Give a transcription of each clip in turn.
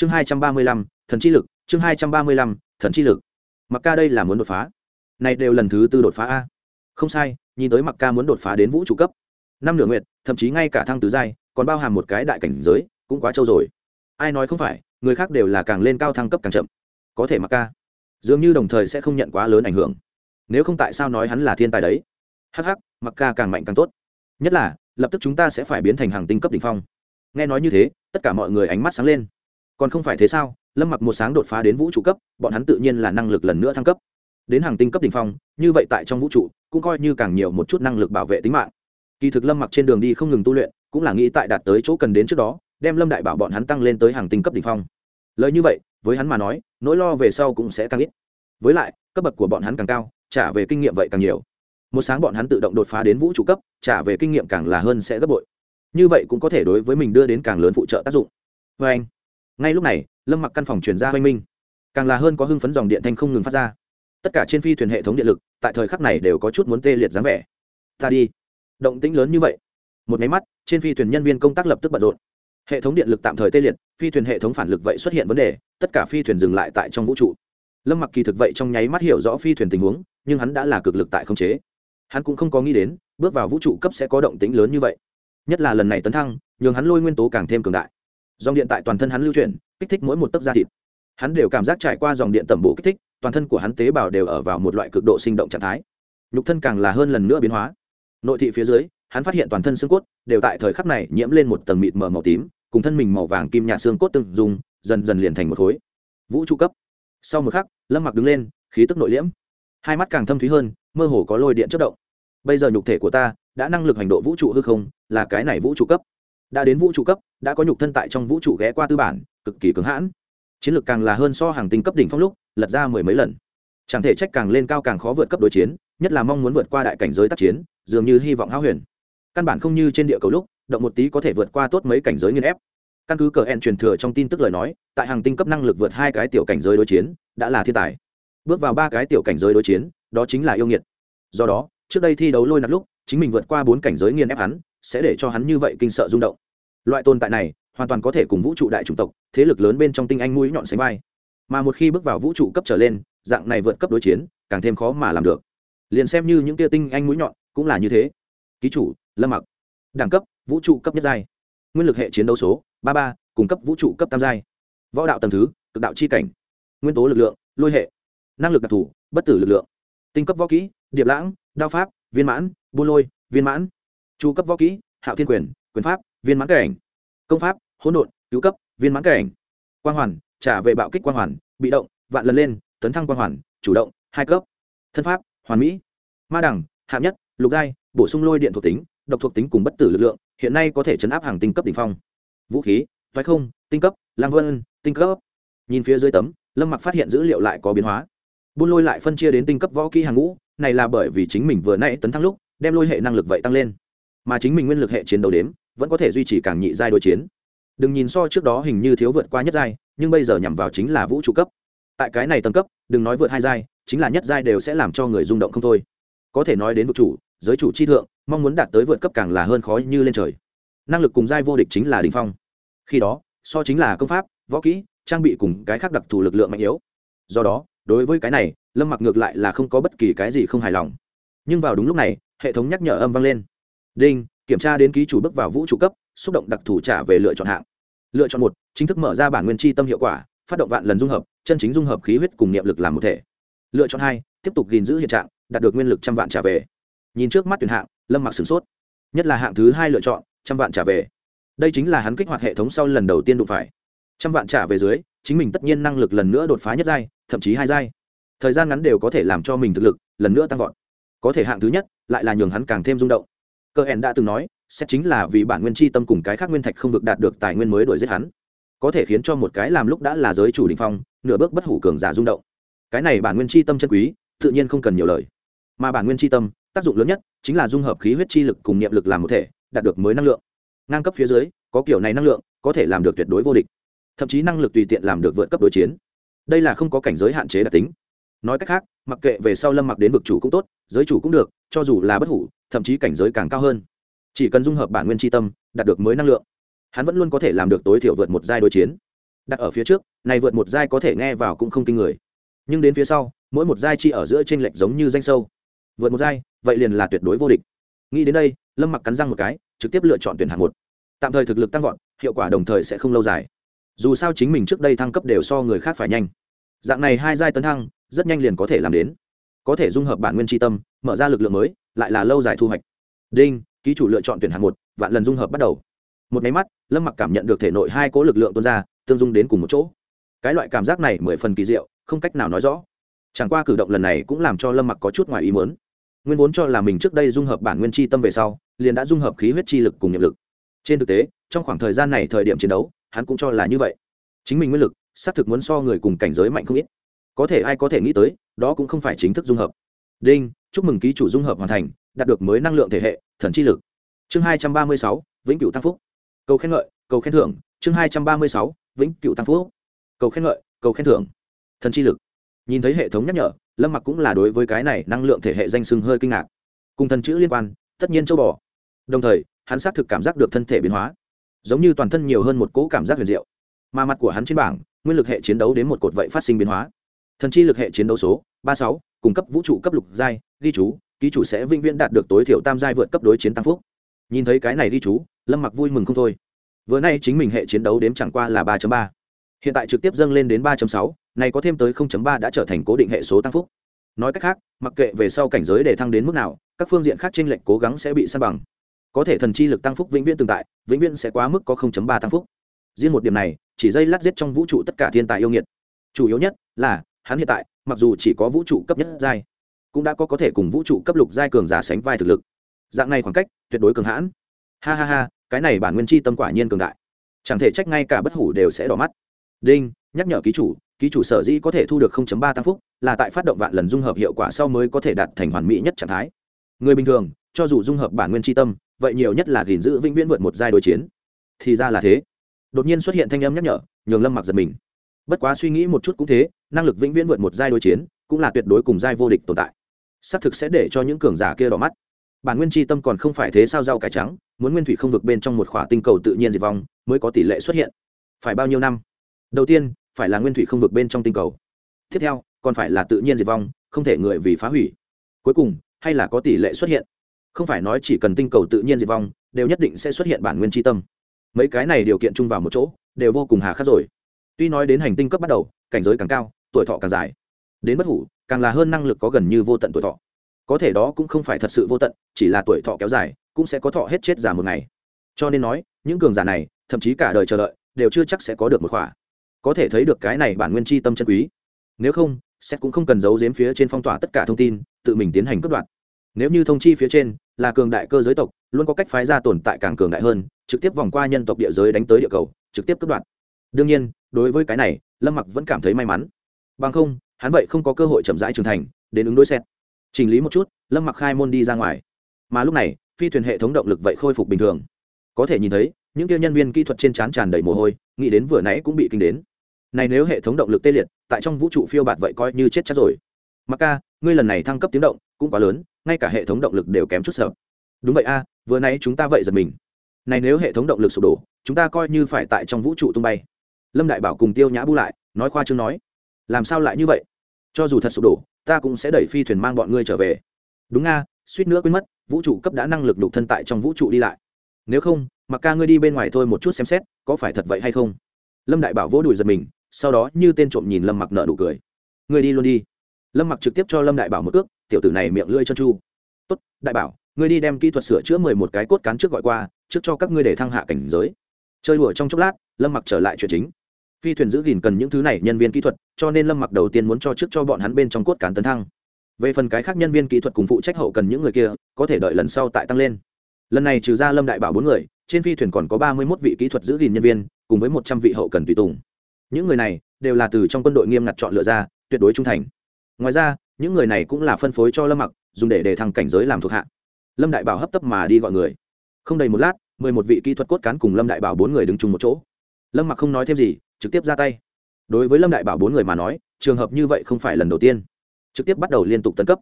chương hai trăm ba mươi lăm, thần chi lực, chương hai trăm ba mươi lăm, thần chi lực. Mặc ca đây là muốn đột phá. Này đều lần thứ tư đột phá a. Không sai, nhìn tới mặc ca muốn đột phá đến vũ trụ cấp. Năm nửa nguyệt, thậm chí ngay cả thăng tứ giai, còn bao hàm một cái đại cảnh giới, cũng quá trâu rồi. Ai nói không phải, người khác đều là càng lên cao thăng cấp càng chậm. Có thể mặc ca, dường như đồng thời sẽ không nhận quá lớn ảnh hưởng. Nếu không tại sao nói hắn là thiên tài đấy? Hh mặc ca càng mạnh càng tốt. Nhất là, lập tức chúng ta sẽ phải biến thành hàng tinh cấp đ ỉ n h phong. Nghe nói như thế, tất cả mọi người ánh mắt sáng lên còn không phải thế sao? Lâm mặc một sáng đột phá đến vũ trụ cấp, bọn hắn tự nhiên là năng lực lần nữa thăng cấp. Đến hàng tinh cấp đ ỉ n h phong, như vậy tại trong vũ trụ, cũng coi như càng nhiều một chút năng lực bảo vệ tính mạng. Kỳ thực lâm mặc trên đường đi không ngừng tu luyện, cũng là nghĩ tại đạt tới chỗ cần đến trước đó, đem lâm đại bảo bọn hắn tăng lên tới hàng tinh cấp đ ỉ n h phong. Lời như vậy, với hắn mà nói, nỗi lo về sau cũng sẽ tăng ít. Với lại, cấp bậc của bọn hắn càng cao, trả về kinh nghiệm vậy càng nhiều. Một sáng bọn hắn tự động đột phá đến vũ trụ cấp, trả về kinh nghiệm càng là hơn sẽ gấp bội. Như vậy cũng có thể đối với mình đưa đến càng lớn phụ trợ tác dụng. Vê anh ngay lúc này, lâm mặc căn phòng chuyển ra hoanh minh. Càng là hơn có hưng phấn dòng điện thanh không ngừng phát ra. Tất cả trên phi thuyền hệ thống điện lực, tại thời khắc này đều có chút muốn tê liệt dáng vẻ. Ta đi. Động tĩnh lớn như vậy. Một máy mắt, trên phi thuyền nhân viên công tác lập tức bận rộn. Hệ thống điện lực tạm thời tê liệt, phi thuyền hệ thống phản lực vậy xuất hiện vấn đề, tất cả phi thuyền dừng lại tại trong vũ trụ. Lâm mặc kỳ thực vậy trong nháy mắt hiểu rõ phi thuyền tình huống, nhưng hắn đã là cực lực tại không chế. Hắn cũng không có nghĩ đến, bước vào vũ trụ cấp sẽ có động tĩnh lớn như vậy. Nhất là lần này tấn thăng, nhường hắn lôi nguyên tố càng thêm cường đại dòng điện tại toàn thân hắn lưu chuyển, kích thích mỗi một tấc da thịt. Hắn đều cảm giác trải qua dòng điện tẩm bổ kích thích, toàn thân của hắn tế bào đều ở vào một loại cực độ sinh động trạng thái. Nhục thân càng là hơn lần nữa biến hóa. Nội thị phía dưới, hắn phát hiện toàn thân xương cốt đều tại thời khắc này nhiễm lên một tầng mịt mờ màu tím, cùng thân mình màu vàng kim nhạt xương cốt từng dùng dần dần liền thành một khối. Vũ trụ cấp. Sau một khắc, lâm mặc đứng lên, khí tức nội liễm. Hai mắt càng thâm thúy hơn, mơ hồ có lôi điện chất động. Bây giờ nhục thể của ta, đã năng lực hành độ vũ trụ hư không, là cái này vũ trụ cấp đã đến vũ trụ cấp, đã có nhục thân tại trong vũ trụ ghé qua tư bản, cực kỳ cứng hãn. Chiến lược càng là hơn so hàng tinh cấp đỉnh phong lúc, lật ra mười mấy lần. Chẳng thể trách càng lên cao càng khó vượt cấp đối chiến, nhất là mong muốn vượt qua đại cảnh giới tác chiến, dường như hy vọng háo huyền. Căn bản không như trên địa cầu lúc, động một tí có thể vượt qua tốt mấy cảnh giới nghiên ép. Căn cứ cờ hẹn truyền thừa trong tin tức lời nói, tại hàng tinh cấp năng lực vượt hai cái tiểu cảnh giới đối chiến, đã là thiên tài. Bước vào ba cái tiểu cảnh giới đối chiến, đó chính là yêu nghiệt. Do đó, trước đây thi đấu lôi nạt lúc, chính mình vượt qua bốn cảnh giới nghiên ép hắn sẽ để cho hắn như vậy kinh sợ rung động. Loại tồn tại này, hoàn toàn có thể cùng vũ trụ đại chủng tộc, thế lực lớn bên trong tinh anh mũi nhọn sánh vai. Mà một khi bước vào vũ trụ cấp trở lên, dạng này vượt cấp đối chiến, càng thêm khó mà làm được. Liền xem như những tia tinh anh mũi nhọn, cũng là như thế. Ký chủ, lâm mặc. Đẳng cấp, vũ trụ cấp nhất giai. Nguyên lực hệ chiến đấu số, ba ba cung cấp vũ trụ cấp tam giai. Võ đạo tầng thứ, cực đạo c h i cảnh. Nguyên tố lực lượng, lôi hệ. Năng lực đặc thù, bất tử lực lượng. Tinh cấp võ kỹ, điệp lãng, đao pháp, viên mãn, buôn lôi, viên mãn chu cấp võ kỹ, hạo thiên quyền quyền pháp, viên mãn cảnh. Công pháp, hỗn độn, cứu cấp, viên mãn cảnh. Quang hoàn, trả về bạo kích quang hoàn, bị động, vạn lần lên, tấn thăng quang hoàn, chủ động, hai cấp. Thân pháp, hoàn mỹ. Ma đẳng, hạng nhất, lục giai, bổ sung lôi điện thuộc tính, độc thuộc tính cùng bất tử lực lượng, hiện nay có thể chấn áp hàng tinh cấp đ ỉ n h phong. Vũ khí thoái không, tinh cấp, lang vân, tinh cấp. Nhìn phía dưới tấm, lâm mặc phát hiện dữ liệu lại có biến hóa. Buôn lôi lại phân chia đến tinh cấp võ kỹ hàng ngũ, này là bởi vì chính mình vừa nay tấn thăng lúc, đem lôi hệ năng lực vậy tăng lên mà chính mình nguyên lực hệ chiến đấu đếm, vẫn có thể duy trì càng nhị giai đối chiến. Đừng nhìn so trước đó hình như thiếu vượt qua nhất giai, nhưng bây giờ nhằm vào chính là vũ trụ cấp. Tại cái này tầng cấp, đừng nói vượt hai giai, chính là nhất giai đều sẽ làm cho người rung động không thôi. Có thể nói đến vũ chủ, giới chủ chi thượng, mong muốn đạt tới vượt cấp càng là hơn khó như lên trời. Năng lực cùng giai vô địch chính là đỉnh phong. Khi đó, so chính là công pháp, võ kỹ, trang bị cùng cái khác đặc thù lực lượng mạnh yếu. Do đó, đối với cái này, lâm mặc ngược lại là không có bất kỳ cái gì không hài lòng. Nhưng vào đúng lúc này, hệ thống nhắc nhở âm vang lên đinh, kiểm tra đến ký chủ bước vào vũ trụ cấp, xúc động đặc thù trả về lựa chọn hạng. Lựa chọn một, chính thức mở ra bản nguyên chi tâm hiệu quả, phát động vạn lần dung hợp, chân chính dung hợp khí huyết cùng niệm lực làm một thể. Lựa chọn hai, tiếp tục gìn giữ hiện trạng, đạt được nguyên lực trăm vạn trả về. Nhìn trước mắt tuyển hạng, lâm mặc sửng sốt. Nhất là hạng thứ hai lựa chọn, trăm vạn trả về. Đây chính là hắn kích hoạt hệ thống sau lần đầu tiên đụng phải. Trăm vạn trả về dưới, chính mình tất nhiên năng lực lần nữa đột phá nhất giai, thậm chí hai giai. Thời gian ngắn đều có thể làm cho mình thực lực lần nữa tăng vọt. Có thể hạng thứ nhất, lại là nhường hắn càng thêm rung động cơ hẹn đã từng nói, sẽ chính là vì bản nguyên chi tâm cùng cái khác nguyên thạch không được đạt được tài nguyên mới đuổi giết hắn. Có thể khiến cho một cái làm lúc đã là giới chủ đình phong, nửa bước bất hủ cường giả rung động. Cái này bản nguyên chi tâm chân quý, tự nhiên không cần nhiều lời. Mà bản nguyên chi tâm, tác dụng lớn nhất chính là dung hợp khí huyết chi lực cùng niệm lực làm một thể, đạt được mới năng lượng. Ngang cấp phía dưới, có kiểu này năng lượng, có thể làm được tuyệt đối vô địch. Thậm chí năng lực tùy tiện làm được vượt cấp đối chiến. Đây là không có cảnh giới hạn chế đặc tính. Nói cách khác, mặc kệ về sau lâm mặc đến vực chủ cũng tốt, giới chủ cũng được cho dù là bất hủ, thậm chí cảnh giới càng cao hơn. Chỉ cần dung hợp bản nguyên tri tâm, đạt được mới năng lượng. Hắn vẫn luôn có thể làm được tối thiểu vượt một giai đối chiến. Đặt ở phía trước, này vượt một giai có thể nghe vào cũng không kinh người. Nhưng đến phía sau, mỗi một giai chi ở giữa t r ê n lệch giống như danh sâu. Vượt một giai, vậy liền là tuyệt đối vô địch. Nghĩ đến đây, lâm mặc cắn răng một cái, trực tiếp lựa chọn tuyển hạng một. Tạm thời thực lực tăng vọt, hiệu quả đồng thời sẽ không lâu dài. Dù sao chính mình trước đây thăng cấp đều so người khác phải nhanh. Dạng này hai giai tấn thăng, rất nhanh liền có thể làm đến có thể dung hợp bản nguyên tri tâm, mở ra lực lượng mới, lại là lâu dài thu hoạch. Đinh, ký chủ lựa chọn tuyển hạng một, vạn lần dung hợp bắt đầu. Một máy mắt, lâm mặc cảm nhận được thể nội hai cố lực lượng tuôn ra, tương dung đến cùng một chỗ. Cái loại cảm giác này mười phần kỳ diệu, không cách nào nói rõ. Chẳng qua cử động lần này cũng làm cho lâm mặc có chút ngoài ý mớn nguyên vốn cho là mình trước đây dung hợp bản nguyên chi tâm về sau, liền đã dung hợp khí huyết chi lực cùng nhiệm lực. Trên thực tế, trong khoảng thời gian này thời điểm chiến đấu, hắn cũng cho là như vậy. Chính mình nguyên lực, xác thực muốn so người cùng cảnh giới mạnh không ít có thể ai có thể nghĩ tới, đó cũng không phải chính thức dung hợp. Đinh, chúc mừng ký chủ dung hợp hoàn thành, đạt được mới năng lượng thể hệ, thần chi lực. Chương hai trăm ba mươi sáu, vĩnh cửu tăng phúc. Cầu khen ngợi, cầu khen thưởng. Chương hai trăm ba mươi sáu, vĩnh cựu tăng phúc. Cầu khen ngợi, cầu khen thưởng. Thần chi lực. Nhìn thấy hệ thống nhắc nhở, lâm mặc cũng là đối với cái này năng lượng thể hệ danh sưng hơi kinh ngạc. Cùng thần chữ liên quan, tất nhiên châu bò. Đồng thời, hắn xác thực cảm giác được thân thể biến hóa. Giống như toàn thân nhiều hơn một cỗ cảm giác huyền diệu. Mà mặt của hắn trên bảng, nguyên lực hệ chiến đấu đến một cột vậy phát sinh biến hóa thần chi lực hệ chiến đấu số, ba sáu, cung cấp vũ trụ cấp lục giai, ghi chú, ký chủ sẽ vĩnh viễn đạt được tối thiểu tam giai vượt cấp đối chiến tăng phúc. Nhìn thấy cái này ghi chú, lâm mặc vui mừng không thôi. Vừa nay chính mình hệ chiến đấu đếm chẳng qua là ba ba. Hiện tại trực tiếp dâng lên đến ba sáu, này có thêm tới 0.3 đã trở thành cố định hệ số tăng phúc. Nói cách khác, mặc kệ về sau cảnh giới để thăng đến mức nào, các phương diện khác trên lệnh cố gắng sẽ bị san bằng. Có thể thần chi lực tăng phúc vĩnh viễn tồn tại, vĩnh viễn sẽ quá mức có 0.3 tăng phúc. Riêng một điểm này, chỉ dây lát giết trong vũ trụ tất cả thiên tài yêu nghiệt. Chủ yếu nhất là hắn hiện tại, mặc dù chỉ có vũ trụ cấp nhất giai, cũng đã có có thể cùng vũ trụ cấp lục giai cường giả sánh vai thực lực. Dạng này khoảng cách, tuyệt đối cường hãn. Ha ha ha, cái này bản nguyên chi tâm quả nhiên cường đại. Chẳng thể trách ngay cả bất hủ đều sẽ đỏ mắt. Đinh, nhắc nhở ký chủ ký chủ sở dĩ có thể thu được 0.3 tăng phúc, là tại phát động vạn lần dung hợp hiệu quả sau mới có thể đạt thành hoàn mỹ nhất trạng thái. Người bình thường, cho dù dung hợp bản nguyên chi tâm, vậy nhiều nhất là gìn giữ vĩnh viễn vượt một giai đối chiến. Thì ra là thế. Đột nhiên xuất hiện thanh âm nhắc nhở, nhường lâm mặc giật mình. Bất quá suy nghĩ một chút cũng thế năng lực vĩnh viễn vượt một giai đối chiến, cũng là tuyệt đối cùng giai vô địch tồn tại. Xác thực sẽ để cho những cường giả kia đỏ mắt. Bản nguyên chi tâm còn không phải thế sao rau cải trắng, muốn nguyên thủy không vực bên trong một khỏa tinh cầu tự nhiên diệt vong, mới có tỷ lệ xuất hiện. Phải bao nhiêu năm? Đầu tiên, phải là nguyên thủy không vực bên trong tinh cầu. Tiếp theo, còn phải là tự nhiên diệt vong, không thể người vì phá hủy. Cuối cùng, hay là có tỷ lệ xuất hiện? Không phải nói chỉ cần tinh cầu tự nhiên diệt vong, đều nhất định sẽ xuất hiện bản nguyên tri tâm. Mấy cái này điều kiện chung vào một chỗ, đều vô cùng hà khắc rồi tuy nói đến hành tinh cấp bắt đầu, cảnh giới càng cao, tuổi thọ càng dài. Đến bất hủ, càng là hơn năng lực có gần như vô tận tuổi thọ. Có thể đó cũng không phải thật sự vô tận, chỉ là tuổi thọ kéo dài, cũng sẽ có thọ hết chết già một ngày. Cho nên nói, những cường giả này, thậm chí cả đời chờ đợi, đều chưa chắc sẽ có được một khỏa. Có thể thấy được cái này bản nguyên chi tâm chân quý. Nếu không, sẽ cũng không cần giấu giếm phía trên phong tỏa tất cả thông tin, tự mình tiến hành cướp đoạt. Nếu như thông chi phía trên, là cường đại cơ giới tộc, luôn có cách phái ra tồn tại càng cường đại hơn, trực tiếp vòng qua nhân tộc địa giới đánh tới địa cầu, trực tiếp cướp đoạt đương nhiên, đối với cái này, lâm mặc vẫn cảm thấy may mắn. Bằng không, hắn vậy không có cơ hội chậm rãi trưởng thành, đến ứng đối xét. Chỉnh lý một chút, lâm mặc khai môn đi ra ngoài. Mà lúc này, phi thuyền hệ thống động lực vậy khôi phục bình thường. Có thể nhìn thấy, những kia nhân viên kỹ thuật trên trán tràn đầy mồ hôi, nghĩ đến vừa nãy cũng bị kinh đến. Này nếu hệ thống động lực tê liệt, tại trong vũ trụ phiêu bạt vậy coi như chết chắc rồi. Mặc ca, ngươi lần này thăng cấp tiếng động, cũng quá lớn, ngay cả hệ thống động lực đều kém chút sợ. Đúng vậy a, vừa nãy chúng ta vậy giật mình. Này nếu hệ thống động lực sụp đổ, chúng ta coi như phải tại trong vũ trụ tung bay lâm đại bảo cùng tiêu nhã bu lại, nói khoa chương nói, làm sao lại như vậy? Cho dù thật sụp đổ, ta cũng sẽ đẩy phi thuyền mang bọn ngươi trở về. Đúng nga suýt nữa quên mất, vũ trụ cấp đã năng lực đục thân tại trong vũ trụ đi lại. Nếu không, mặc ca ngươi đi bên ngoài thôi một chút xem xét, có phải thật vậy hay không? Lâm đại bảo vỗ đùi giật mình, sau đó như tên trộm nhìn lâm mặc nợ nụ cười. Ngươi đi luôn đi. Lâm mặc trực tiếp cho lâm đại bảo một ước tiểu tử này miệng lưỡi chân chu. Tốt, đại bảo, ngươi đi đem kỹ thuật sửa chữa mười một cái cốt cán trước gọi qua, trước cho các ngươi để thăng hạ cảnh giới. Chơi đùa trong chốc lát, lâm mặc trở lại chuyện chính phi thuyền giữ gìn cần những thứ này nhân viên kỹ thuật, cho nên lâm mặc đầu tiên muốn cho trước cho bọn hắn bên trong cốt cán tấn thăng. Về phần cái khác nhân viên kỹ thuật cùng phụ trách hậu cần những người kia, có thể đợi lần sau tại tăng lên. Lần này trừ ra lâm đại bảo bốn người, trên phi thuyền còn có ba mươi một vị kỹ thuật giữ gìn nhân viên, cùng với một trăm vị hậu cần tùy tùng. Những người này đều là từ trong quân đội nghiêm ngặt chọn lựa ra, tuyệt đối trung thành. Ngoài ra, những người này cũng là phân phối cho lâm mặc, dùng để đề thăng cảnh giới làm thuộc hạ. Lâm đại bảo hấp tấp mà đi gọi người. Không đầy một lát, mười một vị kỹ thuật cốt cán cùng lâm đại bảo bốn người đứng chung một chỗ. Lâm mặc không nói thêm gì trực tiếp ra tay. Đối với lâm đại bảo bốn người mà nói, trường hợp như vậy không phải lần đầu tiên. Trực tiếp bắt đầu liên tục tấn cấp.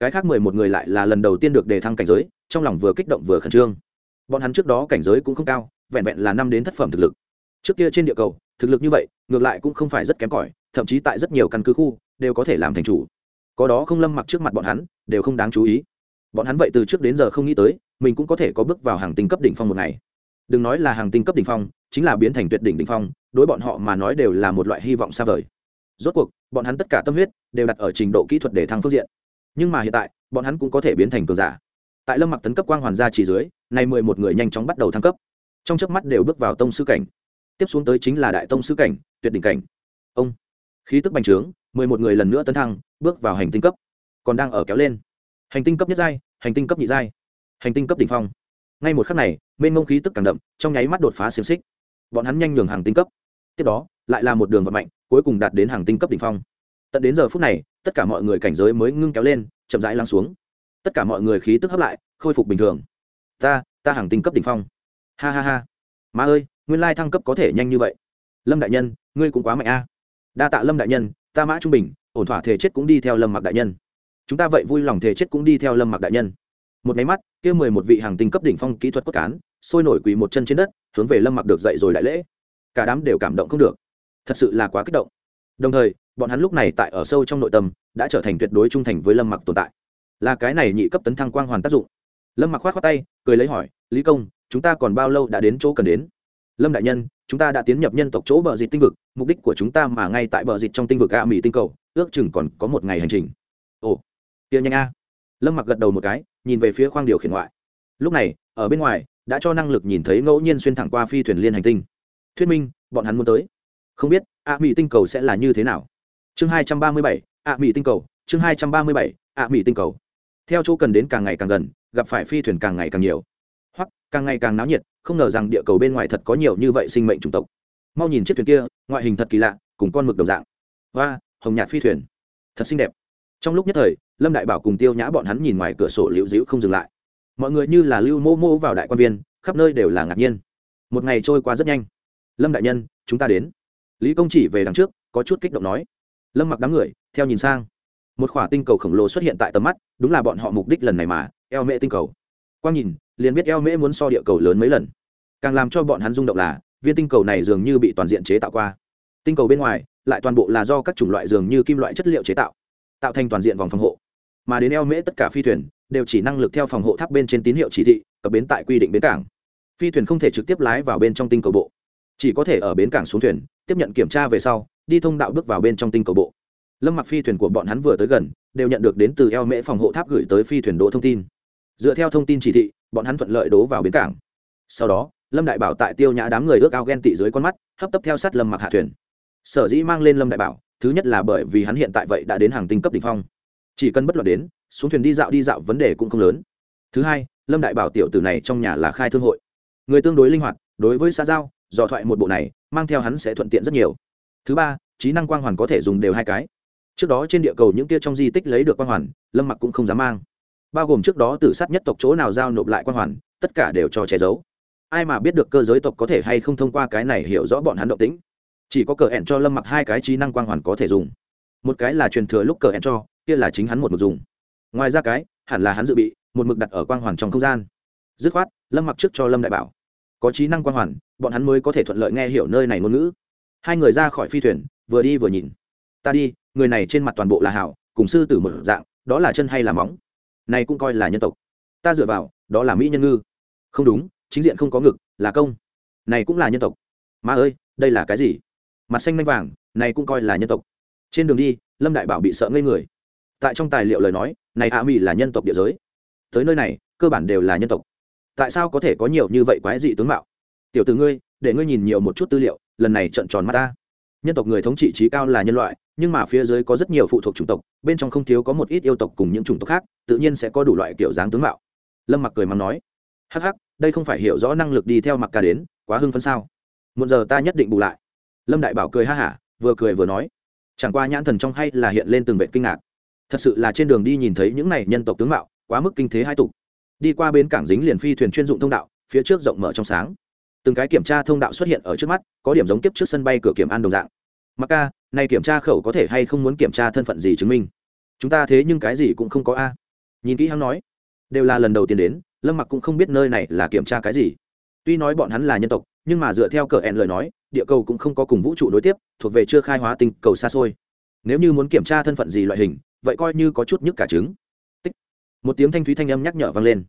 Cái khác mười một người lại là lần đầu tiên được đề thăng cảnh giới, trong lòng vừa kích động vừa khẩn trương. Bọn hắn trước đó cảnh giới cũng không cao, vẹn vẹn là năm đến thất phẩm thực lực. Trước kia trên địa cầu, thực lực như vậy, ngược lại cũng không phải rất kém cỏi, thậm chí tại rất nhiều căn cứ khu, đều có thể làm thành chủ. Có đó không lâm mặc trước mặt bọn hắn, đều không đáng chú ý. Bọn hắn vậy từ trước đến giờ không nghĩ tới, mình cũng có thể có bước vào hàng tinh cấp đỉnh phong một ngày đừng nói là hàng tinh cấp đỉnh phong, chính là biến thành tuyệt đỉnh đỉnh phong, đối bọn họ mà nói đều là một loại hy vọng xa vời. Rốt cuộc, bọn hắn tất cả tâm huyết đều đặt ở trình độ kỹ thuật để thăng phương diện. Nhưng mà hiện tại, bọn hắn cũng có thể biến thành cường giả. Tại lâm mặc tấn cấp quang hoàn gia chỉ dưới, nay mười một người nhanh chóng bắt đầu thăng cấp. Trong chớp mắt đều bước vào tông sư cảnh. Tiếp xuống tới chính là đại tông sư cảnh, tuyệt đỉnh cảnh. Ông, khí tức bành trướng, mười một người lần nữa tấn thăng, bước vào hành tinh cấp. Còn đang ở kéo lên. Hành tinh cấp nhất giai, hành tinh cấp nhị giai, hành tinh cấp đỉnh phong ngay một khắc này, mênh mông khí tức càng đậm, trong nháy mắt đột phá xiềng xích. Bọn hắn nhanh nhường hàng tinh cấp. Tiếp đó, lại là một đường vận mạnh, cuối cùng đạt đến hàng tinh cấp đỉnh phong. Tận đến giờ phút này, tất cả mọi người cảnh giới mới ngưng kéo lên, chậm rãi lắng xuống. Tất cả mọi người khí tức hấp lại, khôi phục bình thường. Ta ta hàng tinh cấp đỉnh phong. Ha ha ha. Má ơi, nguyên lai thăng cấp có thể nhanh như vậy. Lâm đại nhân, ngươi cũng quá mạnh a. Đa tạ lâm đại nhân, ta mã trung bình, ổn thỏa thể chết cũng đi theo lâm mặc đại nhân. Chúng ta vậy vui lòng thể chết cũng đi theo lâm mặc đại nhân một máy mắt, kia mười một vị hàng tinh cấp đỉnh phong kỹ thuật cốt cán, sôi nổi quỳ một chân trên đất, hướng về lâm mặc được dậy rồi đại lễ. Cả đám đều cảm động không được. Thật sự là quá kích động. Đồng thời, bọn hắn lúc này tại ở sâu trong nội tâm, đã trở thành tuyệt đối trung thành với lâm mặc tồn tại. Là cái này nhị cấp tấn thăng quang hoàn tác dụng. Lâm mặc khoát khoát tay, cười lấy hỏi, lý công, chúng ta còn bao lâu đã đến chỗ cần đến? Lâm đại nhân, chúng ta đã tiến nhập nhân tộc chỗ bờ dịch tinh vực, mục đích của chúng ta mà ngay tại bờ dịch trong tinh vực a mỹ tinh cầu, ước chừng còn có một ngày hành trình. Ồ tiêu nhanh a. Lâm mặc gật đầu một cái nhìn về phía khoang điều khiển ngoại. Lúc này, ở bên ngoài, đã cho năng lực nhìn thấy ngẫu nhiên xuyên thẳng qua phi thuyền liên hành tinh. Thuyết minh, bọn hắn muốn tới. Không biết, ạ mỹ tinh cầu sẽ là như thế nào? Chương hai trăm ba mươi bảy mỹ tinh cầu. Chương hai trăm ba mươi bảy mỹ tinh cầu. Theo chỗ cần đến càng ngày càng gần, gặp phải phi thuyền càng ngày càng nhiều. Hoặc, càng ngày càng náo nhiệt, không ngờ rằng địa cầu bên ngoài thật có nhiều như vậy sinh mệnh chủng tộc. Mau nhìn chiếc thuyền kia, ngoại hình thật kỳ lạ, cùng con mực đồng dạng. Và hồng nhạt phi thuyền. Thật xinh đẹp. Trong lúc nhất thời lâm đại bảo cùng tiêu nhã bọn hắn nhìn ngoài cửa sổ liễu dĩu không dừng lại. Mọi người như là lưu mô mô vào đại quan viên, khắp nơi đều là ngạc nhiên. Một ngày trôi qua rất nhanh. Lâm đại nhân, chúng ta đến. Lý công chỉ về đằng trước, có chút kích động nói. Lâm mặc đám người, theo nhìn sang. Một khỏa tinh cầu khổng lồ xuất hiện tại tầm mắt, đúng là bọn họ mục đích lần này mà, eo mễ tinh cầu. Quang nhìn, liền biết eo mễ muốn so địa cầu lớn mấy lần. Càng làm cho bọn hắn rung động là, viên tinh cầu này dường như bị toàn diện chế tạo qua. Tinh cầu bên ngoài, lại toàn bộ là do các chủng loại dường như kim loại chất liệu chế tạo tạo thành toàn diện vòng phòng hộ mà đến eo mễ tất cả phi thuyền, đều chỉ năng lực theo phòng hộ tháp bên trên tín hiệu chỉ thị, cập bến tại quy định bến cảng. Phi thuyền không thể trực tiếp lái vào bên trong tinh cầu bộ. Chỉ có thể ở bến cảng xuống thuyền, tiếp nhận kiểm tra về sau, đi thông đạo bước vào bên trong tinh cầu bộ. Lâm mặc phi thuyền của bọn hắn vừa tới gần, đều nhận được đến từ eo mễ phòng hộ tháp gửi tới phi thuyền đỗ thông tin. Dựa theo thông tin chỉ thị, bọn hắn thuận lợi đố vào bến cảng. Sau đó, lâm đại bảo tại tiêu nhã đám người ước ao ghen tị dưới con mắt, hấp tấp theo sát lâm mặc hạ thuyền. Sở dĩ mang lên lâm đại bảo, thứ nhất là bởi vì hắn hiện tại vậy đã đến hàng tinh cấp đ ỉ n h phong chỉ cần bất luận đến, xuống thuyền đi dạo đi dạo vấn đề cũng không lớn. Thứ hai, lâm đại bảo tiểu tử này trong nhà là khai thương hội. Người tương đối linh hoạt, đối với xã giao, dò thoại một bộ này, mang theo hắn sẽ thuận tiện rất nhiều. Thứ ba, trí năng quang hoàn có thể dùng đều hai cái. Trước đó trên địa cầu những kia trong di tích lấy được quang hoàn, lâm mặc cũng không dám mang. Bao gồm trước đó tử sát nhất tộc chỗ nào giao nộp lại quang hoàn, tất cả đều cho che giấu. Ai mà biết được cơ giới tộc có thể hay không thông qua cái này hiểu rõ bọn hắn động tĩnh. Chỉ có cờ hẹn cho lâm mặc hai cái trí năng quang hoàn có thể dùng một cái là truyền thừa lúc cờ hẹn cho, kia là chính hắn một mực dùng. Ngoài ra cái, hẳn là hắn dự bị, một mực đặt ở quang hoàn trong không gian. Dứt khoát, lâm mặc trước cho lâm đại bảo. Có trí năng quang hoàn, bọn hắn mới có thể thuận lợi nghe hiểu nơi này ngôn ngữ. Hai người ra khỏi phi thuyền, vừa đi vừa nhìn. Ta đi, người này trên mặt toàn bộ là hảo, cùng sư tử một dạng, đó là chân hay là móng? Này cũng coi là nhân tộc. Ta dựa vào, đó là mỹ nhân ngư. Không đúng, chính diện không có ngực, là công. Này cũng là nhân tộc. Ma ơi, đây là cái gì? Mặt xanh manh vàng, này cũng coi là nhân tộc trên đường đi, lâm đại bảo bị sợ ngây người. Tại trong tài liệu lời nói, này a mỹ là nhân tộc địa giới. Tới nơi này, cơ bản đều là nhân tộc. Tại sao có thể có nhiều như vậy quái dị tướng mạo? Tiểu t ử ngươi, để ngươi nhìn nhiều một chút tư liệu, lần này trận tròn mắt ta. Nhân tộc người thống trị trí cao là nhân loại, nhưng mà phía dưới có rất nhiều phụ thuộc chủng tộc, bên trong không thiếu có một ít yêu tộc cùng những chủng tộc khác, tự nhiên sẽ có đủ loại kiểu dáng tướng mạo. Lâm mặc cười mắng nói, hắc hắc, đây không phải hiểu rõ năng lực đi theo mặc ca đến, quá hưng phấn sao? Một giờ ta nhất định bù lại. Lâm đại bảo cười ha hả, vừa cười vừa nói chẳng qua nhãn thần trong hay là hiện lên từng vệ kinh ngạc. Thật sự là trên đường đi nhìn thấy những này nhân tộc tướng mạo, quá mức kinh thế hai tục. Đi qua bến cảng dính liền phi thuyền chuyên dụng thông đạo, phía trước rộng mở trong sáng. Từng cái kiểm tra thông đạo xuất hiện ở trước mắt, có điểm giống kiếp trước sân bay cửa kiểm an đồng dạng. Mặc ca, này kiểm tra khẩu có thể hay không muốn kiểm tra thân phận gì chứng minh? Chúng ta thế nhưng cái gì cũng không có a. Nhìn kỹ hắn nói. Đều là lần đầu tiên đến, lâm mặc cũng không biết nơi này là kiểm tra cái gì. Tuy nói bọn hắn là nhân tộc nhưng mà dựa theo cờ ẹn lời nói, địa cầu cũng không có cùng vũ trụ nối tiếp, thuộc về chưa khai hóa tinh cầu xa xôi. Nếu như muốn kiểm tra thân phận gì loại hình, vậy coi như có chút nhức cả trứng. Tích. Một tiếng thanh thúy thanh âm nhắc nhở vang lên.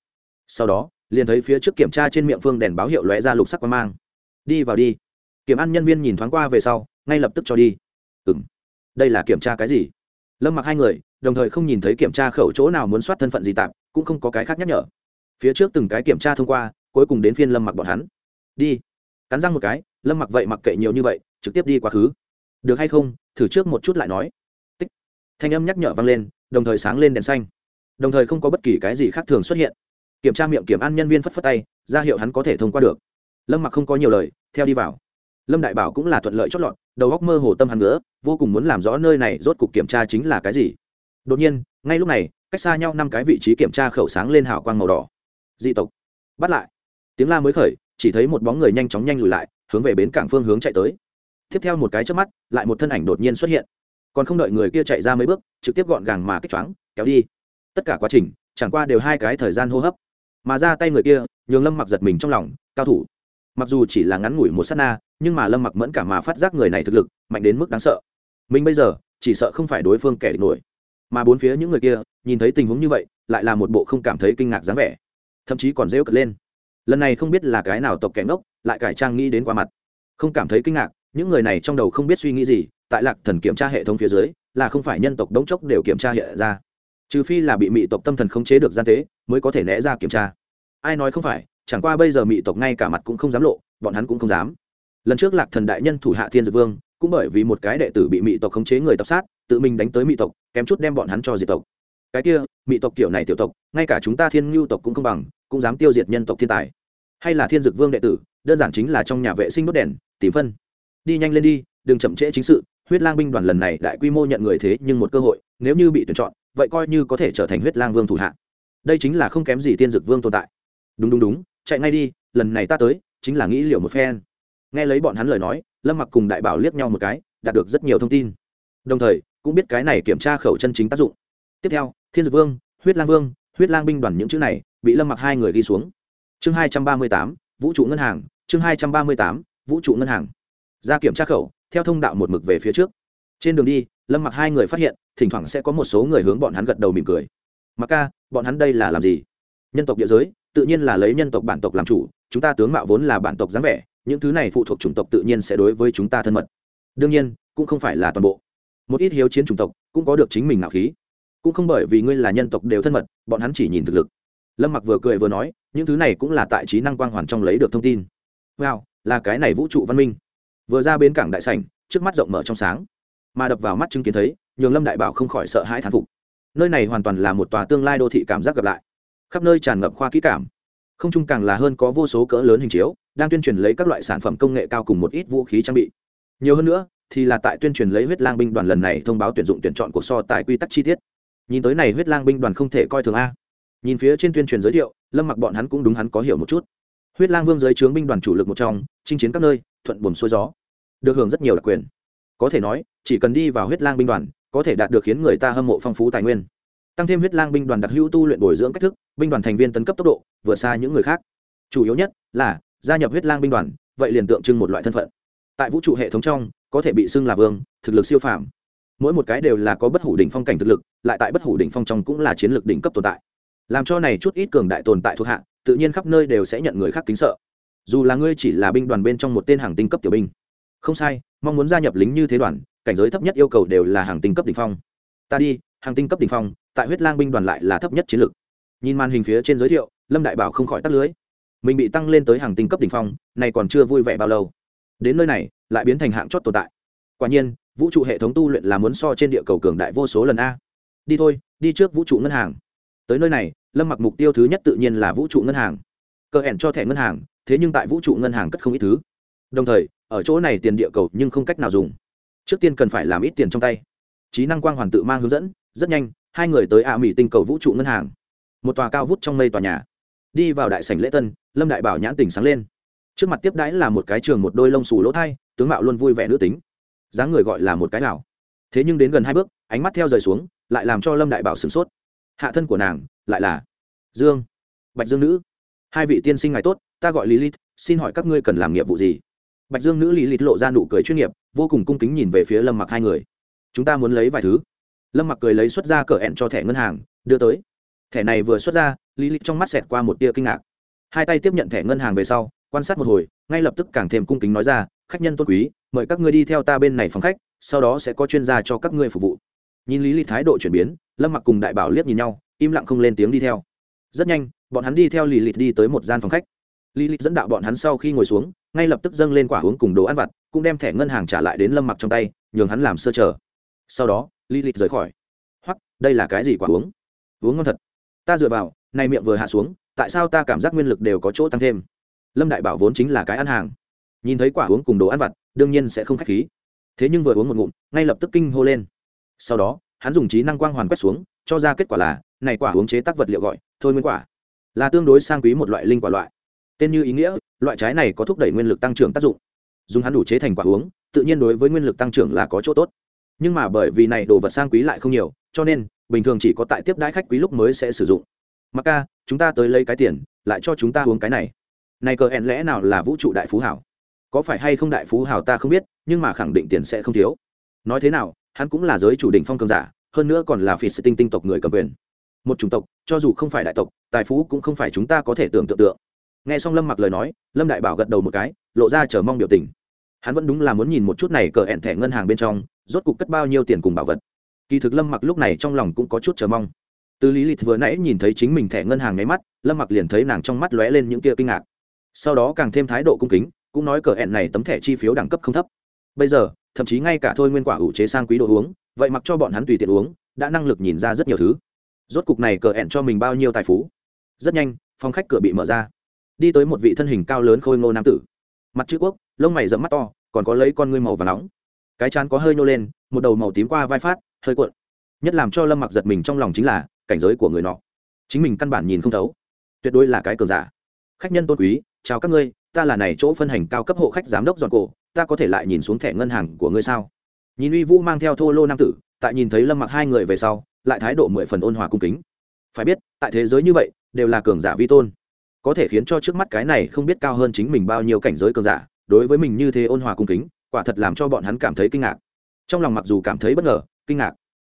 Sau đó, liền thấy phía trước kiểm tra trên miệng phương đèn báo hiệu lóe ra lục sắc quang mang. Đi vào đi. Kiểm ăn nhân viên nhìn thoáng qua về sau, ngay lập tức cho đi. Ừ m đây là kiểm tra cái gì? Lâm mặc hai người, đồng thời không nhìn thấy kiểm tra khẩu chỗ nào muốn soát thân phận gì tạm, cũng không có cái khác nhắc nhở. Phía trước từng cái kiểm tra thông qua, cuối cùng đến phiên lâm mặc bọn hắn. Đi cắn răng một cái, lâm mặc vậy mặc kệ nhiều như vậy, trực tiếp đi quá khứ. Được hay không, thử trước một chút lại nói. Tích. Thanh âm nhắc nhở vang lên, đồng thời sáng lên đèn xanh. Đồng thời không có bất kỳ cái gì khác thường xuất hiện. Kiểm tra miệng kiểm an nhân viên phất phất tay, ra hiệu hắn có thể thông qua được. Lâm mặc không có nhiều lời, theo đi vào. Lâm đại bảo cũng là thuận lợi chót lọt, đầu góc mơ hồ tâm hắn nữa vô cùng muốn làm rõ nơi này rốt cục kiểm tra chính là cái gì. Đột nhiên, ngay lúc này, cách xa nhau năm cái vị trí kiểm tra khẩu sáng lên hào quang màu đỏ. Dị tộc. Bắt lại. Tiếng la mới khởi chỉ thấy một bóng người nhanh chóng nhanh lùi lại, hướng về bến cảng phương hướng chạy tới. Tiếp theo một cái trước mắt, lại một thân ảnh đột nhiên xuất hiện. Còn không đợi người kia chạy ra mấy bước, trực tiếp gọn gàng mà kích choáng, kéo đi. Tất cả quá trình, chẳng qua đều hai cái thời gian hô hấp. Mà ra tay người kia, nhường lâm mặc giật mình trong lòng, cao thủ. Mặc dù chỉ là ngắn ngủi một s á t na, nhưng mà lâm mặc mẫn cả mà phát giác người này thực lực, mạnh đến mức đáng sợ. Mình bây giờ, chỉ sợ không phải đối phương kẻ địch nổi. Mà bốn phía những người kia, nhìn thấy tình huống như vậy, lại là một bộ không cảm thấy kinh ngạc dáng vẻ. Thậm chí còn rêu cật lên lần này không biết là cái nào tộc kẻ ngốc, lại cải trang nghĩ đến qua mặt. Không cảm thấy kinh ngạc, những người này trong đầu không biết suy nghĩ gì, tại lạc thần kiểm tra hệ thống phía dưới, là không phải nhân tộc đống chốc đều kiểm tra hiện ra. Trừ phi là bị mị tộc tâm thần khống chế được gian tế, mới có thể né ra kiểm tra. Ai nói không phải, chẳng qua bây giờ mị tộc ngay cả mặt cũng không dám lộ, bọn hắn cũng không dám. Lần trước lạc thần đại nhân thủ hạ thiên dược vương, cũng bởi vì một cái đệ tử bị mị tộc khống chế người tập sát, tự mình đánh tới mị tộc, kém chút đem bọn hắn cho diệt tộc cái kia mỹ tộc kiểu này tiểu tộc, ngay cả chúng ta thiên ngưu tộc cũng không bằng, cũng dám tiêu diệt nhân tộc thiên tài. Hay là thiên dực vương đệ tử, đơn giản chính là trong nhà vệ sinh đốt đèn, tìm phân. Đi nhanh lên đi, đừng chậm trễ chính sự, huyết lang binh đoàn lần này đại quy mô nhận người thế nhưng một cơ hội, nếu như bị tuyển chọn, vậy coi như có thể trở thành huyết lang vương thủ hạ. Đây chính là không kém gì thiên dực vương tồn tại. Đúng đúng đúng, chạy ngay đi, lần này ta tới, chính là nghĩ liệu một phen. Nghe lấy bọn hắn lời nói, lâm mặc cùng đại bảo liếc nhau một cái, đạt được rất nhiều thông tin. Đồng thời, cũng biết cái này kiểm tra khẩu chân chính tác dụng tiếp theo, thiên dược vương, huyết lang vương, huyết lang binh đoàn những chữ này bị lâm mặc hai người ghi xuống. Chương hai trăm ba mươi tám, vũ trụ ngân hàng, chương hai trăm ba mươi tám, vũ trụ ngân hàng. Ra kiểm tra khẩu, theo thông đạo một mực về phía trước. Trên đường đi, lâm mặc hai người phát hiện, thỉnh thoảng sẽ có một số người hướng bọn hắn gật đầu mỉm cười. Mặc ca, bọn hắn đây là làm gì? Nhân tộc địa giới, tự nhiên là lấy nhân tộc bản tộc làm chủ, chúng ta tướng mạo vốn là bản tộc dáng vẻ, những thứ này phụ thuộc chủng tộc tự nhiên sẽ đối với chúng ta thân mật. Đương nhiên, cũng không phải là toàn bộ. Một ít hiếu chiến chủng tộc cũng có được chính mình nạo khí cũng không bởi vì ngươi là nhân tộc đều thân mật, bọn hắn chỉ nhìn thực lực. Lâm mặc vừa cười vừa nói, những thứ này cũng là tại trí năng quang hoàn trong lấy được thông tin. Wow, là cái này vũ trụ văn minh. Vừa ra bến cảng đại sảnh, trước mắt rộng mở trong sáng, mà đập vào mắt chứng kiến thấy, nhường lâm đại bảo không khỏi sợ hãi thán phục. Nơi này hoàn toàn là một tòa tương lai đô thị cảm giác gặp lại, khắp nơi tràn ngập khoa kỹ cảm. Không chung càng là hơn có vô số cỡ lớn hình chiếu, đang tuyên truyền lấy các loại sản phẩm công nghệ cao cùng một ít vũ khí trang bị. Nhiều hơn nữa, thì là tại tuyên truyền lấy huyết lang binh đoàn lần này thông báo tuyển dụng tuyển chọn cuộc so tài quy tắc chi tiết nhìn tới này huyết lang binh đoàn không thể coi thường a. Nhìn phía trên tuyên truyền giới thiệu, lâm mặc bọn hắn cũng đúng hắn có hiểu một chút. Huyết lang vương giới trướng binh đoàn chủ lực một trong, chinh chiến các nơi, thuận buồm xuôi gió. Được hưởng rất nhiều đặc quyền. Có thể nói, chỉ cần đi vào huyết lang binh đoàn, có thể đạt được khiến người ta hâm mộ phong phú tài nguyên. Tăng thêm huyết lang binh đoàn đặc hữu tu luyện bồi dưỡng cách thức, binh đoàn thành viên tấn cấp tốc độ, vượt xa những người khác. Chủ yếu nhất là, gia nhập huyết lang binh đoàn, vậy liền tượng trưng một loại thân phận. Tại vũ trụ hệ thống trong, có thể bị xưng là vương, thực lực siêu phàm mỗi một cái đều là có bất hủ đỉnh phong cảnh thực lực, lại tại bất hủ đỉnh phong trong cũng là chiến lược đỉnh cấp tồn tại. Làm cho này chút ít cường đại tồn tại thuộc hạ, tự nhiên khắp nơi đều sẽ nhận người khác kính sợ. Dù là ngươi chỉ là binh đoàn bên trong một tên hàng tinh cấp tiểu binh. Không sai, mong muốn gia nhập lính như thế đoàn, cảnh giới thấp nhất yêu cầu đều là hàng tinh cấp đỉnh phong. Ta đi, hàng tinh cấp đỉnh phong, tại huyết lang binh đoàn lại là thấp nhất chiến lược. Nhìn màn hình phía trên giới thiệu, lâm đại bảo không khỏi tắt lưới. Mình bị tăng lên tới hàng tinh cấp đỉnh phong này còn chưa vui vẻ bao lâu. Đến nơi này, lại biến thành hạng chót tồn tại. Quả nhiên vũ trụ hệ thống tu luyện là muốn so trên địa cầu cường đại vô số lần a. Đi thôi, đi trước vũ trụ ngân hàng. Tới nơi này, lâm mặc mục tiêu thứ nhất tự nhiên là vũ trụ ngân hàng. Cơ hẹn cho thẻ ngân hàng, thế nhưng tại vũ trụ ngân hàng cất không ít thứ. Đồng thời, ở chỗ này tiền địa cầu nhưng không cách nào dùng. Trước tiên cần phải làm ít tiền trong tay. Trí năng quang hoàn tự mang hướng dẫn, rất nhanh, hai người tới ạ mỹ tinh cầu vũ trụ ngân hàng. Một tòa cao vút trong mây tòa nhà. Đi vào đại sảnh lễ tân, lâm đại bảo nhãn tỉnh sáng lên. Trước mặt tiếp đãi là một cái trường một đôi lông xù lỗ thai, tướng mạo luôn vui vẻ nữ tính dáng người gọi là một cái nào. Thế nhưng đến gần hai bước, ánh mắt theo rời xuống, lại làm cho lâm đại bảo sửng sốt. Hạ thân của nàng, lại là dương, bạch dương nữ. Hai vị tiên sinh ngài tốt, ta gọi lý xin hỏi các ngươi cần làm nghiệp vụ gì? Bạch dương nữ lý lộ ra nụ cười chuyên nghiệp, vô cùng cung kính nhìn về phía lâm mặc hai người. Chúng ta muốn lấy vài thứ. Lâm mặc cười lấy xuất ra cờ ẹn cho thẻ ngân hàng, đưa tới. Thẻ này vừa xuất ra lý trong mắt xẹt qua một tia kinh ngạc. Hai tay tiếp nhận thẻ ngân hàng về sau, quan sát một hồi, ngay lập tức càng thêm cung kính nói ra khách nhân tôn quý, mời các ngươi đi theo ta bên này phòng khách, sau đó sẽ có chuyên gia cho các ngươi phục vụ. Nhìn lý lịch thái độ chuyển biến, lâm mặc cùng đại bảo liếc nhìn nhau, im lặng không lên tiếng đi theo. Rất nhanh, bọn hắn đi theo lý lịch đi tới một gian phòng khách. Lý lịch dẫn đạo bọn hắn sau khi ngồi xuống, ngay lập tức dâng lên quả uống cùng đồ ăn vặt, cũng đem thẻ ngân hàng trả lại đến lâm mặc trong tay, nhường hắn làm sơ chờ. Sau đó, lý lịch rời khỏi. Hoặc đây là cái gì quả uống? Uống ngon thật. Ta dựa vào nay miệng vừa hạ xuống, tại sao ta cảm giác nguyên lực đều có chỗ tăng thêm? Lâm đại bảo vốn chính là cái ăn hàng nhìn thấy quả uống cùng đồ ăn vặt, đương nhiên sẽ không k h á c h khí. Thế nhưng vừa uống một ngụm, ngay lập tức kinh hô lên. Sau đó, hắn dùng trí năng quang hoàn quét xuống, cho ra kết quả là, này quả uống chế tác vật liệu gọi, thôi nguyên quả. Là tương đối sang quý một loại linh quả loại. Tên như ý nghĩa, loại trái này có thúc đẩy nguyên lực tăng trưởng tác dụng. Dùng hắn đủ chế thành quả uống, tự nhiên đối với nguyên lực tăng trưởng là có chỗ tốt. Nhưng mà bởi vì này đồ vật sang quý lại không nhiều, cho nên, bình thường chỉ có tại tiếp đãi khách quý lúc mới sẽ sử dụng. Mặc ca, chúng ta tới lấy cái tiền, lại cho chúng ta uống cái này. Này cờ hẹn lẽ nào là vũ trụ đại phú hảo? Có phải hay không đại phú hảo ta không biết, nhưng mà khẳng định tiền sẽ không thiếu. Nói thế nào, hắn cũng là giới chủ đỉnh phong cường giả, hơn nữa còn là phi sự tinh tinh tộc người cầm quyền. Một chủng tộc, cho dù không phải đại tộc, tài phú cũng không phải chúng ta có thể tưởng tượng tượng. Nghe xong lâm mặc lời nói, lâm đại bảo gật đầu một cái, lộ ra chờ mong biểu tình. Hắn vẫn đúng là muốn nhìn một chút này cờ hẹn thẻ ngân hàng bên trong, rốt cục cất bao nhiêu tiền cùng bảo vật. Kỳ thực lâm mặc lúc này trong lòng cũng có chút chờ mong. Từ lý lịch vừa nãy nhìn thấy chính mình thẻ ngân hàng nháy mắt, lâm mặc liền thấy nàng trong mắt lóe lên những kia kinh ngạc. Sau đó càng thêm thái độ cung kính cũng nói cờ hẹn này tấm thẻ chi phiếu đẳng cấp không thấp. Bây giờ, thậm chí ngay cả thôi nguyên quả ủ chế sang quý đồ uống, vậy mặc cho bọn hắn tùy tiện uống, đã năng lực nhìn ra rất nhiều thứ. Rốt cục này cờ hẹn cho mình bao nhiêu tài phú. Rất nhanh, phòng khách cửa bị mở ra. Đi tới một vị thân hình cao lớn khôi ngô nam tử. Mặt chữ quốc, lông mày rậm mắt to, còn có lấy con ngươi màu và nóng. Cái chán có hơi nhô lên, một đầu màu tím qua vai phát, hơi cuộn. Nhất làm cho lâm mặc giật mình trong lòng chính là cảnh giới của người nọ. Chính mình căn bản nhìn không thấu. Tuyệt đối là cái cường giả. Khách nhân tôn quý, chào các ngươi ta là này chỗ phân hành cao cấp hộ khách giám đốc giòn cổ, ta có thể lại nhìn xuống thẻ ngân hàng của ngươi sao? Nhìn uy vũ mang theo thô lô nam tử, tại nhìn thấy lâm mặc hai người về sau, lại thái độ mười phần ôn hòa cung kính. Phải biết, tại thế giới như vậy, đều là cường giả vi tôn. Có thể khiến cho trước mắt cái này không biết cao hơn chính mình bao nhiêu cảnh giới cường giả, đối với mình như thế ôn hòa cung kính, quả thật làm cho bọn hắn cảm thấy kinh ngạc. Trong lòng mặc dù cảm thấy bất ngờ, kinh ngạc.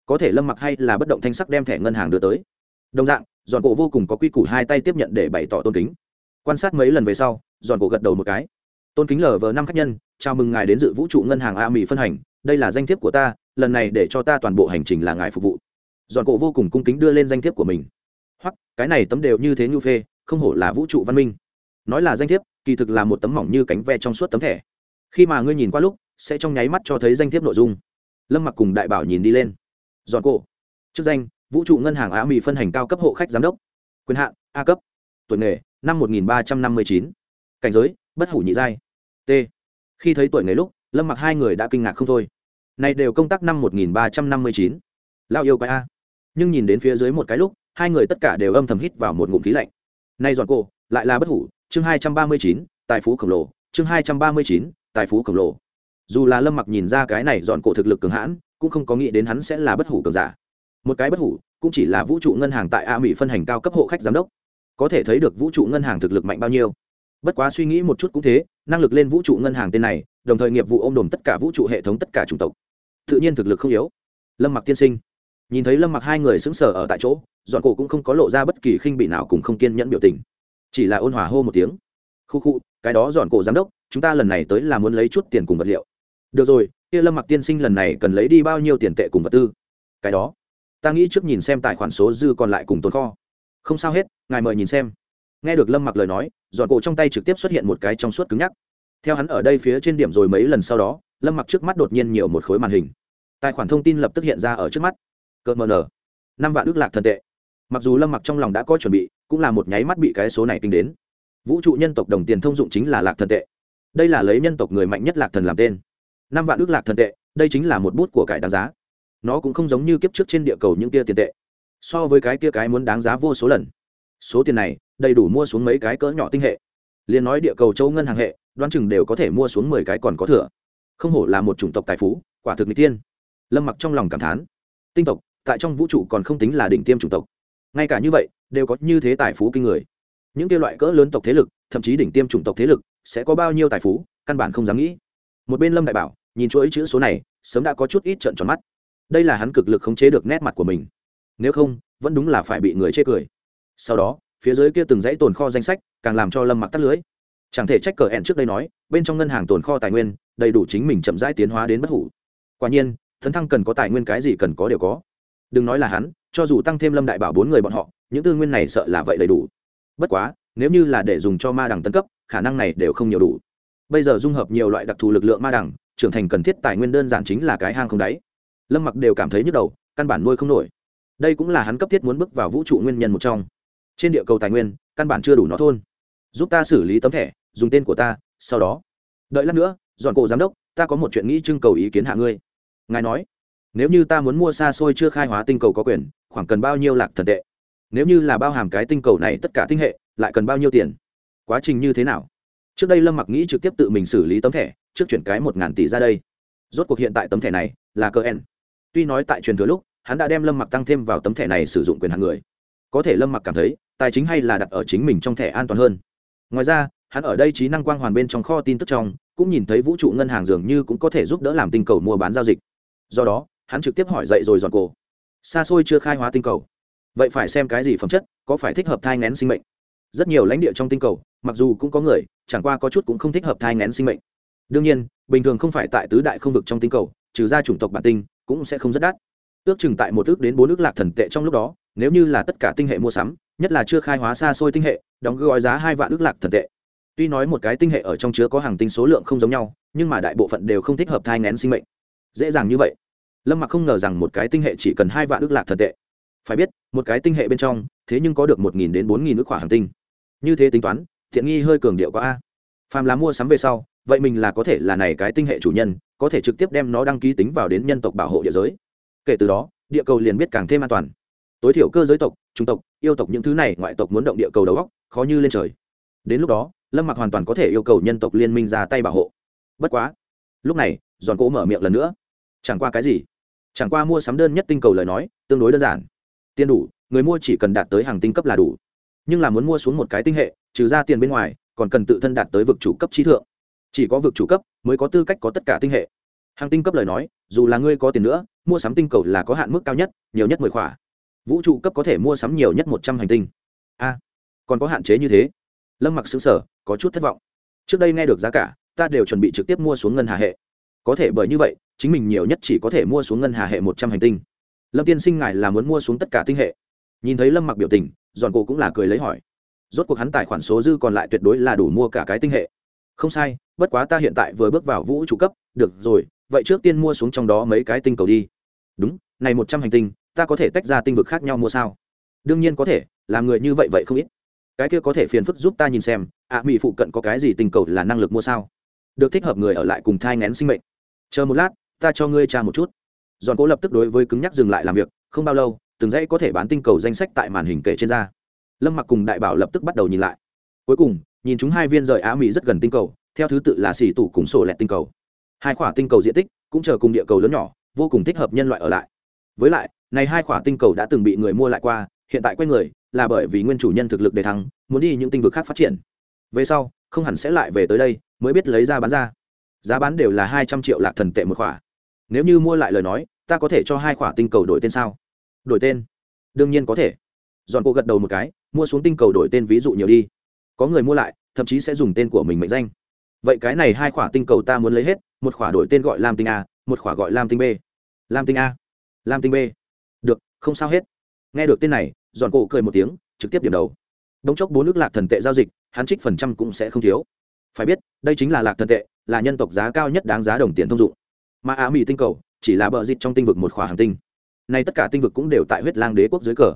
Có thể lâm mặc hay là bất động thanh sắc đem thẻ ngân hàng đưa tới. Đồng dạng, dọn cổ vô cùng có quy củ hai tay tiếp nhận để bày tỏ tôn kính quan sát mấy lần về sau, giòn cổ gật đầu một cái. Tôn kính lờ vờ năm khách nhân, chào mừng ngài đến dự vũ trụ ngân hàng a mỹ phân hành, đây là danh thiếp của ta, lần này để cho ta toàn bộ hành trình là ngài phục vụ. Giòn cổ vô cùng cung kính đưa lên danh thiếp của mình. Hoặc, cái này tấm đều như thế như phê, không hổ là vũ trụ văn minh. Nói là danh thiếp, kỳ thực là một tấm mỏng như cánh ve trong suốt tấm thẻ. Khi mà ngươi nhìn qua lúc, sẽ trong nháy mắt cho thấy danh thiếp nội dung. Lâm mặc cùng đại bảo nhìn đi lên. Giòn cổ. Chức danh, vũ trụ ngân hàng á mỹ phân hành cao cấp hộ khách giám đốc. Quyền hạn, a cấp. Tuổi nghề năm một nghìn ba trăm năm mươi chín. Cảnh giới, bất hủ nhị giai. T. Khi thấy tuổi nghề lúc, lâm mặc hai người đã kinh ngạc không thôi. Này đều công tác năm một nghìn ba trăm năm mươi chín. Lao yêu quái a. Nhưng nhìn đến phía dưới một cái lúc, hai người tất cả đều âm thầm hít vào một ngụm khí lạnh. Nay dọn cổ lại là bất hủ, chương hai trăm ba mươi chín, tài phú khổng lồ, chương hai trăm ba mươi chín, tài phú khổng lồ. Dù là lâm mặc nhìn ra cái này dọn cổ thực lực cường hãn, cũng không có nghĩ đến hắn sẽ là bất hủ cường giả. Một cái bất hủ, cũng chỉ là vũ trụ ngân hàng tại a mỹ phân hành cao cấp hộ khách giám đốc có thể thấy được vũ trụ ngân hàng thực lực mạnh bao nhiêu. Bất quá suy nghĩ một chút cũng thế, năng lực lên vũ trụ ngân hàng tên này, đồng thời nghiệp vụ ô m đồm tất cả vũ trụ hệ thống tất cả chủng tộc. Tự nhiên thực lực không yếu. Lâm mặc tiên sinh. Nhìn thấy lâm mặc hai người xứng sở ở tại chỗ, dọn cổ cũng không có lộ ra bất kỳ khinh bị nào cùng không kiên nhẫn biểu tình. Chỉ là ôn hòa hô một tiếng. Khu khu, cái đó dọn cổ giám đốc, chúng ta lần này tới là muốn lấy chút tiền cùng vật liệu. Được rồi, kia lâm mặc tiên sinh lần này cần lấy đi bao nhiêu tiền tệ cùng vật tư? Cái đó. Ta nghĩ trước nhìn xem tài khoản số dư còn lại cùng tồn kho không sao hết, ngài mời nhìn xem. Nghe được lâm mặc lời nói, giọt cổ trong tay trực tiếp xuất hiện một cái trong suốt cứng nhắc. Theo hắn ở đây phía trên điểm rồi mấy lần sau đó, lâm mặc trước mắt đột nhiên nhiều một khối màn hình. Tài khoản thông tin lập tức hiện ra ở trước mắt. Cợt mờ nở. Năm vạn ước lạc thần tệ. Mặc dù lâm mặc trong lòng đã có chuẩn bị, cũng là một nháy mắt bị cái số này kinh đến. Vũ trụ nhân tộc đồng tiền thông dụng chính là lạc thần tệ. Đây là lấy nhân tộc người mạnh nhất lạc thần làm tên. Năm vạn ước lạc thần tệ, đây chính là một bút của cải đáng giá. Nó cũng không giống như kiếp trước trên địa cầu những kia tiền tệ so với cái kia cái muốn đáng giá vô số lần. Số tiền này, đầy đủ mua xuống mấy cái cỡ nhỏ tinh hệ. Liền nói địa cầu châu ngân hàng hệ, đoán chừng đều có thể mua xuống mười cái còn có thừa. Không hổ là một chủng tộc tài phú, quả thực n g tiên lâm mặc trong lòng cảm thán. Tinh tộc, tại trong vũ trụ còn không tính là đỉnh tiêm chủng tộc. Ngay cả như vậy, đều có như thế tài phú kinh người. Những kia loại cỡ lớn tộc thế lực, thậm chí đỉnh tiêm chủng tộc thế lực, sẽ có bao nhiêu tài phú, căn bản không dám nghĩ. Một bên lâm đại bảo, nhìn chuỗi chữ số này, sớm đã có chút ít trận tròn mắt. Đây là hắn cực lực khống chế được nét mặt của mình nếu không, vẫn đúng là phải bị người chê cười. Sau đó, phía dưới kia từng dãy tồn kho danh sách, càng làm cho lâm mặc tắt lưới. Chẳng thể trách cờ ẹn trước đây nói, bên trong ngân hàng tồn kho tài nguyên, đầy đủ chính mình chậm rãi tiến hóa đến bất hủ. Quả nhiên thấn thăng cần có tài nguyên cái gì cần có đều có. Đừng nói là hắn, cho dù tăng thêm lâm đại bảo bốn người bọn họ, những tư nguyên này sợ là vậy đầy đủ. Bất quá, nếu như là để dùng cho ma đằng tân cấp, khả năng này đều không nhiều đủ. Bây giờ dung hợp nhiều loại đặc thù lực lượng ma đằng trưởng thành cần thiết tài nguyên đơn giản chính là cái hang không đáy. Lâm mặc đều cảm thấy nhức đầu, căn bản nuôi không nổi đây cũng là hắn cấp thiết muốn bước vào vũ trụ nguyên nhân một trong. Trên địa cầu tài nguyên, căn bản chưa đủ nó thôn. Giúp ta xử lý tấm thẻ, dùng tên của ta, sau đó. Đợi lát nữa, dọn cổ giám đốc, ta có một chuyện nghĩ trưng cầu ý kiến hạ ngươi. Ngài nói, nếu như ta muốn mua xa xôi chưa khai hóa tinh cầu có quyền, khoảng cần bao nhiêu lạc thần tệ? Nếu như là bao hàm cái tinh cầu này tất cả tinh hệ, lại cần bao nhiêu tiền? Quá trình như thế nào? Trước đây lâm mặc nghĩ trực tiếp tự mình xử lý tấm thẻ, trước chuyển cái một ngàn tỷ ra đây. Rốt cuộc hiện tại tấm thẻ này là cơ n. Tuy nói tại truyền thừa lúc hắn đã đem lâm mặc tăng thêm vào tấm thẻ này sử dụng quyền hàng người. Có thể lâm mặc cảm thấy, tài chính hay là đặt ở chính mình trong thẻ an toàn hơn. Ngoài ra, hắn ở đây trí năng quang hoàn bên trong kho tin tức trong, cũng nhìn thấy vũ trụ ngân hàng dường như cũng có thể giúp đỡ làm tinh cầu mua bán giao dịch. Do đó, hắn trực tiếp hỏi dậy rồi dọn cổ. Xa xôi chưa khai hóa tinh cầu. Vậy phải xem cái gì phẩm chất, có phải thích hợp thai ngén sinh mệnh? Rất nhiều lãnh địa trong tinh cầu, mặc dù cũng có người, chẳng qua có chút cũng không thích hợp thai ngén sinh mệnh. Đương nhiên, bình thường không phải tại tứ đại không vực trong tinh cầu, trừ ra chủng tộc bản tinh, cũng sẽ không rất đắt ước chừng tại một ước đến bốn ước lạc thần tệ trong lúc đó, nếu như là tất cả tinh hệ mua sắm, nhất là chưa khai hóa xa xôi tinh hệ, đóng gói giá hai vạn ước lạc thần tệ. Tuy nói một cái tinh hệ ở trong chứa có hàng tinh số lượng không giống nhau, nhưng mà đại bộ phận đều không thích hợp thai ngén sinh mệnh. Dễ dàng như vậy. Lâm mặc không ngờ rằng một cái tinh hệ chỉ cần hai vạn ước lạc thần tệ. Phải biết, một cái tinh hệ bên trong, thế nhưng có được một nghìn đến bốn nghìn ước khỏa hàng tinh. Như thế tính toán, thiện nghi hơi cường điệu quá a. Phàm là mua sắm về sau, vậy mình là có thể là này cái tinh hệ chủ nhân, có thể trực tiếp đem nó đăng ký tính vào đến nhân tộc bảo hộ địa giới kể từ đó, địa cầu liền biết càng thêm an toàn. Tối thiểu cơ giới tộc trung tộc, yêu tộc những thứ này ngoại tộc muốn động địa cầu đầu góc khó như lên trời. Đến lúc đó, lâm mặc hoàn toàn có thể yêu cầu nhân tộc liên minh ra tay bảo hộ. Bất quá, lúc này, giòn cỗ mở miệng lần nữa. Chẳng qua cái gì? Chẳng qua mua sắm đơn nhất tinh cầu lời nói, tương đối đơn giản. Tiền đủ, người mua chỉ cần đạt tới hàng tinh cấp là đủ. Nhưng là muốn mua xuống một cái tinh hệ, trừ ra tiền bên ngoài, còn cần tự thân đạt tới vực chủ cấp trí thượng. Chỉ có vực chủ cấp mới có tư cách có tất cả tinh hệ. Hàng tinh cấp lời nói, dù là ngươi có tiền nữa mua sắm tinh cầu là có hạn mức cao nhất, nhiều nhất mười khỏa. Vũ trụ cấp có thể mua sắm nhiều nhất một trăm hành tinh. A, còn có hạn chế như thế. Lâm mặc xứng sở có chút thất vọng. Trước đây nghe được giá cả, ta đều chuẩn bị trực tiếp mua xuống ngân hà hệ. Có thể bởi như vậy, chính mình nhiều nhất chỉ có thể mua xuống ngân hà hệ một trăm hành tinh. Lâm tiên sinh ngài là muốn mua xuống tất cả tinh hệ. Nhìn thấy lâm mặc biểu tình, giòn cổ cũng là cười lấy hỏi. Rốt cuộc hắn tài khoản số dư còn lại tuyệt đối là đủ mua cả cái tinh hệ. Không sai, bất quá ta hiện tại vừa bước vào vũ trụ cấp, được rồi, vậy trước tiên mua xuống trong đó mấy cái tinh cầu đi đúng này một trăm hành tinh ta có thể tách ra tinh vực khác nhau mua sao? Đương nhiên có thể làm người như vậy vậy không ít. Cái kia có thể phiền phức giúp ta nhìn xem ạ à, mỹ phụ cận có cái gì tinh cầu là năng lực mua sao? Được thích hợp người ở lại cùng thai ngén sinh mệnh. Chờ một lát ta cho ngươi tra một chút. Giòn cố lập tức đối với cứng nhắc dừng lại làm việc không bao lâu từng dãy có thể bán tinh cầu danh sách tại màn hình kể trên ra. lâm mặc cùng đại bảo lập tức bắt đầu nhìn lại. Cuối cùng nhìn chúng hai viên rời á mỹ rất gần tinh cầu theo thứ tự là xì tủ cùng sổ lẹt tinh cầu. Hai khỏa tinh cầu diện tích cũng chờ cùng địa cầu lớn nhỏ vô cùng thích hợp nhân loại ở lại. Với lại, này hai khỏa tinh cầu đã từng bị người mua lại qua, hiện tại quen người, là bởi vì nguyên chủ nhân thực lực đề thăng, muốn đi những tinh vực khác phát triển. Về sau, không hẳn sẽ lại về tới đây, mới biết lấy ra bán ra. Giá bán đều là hai trăm triệu lạc thần tệ một khỏa. Nếu như mua lại lời nói, ta có thể cho hai khỏa tinh cầu đổi tên sao? Đổi tên? Đương nhiên có thể. Dọn cô gật đầu một cái, mua xuống tinh cầu đổi tên ví dụ nhiều đi. Có người mua lại, thậm chí sẽ dùng tên của mình mệnh danh. Vậy cái này hai khỏa tinh cầu ta muốn lấy hết, một khỏa đổi tên gọi lam tinh a, một khỏa gọi lam tinh b lam tinh a. Lam tinh b. Được, không sao hết. Nghe được tên này dọn cổ cười một tiếng, trực tiếp điểm đầu. Đống chốc bốn nước lạc thần tệ giao dịch, hắn trích phần trăm cũng sẽ không thiếu. Phải biết, đây chính là lạc thần tệ, là nhân tộc giá cao nhất đáng giá đồng tiền thông dụng. Mà á mỹ tinh cầu, chỉ là bờ dịch trong tinh vực một khỏa hàng tinh. Nay tất cả tinh vực cũng đều tại huyết lang đế quốc dưới cờ.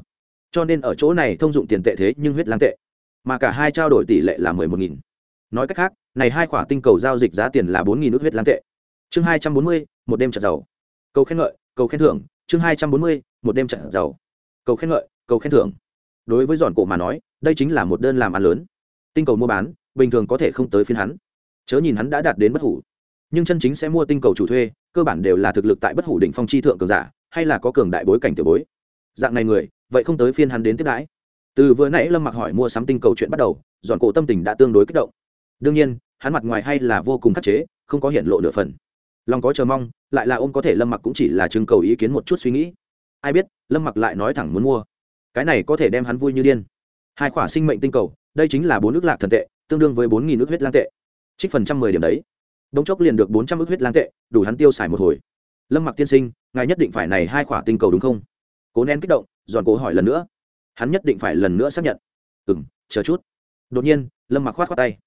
Cho nên ở chỗ này thông dụng tiền tệ thế nhưng huyết lang tệ. Mà cả hai trao đổi tỷ lệ là mười một nghìn. Nói cách khác, này hai khỏa tinh cầu giao dịch giá tiền là bốn nghìn nước huyết lang tệ. Chương hai trăm bốn mươi, một đêm trận giàu cầu khen ngợi, cầu khen thưởng, chương hai trăm bốn mươi, một đêm trận giàu. Cầu khen ngợi, cầu khen thưởng. Đối với giòn cổ mà nói, đây chính là một đơn làm ăn lớn. Tinh cầu mua bán, bình thường có thể không tới phiên hắn. Chớ nhìn hắn đã đạt đến bất hủ. Nhưng chân chính sẽ mua tinh cầu chủ thuê, cơ bản đều là thực lực tại bất hủ đỉnh phong chi thượng cường giả, hay là có cường đại bối cảnh tiểu bối. Dạng này người, vậy không tới phiên hắn đến tiếp đãi. Từ vừa nãy lâm mặc hỏi mua sắm tinh cầu chuyện bắt đầu dọn cổ tâm tình đã tương đối kích động. Đương nhiên, hắn mặt ngoài hay là vô cùng khắc chế, không có hiện lộ nửa phần lòng có chờ mong, lại là ôm có thể lâm mặc cũng chỉ là trưng cầu ý kiến một chút suy nghĩ. Ai biết, lâm mặc lại nói thẳng muốn mua. Cái này có thể đem hắn vui như điên. Hai khỏa sinh mệnh tinh cầu, đây chính là bốn nước lạc thần tệ, tương đương với bốn nghìn nước huyết lang tệ. Trích phần trăm mười điểm đấy. Đống chốc liền được bốn trăm ước huyết lang tệ, đủ hắn tiêu xài một hồi. Lâm mặc tiên sinh, ngài nhất định phải này hai khỏa tinh cầu đúng không? Cố nén kích động, giòn cố hỏi lần nữa. Hắn nhất định phải lần nữa xác nhận. Ừ m chờ chút. Đột nhiên, lâm mặc khoát khoát tay.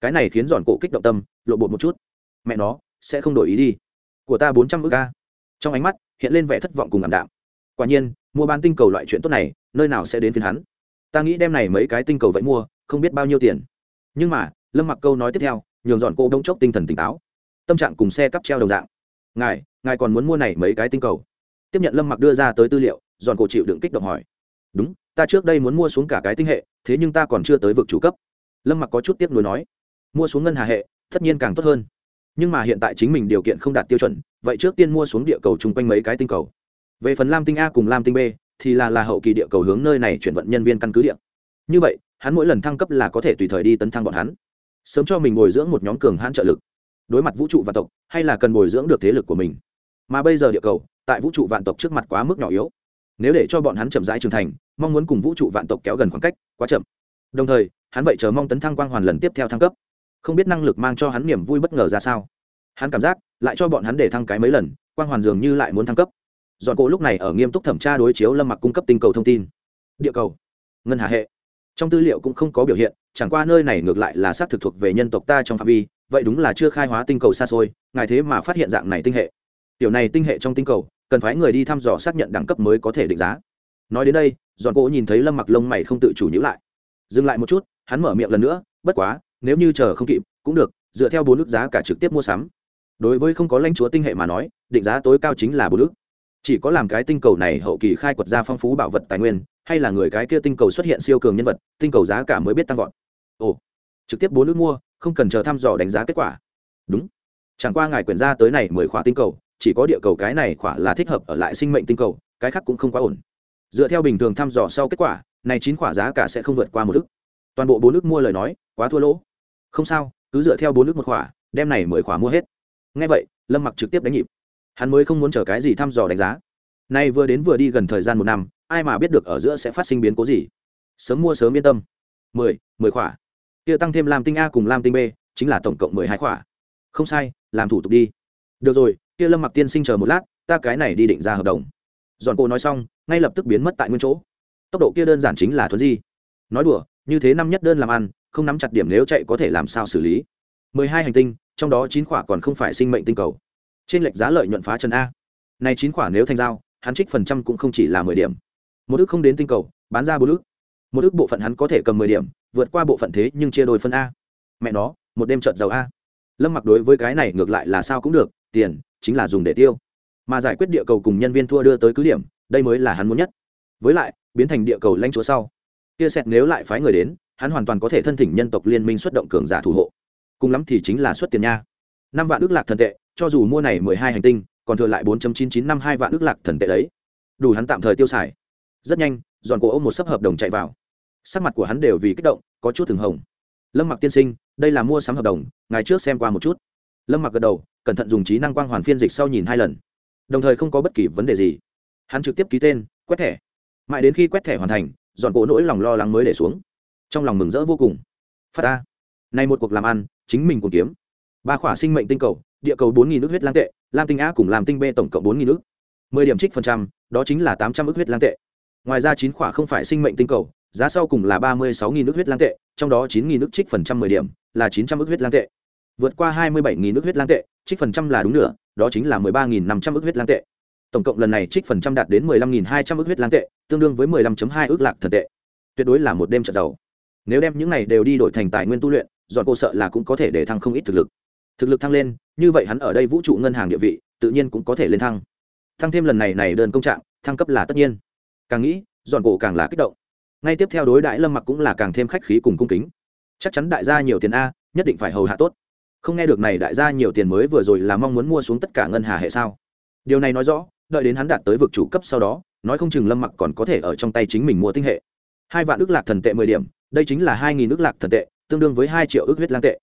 Cái này khiến giòn cổ kích động tâm, lộ bột một chút. Mẹ nó sẽ không đổi ý đi. Của ta bốn trăm ước ca trong ánh mắt, hiện lên vẻ thất vọng cùng ảm đạm. Quả nhiên, mua bán tinh cầu loại chuyện tốt này, nơi nào sẽ đến phiên hắn? Ta nghĩ đem này mấy cái tinh cầu vậy mua, không biết bao nhiêu tiền. Nhưng mà, lâm mặc câu nói tiếp theo, nhường dọn cô đông chốc tinh thần tỉnh táo. Tâm trạng cùng xe cắp treo đồng dạng. Ngài ngài còn muốn mua này mấy cái tinh cầu? Tiếp nhận lâm mặc đưa ra tới tư liệu, dọn cổ chịu đựng kích động hỏi. Đúng, ta trước đây muốn mua xuống cả cái tinh hệ, thế nhưng ta còn chưa tới vực chủ cấp. Lâm mặc có chút tiếc nuối nói. Mua xuống ngân hà hệ, tất nhiên càng tốt hơn nhưng mà hiện tại chính mình điều kiện không đạt tiêu chuẩn, vậy trước tiên mua xuống địa cầu chung quanh mấy cái tinh cầu. Về phần lam tinh a cùng lam tinh b, thì là là hậu kỳ địa cầu hướng nơi này chuyển vận nhân viên căn cứ địa. Như vậy, hắn mỗi lần thăng cấp là có thể tùy thời đi tấn thăng bọn hắn. Sớm cho mình bồi dưỡng một nhóm cường hãn trợ lực. Đối mặt vũ trụ vạn tộc, hay là cần bồi dưỡng được thế lực của mình. Mà bây giờ địa cầu, tại vũ trụ vạn tộc trước mặt quá mức nhỏ yếu. Nếu để cho bọn hắn chậm rãi trưởng thành, mong muốn cùng vũ trụ vạn tộc kéo gần khoảng cách quá chậm. Đồng thời, hắn vậy chờ mong tấn thăng quang hoàn lần tiếp theo thăng cấp không biết năng lực mang cho hắn niềm vui bất ngờ ra sao. Hắn cảm giác, lại cho bọn hắn để thăng cái mấy lần, quang hoàn dường như lại muốn thăng cấp. Dọn cổ lúc này ở nghiêm túc thẩm tra đối chiếu lâm mặc cung cấp tinh cầu thông tin. Địa cầu. Ngân hà hệ. Trong tư liệu cũng không có biểu hiện, chẳng qua nơi này ngược lại là xác thực thuộc về nhân tộc ta trong phạm vi, vậy đúng là chưa khai hóa tinh cầu xa xôi, ngài thế mà phát hiện dạng này tinh hệ. Tiểu này tinh hệ trong tinh cầu, cần phải người đi thăm dò xác nhận đẳng cấp mới có thể định giá. Nói đến đây dọn gỗ nhìn thấy lâm mặc lông mày không tự chủ nhữ lại. Dừng lại một chút, hắn mở miệng lần nữa, bất quá nếu như chờ không kịp, cũng được, dựa theo bốn nước giá cả trực tiếp mua sắm. Đối với không có lãnh chúa tinh hệ mà nói, định giá tối cao chính là bốn nước. Chỉ có làm cái tinh cầu này hậu kỳ khai quật ra phong phú bảo vật tài nguyên, hay là người cái kia tinh cầu xuất hiện siêu cường nhân vật, tinh cầu giá cả mới biết tăng vọt. Ồ, trực tiếp bốn nước mua, không cần chờ thăm dò đánh giá kết quả. Đúng. Chẳng qua ngài quyển ra tới này mười khỏa tinh cầu, chỉ có địa cầu cái này khỏa là thích hợp ở lại sinh mệnh tinh cầu, cái khác cũng không quá ổn. Dựa theo bình thường thăm dò sau kết quả, này chín khỏa giá cả sẽ không vượt qua một ức toàn bộ bốn nước mua lời nói, quá thua lỗ. Không sao, cứ dựa theo bốn nước một khỏa, đem này mười khỏa mua hết. Ngay vậy, lâm mặc trực tiếp đánh nhịp. Hắn mới không muốn chờ cái gì thăm dò đánh giá. Nay vừa đến vừa đi gần thời gian một năm, ai mà biết được ở giữa sẽ phát sinh biến cố gì. Sớm mua sớm yên tâm. Mười mười khỏa. Kia tăng thêm làm tinh a cùng làm tinh b, chính là tổng cộng mười hai khỏa. Không sai, làm thủ tục đi. Được rồi, kia lâm mặc tiên sinh chờ một lát, ta cái này đi định ra hợp đồng. Dọn cô nói xong, ngay lập tức biến mất tại nguyên chỗ. Tốc độ kia đơn giản chính là thuấn di. Nói đùa như thế năm nhất đơn làm ăn, không nắm chặt điểm nếu chạy có thể làm sao xử lý. mười hai hành tinh, trong đó chín quả còn không phải sinh mệnh tinh cầu. Trên lệch giá lợi nhuận phá trần a. Này chín quả nếu thành giao, hắn trích phần trăm cũng không chỉ là mười điểm. Một ước không đến tinh cầu, bán ra bốn ước. Một ước bộ phận hắn có thể cầm mười điểm, vượt qua bộ phận thế nhưng chia đôi phân a. Mẹ nó, một đêm trợt giàu a. Lâm mặc đối với cái này ngược lại là sao cũng được, tiền chính là dùng để tiêu. Mà giải quyết địa cầu cùng nhân viên thua đưa tới cứ điểm, đây mới là hắn muốn nhất. Với lại, biến thành địa cầu lãnh chúa sau kia sẹt nếu lại phái người đến, hắn hoàn toàn có thể thân thỉnh nhân tộc liên minh xuất động cường giả thủ hộ. Cùng lắm thì chính là xuất tiền nha. Năm vạn ước lạc thần tệ, cho dù mua này mười hai hành tinh, còn thừa lại bốn chín chín năm hai vạn ước lạc thần tệ đấy. Đủ hắn tạm thời tiêu xài. Rất nhanh dọn cổ ôm một sấp hợp đồng chạy vào. Sắc mặt của hắn đều vì kích động, có chút thường hồng. Lâm mặc tiên sinh, đây là mua sắm hợp đồng ngày trước xem qua một chút. Lâm mặc gật đầu, cẩn thận dùng trí năng quang hoàn phiên dịch sau nhìn hai lần. Đồng thời không có bất kỳ vấn đề gì. Hắn trực tiếp ký tên, quét thẻ. Mãi đến khi quét thẻ hoàn thành dọn cổ nỗi lòng lo lắng mới để xuống. Trong lòng mừng rỡ vô cùng. Phát ta nay một cuộc làm ăn, chính mình cùng kiếm. Ba khỏa sinh mệnh tinh cầu, địa cầu bốn nghìn nước huyết lang tệ, lam tinh a cùng làm tinh b tổng cộng bốn nghìn nước mười điểm trích phần trăm, đó chính là tám trăm ước huyết lang tệ. Ngoài ra chín khỏa không phải sinh mệnh tinh cầu, giá sau cùng là ba mươi sáu nghìn nước huyết lang tệ, trong đó chín nghìn nước trích phần trăm mười điểm, là chín trăm ước huyết lang tệ. Vượt qua hai mươi bảy nghìn nước huyết lang tệ, trích phần trăm là đúng nửa, đó chính là mười ba nghìn năm trăm ước huyết lang tệ tổng cộng lần này trích phần trăm đạt đến mười lăm nghìn hai trăm ước huyết lang tệ, tương đương với mười lăm hai ước lạc thần tệ. Tuyệt đối là một đêm trợ giàu. Nếu đem những này đều đi đổi thành tài nguyên tu luyện dọn cô sợ là cũng có thể để thăng không ít thực lực. Thực lực thăng lên, như vậy hắn ở đây vũ trụ ngân hàng địa vị, tự nhiên cũng có thể lên thăng. Thăng thêm lần này này đơn công trạng, thăng cấp là tất nhiên. Càng nghĩ dọn cổ càng là kích động. Ngay tiếp theo đối đại lâm mặc cũng là càng thêm khách khí cùng cung kính. Chắc chắn đại gia nhiều tiền a, nhất định phải hầu hạ tốt. Không nghe được này đại gia nhiều tiền mới vừa rồi là mong muốn mua xuống tất cả ngân hà hệ sao? Điều này nói rõ đợi đến hắn đạt tới vực chủ cấp sau đó, nói không chừng lâm mặc còn có thể ở trong tay chính mình mua tinh hệ. Hai vạn ước lạc thần tệ mười điểm, đây chính là hai nghìn ước lạc thần tệ, tương đương với hai triệu ước huyết lang tệ.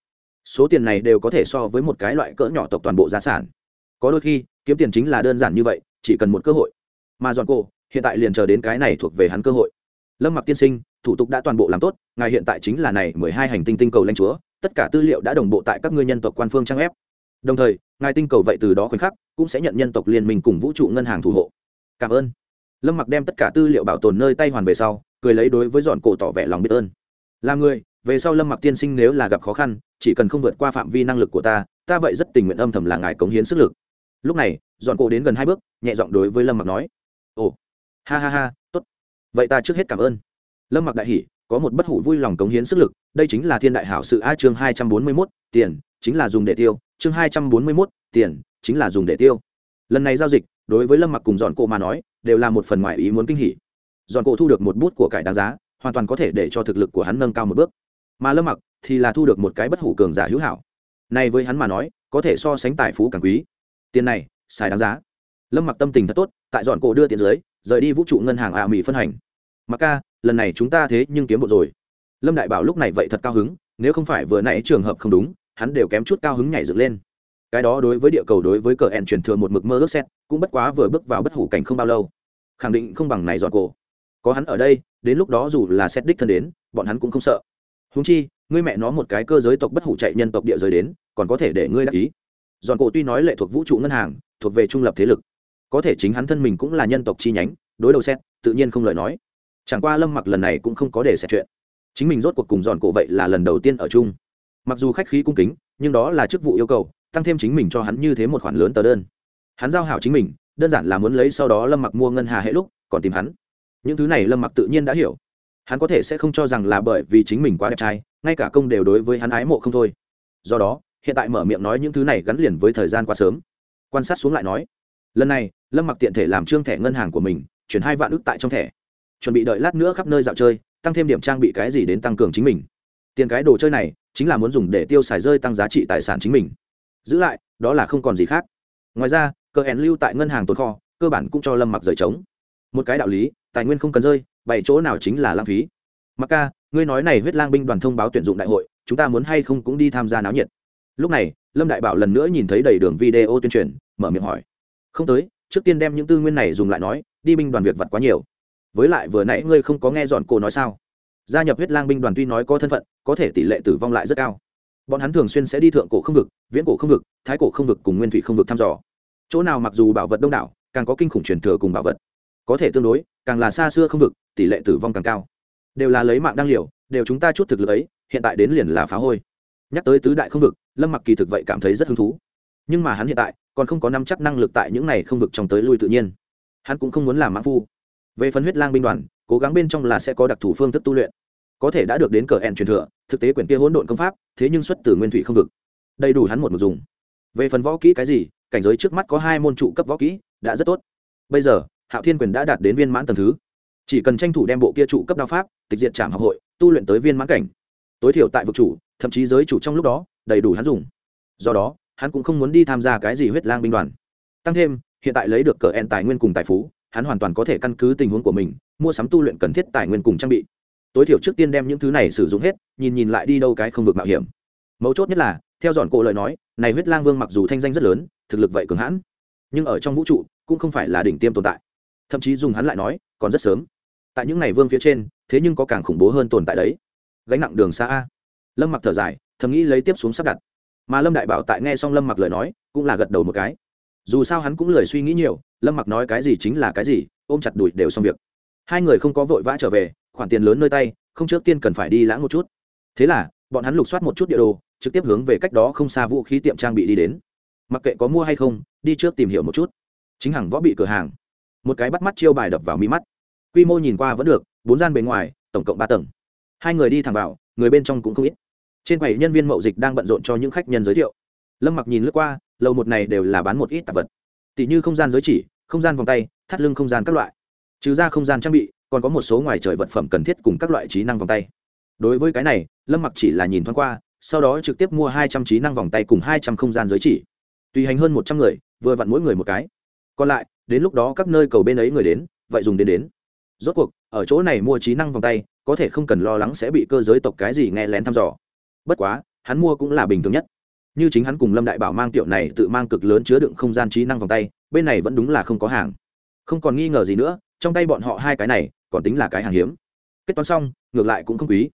Số tiền này đều có thể so với một cái loại cỡ nhỏ tộc toàn bộ gia sản. Có đôi khi, kiếm tiền chính là đơn giản như vậy, chỉ cần một cơ hội. Mà dọn cổ hiện tại liền chờ đến cái này thuộc về hắn cơ hội. Lâm mặc tiên sinh, thủ tục đã toàn bộ làm tốt, ngài hiện tại chính là này mười hai hành tinh tinh cầu lãnh chúa, tất cả tư liệu đã đồng bộ tại các ngươi nhân tộc quan phương trang ép đồng thời, ngài tinh cầu vậy từ đó khoảnh khắc, cũng sẽ nhận nhân tộc liên minh cùng vũ trụ ngân hàng thủ hộ. Cảm ơn. Lâm mặc đem tất cả tư liệu bảo tồn nơi tay hoàn về sau, cười lấy đối với dọn cổ tỏ vẻ lòng biết ơn. Là người, về sau lâm mặc tiên sinh nếu là gặp khó khăn, chỉ cần không vượt qua phạm vi năng lực của ta ta vậy rất tình nguyện âm thầm là ngài cống hiến sức lực. Lúc này, dọn cổ đến gần hai bước, nhẹ giọng đối với lâm mặc nói, ồ, ha ha ha, tốt. Vậy ta trước hết cảm ơn. Lâm mặc đại hỉ, có một bất hủ vui lòng cống hiến sức lực, đây chính là thiên đại hảo sự a chương hai trăm bốn mươi mốt, tiền, chính là dùng để tiêu chương hai trăm bốn mươi mốt, tiền, chính là dùng để tiêu. Lần này giao dịch, đối với lâm mặc cùng dọn cổ mà nói, đều là một phần ngoài ý muốn kinh hỉ. Dọn cổ thu được một bút của cải đáng giá, hoàn toàn có thể để cho thực lực của hắn nâng cao một bước. Mà lâm mặc thì là thu được một cái bất hủ cường giả hữu hảo. Này với hắn mà nói, có thể so sánh tài phú càng quý. Tiền này, xài đáng giá. Lâm mặc tâm tình thật tốt, tại dọn cổ đưa tiền dưới, rời đi vũ trụ ngân hàng ạ mỹ phân hành. Mặc ca, lần này chúng ta thế nhưng kiếm bộ rồi. Lâm đại bảo lúc này vậy thật cao hứng, nếu không phải vừa nãy trường hợp không đúng hắn đều kém chút cao hứng nhảy dựng lên. Cái đó đối với địa cầu đối với cờ ẹn truyền thừa một mực mơ ước xét, cũng bất quá vừa bước vào bất hủ cảnh không bao lâu. Khẳng định không bằng này dọn cổ. Có hắn ở đây, đến lúc đó dù là xét đích thân đến, bọn hắn cũng không sợ. Húng chi, ngươi mẹ nó một cái cơ giới tộc bất hủ chạy nhân tộc địa giới đến, còn có thể để ngươi đắc ý. Dọn cổ tuy nói lệ thuộc vũ trụ ngân hàng, thuộc về trung lập thế lực. Có thể chính hắn thân mình cũng là nhân tộc chi nhánh, đối đầu xét, tự nhiên không lời nói. Chẳng qua lâm mặc lần này cũng không có để xét chuyện. Chính mình rốt cuộc cùng dọn cổ vậy là lần đầu tiên ở chung mặc dù khách khí cung kính, nhưng đó là chức vụ yêu cầu, tăng thêm chính mình cho hắn như thế một khoản lớn tờ đơn. Hắn giao hảo chính mình, đơn giản là muốn lấy sau đó lâm mặc mua ngân hà hệ lúc, còn tìm hắn. Những thứ này lâm mặc tự nhiên đã hiểu. Hắn có thể sẽ không cho rằng là bởi vì chính mình quá đẹp trai, ngay cả công đều đối với hắn ái mộ không thôi. Do đó, hiện tại mở miệng nói những thứ này gắn liền với thời gian quá sớm. Quan sát xuống lại nói, lần này, lâm mặc tiện thể làm trương thẻ ngân hàng của mình, chuyển hai vạn ước tại trong thẻ. Chuẩn bị đợi lát nữa khắp nơi dạo chơi, tăng thêm điểm trang bị cái gì đến tăng cường chính mình. Tiền cái đồ chơi này chính là muốn dùng để tiêu xài rơi tăng giá trị tài sản chính mình. Giữ lại, đó là không còn gì khác. Ngoài ra, cờ hẹn lưu tại ngân hàng tồn kho, cơ bản cũng cho lâm mặc rời trống. Một cái đạo lý, tài nguyên không cần rơi, bảy chỗ nào chính là lãng phí. Mặc ca, ngươi nói này huyết lang binh đoàn thông báo tuyển dụng đại hội, chúng ta muốn hay không cũng đi tham gia náo nhiệt. Lúc này, lâm đại bảo lần nữa nhìn thấy đầy đường video tuyên truyền, mở miệng hỏi. Không tới, trước tiên đem những tư nguyên này dùng lại nói, đi binh đoàn việc vặt quá nhiều. Với lại vừa nãy ngươi không có nghe dọn cổ nói sao? Gia nhập huyết lang binh đoàn tuy nói có thân phận, có thể tỷ lệ tử vong lại rất cao. Bọn hắn thường xuyên sẽ đi thượng cổ không vực, viễn cổ không vực, thái cổ không vực cùng nguyên thủy không vực thăm dò. Chỗ nào mặc dù bảo vật đông đảo, càng có kinh khủng truyền thừa cùng bảo vật. Có thể tương đối, càng là xa xưa không vực, tỷ lệ tử vong càng cao. Đều là lấy mạng đăng liều, đều chúng ta chút thực lực ấy, hiện tại đến liền là phá hôi. Nhắc tới tứ đại không vực, lâm mặc kỳ thực vậy cảm thấy rất hứng thú. Nhưng mà hắn hiện tại, còn không có năm chắc năng lực tại những này không vực trong tới lui tự nhiên. Hắn cũng không muốn làm mãn phu. Về phần huyết lang binh đoàn cố gắng bên trong là sẽ có đặc thù phương thức tu luyện. Có thể đã được đến cờ ẹn truyền thừa, thực tế quyển kia hỗn độn công pháp, thế nhưng xuất từ nguyên thủy không vực. Đầy đủ hắn một mực dùng. Về phần võ kỹ cái gì, cảnh giới trước mắt có hai môn trụ cấp võ kỹ, đã rất tốt. Bây giờ, hạo thiên quyền đã đạt đến viên mãn tầng thứ. Chỉ cần tranh thủ đem bộ kia trụ cấp đao pháp, tịch diện trảm học hội, tu luyện tới viên mãn cảnh. Tối thiểu tại vực chủ, thậm chí giới chủ trong lúc đó, đầy đủ hắn dùng. Do đó, hắn cũng không muốn đi tham gia cái gì huyết lang binh đoàn. Tăng thêm, hiện tại lấy được cờ ẹn tài nguyên cùng tài phú hắn hoàn toàn có thể căn cứ tình huống của mình, mua sắm tu luyện cần thiết tài nguyên cùng trang bị. Tối thiểu trước tiên đem những thứ này sử dụng hết, nhìn nhìn lại đi đâu cái không vực mạo hiểm. Mấu chốt nhất là, theo dọn cổ lời nói, này huyết lang vương mặc dù thanh danh rất lớn, thực lực vậy cường hãn, nhưng ở trong vũ trụ, cũng không phải là đỉnh tiêm tồn tại. Thậm chí dùng hắn lại nói, còn rất sớm. Tại những ngày vương phía trên, thế nhưng có càng khủng bố hơn tồn tại đấy. Gánh nặng đường xa a. Lâm mặc thở dài, thầm nghĩ lấy tiếp xuống sắp đặt. Mà lâm đại bảo tại nghe xong lâm mặc lời nói, cũng là gật đầu một cái dù sao hắn cũng lười suy nghĩ nhiều, lâm mặc nói cái gì chính là cái gì, ôm chặt đùi đều xong việc. Hai người không có vội vã trở về, khoản tiền lớn nơi tay, không trước tiên cần phải đi lãng một chút. Thế là, bọn hắn lục soát một chút địa đồ, trực tiếp hướng về cách đó không xa vũ khí tiệm trang bị đi đến. Mặc kệ có mua hay không, đi trước tìm hiểu một chút. Chính hằng võ bị cửa hàng. Một cái bắt mắt chiêu bài đập vào mi mắt. Quy mô nhìn qua vẫn được, bốn gian bề ngoài, tổng cộng ba tầng. Hai người đi thẳng vào, người bên trong cũng không ít. Trên quầy nhân viên mậu dịch đang bận rộn cho những khách nhân giới thiệu. Lâm mặc nhìn lướt qua lầu một này đều là bán một ít tạp vật. Tỷ như không gian giới chỉ, không gian vòng tay, thắt lưng không gian các loại. Trừ ra không gian trang bị, còn có một số ngoài trời vật phẩm cần thiết cùng các loại trí năng vòng tay. Đối với cái này, lâm mặc chỉ là nhìn thoáng qua, sau đó trực tiếp mua hai trăm trí năng vòng tay cùng hai trăm không gian giới chỉ. Tùy hành hơn một trăm người, vừa vặn mỗi người một cái. Còn lại, đến lúc đó các nơi cầu bên ấy người đến, vậy dùng đến đến. Rốt cuộc, ở chỗ này mua trí năng vòng tay, có thể không cần lo lắng sẽ bị cơ giới tộc cái gì nghe lén thăm dò. Bất quá, hắn mua cũng là bình thường nhất như chính hắn cùng lâm đại bảo mang tiểu này tự mang cực lớn chứa đựng không gian trí năng vòng tay, bên này vẫn đúng là không có hàng. Không còn nghi ngờ gì nữa, trong tay bọn họ hai cái này, còn tính là cái hàng hiếm. Kết toán xong, ngược lại cũng không quý.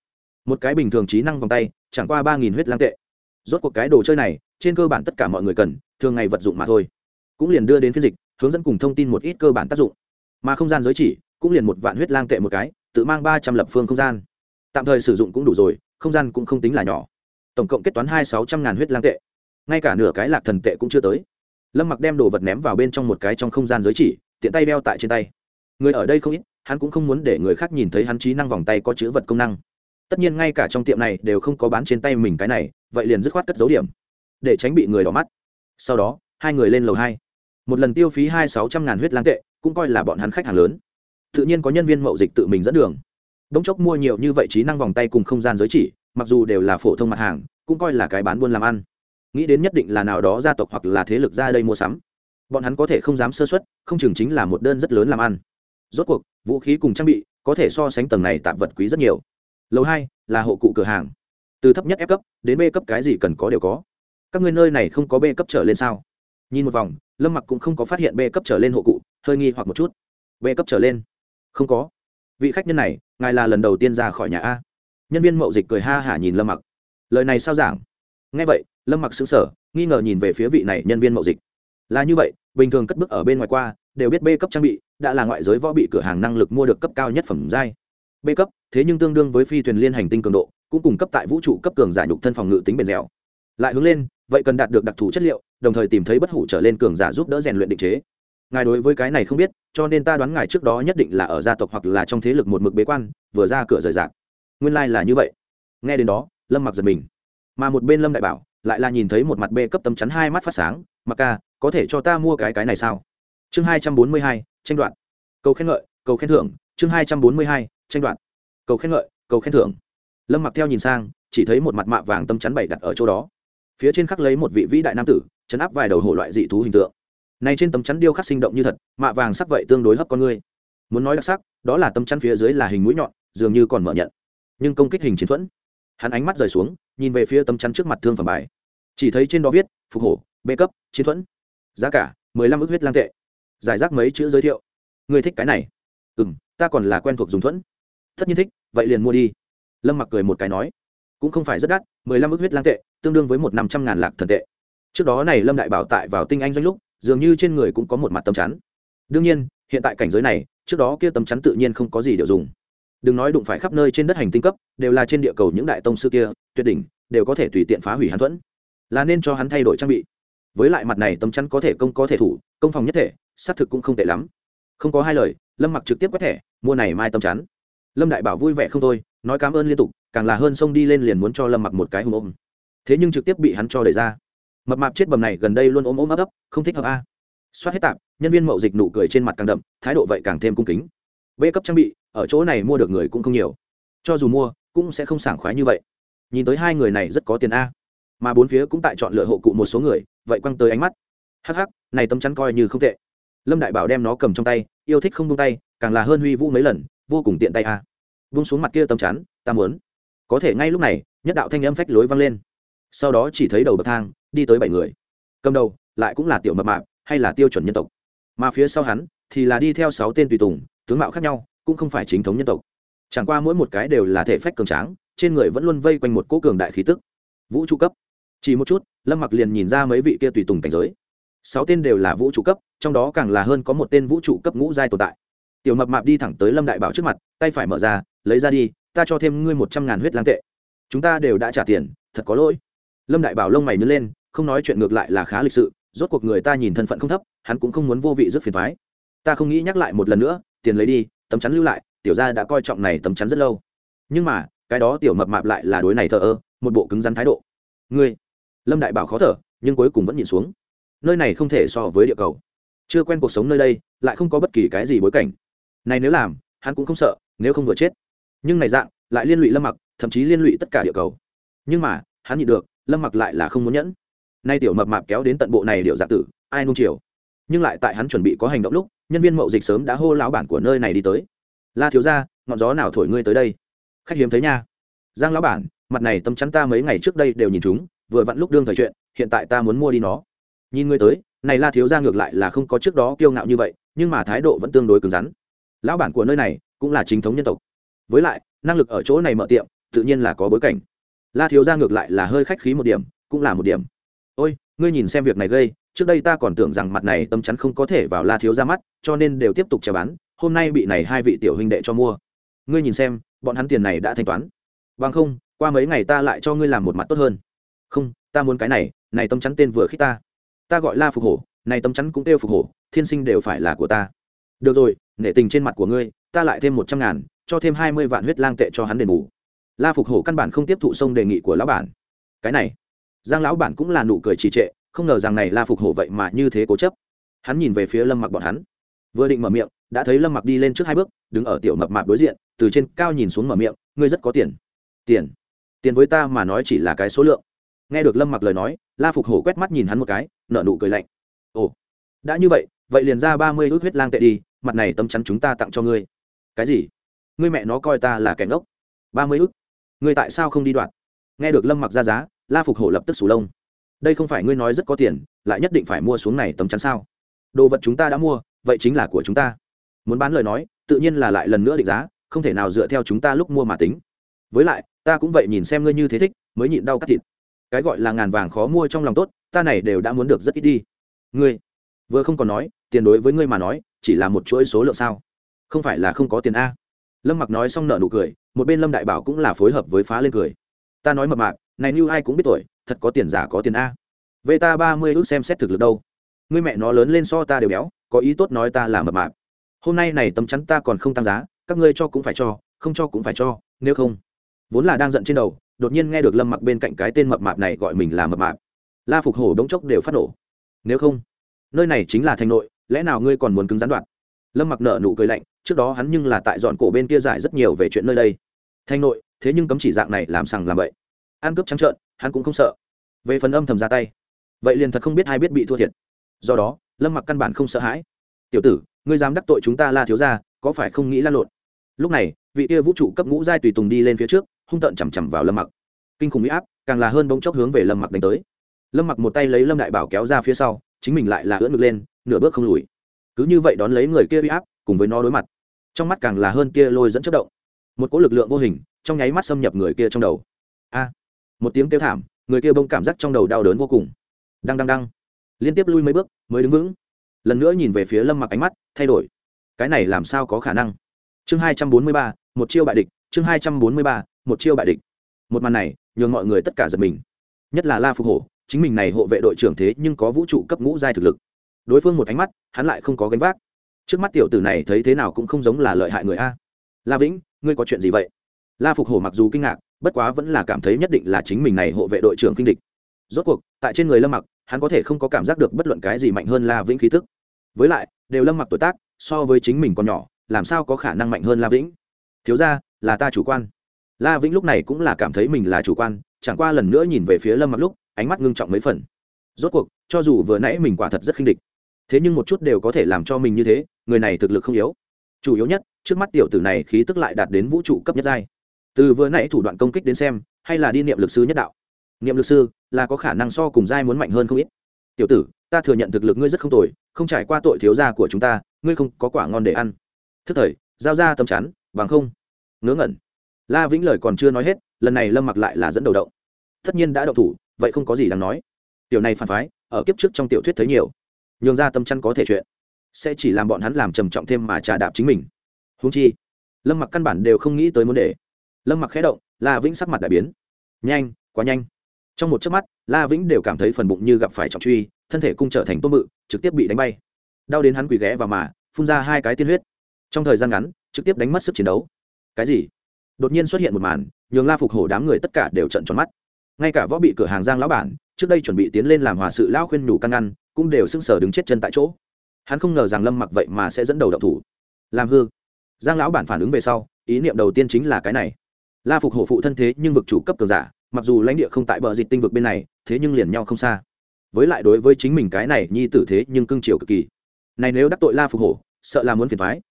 Một cái bình thường trí năng vòng tay, chẳng qua ba nghìn huyết lang tệ. Rốt cuộc cái đồ chơi này, trên cơ bản tất cả mọi người cần, thường ngày vật dụng mà thôi. Cũng liền đưa đến phiên dịch, hướng dẫn cùng thông tin một ít cơ bản tác dụng. Mà không gian giới chỉ, cũng liền một vạn huyết lang tệ một cái, tự mang ba trăm lập phương không gian. Tạm thời sử dụng cũng đủ rồi, không gian cũng không tính là nhỏ tổng cộng kết toán hai sáu trăm ngàn huyết lang tệ. Ngay cả nửa cái lạc thần tệ cũng chưa tới. Lâm mặc đem đồ vật ném vào bên trong một cái trong không gian giới chỉ, tiện tay đeo tại trên tay. Người ở đây không ít, hắn cũng không muốn để người khác nhìn thấy hắn trí năng vòng tay có chữ vật công năng. Tất nhiên ngay cả trong tiệm này đều không có bán trên tay mình cái này, vậy liền dứt khoát cất dấu điểm. Để tránh bị người đỏ mắt. Sau đó, hai người lên lầu hai. Một lần tiêu phí hai sáu trăm ngàn huyết lang tệ, cũng coi là bọn hắn khách hàng lớn. Tự nhiên có nhân viên mậu dịch tự mình dẫn đường. Đống chốc mua nhiều như vậy trí năng vòng tay cùng không gian giới chỉ mặc dù đều là phổ thông mặt hàng, cũng coi là cái bán buôn làm ăn. Nghĩ đến nhất định là nào đó gia tộc hoặc là thế lực ra đây mua sắm. Bọn hắn có thể không dám sơ xuất không chừng chính là một đơn rất lớn làm ăn. Rốt cuộc, vũ khí cùng trang bị có thể so sánh tầng này tạp vật quý rất nhiều. Lầu hai là hộ cụ cửa hàng. Từ thấp nhất F cấp đến B cấp cái gì cần có đều có. Các người nơi này không có B cấp trở lên sao? Nhìn một vòng, lâm mặc cũng không có phát hiện B cấp trở lên hộ cụ, hơi nghi hoặc một chút. B cấp trở lên? Không có. Vị khách nhân này, ngài là lần đầu tiên ra khỏi nhà a nhân viên mậu dịch cười ha hả nhìn lâm mặc. Lời này sao giảng? Nghe vậy, lâm mặc xứng sở nghi ngờ nhìn về phía vị này nhân viên mậu dịch. Là như vậy, bình thường cất bước ở bên ngoài qua, đều biết b cấp trang bị, đã là ngoại giới võ bị cửa hàng năng lực mua được cấp cao nhất phẩm giai. B cấp, thế nhưng tương đương với phi thuyền liên hành tinh cường độ, cũng cung cấp tại vũ trụ cấp cường giả nhục thân phòng ngự tính bền dẻo. Lại hướng lên, vậy cần đạt được đặc thù chất liệu, đồng thời tìm thấy bất hủ trở lên cường giả giúp đỡ rèn luyện định chế. Ngài đối với cái này không biết, cho nên ta đoán ngài trước đó nhất định là ở gia tộc hoặc là trong thế lực một mực bế quan, vừa ra cửa rời rạc nguyên lai、like、là như vậy. Nghe đến đó, lâm mặc giật mình. Mà một bên lâm đại bảo lại là nhìn thấy một mặt bê cấp tấm chắn hai mắt phát sáng, mặc ca, có thể cho ta mua cái cái này sao? Chương hai trăm bốn mươi hai, tranh đoạn cầu khen ngợi, cầu khen thưởng. Chương hai trăm bốn mươi hai, tranh đoạn cầu khen ngợi, cầu khen thưởng. Lâm mặc theo nhìn sang, chỉ thấy một mặt mạ vàng tấm chắn bày đặt ở chỗ đó. Phía trên khắc lấy một vị vĩ đại nam tử, chấn áp vài đầu hổ loại dị thú hình tượng. Này trên tấm chắn điêu khắc sinh động như thật, mạ vàng sắc vậy tương đối hấp con người. Muốn nói đặc sắc, đó là tấm chắn phía dưới là hình mũi nhọn, dường như còn mở nhận nhưng công kích hình chiến thuẫn. Hắn ánh mắt rời xuống, nhìn về phía tấm chắn trước mặt thương phẩm bài. Chỉ thấy trên đó viết, phục hổ bê cấp, chiến thuẫn. Giá cả, mười lăm ước huyết lang tệ. Giải rác mấy chữ giới thiệu. Người thích cái này? Ừ m ta còn là quen thuộc dùng thuẫn. Tất nhiên thích, vậy liền mua đi. Lâm mặc cười một cái nói. Cũng không phải rất đắt, mười lăm ước huyết lang tệ, tương đương với một năm trăm ngàn lạc thần tệ. Trước đó này lâm đại bảo tại vào tinh anh doanh lúc, dường như trên người cũng có một mặt tấm chắn. Đương nhiên, hiện tại cảnh giới này, trước đó kia tấm chắn tự nhiên không có gì để dùng đừng nói đụng phải khắp nơi trên đất hành tinh cấp, đều là trên địa cầu những đại tông sư kia, tuyệt đỉnh, đều có thể tùy tiện phá hủy hắn thuẫn. Là nên cho hắn thay đổi trang bị. Với lại mặt này tấm chắn có thể công có thể thủ, công phòng nhất thể, xác thực cũng không tệ lắm. Không có hai lời, lâm mặc trực tiếp quét thẻ, mua này mai tấm chắn. Lâm đại bảo vui vẻ không thôi, nói cảm ơn liên tục, càng là hơn xông đi lên liền muốn cho lâm mặc một cái hùng ôm. Thế nhưng trực tiếp bị hắn cho đẩy ra. Mập mạp chết bầm này gần đây luôn ôm ôm ấp ấp, không thích hợp a. Soát hết tạp, nhân viên mậu dịch nụ cười trên mặt càng đậm, thái độ vậy càng thêm cung kính b cấp trang bị, ở chỗ này mua được người cũng không nhiều. Cho dù mua, cũng sẽ không sảng khoái như vậy. Nhìn tới hai người này rất có tiền a. Mà bốn phía cũng tại chọn lựa hộ cụ một số người, vậy quăng tới ánh mắt. Hắc hắc, này tấm chắn coi như không tệ. Lâm đại bảo đem nó cầm trong tay, yêu thích không buông tay, càng là hơn huy vũ mấy lần, vô cùng tiện tay a. Vung xuống mặt kia tấm chắn, ta muốn. Có thể ngay lúc này, nhất đạo thanh âm phách lối vang lên. Sau đó chỉ thấy đầu bậc thang, đi tới bảy người. Cầm đầu, lại cũng là tiểu mập mạp, hay là tiêu chuẩn nhân tộc. Mà phía sau hắn, thì là đi theo sáu tên tùy tùng tướng mạo khác nhau, cũng không phải chính thống nhân tộc. Chẳng qua mỗi một cái đều là thể phách cường tráng, trên người vẫn luôn vây quanh một cỗ cường đại khí tức. Vũ trụ cấp. Chỉ một chút, lâm mặc liền nhìn ra mấy vị kia tùy tùng cảnh giới. Sáu tên đều là vũ trụ cấp, trong đó càng là hơn có một tên vũ trụ cấp ngũ giai tồn tại. Tiểu mập mạp đi thẳng tới lâm đại bảo trước mặt, tay phải mở ra, lấy ra đi, ta cho thêm ngươi một trăm ngàn huyết lang tệ. Chúng ta đều đã trả tiền, thật có lỗi. Lâm đại bảo lông mày nhớ lên, không nói chuyện ngược lại là khá lịch sự, rốt cuộc người ta nhìn thân phận không thấp, hắn cũng không muốn vô vị rất phiền thoái ta không nghĩ nhắc lại một lần nữa tiền lấy đi, tấm chắn lưu lại, tiểu gia đã coi trọng này tấm chắn rất lâu. Nhưng mà, cái đó tiểu mập mạp lại là đối này thờ ơ, một bộ cứng rắn thái độ. Ngươi, lâm đại bảo khó thở, nhưng cuối cùng vẫn nhìn xuống. Nơi này không thể so với địa cầu. Chưa quen cuộc sống nơi đây, lại không có bất kỳ cái gì bối cảnh. Này nếu làm, hắn cũng không sợ, nếu không vừa chết. Nhưng này dạng, lại liên lụy lâm mặc, thậm chí liên lụy tất cả địa cầu. Nhưng mà, hắn nhịn được, lâm mặc lại là không muốn nhẫn. Nay tiểu mập mạp kéo đến tận bộ này điệu dạ tử, ai nung chiều? Nhưng lại tại hắn chuẩn bị có hành động lúc, nhân viên mậu dịch sớm đã hô lão bản của nơi này đi tới. La thiếu ra ngọn gió nào thổi ngươi tới đây? Khách hiếm thấy nha. Giang lão bản, mặt này tấm chắn ta mấy ngày trước đây đều nhìn chúng, vừa vặn lúc đương thời chuyện, hiện tại ta muốn mua đi nó. Nhìn ngươi tới, này la thiếu ra ngược lại là không có trước đó kiêu ngạo như vậy, nhưng mà thái độ vẫn tương đối cứng rắn. Lão bản của nơi này cũng là chính thống nhân tộc. Với lại, năng lực ở chỗ này mở tiệm, tự nhiên là có bối cảnh. La thiếu ra ngược lại là hơi khách khí một điểm, cũng là một điểm. Ôi, ngươi nhìn xem việc này gây trước đây ta còn tưởng rằng mặt này tâm chắn không có thể vào la thiếu ra mắt, cho nên đều tiếp tục chờ bán, hôm nay bị này hai vị tiểu huynh đệ cho mua. Ngươi nhìn xem, bọn hắn tiền này đã thanh toán. Bằng không, qua mấy ngày ta lại cho ngươi làm một mặt tốt hơn. Không, ta muốn cái này này tâm chắn tên vừa khích ta. Ta gọi la phục hổ, này tâm chắn cũng kêu phục hổ, thiên sinh đều phải là của ta. Được rồi, nể tình trên mặt của ngươi, ta lại thêm một trăm ngàn, cho thêm hai mươi vạn huyết lang tệ cho hắn đền bù. La phục hổ căn bản không tiếp thụ sông đề nghị của lão bản. Cái này, giang lão bản cũng là nụ cười trì trệ không ngờ rằng này la phục hổ vậy mà như thế cố chấp. Hắn nhìn về phía lâm mặc bọn hắn. Vừa định mở miệng, đã thấy lâm mặc đi lên trước hai bước, đứng ở tiểu mập mạp đối diện, từ trên cao nhìn xuống mở miệng, ngươi rất có tiền. Tiền? Tiền với ta mà nói chỉ là cái số lượng. Nghe được lâm mặc lời nói, la phục hổ quét mắt nhìn hắn một cái, nở nụ cười lạnh. Ồ, đã như vậy vậy liền ra ba mươi ước huyết lang tệ đi, mặt này tấm chắn chúng ta tặng cho ngươi. Cái gì? Ngươi mẹ nó coi ta là kẻ ngốc. Ba mươi ước? Ngươi tại sao không đi đoạt? Nghe được lâm mặc ra giá, la phục hổ lập tức sủ lông đây không phải ngươi nói rất có tiền, lại nhất định phải mua xuống này tấm chắn sao? Đồ vật chúng ta đã mua, vậy chính là của chúng ta. Muốn bán lời nói, tự nhiên là lại lần nữa định giá, không thể nào dựa theo chúng ta lúc mua mà tính. Với lại, ta cũng vậy nhìn xem ngươi như thế thích, mới nhịn đau cắt thịt. Cái gọi là ngàn vàng khó mua trong lòng tốt, ta này đều đã muốn được rất ít đi. Ngươi, vừa không còn nói, tiền đối với ngươi mà nói, chỉ là một chuỗi số lượng sao? Không phải là không có tiền a. Lâm mặc nói xong nợ nụ cười, một bên lâm đại bảo cũng là phối hợp với phá lên cười. Ta nói mập mạc này như ai cũng biết tuổi thật có tiền giả có tiền a. Về ta ba mươi ước xem xét thực lực đâu. Ngươi mẹ nó lớn lên so ta đều béo, có ý tốt nói ta là mập mạp. Hôm nay này tấm chắn ta còn không tăng giá, các ngươi cho cũng phải cho, không cho cũng phải cho, nếu không. Vốn là đang giận trên đầu, đột nhiên nghe được lâm mặc bên cạnh cái tên mập mạp này gọi mình là mập mạp. La phục hổ đống chốc đều phát nổ. Nếu không, nơi này chính là thành nội, lẽ nào ngươi còn muốn cứng gián đoạn? Lâm mặc nợ nụ cười lạnh, trước đó hắn nhưng là tại dọn cổ bên kia giải rất nhiều về chuyện nơi đây. Thanh nội, thế nhưng cấm chỉ dạng này làm sằng làm bậy. Ăn cướp trắng trợn, hắn cũng không sợ về phần âm thầm ra tay, vậy liền thật không biết ai biết bị thua thiệt. Do đó, lâm mặc căn bản không sợ hãi. Tiểu tử, ngươi dám đắc tội chúng ta la thiếu ra có phải không nghĩ lan lộn? Lúc này, vị kia vũ trụ cấp ngũ giai tùy tùng đi lên phía trước, hung tợn chằm chằm vào lâm mặc. Kinh khủng bị áp, càng là hơn bỗng chốc hướng về lâm mặc đánh tới. Lâm mặc một tay lấy lâm đại bảo kéo ra phía sau, chính mình lại là ưỡn ngực lên, nửa bước không lùi. Cứ như vậy đón lấy người kia bị áp, cùng với nó đối mặt, trong mắt càng là hơn kia lôi dẫn chất động. Một cỗ lực lượng vô hình, trong nháy mắt xâm nhập người kia trong đầu. A! Một tiếng kêu thảm người kia bông cảm giác trong đầu đau đớn vô cùng. Đăng đăng đăng. Liên tiếp lui mấy bước, mới đứng vững. Lần nữa nhìn về phía lâm mặc ánh mắt, thay đổi. Cái này làm sao có khả năng? Chương hai trăm bốn mươi ba, một chiêu bại địch. Chương hai trăm bốn mươi ba, một chiêu bại địch. Một màn này, nhường mọi người tất cả giật mình. Nhất là la phục hổ, chính mình này hộ vệ đội trưởng thế nhưng có vũ trụ cấp ngũ giai thực lực. Đối phương một ánh mắt, hắn lại không có gánh vác. Trước mắt tiểu tử này thấy thế nào cũng không giống là lợi hại người a. La vĩnh, ngươi có chuyện gì vậy? La phục hổ mặc dù kinh ngạc bất quá vẫn là cảm thấy nhất định là chính mình này hộ vệ đội trưởng kinh địch. Rốt cuộc, tại trên người lâm mặc, hắn có thể không có cảm giác được bất luận cái gì mạnh hơn la vĩnh khí tức. với lại, đều lâm mặc tuổi tác, so với chính mình còn nhỏ, làm sao có khả năng mạnh hơn la vĩnh? Thiếu ra là ta chủ quan. La vĩnh lúc này cũng là cảm thấy mình là chủ quan, chẳng qua lần nữa nhìn về phía lâm mặc lúc, ánh mắt ngưng trọng mấy phần. Rốt cuộc, cho dù vừa nãy mình quả thật rất khinh địch, thế nhưng một chút đều có thể làm cho mình như thế, người này thực lực không yếu. Chủ yếu nhất, trước mắt tiểu tử này khí tức lại đạt đến vũ trụ cấp nhất giai từ vừa nãy thủ đoạn công kích đến xem, hay là đi niệm lực sư nhất đạo. Niệm lực sư là có khả năng so cùng giai muốn mạnh hơn không ít. Tiểu tử, ta thừa nhận thực lực ngươi rất không tồi, không trải qua tội thiếu gia của chúng ta, ngươi không có quả ngon để ăn. Thức thời, giao ra tầm chắn, bằng không, ngớ ngẩn. La vĩnh lời còn chưa nói hết, lần này lâm mặc lại là dẫn đầu động. Tất nhiên đã động thủ, vậy không có gì đáng nói. Tiểu này phản phái, ở kiếp trước trong tiểu thuyết thấy nhiều. Nhường ra tâm chăn có thể chuyện. Sẽ chỉ làm bọn hắn làm trầm trọng thêm mà trả đạp chính mình. Húng chi, lâm mặc căn bản đều không nghĩ tới muốn để lâm mặc khẽ động la vĩnh sắc mặt đại biến nhanh quá nhanh trong một chớp mắt la vĩnh đều cảm thấy phần bụng như gặp phải trọng truy thân thể cung trở thành tôm mự trực tiếp bị đánh bay đau đến hắn quỳ ghé vào mà phun ra hai cái tiên huyết trong thời gian ngắn trực tiếp đánh mất sức chiến đấu cái gì đột nhiên xuất hiện một màn nhường la phục hổ đám người tất cả đều trận tròn mắt ngay cả võ bị cửa hàng giang lão bản trước đây chuẩn bị tiến lên làm hòa sự lão khuyên nhủ căn ngăn cũng đều sưng sờ đứng chết chân tại chỗ hắn không ngờ rằng lâm mặc vậy mà sẽ dẫn đầu đậu thủ làm hư giang lão bản phản ứng về sau ý niệm đầu tiên chính là cái này la phục hổ phụ thân thế nhưng vực chủ cấp cường giả, mặc dù lãnh địa không tại bờ dịch tinh vực bên này, thế nhưng liền nhau không xa. Với lại đối với chính mình cái này, nhi tử thế nhưng cưng chiều cực kỳ. Này nếu đắc tội la phục hổ, sợ là muốn phiền thoái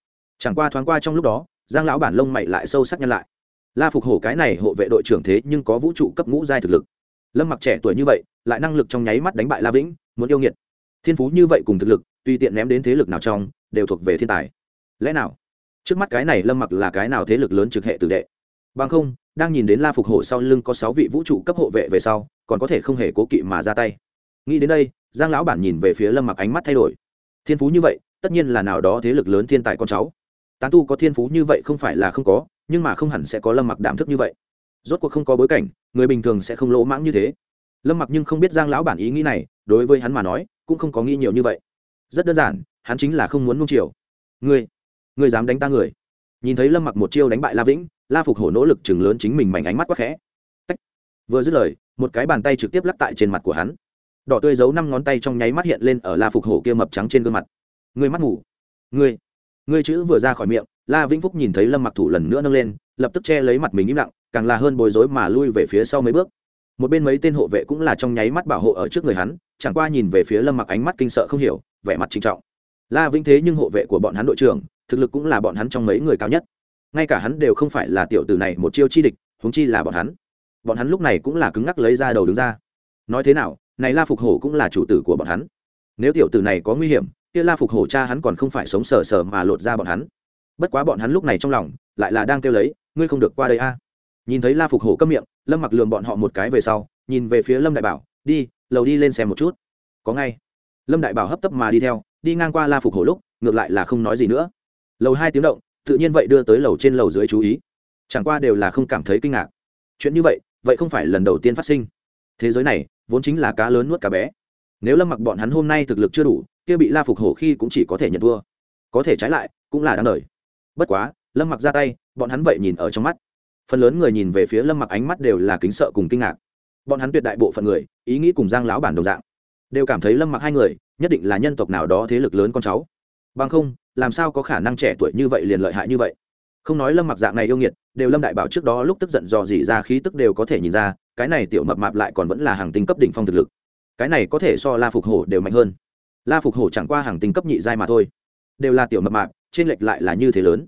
chẳng qua thoáng qua trong lúc đó, giang lão bản lông mày lại sâu sắc nhân lại. La phục hổ cái này hộ vệ đội trưởng thế nhưng có vũ trụ cấp ngũ giai thực lực. Lâm mặc trẻ tuổi như vậy, lại năng lực trong nháy mắt đánh bại la vĩnh, muốn yêu nghiệt. Thiên phú như vậy cùng thực lực, tùy tiện ném đến thế lực nào trong, đều thuộc về thiên tài. Lẽ nào? Trước mắt cái này lâm mặc là cái nào thế lực lớn trực hệ tử đệ? Bằng không, đang nhìn đến la phục hổ sau lưng có sáu vị vũ trụ cấp hộ vệ về sau, còn có thể không hề cố kỵ mà ra tay. Nghĩ đến đây, giang lão bản nhìn về phía lâm mặc ánh mắt thay đổi. Thiên phú như vậy, tất nhiên là nào đó thế lực lớn thiên tài con cháu. Tán tu có thiên phú như vậy không phải là không có, nhưng mà không hẳn sẽ có lâm mặc đảm thức như vậy. Rốt cuộc không có bối cảnh, người bình thường sẽ không lỗ mãng như thế. Lâm mặc nhưng không biết giang lão bản ý nghĩ này, đối với hắn mà nói, cũng không có nghĩ nhiều như vậy. Rất đơn giản, hắn chính là không muốn nung chiều. Ngươi ngươi dám đánh ta người. Nhìn thấy lâm mặc một chiêu đánh bại la vĩnh la phục hổ nỗ lực chừng lớn chính mình mảnh ánh mắt quá khẽ. Tách. vừa dứt lời, một cái bàn tay trực tiếp lắc tại trên mặt của hắn. Đỏ tươi giấu năm ngón tay trong nháy mắt hiện lên ở la phục hổ kia mập trắng trên gương mặt. Người mắt ngủ. Người. Người chữ vừa ra khỏi miệng, la vĩnh phúc nhìn thấy lâm mặc thủ lần nữa nâng lên, lập tức che lấy mặt mình im lặng, càng là hơn bối rối mà lui về phía sau mấy bước. Một bên mấy tên hộ vệ cũng là trong nháy mắt bảo hộ ở trước người hắn, chẳng qua nhìn về phía lâm mặc ánh mắt kinh sợ không hiểu, vẻ mặt trinh trọng. La vĩnh thế nhưng hộ vệ của bọn hắn đội trưởng, thực lực cũng là bọn hắn trong mấy người cao nhất ngay cả hắn đều không phải là tiểu tử này một chiêu chi địch, huống chi là bọn hắn. Bọn hắn lúc này cũng là cứng ngắc lấy ra đầu đứng ra. Nói thế nào, này la phục hổ cũng là chủ tử của bọn hắn. Nếu tiểu tử này có nguy hiểm, kia la phục hổ cha hắn còn không phải sống sờ sờ mà lột ra bọn hắn. Bất quá bọn hắn lúc này trong lòng, lại là đang kêu lấy, ngươi không được qua đây a. Nhìn thấy la phục hổ câm miệng, lâm mặc lường bọn họ một cái về sau, nhìn về phía lâm đại bảo, đi, lầu đi lên xem một chút. Có ngay. Lâm đại bảo hấp tấp mà đi theo, đi ngang qua la phục hổ lúc, ngược lại là không nói gì nữa. Lầu hai tiếng động tự nhiên vậy đưa tới lầu trên lầu dưới chú ý. Chẳng qua đều là không cảm thấy kinh ngạc. Chuyện như vậy vậy không phải lần đầu tiên phát sinh. Thế giới này, vốn chính là cá lớn nuốt cá bé. Nếu lâm mặc bọn hắn hôm nay thực lực chưa đủ, kia bị la phục hổ khi cũng chỉ có thể nhận thua. Có thể trái lại, cũng là đáng đời. Bất quá, lâm mặc ra tay, bọn hắn vậy nhìn ở trong mắt. Phần lớn người nhìn về phía lâm mặc ánh mắt đều là kính sợ cùng kinh ngạc. Bọn hắn tuyệt đại bộ phận người, ý nghĩ cùng giang lão bản đồng dạng, đều cảm thấy lâm mặc hai người, nhất định là nhân tộc nào đó thế lực lớn con cháu. Bằng không làm sao có khả năng trẻ tuổi như vậy liền lợi hại như vậy? Không nói lâm mặc dạng này yêu nghiệt, đều lâm đại bảo trước đó lúc tức giận dò dỉ ra khí tức đều có thể nhìn ra, cái này tiểu mập mạp lại còn vẫn là hàng tinh cấp đỉnh phong thực lực. Cái này có thể so la phục hổ đều mạnh hơn. La phục hổ chẳng qua hàng tinh cấp nhị giai mà thôi. Đều là tiểu mập mạp, trên lệch lại là như thế lớn.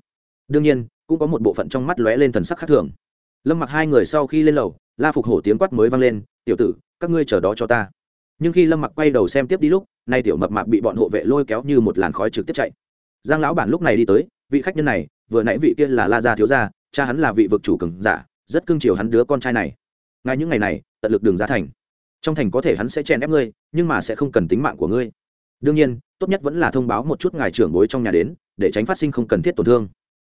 Đương nhiên, cũng có một bộ phận trong mắt lóe lên thần sắc khác thường. Lâm mặc hai người sau khi lên lầu, la phục hổ tiếng quát mới vang lên, tiểu tử, các ngươi chờ đó cho ta. Nhưng khi lâm mặc quay đầu xem tiếp đi lúc, nay tiểu mập mạp bị bọn hộ vệ lôi kéo như một làn khói trực tiếp chạy giang lão bản lúc này đi tới, vị khách nhân này, vừa nãy vị kia là la gia thiếu gia, cha hắn là vị vực chủ cường giả, rất cưng chiều hắn đứa con trai này. Ngay những ngày này, tận lực đường ra thành. Trong thành có thể hắn sẽ chèn ép ngươi, nhưng mà sẽ không cần tính mạng của ngươi. Đương nhiên, tốt nhất vẫn là thông báo một chút ngài trưởng bối trong nhà đến, để tránh phát sinh không cần thiết tổn thương.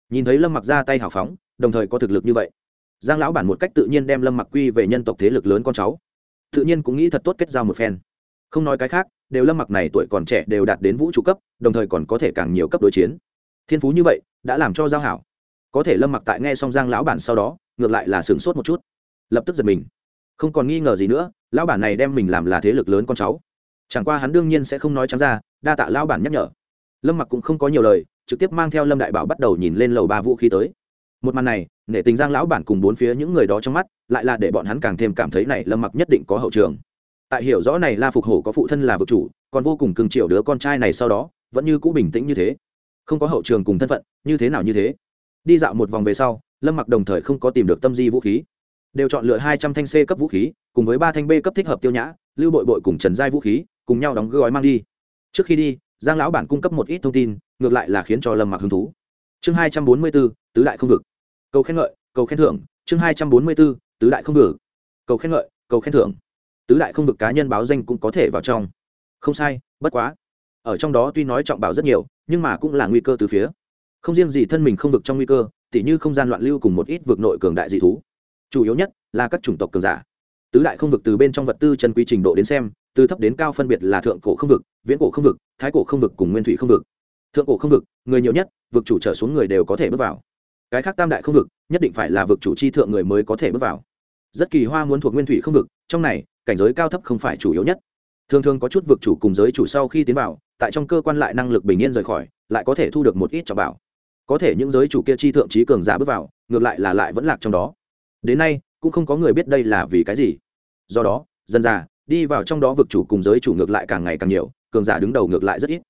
Nhìn thấy lâm mặc ra tay hào phóng, đồng thời có thực lực như vậy. Giang lão bản một cách tự nhiên đem lâm mặc quy về nhân tộc thế lực lớn con cháu. Tự nhiên cũng nghĩ thật tốt kết giao một phen không nói cái khác, đều lâm mặc này tuổi còn trẻ đều đạt đến vũ trụ cấp, đồng thời còn có thể càng nhiều cấp đối chiến. Thiên phú như vậy, đã làm cho giao hảo. Có thể lâm mặc tại nghe xong giang lão bản sau đó, ngược lại là sửng sốt một chút. Lập tức giật mình. Không còn nghi ngờ gì nữa, lão bản này đem mình làm là thế lực lớn con cháu. Chẳng qua hắn đương nhiên sẽ không nói trắng ra, đa tạ lão bản nhắc nhở. Lâm mặc cũng không có nhiều lời, trực tiếp mang theo lâm đại bảo bắt đầu nhìn lên lầu ba vũ khí tới. Một màn này, nể tình giang lão bản cùng bốn phía những người đó trong mắt, lại là để bọn hắn càng thêm cảm thấy này lâm mặc nhất định có hậu trường tại hiểu rõ này la phục hổ có phụ thân là vực chủ, còn vô cùng cưng chiều đứa con trai này sau đó, vẫn như cũ bình tĩnh như thế. Không có hậu trường cùng thân phận, như thế nào như thế. Đi dạo một vòng về sau, lâm mặc đồng thời không có tìm được tâm di vũ khí. Đều chọn lựa hai trăm thanh c cấp vũ khí, cùng với ba thanh b cấp thích hợp tiêu nhã, lưu bội bội cùng trần giai vũ khí, cùng nhau đóng gói mang đi. Trước khi đi, giang lão bản cung cấp một ít thông tin, ngược lại là khiến cho lâm mặc hứng thú. Chương hai trăm bốn mươi bốn, tứ đại không vực. Cầu khen ngợi, cầu khen thưởng. Chương hai trăm bốn mươi bốn, tứ đại không vực. Cầu khen ngợi, cầu khen thưởng tứ đại không vực cá nhân báo danh cũng có thể vào trong. Không sai, bất quá. Ở trong đó tuy nói trọng bảo rất nhiều, nhưng mà cũng là nguy cơ từ phía. Không riêng gì thân mình không vực trong nguy cơ, tỉ như không gian loạn lưu cùng một ít vực nội cường đại dị thú. Chủ yếu nhất là các chủng tộc cường giả. Tứ đại không vực từ bên trong vật tư chân quy trình độ đến xem, từ thấp đến cao phân biệt là thượng cổ không vực, viễn cổ không vực, thái cổ không vực cùng nguyên thủy không vực. Thượng cổ không vực, người nhiều nhất, vực chủ trở xuống người đều có thể bước vào. Cái khác tam đại không vực, nhất định phải là vực chủ chi thượng người mới có thể bước vào. Rất kỳ hoa muốn thuộc nguyên thủy không vực, trong này cảnh giới cao thấp không phải chủ yếu nhất. Thường thường có chút vực chủ cùng giới chủ sau khi tiến vào, tại trong cơ quan lại năng lực bình yên rời khỏi, lại có thể thu được một ít cho bảo. Có thể những giới chủ kia chi thượng trí cường giả bước vào, ngược lại là lại vẫn lạc trong đó. Đến nay, cũng không có người biết đây là vì cái gì. Do đó dân già đi vào trong đó vực chủ cùng giới chủ ngược lại càng ngày càng nhiều, cường giả đứng đầu ngược lại rất ít.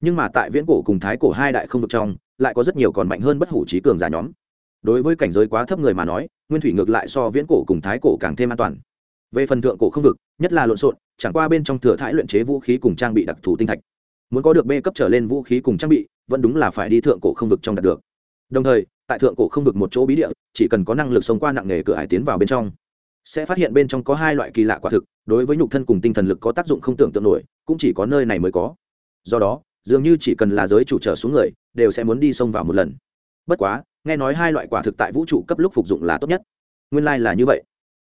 Nhưng mà tại viễn cổ cùng thái cổ hai đại không vực trong, lại có rất nhiều còn mạnh hơn bất hủ trí cường giả nhóm. Đối với cảnh giới quá thấp người mà nói, nguyên thủy ngược lại so viễn cổ cùng thái cổ càng thêm an toàn về phần thượng cổ không vực, nhất là lộn xộn, chẳng qua bên trong thừa thãi luyện chế vũ khí cùng trang bị đặc thù tinh thạch. Muốn có được b cấp trở lên vũ khí cùng trang bị, vẫn đúng là phải đi thượng cổ không vực trong đạt được. Đồng thời, tại thượng cổ không vực một chỗ bí địa, chỉ cần có năng lực sống qua nặng nghề cửa hải tiến vào bên trong, sẽ phát hiện bên trong có hai loại kỳ lạ quả thực, đối với nhục thân cùng tinh thần lực có tác dụng không tưởng tượng nổi, cũng chỉ có nơi này mới có. Do đó, dường như chỉ cần là giới chủ trở xuống người, đều sẽ muốn đi xông vào một lần. Bất quá, nghe nói hai loại quả thực tại vũ trụ cấp lúc phục dụng là tốt nhất. Nguyên lai、like、là như vậy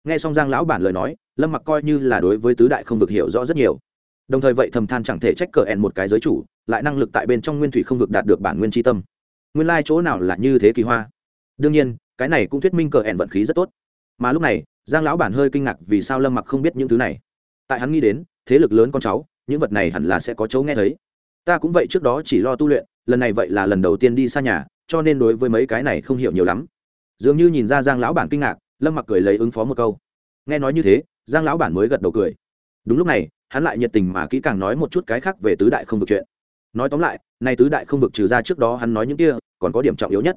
nghe xong giang lão bản lời nói, lâm mặc coi như là đối với tứ đại không vực hiểu rõ rất nhiều. Đồng thời vậy thầm than chẳng thể trách cờ ẹn một cái giới chủ, lại năng lực tại bên trong nguyên thủy không vực đạt được bản nguyên tri tâm. Nguyên lai、like、chỗ nào là như thế kỳ hoa. Đương nhiên, cái này cũng thuyết minh cờ ẹn vận khí rất tốt. Mà lúc này, giang lão bản hơi kinh ngạc vì sao lâm mặc không biết những thứ này. Tại hắn nghĩ đến, thế lực lớn con cháu, những vật này hẳn là sẽ có chỗ nghe thấy. Ta cũng vậy trước đó chỉ lo tu luyện, lần này vậy là lần đầu tiên đi xa nhà, cho nên đối với mấy cái này không hiểu nhiều lắm. Dường như nhìn ra giang lão bản kinh ngạc lâm mặc cười lấy ứng phó một câu. Nghe nói như thế, giang lão bản mới gật đầu cười. Đúng lúc này, hắn lại nhiệt tình mà kỹ càng nói một chút cái khác về tứ đại không vực chuyện. Nói tóm lại, nay tứ đại không vực trừ ra trước đó hắn nói những kia, còn có điểm trọng yếu nhất.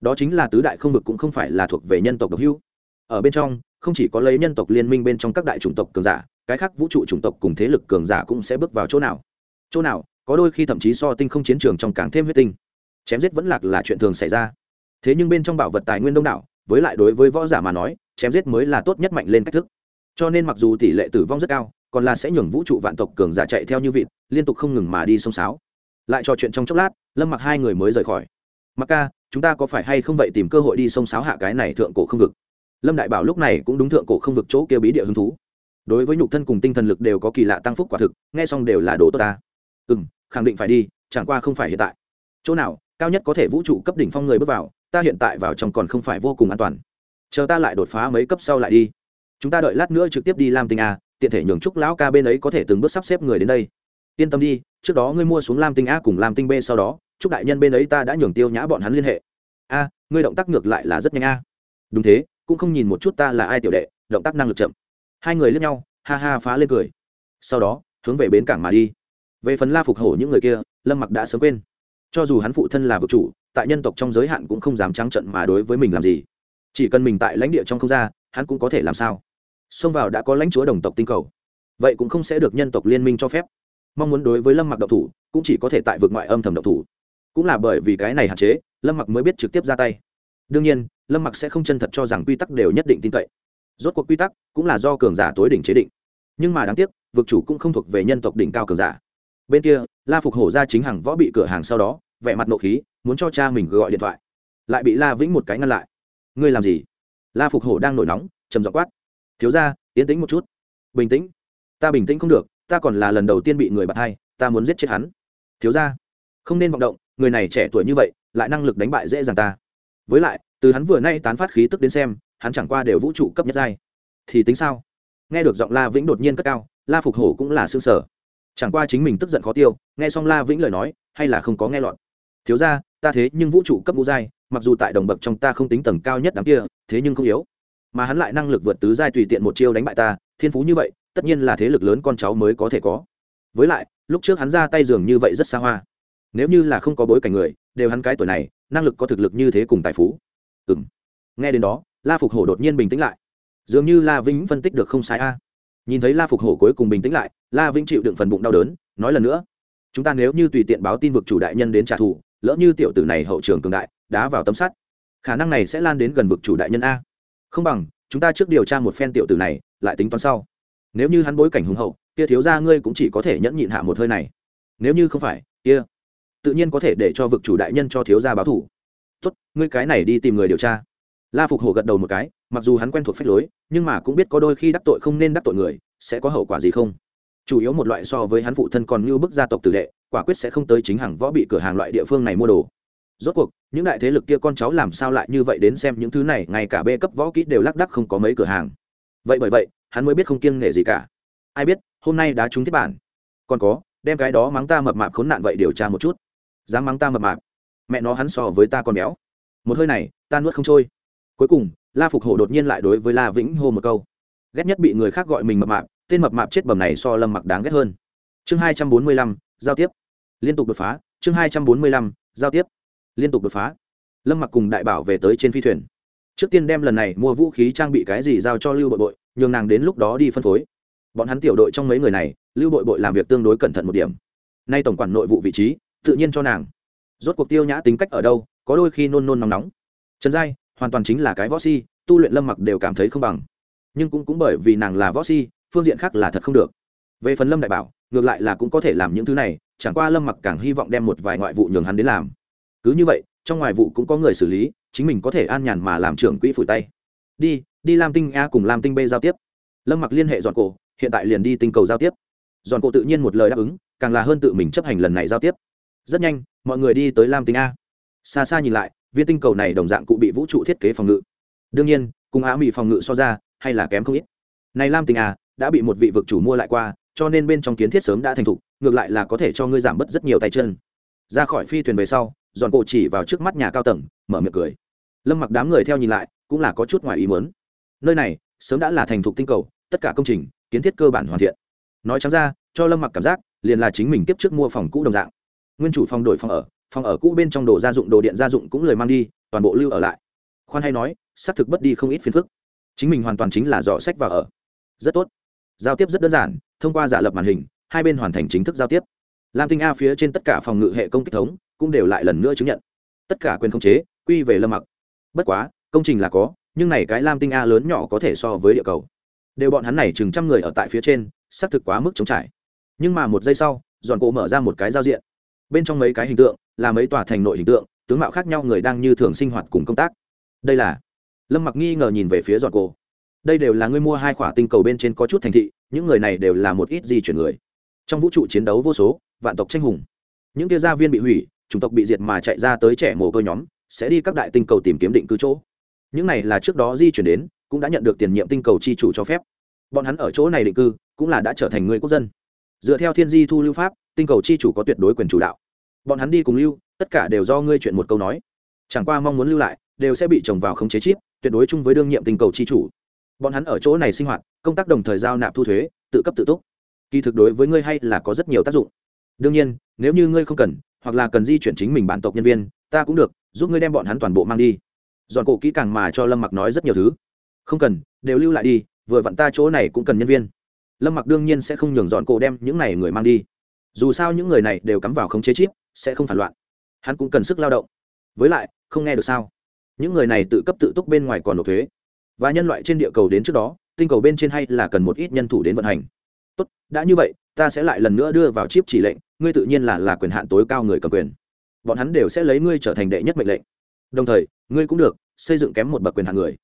Đó chính là tứ đại không vực cũng không phải là thuộc về nhân tộc độc hưu. ở bên trong, không chỉ có lấy nhân tộc liên minh bên trong các đại chủng tộc cường giả, cái khác vũ trụ chủng tộc cùng thế lực cường giả cũng sẽ bước vào chỗ nào. Chỗ nào, có đôi khi thậm chí so tinh không chiến trường trong càng thêm huyết tinh. Chém giết vẫn lạc là chuyện thường xảy ra. Thế nhưng bên trong bảo vật tài nguyên đông đảo với lại đối với võ giả mà nói, chém giết mới là tốt nhất mạnh lên cách thức. Cho nên mặc dù tỷ lệ tử vong rất cao, còn là sẽ nhường vũ trụ vạn tộc cường giả chạy theo như vịt, liên tục không ngừng mà đi sông sáo. Lại trò chuyện trong chốc lát, lâm mặc hai người mới rời khỏi. Mặc ca, chúng ta có phải hay không vậy tìm cơ hội đi sông sáo hạ cái này thượng cổ không vực? Lâm đại bảo lúc này cũng đúng thượng cổ không vực chỗ kia bí địa hứng thú. Đối với nhục thân cùng tinh thần lực đều có kỳ lạ tăng phúc quả thực, nghe xong đều là đồ tốt ta. Ừ m khẳng định phải đi, chẳng qua không phải hiện tại. Chỗ nào, cao nhất có thể vũ trụ cấp đỉnh phong người bước vào ta hiện tại vào trong còn không phải vô cùng an toàn. Chờ ta lại đột phá mấy cấp sau lại đi. Chúng ta đợi lát nữa trực tiếp đi lam tinh a, tiện thể nhường chúc lão ca bên ấy có thể từng bước sắp xếp người đến đây. Yên tâm đi, trước đó ngươi mua xuống lam tinh a cùng lam tinh b sau đó, chúc đại nhân bên ấy ta đã nhường tiêu nhã bọn hắn liên hệ. A, ngươi động tác ngược lại là rất nhanh a. Đúng thế, cũng không nhìn một chút ta là ai tiểu đệ, động tác năng lực chậm. Hai người lướt nhau, ha ha phá lên cười. Sau đó, hướng về bến cảng mà đi. Về phần la phục hổ những người kia, lâm mặc đã sớm quên. Cho dù hắn phụ thân là vực chủ tại nhân tộc trong giới hạn cũng không dám trắng trận mà đối với mình làm gì. Chỉ cần mình tại lãnh địa trong không ra, hắn cũng có thể làm sao? Xông vào đã có lãnh chúa đồng tộc tinh cầu. Vậy cũng không sẽ được nhân tộc liên minh cho phép. Mong muốn đối với lâm mặc độc thủ, cũng chỉ có thể tại vực ngoại âm thầm độc thủ. Cũng là bởi vì cái này hạn chế, lâm mặc mới biết trực tiếp ra tay. Đương nhiên, lâm mặc sẽ không chân thật cho rằng quy tắc đều nhất định tin cậy. Rốt cuộc quy tắc cũng là do cường giả tối đỉnh chế định. Nhưng mà đáng tiếc, vực chủ cũng không thuộc về nhân tộc đỉnh cao cường giả. Bên kia, la phục hổ ra chính hàng võ bị cửa hàng sau đó vẻ mặt nộ khí, muốn cho cha mình gọi điện thoại. Lại bị la vĩnh một cái ngăn lại. Ngươi làm gì? La phục hổ đang nổi nóng, trầm dọ quát. Thiếu ra yên tĩnh một chút. Bình tĩnh. Ta bình tĩnh không được, ta còn là lần đầu tiên bị người bạt hai, ta muốn giết chết hắn. Thiếu ra không nên vọng động, người này trẻ tuổi như vậy, lại năng lực đánh bại dễ dàng ta. Với lại, từ hắn vừa nay tán phát khí tức đến xem, hắn chẳng qua đều vũ trụ cấp nhất giai. Thì tính sao? Nghe được giọng la vĩnh đột nhiên cất cao, la phục hổ cũng là xương sở chẳng qua chính mình tức giận khó tiêu, nghe xong la vĩnh lời nói, hay là không có nghe lọt thiếu ra, ta thế nhưng vũ trụ cấp ngũ giai, mặc dù tại đồng bậc trong ta không tính tầng cao nhất đám kia, thế nhưng không yếu. Mà hắn lại năng lực vượt tứ giai tùy tiện một chiêu đánh bại ta, thiên phú như vậy, tất nhiên là thế lực lớn con cháu mới có thể có. Với lại, lúc trước hắn ra tay dường như vậy rất xa hoa. Nếu như là không có bối cảnh người, đều hắn cái tuổi này, năng lực có thực lực như thế cùng tài phú. Ừ m nghe đến đó, la phục hổ đột nhiên bình tĩnh lại. Dường như la vĩnh phân tích được không sai a. Nhìn thấy la phục hổ cuối cùng bình tĩnh lại, la vĩnh chịu đựng phần bụng đau đớn, nói lần nữa. Chúng ta nếu như tùy tiện báo tin vực chủ đại nhân đến trả thù lỡ như tiểu tử này hậu trường cường đại, đá vào tấm sắt, khả năng này sẽ lan đến gần vực chủ đại nhân a. Không bằng, chúng ta trước điều tra một phen tiểu tử này, lại tính toán sau. Nếu như hắn bối cảnh hùng hậu, kia thiếu ra ngươi cũng chỉ có thể nhẫn nhịn hạ một hơi này. Nếu như không phải, kia, tự nhiên có thể để cho vực chủ đại nhân cho thiếu gia báo thủ. Tốt, ngươi cái này đi tìm người điều tra. La phục hổ gật đầu một cái, mặc dù hắn quen thuộc phép lối, nhưng mà cũng biết có đôi khi đắc tội không nên đắc tội người, sẽ có hậu quả gì không? Chủ yếu một loại so với hắn phụ thân còn như bức gia tộc tử đệ quả quyết sẽ không tới chính hàng võ bị cửa hàng loại địa phương này mua đồ. Rốt cuộc, những đại thế lực kia con cháu làm sao lại như vậy đến xem những thứ này, ngay cả bê cấp võ kỹ đều lác đắc không có mấy cửa hàng. Vậy bởi vậy, hắn mới biết không kiêng nể gì cả. Ai biết, hôm nay đã trúng thiết bản. Còn có, đem cái đó mắng ta mập mạp khốn nạn vậy điều tra một chút. Dám mắng ta mập mạp. Mẹ nó hắn so với ta còn béo. Một hơi này, ta nuốt không trôi. Cuối cùng, la phục hổ đột nhiên lại đối với la vĩnh hô một câu. Ghét nhất bị người khác gọi mình mập mạp, tên mập mạp chết bầm này so lâm mặc đáng ghét hơn. Chương hai trăm bốn mươi lăm, giao tiếp liên tục đột phá, chương hai trăm bốn mươi lăm, giao tiếp. Liên tục đột phá. Lâm mặc cùng đại bảo về tới trên phi thuyền. Trước tiên đem lần này mua vũ khí trang bị cái gì giao cho lưu bội bội, nhường nàng đến lúc đó đi phân phối. Bọn hắn tiểu đội trong mấy người này, lưu bội bội làm việc tương đối cẩn thận một điểm. Nay tổng quản nội vụ vị trí, tự nhiên cho nàng. Rốt cuộc tiêu nhã tính cách ở đâu, có đôi khi nôn nôn nóng nóng. Trần giai, hoàn toàn chính là cái võ si, tu luyện lâm mặc đều cảm thấy không bằng. Nhưng cũng cũng bởi vì nàng là võ si, phương diện khác là thật không được. Về phần lâm đại bảo ngược lại là cũng có thể làm những thứ này, chẳng qua lâm mặc càng hy vọng đem một vài ngoại vụ nhường hắn đến làm. Cứ như vậy, trong ngoài vụ cũng có người xử lý, chính mình có thể an nhàn mà làm trưởng quỹ phủi tay. Đi đi làm tinh a cùng làm tinh b giao tiếp. Lâm mặc liên hệ dọn cổ, hiện tại liền đi tinh cầu giao tiếp. Dọn cổ tự nhiên một lời đáp ứng, càng là hơn tự mình chấp hành lần này giao tiếp. Rất nhanh, mọi người đi tới lam tinh a. Xa xa nhìn lại, viên tinh cầu này đồng dạng cụ bị vũ trụ thiết kế phòng ngự. Đương nhiên, cùng á mỹ phòng ngự so ra, hay là kém không ít. Này lam tinh a, đã bị một vị vực chủ mua lại qua cho nên bên trong kiến thiết sớm đã thành thục, ngược lại là có thể cho ngươi giảm bớt rất nhiều tay chân. Ra khỏi phi thuyền về sau dọn cổ chỉ vào trước mắt nhà cao tầng, mở miệng cười. Lâm mặc đám người theo nhìn lại, cũng là có chút ngoài ý muốn. Nơi này, sớm đã là thành thục tinh cầu, tất cả công trình, kiến thiết cơ bản hoàn thiện. Nói chẳng ra, cho lâm mặc cảm giác, liền là chính mình tiếp trước mua phòng cũ đồng dạng. Nguyên chủ phòng đổi phòng ở phòng ở cũ bên trong đồ gia dụng, đồ điện gia dụng cũng lời mang đi, toàn bộ lưu ở lại. Khoan hay nói, xác thực bất đi không ít phiền phức. Chính mình hoàn toàn chính là dò sách vào ở. Rất tốt. Giao tiếp rất đơn giản thông qua giả lập màn hình, hai bên hoàn thành chính thức giao tiếp. Lam tinh a phía trên tất cả phòng ngự hệ công kích thống cũng đều lại lần nữa chứng nhận. Tất cả quyền khống chế, quy về lâm mặc. Bất quá, công trình là có, nhưng này cái lam tinh a lớn nhỏ có thể so với địa cầu. Đều bọn hắn này chừng trăm người ở tại phía trên, xác thực quá mức chống trải. Nhưng mà một giây sau, dọn cổ mở ra một cái giao diện. Bên trong mấy cái hình tượng, là mấy tòa thành nội hình tượng, tướng mạo khác nhau người đang như thường sinh hoạt cùng công tác. Đây là lâm mặc nghi ngờ nhìn về phía dọn cổ đây đều là ngươi mua hai khỏa tinh cầu bên trên có chút thành thị, những người này đều là một ít di chuyển người. Trong vũ trụ chiến đấu vô số, vạn tộc tranh hùng. Những kia gia viên bị hủy, chủng tộc bị diệt mà chạy ra tới trẻ mồ côi nhóm, sẽ đi các đại tinh cầu tìm kiếm định cư chỗ. Những này là trước đó di chuyển đến, cũng đã nhận được tiền nhiệm tinh cầu chi chủ cho phép. Bọn hắn ở chỗ này định cư, cũng là đã trở thành người quốc dân. Dựa theo thiên di thu lưu pháp, tinh cầu chi chủ có tuyệt đối quyền chủ đạo. Bọn hắn đi cùng lưu, tất cả đều do ngươi chuyện một câu nói. Chẳng qua mong muốn lưu lại, đều sẽ bị trồng vào khống chế chip, tuyệt đối chung với đương nhiệm tinh cầu chi chủ bọn hắn ở chỗ này sinh hoạt, công tác đồng thời giao nạp thu thuế, tự cấp tự túc. Kỳ thực đối với ngươi hay là có rất nhiều tác dụng. Đương nhiên, nếu như ngươi không cần, hoặc là cần di chuyển chính mình bản tộc nhân viên, ta cũng được, giúp ngươi đem bọn hắn toàn bộ mang đi. Dọn cổ kỹ càng mà cho lâm mặc nói rất nhiều thứ. Không cần, đều lưu lại đi, vừa vặn ta chỗ này cũng cần nhân viên. Lâm mặc đương nhiên sẽ không nhường dọn cổ đem những này người mang đi. Dù sao những người này đều cắm vào khống chế chip, sẽ không phản loạn. Hắn cũng cần sức lao động. Với lại, không nghe được sao? Những người này tự cấp tự túc bên ngoài còn nộp thuế và nhân loại trên địa cầu đến trước đó, tinh cầu bên trên hay là cần một ít nhân thủ đến vận hành. Tốt, đã như vậy, ta sẽ lại lần nữa đưa vào chip chỉ lệnh, ngươi tự nhiên là là quyền hạn tối cao người cầm quyền. Bọn hắn đều sẽ lấy ngươi trở thành đệ nhất mệnh lệnh. Đồng thời, ngươi cũng được, xây dựng kém một bậc quyền hạn người.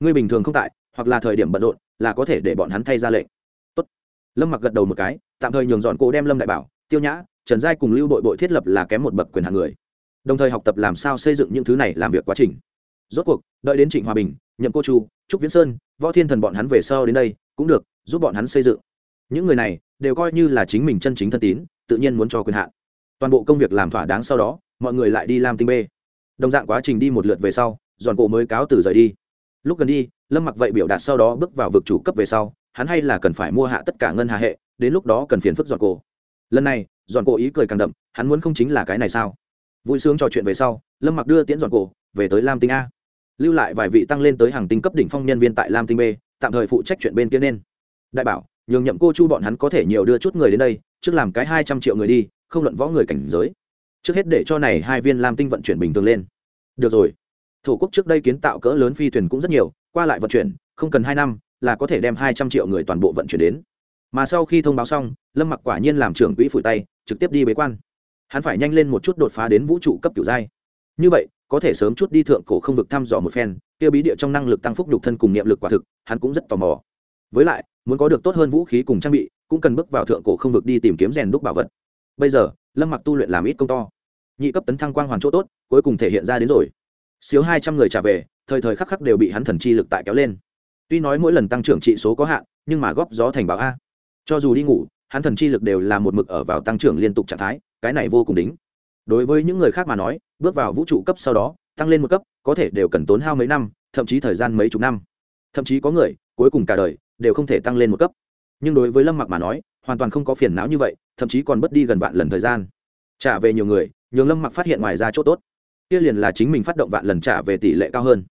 Ngươi bình thường không tại, hoặc là thời điểm bận rộn, là có thể để bọn hắn thay ra lệnh. Tốt. lâm mặc gật đầu một cái, tạm thời nhường dọn cô đem lâm đại bảo, tiêu nhã, trần giai cùng lưu đội bội thiết lập là kém một bậc quyền hạn người. Đồng thời học tập làm sao xây dựng những thứ này làm việc quá trình. Rốt cuộc, đợi đến trịnh hòa bình nhậm cô chu trúc viễn sơn võ thiên thần bọn hắn về sau đến đây cũng được giúp bọn hắn xây dựng. Những người này đều coi như là chính mình chân chính thân tín tự nhiên muốn cho quyền hạn. Toàn bộ công việc làm thỏa đáng sau đó mọi người lại đi làm tinh bê, đồng dạng quá trình đi một lượt về sau giòn cổ mới cáo từ rời đi. Lúc gần đi lâm mặc vậy biểu đạt sau đó bước vào vực chủ cấp về sau hắn hay là cần phải mua hạ tất cả ngân hà hệ đến lúc đó cần phiền phức giòn cổ. Lần này giòn cổ ý cười càng đậm hắn muốn không chính là cái này sao? Vui sướng trò chuyện về sau lâm mặc đưa tiễn giòn cổ về tới lam tinh a lưu lại vài vị tăng lên tới hàng tinh cấp đỉnh phong nhân viên tại lam tinh b tạm thời phụ trách chuyện bên kia nên. Đại bảo, nhường nhậm cô chu bọn hắn có thể nhiều đưa chút người đến đây, trước làm cái hai trăm triệu người đi, không luận võ người cảnh giới. Trước hết để cho này hai viên lam tinh vận chuyển bình thường lên. Được rồi. Thổ quốc trước đây kiến tạo cỡ lớn phi thuyền cũng rất nhiều, qua lại vận chuyển, không cần hai năm, là có thể đem hai trăm triệu người toàn bộ vận chuyển đến. Mà sau khi thông báo xong, lâm mặc quả nhiên làm trưởng quỹ phủi tay, trực tiếp đi bế quan. Hắn phải nhanh lên một chút đột phá đến vũ trụ cấp kiểu giai. Như vậy có thể sớm chút đi thượng cổ không vực thăm dò một phen, kia bí địa trong năng lực tăng phúc nhục thân cùng niệm lực quả thực, hắn cũng rất tò mò. Với lại, muốn có được tốt hơn vũ khí cùng trang bị, cũng cần bước vào thượng cổ không vực đi tìm kiếm rèn đúc bảo vật. Bây giờ, lâm mặc tu luyện làm ít công to. Nhị cấp tấn thăng quang hoàn chỗ tốt, cuối cùng thể hiện ra đến rồi. Xíu hai trăm người trả về, thời thời khắc khắc đều bị hắn thần chi lực tại kéo lên. Tuy nói mỗi lần tăng trưởng trị số có hạn, nhưng mà góp gió thành báo a. Cho dù đi ngủ, hắn thần chi lực đều là một mực ở vào tăng trưởng liên tục trạng thái, cái này vô cùng đính. Đối với những người khác mà nói bước vào vũ trụ cấp sau đó, tăng lên một cấp, có thể đều cần tốn hao mấy năm, thậm chí thời gian mấy chục năm. Thậm chí có người, cuối cùng cả đời, đều không thể tăng lên một cấp. Nhưng đối với lâm mặc mà nói, hoàn toàn không có phiền não như vậy, thậm chí còn mất đi gần vạn lần thời gian. Trả về nhiều người, nhường lâm mặc phát hiện ngoài ra chỗ tốt. Kia liền là chính mình phát động vạn lần trả về tỷ lệ cao hơn.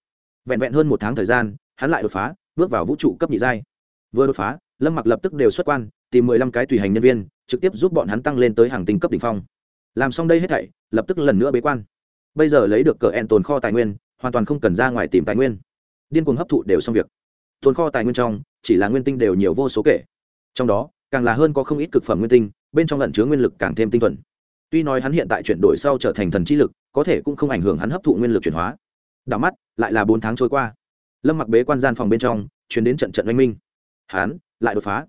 Vẹn vẹn hơn một tháng thời gian, hắn lại đột phá, bước vào vũ trụ cấp nhị giai. Vừa đột phá, lâm mặc lập tức đều xuất quan, tìm mười lăm cái tùy hành nhân viên, trực tiếp giúp bọn hắn tăng lên tới hàng tinh cấp đ ỉ n h phong. Làm xong đây hết thảy, lập tức lần nữa bế quan bây giờ lấy được cờ en tồn kho tài nguyên, hoàn toàn không cần ra ngoài tìm tài nguyên. Điên cuồng hấp thụ đều xong việc. Tồn kho tài nguyên trong, chỉ là nguyên tinh đều nhiều vô số kể. Trong đó, càng là hơn có không ít cực phẩm nguyên tinh, bên trong lẩn chứa nguyên lực càng thêm tinh thuần. Tuy nói hắn hiện tại chuyển đổi sau trở thành thần trí lực, có thể cũng không ảnh hưởng hắn hấp thụ nguyên lực chuyển hóa. Đảo mắt, lại là bốn tháng trôi qua. Lâm mặc bế quan gian phòng bên trong, chuyển đến trận trận oanh minh. Hắn, lại đột phá.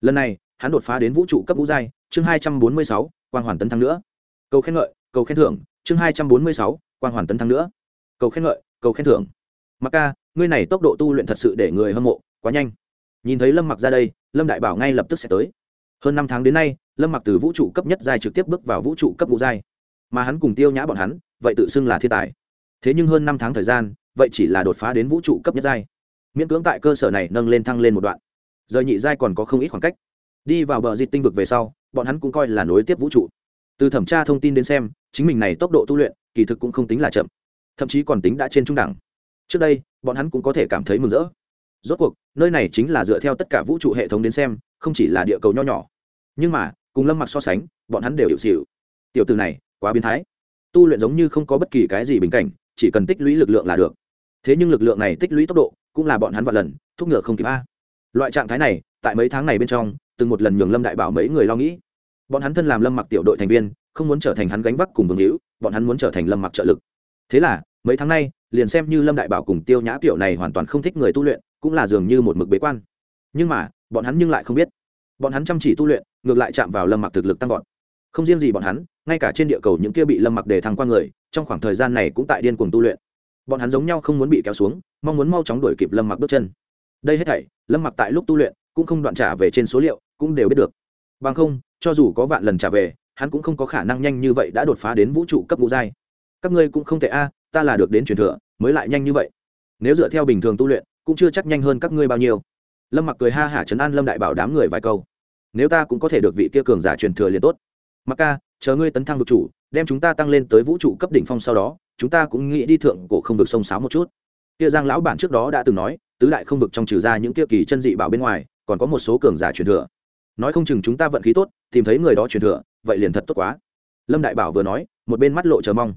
Lần này, hắn đột phá đến vũ trụ cấp vũ giai, chương hai trăm bốn mươi sáu, quang hoàn tấn thăng nữa. Cầu khen ngợi, cầu khen thưởng chương hai trăm bốn mươi sáu quan hoàn tấn thăng nữa. Cầu khen ngợi, cầu khen thưởng. Mặc ca, ngươi này tốc độ tu luyện thật sự để người hâm mộ, quá nhanh. Nhìn thấy lâm mặc ra đây, lâm đại bảo ngay lập tức sẽ tới. Hơn năm tháng đến nay, lâm mặc từ vũ trụ cấp nhất giai trực tiếp bước vào vũ trụ cấp vũ giai. Mà hắn cùng tiêu nhã bọn hắn, vậy tự xưng là thiên tài. Thế nhưng hơn năm tháng thời gian, vậy chỉ là đột phá đến vũ trụ cấp nhất giai. Miễn cưỡng tại cơ sở này nâng lên thăng lên một đoạn. Giờ nhị giai còn có không ít khoảng cách. Đi vào bờ dịch tinh vực về sau, bọn hắn cũng coi là nối tiếp vũ trụ từ thẩm tra thông tin đến xem, chính mình này tốc độ tu luyện, kỳ thực cũng không tính là chậm. Thậm chí còn tính đã trên trung đẳng. Trước đây, bọn hắn cũng có thể cảm thấy mừng rỡ. Rốt cuộc, nơi này chính là dựa theo tất cả vũ trụ hệ thống đến xem, không chỉ là địa cầu nho nhỏ. Nhưng mà, cùng lâm mặc so sánh, bọn hắn đều hiệu xịu tiểu từ này, quá biến thái. Tu luyện giống như không có bất kỳ cái gì bình cảnh, chỉ cần tích lũy lực lượng là được. Thế nhưng lực lượng này tích lũy tốc độ, cũng là bọn hắn vạn lần, thúc ngựa không kịp a. Loại trạng thái này, tại mấy tháng này bên trong, từng một lần nhường lâm đại bảo mấy người lo nghĩ bọn hắn thân làm lâm mặc tiểu đội thành viên, không muốn trở thành hắn gánh vác cùng vương hữu, bọn hắn muốn trở thành lâm mặc trợ lực. Thế là, mấy tháng nay, liền xem như lâm đại bảo cùng tiêu nhã tiểu này hoàn toàn không thích người tu luyện, cũng là dường như một mực bế quan. Nhưng mà, bọn hắn nhưng lại không biết. Bọn hắn chăm chỉ tu luyện, ngược lại chạm vào lâm mặc thực lực tăng vọt. Không riêng gì bọn hắn, ngay cả trên địa cầu những kia bị lâm mặc để thăng qua người, trong khoảng thời gian này cũng tại điên cuồng tu luyện. Bọn hắn giống nhau không muốn bị kéo xuống, mong muốn mau chóng đuổi kịp lâm mặc bước chân. Đây hết thảy, lâm mặc tại lúc tu luyện, cũng không đoạn trả về trên số liệu, cũng đều biết được bằng không, cho dù có vạn lần trả về, hắn cũng không có khả năng nhanh như vậy đã đột phá đến vũ trụ cấp ngũ giai. Các ngươi cũng không thể a, ta là được đến truyền thừa, mới lại nhanh như vậy. Nếu dựa theo bình thường tu luyện, cũng chưa chắc nhanh hơn các ngươi bao nhiêu. Lâm mặc cười ha hả chấn an lâm đại bảo đám người vài câu. Nếu ta cũng có thể được vị kia cường giả truyền thừa liền tốt. Mặc ca, chờ ngươi tấn thăng vực chủ, đem chúng ta tăng lên tới vũ trụ cấp đỉnh phong sau đó, chúng ta cũng nghĩ đi thượng cổ không vực sông sáo một chút. Kia giang lão bản trước đó đã từng nói, tứ đại không vực trong trừ ra những kia kỳ chân dị bảo bên ngoài, còn có một số cường giả truyền thừa nói không chừng chúng ta vận khí tốt, tìm thấy người đó truyền thừa, vậy liền thật tốt quá. Lâm đại bảo vừa nói, một bên mắt lộ chờ mong.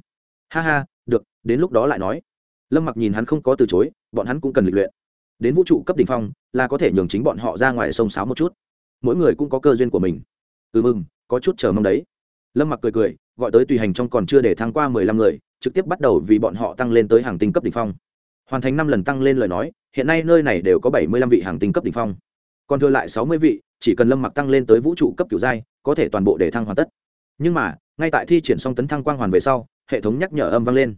Ha ha, được, đến lúc đó lại nói. Lâm mặc nhìn hắn không có từ chối, bọn hắn cũng cần lịch luyện. Đến vũ trụ cấp đ ỉ n h phong, là có thể nhường chính bọn họ ra ngoài sông sáo một chút. Mỗi người cũng có cơ duyên của mình. Ừ mừng, có chút chờ mong đấy. Lâm mặc cười cười, gọi tới tùy hành trong còn chưa để thăng qua mười lăm người, trực tiếp bắt đầu vì bọn họ tăng lên tới hàng tinh cấp đ ỉ n h phong. Hoàn thành năm lần tăng lên lời nói, hiện nay nơi này đều có bảy mươi lăm vị hàng tinh cấp đ ỉ n h phong. Còn thừa lại sáu mươi vị chỉ cần lâm mặc tăng lên tới vũ trụ cấp kiểu giai, có thể toàn bộ để thăng hoàn tất. Nhưng mà, ngay tại thi triển xong tấn thăng quang hoàn về sau, hệ thống nhắc nhở âm vang lên.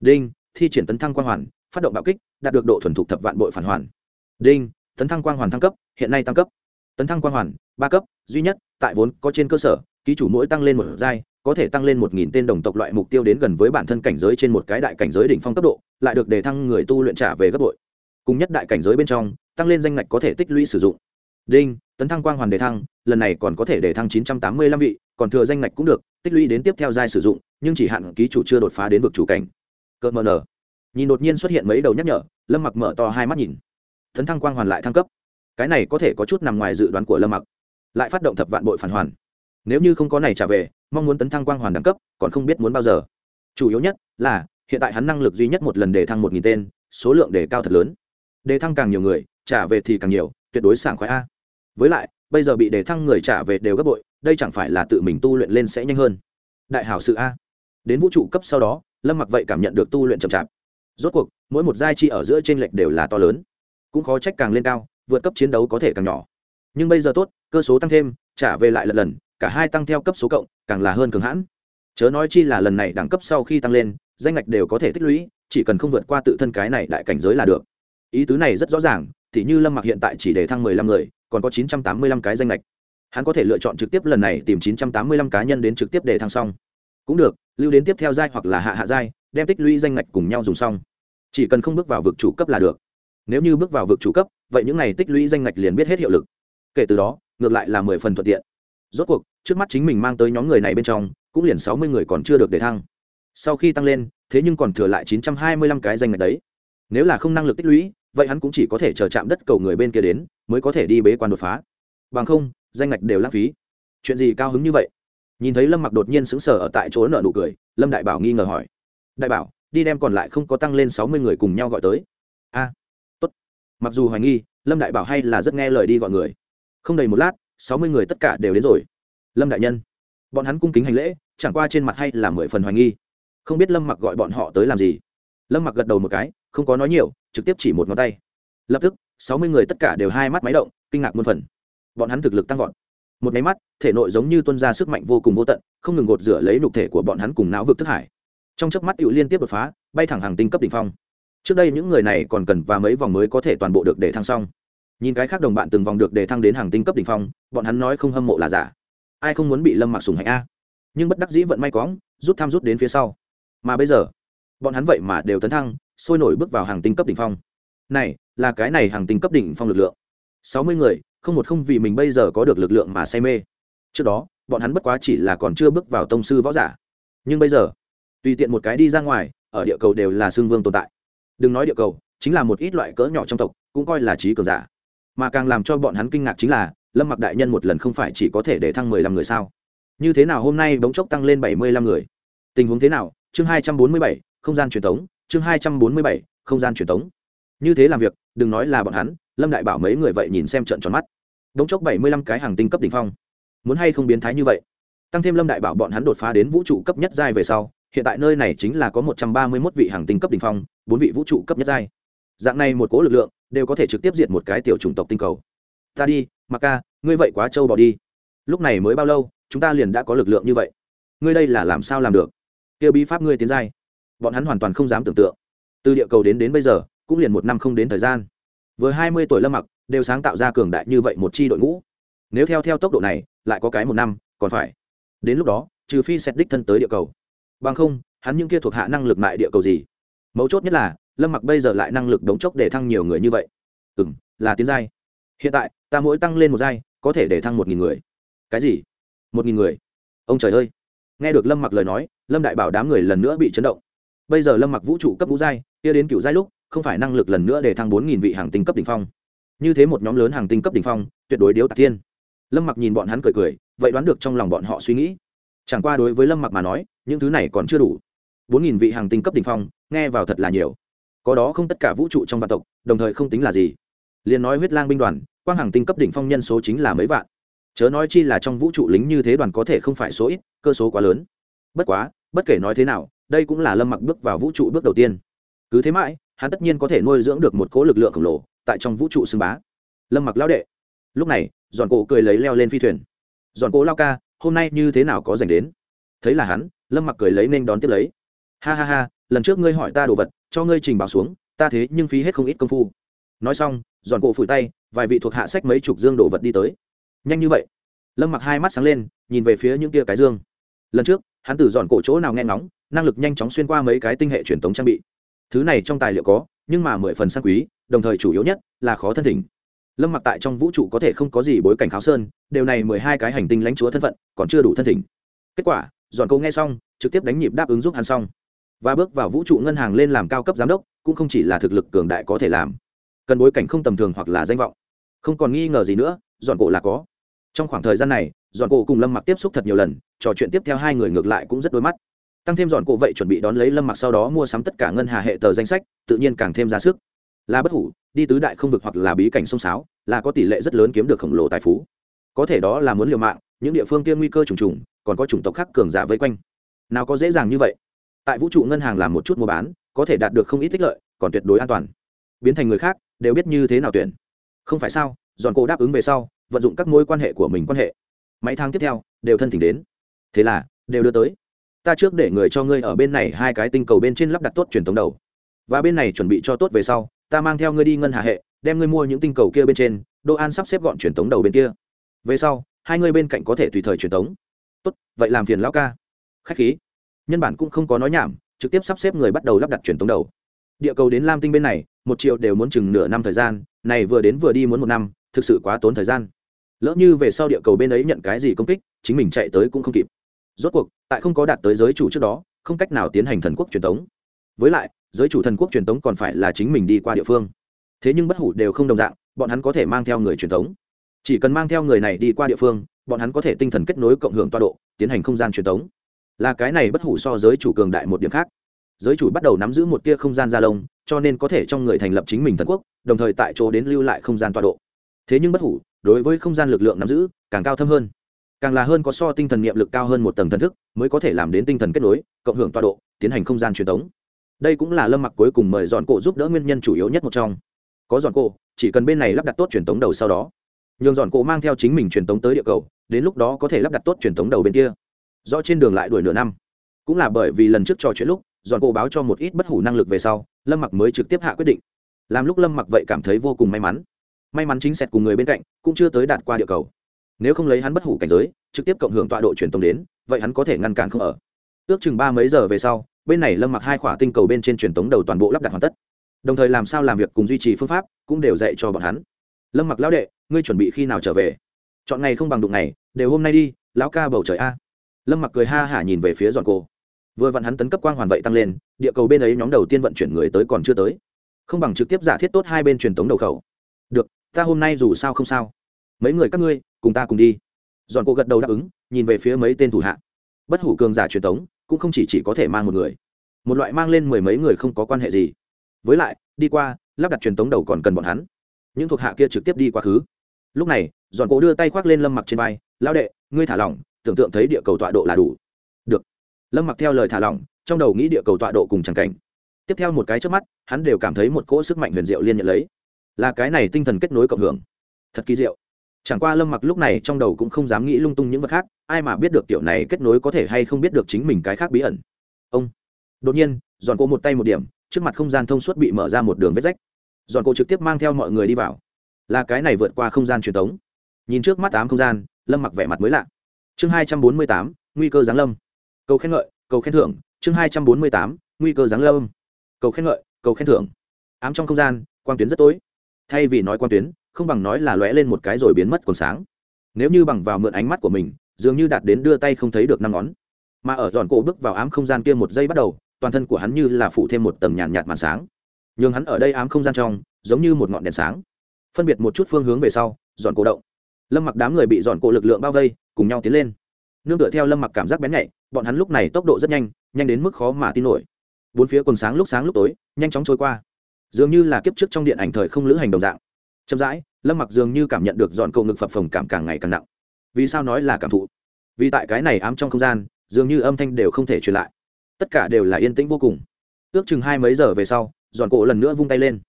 Đinh, thi triển tấn thăng quang hoàn, phát động bạo kích, đạt được độ thuần thục thập vạn bội phản hoàn. Đinh, tấn thăng quang hoàn thăng cấp, hiện nay tăng cấp. Tấn thăng quang hoàn, ba cấp, duy nhất, tại vốn có trên cơ sở, ký chủ mỗi tăng lên một giai, có thể tăng lên một nghìn tên đồng tộc loại mục tiêu đến gần với bản thân cảnh giới trên một cái đại cảnh giới đỉnh phong cấp độ, lại được đề thăng người tu luyện trả về gấp bội. Cùng nhất đại cảnh giới bên trong, tăng lên danh ngạch có thể tích lũy sử dụng đinh, tấn thăng quang hoàn đề thăng, lần này còn có thể đề thăng chín trăm tám mươi lăm vị, còn thừa danh ngạch cũng được, tích lũy đến tiếp theo giai sử dụng, nhưng chỉ hạn ký chủ chưa đột phá đến vực chủ cảnh. Cợt mờ nở nhìn đột nhiên xuất hiện mấy đầu nhắc nhở, lâm mặc mở to hai mắt nhìn. Tấn thăng quang hoàn lại thăng cấp. Cái này có thể có chút nằm ngoài dự đoán của lâm mặc. Lại phát động thập vạn bội phản hoàn. Nếu như không có này trả về, mong muốn tấn thăng quang hoàn đẳng cấp, còn không biết muốn bao giờ. Chủ yếu nhất là, hiện tại hắn năng lực duy nhất một lần để thăng một nghìn tên, số lượng đề cao thật lớn. Đề thăng càng nhiều người, trả về thì càng nhiều, tuyệt đối sảng khoái a với lại, bây giờ bị đề thăng người trả về đều gấp bội, đây chẳng phải là tự mình tu luyện lên sẽ nhanh hơn. Đại hảo sự a. Đến vũ trụ cấp sau đó, lâm mặc vậy cảm nhận được tu luyện chậm chạp. Rốt cuộc, mỗi một giai chi ở giữa t r ê n lệch đều là to lớn. Cũng khó trách càng lên cao, vượt cấp chiến đấu có thể càng nhỏ. Nhưng bây giờ tốt, cơ số tăng thêm, trả về lại lần lần, cả hai tăng theo cấp số cộng, càng là hơn cường hãn. Chớ nói chi là lần này đẳng cấp sau khi tăng lên, danh ngạch đều có thể tích lũy, chỉ cần không vượt qua tự thân cái này đại cảnh giới là được. Ý tứ này rất rõ ràng, thì như lâm mặc hiện tại chỉ để thăng mười lăm người còn có chín trăm tám mươi lăm cái danh lệch. Hắn có thể lựa chọn trực tiếp lần này tìm chín trăm tám mươi lăm cá nhân đến trực tiếp để thăng xong. Cũng được, lưu đến tiếp theo giai hoặc là hạ hạ giai, đem tích lũy danh lệch cùng nhau dùng xong. Chỉ cần không bước vào vực chủ cấp là được. Nếu như bước vào vực chủ cấp, vậy những này tích lũy danh ngạch liền biết hết hiệu lực. Kể từ đó, ngược lại là mười phần thuận tiện. Rốt cuộc, trước mắt chính mình mang tới nhóm người này bên trong, cũng liền sáu mươi người còn chưa được để thăng. Sau khi tăng lên, thế nhưng còn thừa lại chín trăm hai mươi lăm cái danh ngạch đấy. Nếu là không năng lực tích lũy, vậy hắn cũng chỉ có thể chờ chạm đất cầu người bên kia đến mới có thể đi bế quan đột phá. Bằng không, danh ngạch đều lãng phí. Chuyện gì cao hứng như vậy? Nhìn thấy lâm mặc đột nhiên sững sờ ở tại chỗ nợ nụ cười, lâm đại bảo nghi ngờ hỏi. Đại bảo, đi đem còn lại không có tăng lên sáu mươi người cùng nhau gọi tới. A, tốt. Mặc dù hoài nghi, lâm đại bảo hay là rất nghe lời đi gọi người. Không đầy một lát, sáu mươi người tất cả đều đến rồi. Lâm đại nhân, bọn hắn cung kính hành lễ, chẳng qua trên mặt hay là mười phần hoài nghi. Không biết lâm mặc gọi bọn họ tới làm gì. Lâm mặc gật đầu một cái, không có nói nhiều, trực tiếp chỉ một ngón tay. Lập tức sáu mươi người tất cả đều hai mắt máy động, kinh ngạc muôn phần. Bọn hắn thực lực tăng vọt. Một máy mắt, thể nội giống như tuân ra sức mạnh vô cùng vô tận, không ngừng gột rửa lấy nục thể của bọn hắn cùng não vực thức hải. Trong chớp mắt tự liên tiếp đột phá, bay thẳng hàng tinh cấp đ ỉ n h phong. Trước đây những người này còn cần và mấy vòng mới có thể toàn bộ được để thăng xong. Nhìn cái khác đồng bạn từng vòng được để thăng đến hàng tinh cấp đ ỉ n h phong, bọn hắn nói không hâm mộ là giả. Ai không muốn bị lâm mặc sùng hạnh a? Nhưng bất đắc dĩ vận may cóng rút tham rút đến phía sau. Mà bây giờ, bọn hắn vậy mà đều tấn thăng, sôi nổi bước vào hàng tinh cấp đ ỉ n h phong. Này là cái này hàng tinh cấp đỉnh phong lực lượng. Sáu mươi người, không một không vì mình bây giờ có được lực lượng mà say mê. Trước đó, bọn hắn bất quá chỉ là còn chưa bước vào tông sư võ giả. Nhưng bây giờ, tùy tiện một cái đi ra ngoài, ở địa cầu đều là xương vương tồn tại. Đừng nói địa cầu, chính là một ít loại cỡ nhỏ trong tộc, cũng coi là trí cường giả. Mà càng làm cho bọn hắn kinh ngạc chính là, lâm mặc đại nhân một lần không phải chỉ có thể để thăng mười lăm người sao? Như thế nào hôm nay bỗng chốc tăng lên bảy mươi lăm người? Tình huống thế nào? Chương hai trăm bốn mươi bảy, không gian truyền thống chương hai trăm bốn mươi bảy, không gian truyền thống như thế làm việc đừng nói là bọn hắn lâm đại bảo mấy người vậy nhìn xem trận tròn mắt bỗng chốc bảy mươi lăm cái hàng tinh cấp đ ỉ n h phong muốn hay không biến thái như vậy tăng thêm lâm đại bảo bọn hắn đột phá đến vũ trụ cấp nhất giai về sau hiện tại nơi này chính là có một trăm ba mươi mốt vị hàng tinh cấp đỉnh phong, bốn vị vũ trụ cấp nhất giai. Dạng này một cố lực lượng, đều có thể trực tiếp diệt một cái tiểu chủng tộc tinh cầu. Ta đi, Mặc Ca, ngươi vậy quá trâu bỏ đi. Lúc này mới bao lâu, chúng ta liền đã có lực lượng như vậy. Ngươi đây là làm sao làm được? Kêu bí pháp ngươi tiến giai. Bọn hắn hoàn toàn không dám tưởng tượng. Từ địa cầu đến đến bây giờ, cũng liền một năm không đến thời gian. Vừa hai mươi tuổi Lâm Mặc, đều sáng tạo ra cường đại như vậy một chi đội ngũ. Nếu theo theo tốc độ này, lại có cái một năm, còn phải. Đến lúc đó, trừ phi xét đích thân tới địa cầu. Bằng không hắn những kia thuộc hạ năng lực mại địa cầu gì? Mấu chốt nhất là lâm mặc bây giờ lại năng lực đống chốc để thăng nhiều người như vậy. Ừ m là tiến giai. Hiện tại ta mỗi tăng lên một giai có thể để thăng một nghìn người. Cái gì? Một nghìn người? Ông trời ơi! Nghe được lâm mặc lời nói lâm đại bảo đám người lần nữa bị chấn động. Bây giờ lâm mặc vũ trụ cấp vũ giai kia đến cựu giai lúc không phải năng lực lần nữa để thăng bốn nghìn vị hàng tinh cấp đ ỉ n h phong. Như thế một nhóm lớn hàng tinh cấp đ ỉ n h phong, tuyệt đối điếu tạc thiên. Lâm mặc nhìn bọn hắn cười cười, vậy đoán được trong lòng bọn họ suy nghĩ. Chẳng qua đối với lâm mặc mà nói, những thứ này còn chưa đủ. bốn nghìn vị hàng tinh cấp đ ỉ n h phong, nghe vào thật là nhiều. Có đó không tất cả vũ trụ trong vạn tộc, đồng thời không tính là gì. Liền nói huyết lang binh đoàn, quang hàng tinh cấp đỉnh phong nhân số chính là mấy vạn. Chớ nói chi là trong vũ trụ lính như thế đoàn có thể không phải số ít, cơ số quá lớn. Bất quá, bất kể nói thế nào, đây cũng là lâm mặc bước vào vũ trụ bước đầu tiên. Cứ thế mãi hắn tất nhiên có thể nuôi dưỡng được một cố lực lượng khổng lồ tại trong vũ trụ xưng bá. Lâm mặc lao đệ. Lúc này, giòn cổ cười lấy leo lên phi thuyền. Giòn cổ lao ca, hôm nay như thế nào có dành đến? Thấy là hắn, lâm mặc cười lấy nên đón tiếp lấy. Ha ha ha, lần trước ngươi hỏi ta đồ vật, cho ngươi trình báo xuống, ta thế nhưng phí hết không ít công phu. Nói xong, giòn cổ phủi tay, vài vị thuộc hạ sách mấy chục dương đồ vật đi tới. Nhanh như vậy. Lâm mặc hai mắt sáng lên, nhìn về phía những kia cái dương. Lần trước, hắn từ giòn cổ chỗ nào nghe ngóng, năng lực nhanh chóng xuyên qua mấy cái tinh hệ truyền thống trang bị thứ này trong tài liệu có, nhưng mà mười phần sang quý, đồng thời chủ yếu nhất là khó thân thỉnh. Lâm mặc tại trong vũ trụ có thể không có gì bối cảnh kháo sơn, đều này mười hai cái hành tinh lãnh chúa thân phận, còn chưa đủ thân thỉnh. Kết quả dọn câu nghe xong, trực tiếp đánh nhịp đáp ứng giúp hắn xong. Và bước vào vũ trụ ngân hàng lên làm cao cấp giám đốc, cũng không chỉ là thực lực cường đại có thể làm. Cần bối cảnh không tầm thường hoặc là danh vọng. Không còn nghi ngờ gì nữa dọn cổ là có. Trong khoảng thời gian này dọn cổ cùng lâm mặc tiếp xúc thật nhiều lần, trò chuyện tiếp theo hai người ngược lại cũng rất đôi mắt tăng thêm dọn cổ vậy chuẩn bị đón lấy lâm mặc sau đó mua sắm tất cả ngân hà hệ tờ danh sách, tự nhiên càng thêm ra sức. Là bất hủ, đi tứ đại không vực hoặc là bí cảnh sông sáo, là có tỷ lệ rất lớn kiếm được khổng lồ tài phú. Có thể đó là muốn liều mạng, những địa phương kia nguy cơ trùng trùng, còn có chủng tộc khác cường giả vây quanh. Nào có dễ dàng như vậy. Tại vũ trụ ngân hàng làm một chút mua bán, có thể đạt được không ít tích lợi, còn tuyệt đối an toàn. Biến thành người khác, đều biết như thế nào tuyển. Không phải sao, dọn cổ đáp ứng về sau, vận dụng các mối quan hệ của mình quan hệ. Mấy tháng tiếp theo, đều thân thỉnh đến. Thế là, đều đưa tới ta trước để người cho ngươi ở bên này hai cái tinh cầu bên trên lắp đặt tốt truyền thống đầu. Và bên này chuẩn bị cho tốt về sau, ta mang theo ngươi đi ngân hà hệ, đem ngươi mua những tinh cầu kia bên trên đô an sắp xếp gọn truyền thống đầu bên kia. Về sau, hai ngươi bên cạnh có thể tùy thời truyền thống. Tốt, vậy làm phiền lão ca. Khách khí. Nhân bản cũng không có nói nhảm, trực tiếp sắp xếp người bắt đầu lắp đặt truyền thống đầu. Địa cầu đến lam tinh bên này, một triệu đều muốn chừng nửa năm thời gian, này vừa đến vừa đi muốn một năm, thực sự quá tốn thời gian. Lỡ như về sau địa cầu bên ấy nhận cái gì công kích, chính mình chạy tới cũng không kịp rốt cuộc, tại không có đạt tới giới chủ trước đó, không cách nào tiến hành thần quốc truyền thống với lại, giới chủ thần quốc truyền tống còn phải là chính mình đi qua địa phương. Thế nhưng bất hủ đều không đồng dạng, bọn hắn có thể mang theo người truyền tống. Chỉ cần mang theo người này đi qua địa phương, bọn hắn có thể tinh thần kết nối cộng hưởng toa độ, tiến hành không gian truyền tống. Là cái này bất hủ so giới chủ cường đại một điểm khác. Giới chủ bắt đầu nắm giữ một tia không gian gia lông, cho nên có thể trong người thành lập chính mình thần quốc, đồng thời tại chỗ đến lưu lại không gian toa độ. Thế nhưng bất hủ, đối với không gian lực lượng nắm giữ, càng cao thâm hơn càng là hơn có so tinh thần nghiệm lực cao hơn một tầng thần thức, mới có thể làm đến tinh thần kết nối, cộng hưởng tọa độ, tiến hành không gian truyền tống. Đây cũng là lâm mặc cuối cùng mời dọn cổ giúp đỡ nguyên nhân chủ yếu nhất một trong. Có dọn cổ, chỉ cần bên này lắp đặt tốt truyền tống đầu sau đó. Nhường dọn cổ mang theo chính mình truyền tống tới địa cầu, đến lúc đó có thể lắp đặt tốt truyền tống đầu bên kia. Do trên đường lại đuổi nửa năm. Cũng là bởi vì lần trước trò chuyện lúc, dọn cổ báo cho một ít bất hủ năng lực về sau, lâm mặc mới trực tiếp hạ quyết định. Làm lúc lâm mặc vậy cảm thấy vô cùng may mắn. May mắn chính sẹt cùng người bên cạnh, cũng chưa tới đạt qua địa cầu nếu không lấy hắn bất hủ cảnh giới, trực tiếp cộng hưởng tọa độ truyền tống đến, vậy hắn có thể ngăn cản không ở. Ước chừng ba mấy giờ về sau, bên này lâm mặc hai khỏa tinh cầu bên trên truyền tống đầu toàn bộ lắp đặt hoàn tất. Đồng thời làm sao làm việc cùng duy trì phương pháp cũng đều dạy cho bọn hắn. Lâm mặc lão đệ, ngươi chuẩn bị khi nào trở về? Chọn ngày không bằng đụng ngày, đều hôm nay đi, lão ca bầu trời a. Lâm mặc cười ha hả nhìn về phía dọn cô. Vừa vặn hắn tấn cấp quang hoàn vậy tăng lên, địa cầu bên ấy nhóm đầu tiên vận chuyển người tới còn chưa tới. Không bằng trực tiếp giả thiết tốt hai bên truyền tống đầu khẩu. Được, ta hôm nay dù sao không sao. Mấy người các ngươi cùng ta cùng đi. Dọn cô gật đầu đáp ứng nhìn về phía mấy tên thủ hạ. Bất hủ cường giả truyền tống cũng không chỉ, chỉ có thể mang một người. Một loại mang lên mười mấy người không có quan hệ gì. Với lại đi qua lắp đặt truyền tống đầu còn cần bọn hắn. Những thuộc hạ kia trực tiếp đi quá khứ. Lúc này dọn cô đưa tay khoác lên lâm mặc trên vai lao đệ ngươi thả lỏng tưởng tượng thấy địa cầu tọa độ là đủ. Được. Lâm mặc theo lời thả lỏng trong đầu nghĩ địa cầu tọa độ cùng chẳng cảnh. Tiếp theo một cái trước mắt hắn đều cảm thấy một cỗ sức mạnh huyền diệu liên nhận lấy. Là cái này tinh thần kết nối cộng hưởng. Thật kỳ diệu chẳng qua lâm mặc lúc này trong đầu cũng không dám nghĩ lung tung những vật khác, ai mà biết được kiểu này kết nối có thể hay không biết được chính mình cái khác bí ẩn. Ông. Đột nhiên, giòn cô một tay một điểm, trước mặt không gian thông suốt bị mở ra một đường vết rách. Giòn cô trực tiếp mang theo mọi người đi vào. Là cái này vượt qua không gian truyền thống. Nhìn trước mắt tám không gian, lâm mặc vẻ mặt mới lạ. Chương hai trăm bốn mươi tám, nguy cơ giáng lâm. Cầu khen ngợi, cầu khen thưởng, chương hai trăm bốn mươi tám, nguy cơ giáng lâm. Cầu khen ngợi, cầu khen thưởng. Ám trong không gian, quang tuyến rất tối. Thay vì nói quang tuyến không bằng nói là lóe lên một cái rồi biến mất còn sáng. Nếu như bằng vào mượn ánh mắt của mình, dường như đạt đến đưa tay không thấy được năm ngón. Mà ở giòn cổ bước vào ám không gian kia một giây bắt đầu, toàn thân của hắn như là phủ thêm một tầng nhàn nhạt màn sáng. Nhường hắn ở đây ám không gian trong, giống như một ngọn đèn sáng. Phân biệt một chút phương hướng về sau giòn cổ động. Lâm mặc đám người bị giòn cổ lực lượng bao vây, cùng nhau tiến lên. Nương tựa theo lâm mặc cảm giác bén nhạy, bọn hắn lúc này tốc độ rất nhanh nhanh đến mức khó mà tin nổi. Bốn phía quần sáng lúc sáng lúc tối, nhanh chóng trôi qua. Dường như là kiếp trước trong điện ảnh thời không lữ hành đồng dạng chậm rãi, lâm mặc dường như cảm nhận được dọn cầu ngực phập phồng cảm càng ngày càng nặng. Vì sao nói là cảm thụ? Vì tại cái này ám trong không gian, dường như âm thanh đều không thể truyền lại. Tất cả đều là yên tĩnh vô cùng. Ước chừng hai mấy giờ về sau, dọn cổ lần nữa vung tay lên.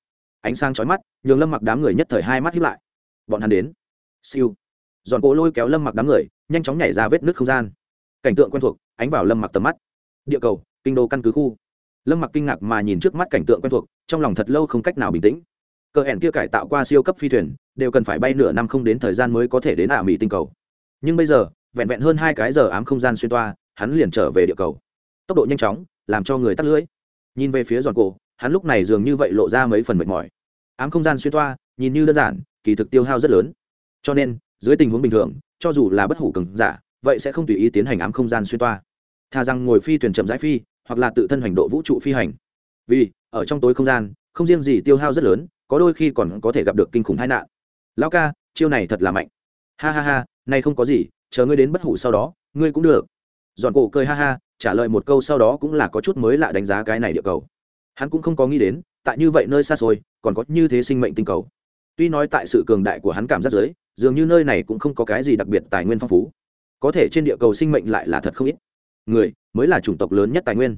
Ánh sáng chói mắt, nhường lâm mặc đám người nhất thời hai mắt hiếp lại. Bọn hắn đến. Siêu. Dọn cổ lôi kéo lâm mặc đám người, nhanh chóng nhảy ra vết nước không gian. Cảnh tượng quen thuộc, ánh vào lâm mặc tầm mắt. Địa cầu, kinh đô căn cứ khu. Lâm mặc kinh ngạc mà nhìn trước mắt cảnh tượng quen thuộc, trong lòng thật lâu không cách nào bình tĩnh cờ hẹn kia cải tạo qua siêu cấp phi thuyền, đều cần phải bay nửa năm không đến thời gian mới có thể đến ả mỹ tinh cầu. Nhưng bây giờ, vẹn vẹn hơn hai cái giờ ám không gian xuyên toa, hắn liền trở về địa cầu. Tốc độ nhanh chóng, làm cho người tắt lưỡi nhìn về phía giòn cổ, hắn lúc này dường như vậy lộ ra mấy phần mệt mỏi. Ám không gian xuyên toa, nhìn như đơn giản, kỳ thực tiêu hao rất lớn. Cho nên, dưới tình huống bình thường, cho dù là bất hủ cường giả, vậy sẽ không tùy ý tiến hành ám không gian xuyên toa. Thà rằng ngồi phi thuyền chậm rãi phi, hoặc là tự thân hành độ vũ trụ phi hành. Vì, ở trong tối không gian, không riêng gì tiêu hao rất lớn có đôi khi còn có thể gặp được kinh khủng tai nạn. Lão ca, chiêu này thật là mạnh. Ha ha ha, nay không có gì, chờ ngươi đến bất hủ sau đó, ngươi cũng được. Dọn cổ cười ha ha, trả lời một câu sau đó cũng là có chút mới lạ đánh giá cái này địa cầu. Hắn cũng không có nghĩ đến, tại như vậy nơi xa xôi, còn có như thế sinh mệnh tinh cầu. Tuy nói tại sự cường đại của hắn cảm giác giới, dường như nơi này cũng không có cái gì đặc biệt tài nguyên phong phú. Có thể trên địa cầu sinh mệnh lại là thật không ít. Người, mới là chủng tộc lớn nhất tài nguyên.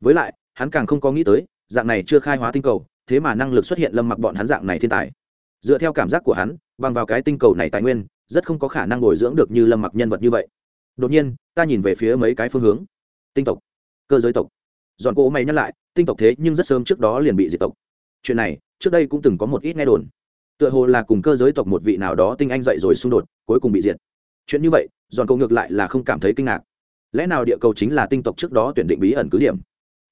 Với lại, hắn càng không có nghĩ tới, dạng này chưa khai hóa tinh cầu thế mà năng lực xuất hiện lâm mặc bọn hắn dạng này thiên tài. Dựa theo cảm giác của hắn, bằng vào cái tinh cầu này tài nguyên, rất không có khả năng bồi dưỡng được như lâm mặc nhân vật như vậy. Đột nhiên, ta nhìn về phía mấy cái phương hướng. Tinh tộc. Cơ giới tộc. Dọn cỗ mày nhắc lại, tinh tộc thế nhưng rất sớm trước đó liền bị diệt tộc. Chuyện này, trước đây cũng từng có một ít nghe đồn. Tựa hồ là cùng cơ giới tộc một vị nào đó tinh anh dậy rồi xung đột, cuối cùng bị diệt. Chuyện như vậy, dọn cỗ ngược lại là không cảm thấy kinh ngạc. Lẽ nào địa cầu chính là tinh tộc trước đó tuyển định bí ẩn cứ điểm?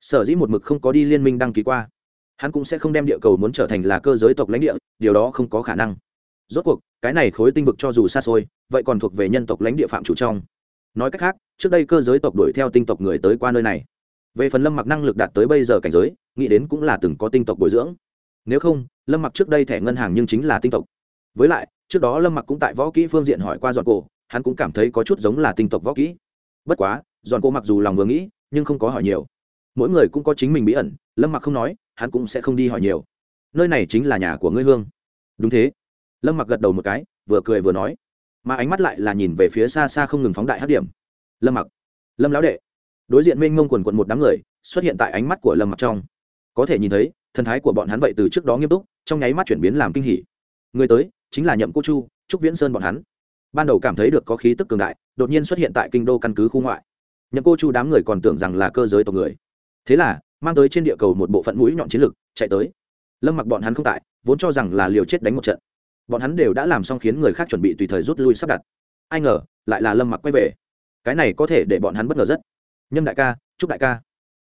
Sở dĩ một mực không có đi liên minh đăng ký qua hắn cũng sẽ không đem địa cầu muốn trở thành là cơ giới tộc lãnh địa, điều đó không có khả năng. Rốt cuộc, cái này khối tinh vực cho dù xa xôi, vậy còn thuộc về nhân tộc lãnh địa phạm chủ trong. Nói cách khác, trước đây cơ giới tộc đuổi theo tinh tộc người tới qua nơi này. Về phần lâm mặc năng lực đạt tới bây giờ cảnh giới, nghĩ đến cũng là từng có tinh tộc bồi dưỡng. Nếu không, lâm mặc trước đây thẻ ngân hàng nhưng chính là tinh tộc. Với lại, trước đó lâm mặc cũng tại võ kỹ phương diện hỏi qua dọn cổ, hắn cũng cảm thấy có chút giống là tinh tộc võ kỹ. Bất quá dọn cổ mặc dù lòng vừa nghĩ, nhưng không có hỏi nhiều. Mỗi người cũng có chính mình bí ẩn, lâm mặc không nói hắn cũng sẽ không đi hỏi nhiều. Nơi này chính là nhà của ngươi hương. Đúng thế. Lâm mặc gật đầu một cái, vừa cười vừa nói. Mà ánh mắt lại là nhìn về phía xa xa không ngừng phóng đại hát điểm. Lâm mặc. Lâm lão đệ. Đối diện mênh mông quần quận một đám người, xuất hiện tại ánh mắt của lâm mặc trong. Có thể nhìn thấy, thần thái của bọn hắn vậy từ trước đó nghiêm túc, trong nháy mắt chuyển biến làm kinh hỉ. Người tới, chính là nhậm cô chu, trúc viễn sơn bọn hắn. Ban đầu cảm thấy được có khí tức cường đại, đột nhiên xuất hiện tại kinh đô căn cứ khu ngoại. Nhậm cô chu đám người còn tưởng rằng là cơ giới tộc người. Thế là mang tới trên địa cầu một bộ phận mũi nhọn chiến lực chạy tới. Lâm mặc bọn hắn không tại, vốn cho rằng là liều chết đánh một trận. Bọn hắn đều đã làm xong khiến người khác chuẩn bị tùy thời rút lui sắp đặt. Ai ngờ, lại là lâm mặc quay về. Cái này có thể để bọn hắn bất ngờ rất. Nhâm đại ca, chúc đại ca.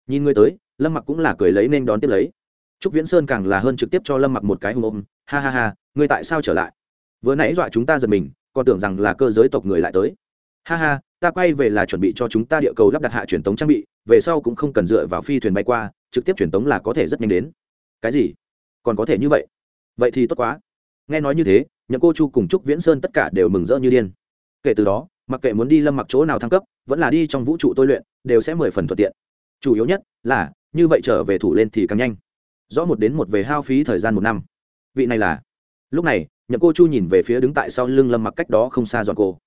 Nhìn người tới, lâm mặc cũng là cười lấy nên đón tiếp lấy. Trúc viễn sơn càng là hơn trực tiếp cho lâm mặc một cái hùng ôm. Ha ha ha ngươi tại sao trở lại? Vừa nãy dọa chúng ta giật mình, còn tưởng rằng là cơ giới tộc người lại tới. Ha ha ta quay về là chuẩn bị cho chúng ta địa cầu lắp đặt hạ truyền tống trang bị, về sau cũng không cần dựa vào phi thuyền bay qua, trực tiếp truyền tống là có thể rất nhanh đến. Cái gì? Còn có thể như vậy? Vậy thì tốt quá. Nghe nói như thế, nhậm cô chu cùng trúc viễn sơn tất cả đều mừng rỡ như điên. Kể từ đó, mặc kệ muốn đi lâm mặc chỗ nào thăng cấp, vẫn là đi trong vũ trụ tôi luyện, đều sẽ mười phần thuận tiện. Chủ yếu nhất là, như vậy trở về thủ lên thì càng nhanh. Rõ một đến một về hao phí thời gian một năm. Vị này là? Lúc này, nhậm cô chu nhìn về phía đứng tại sau lưng lâm mặc cách đó không xa dọn cô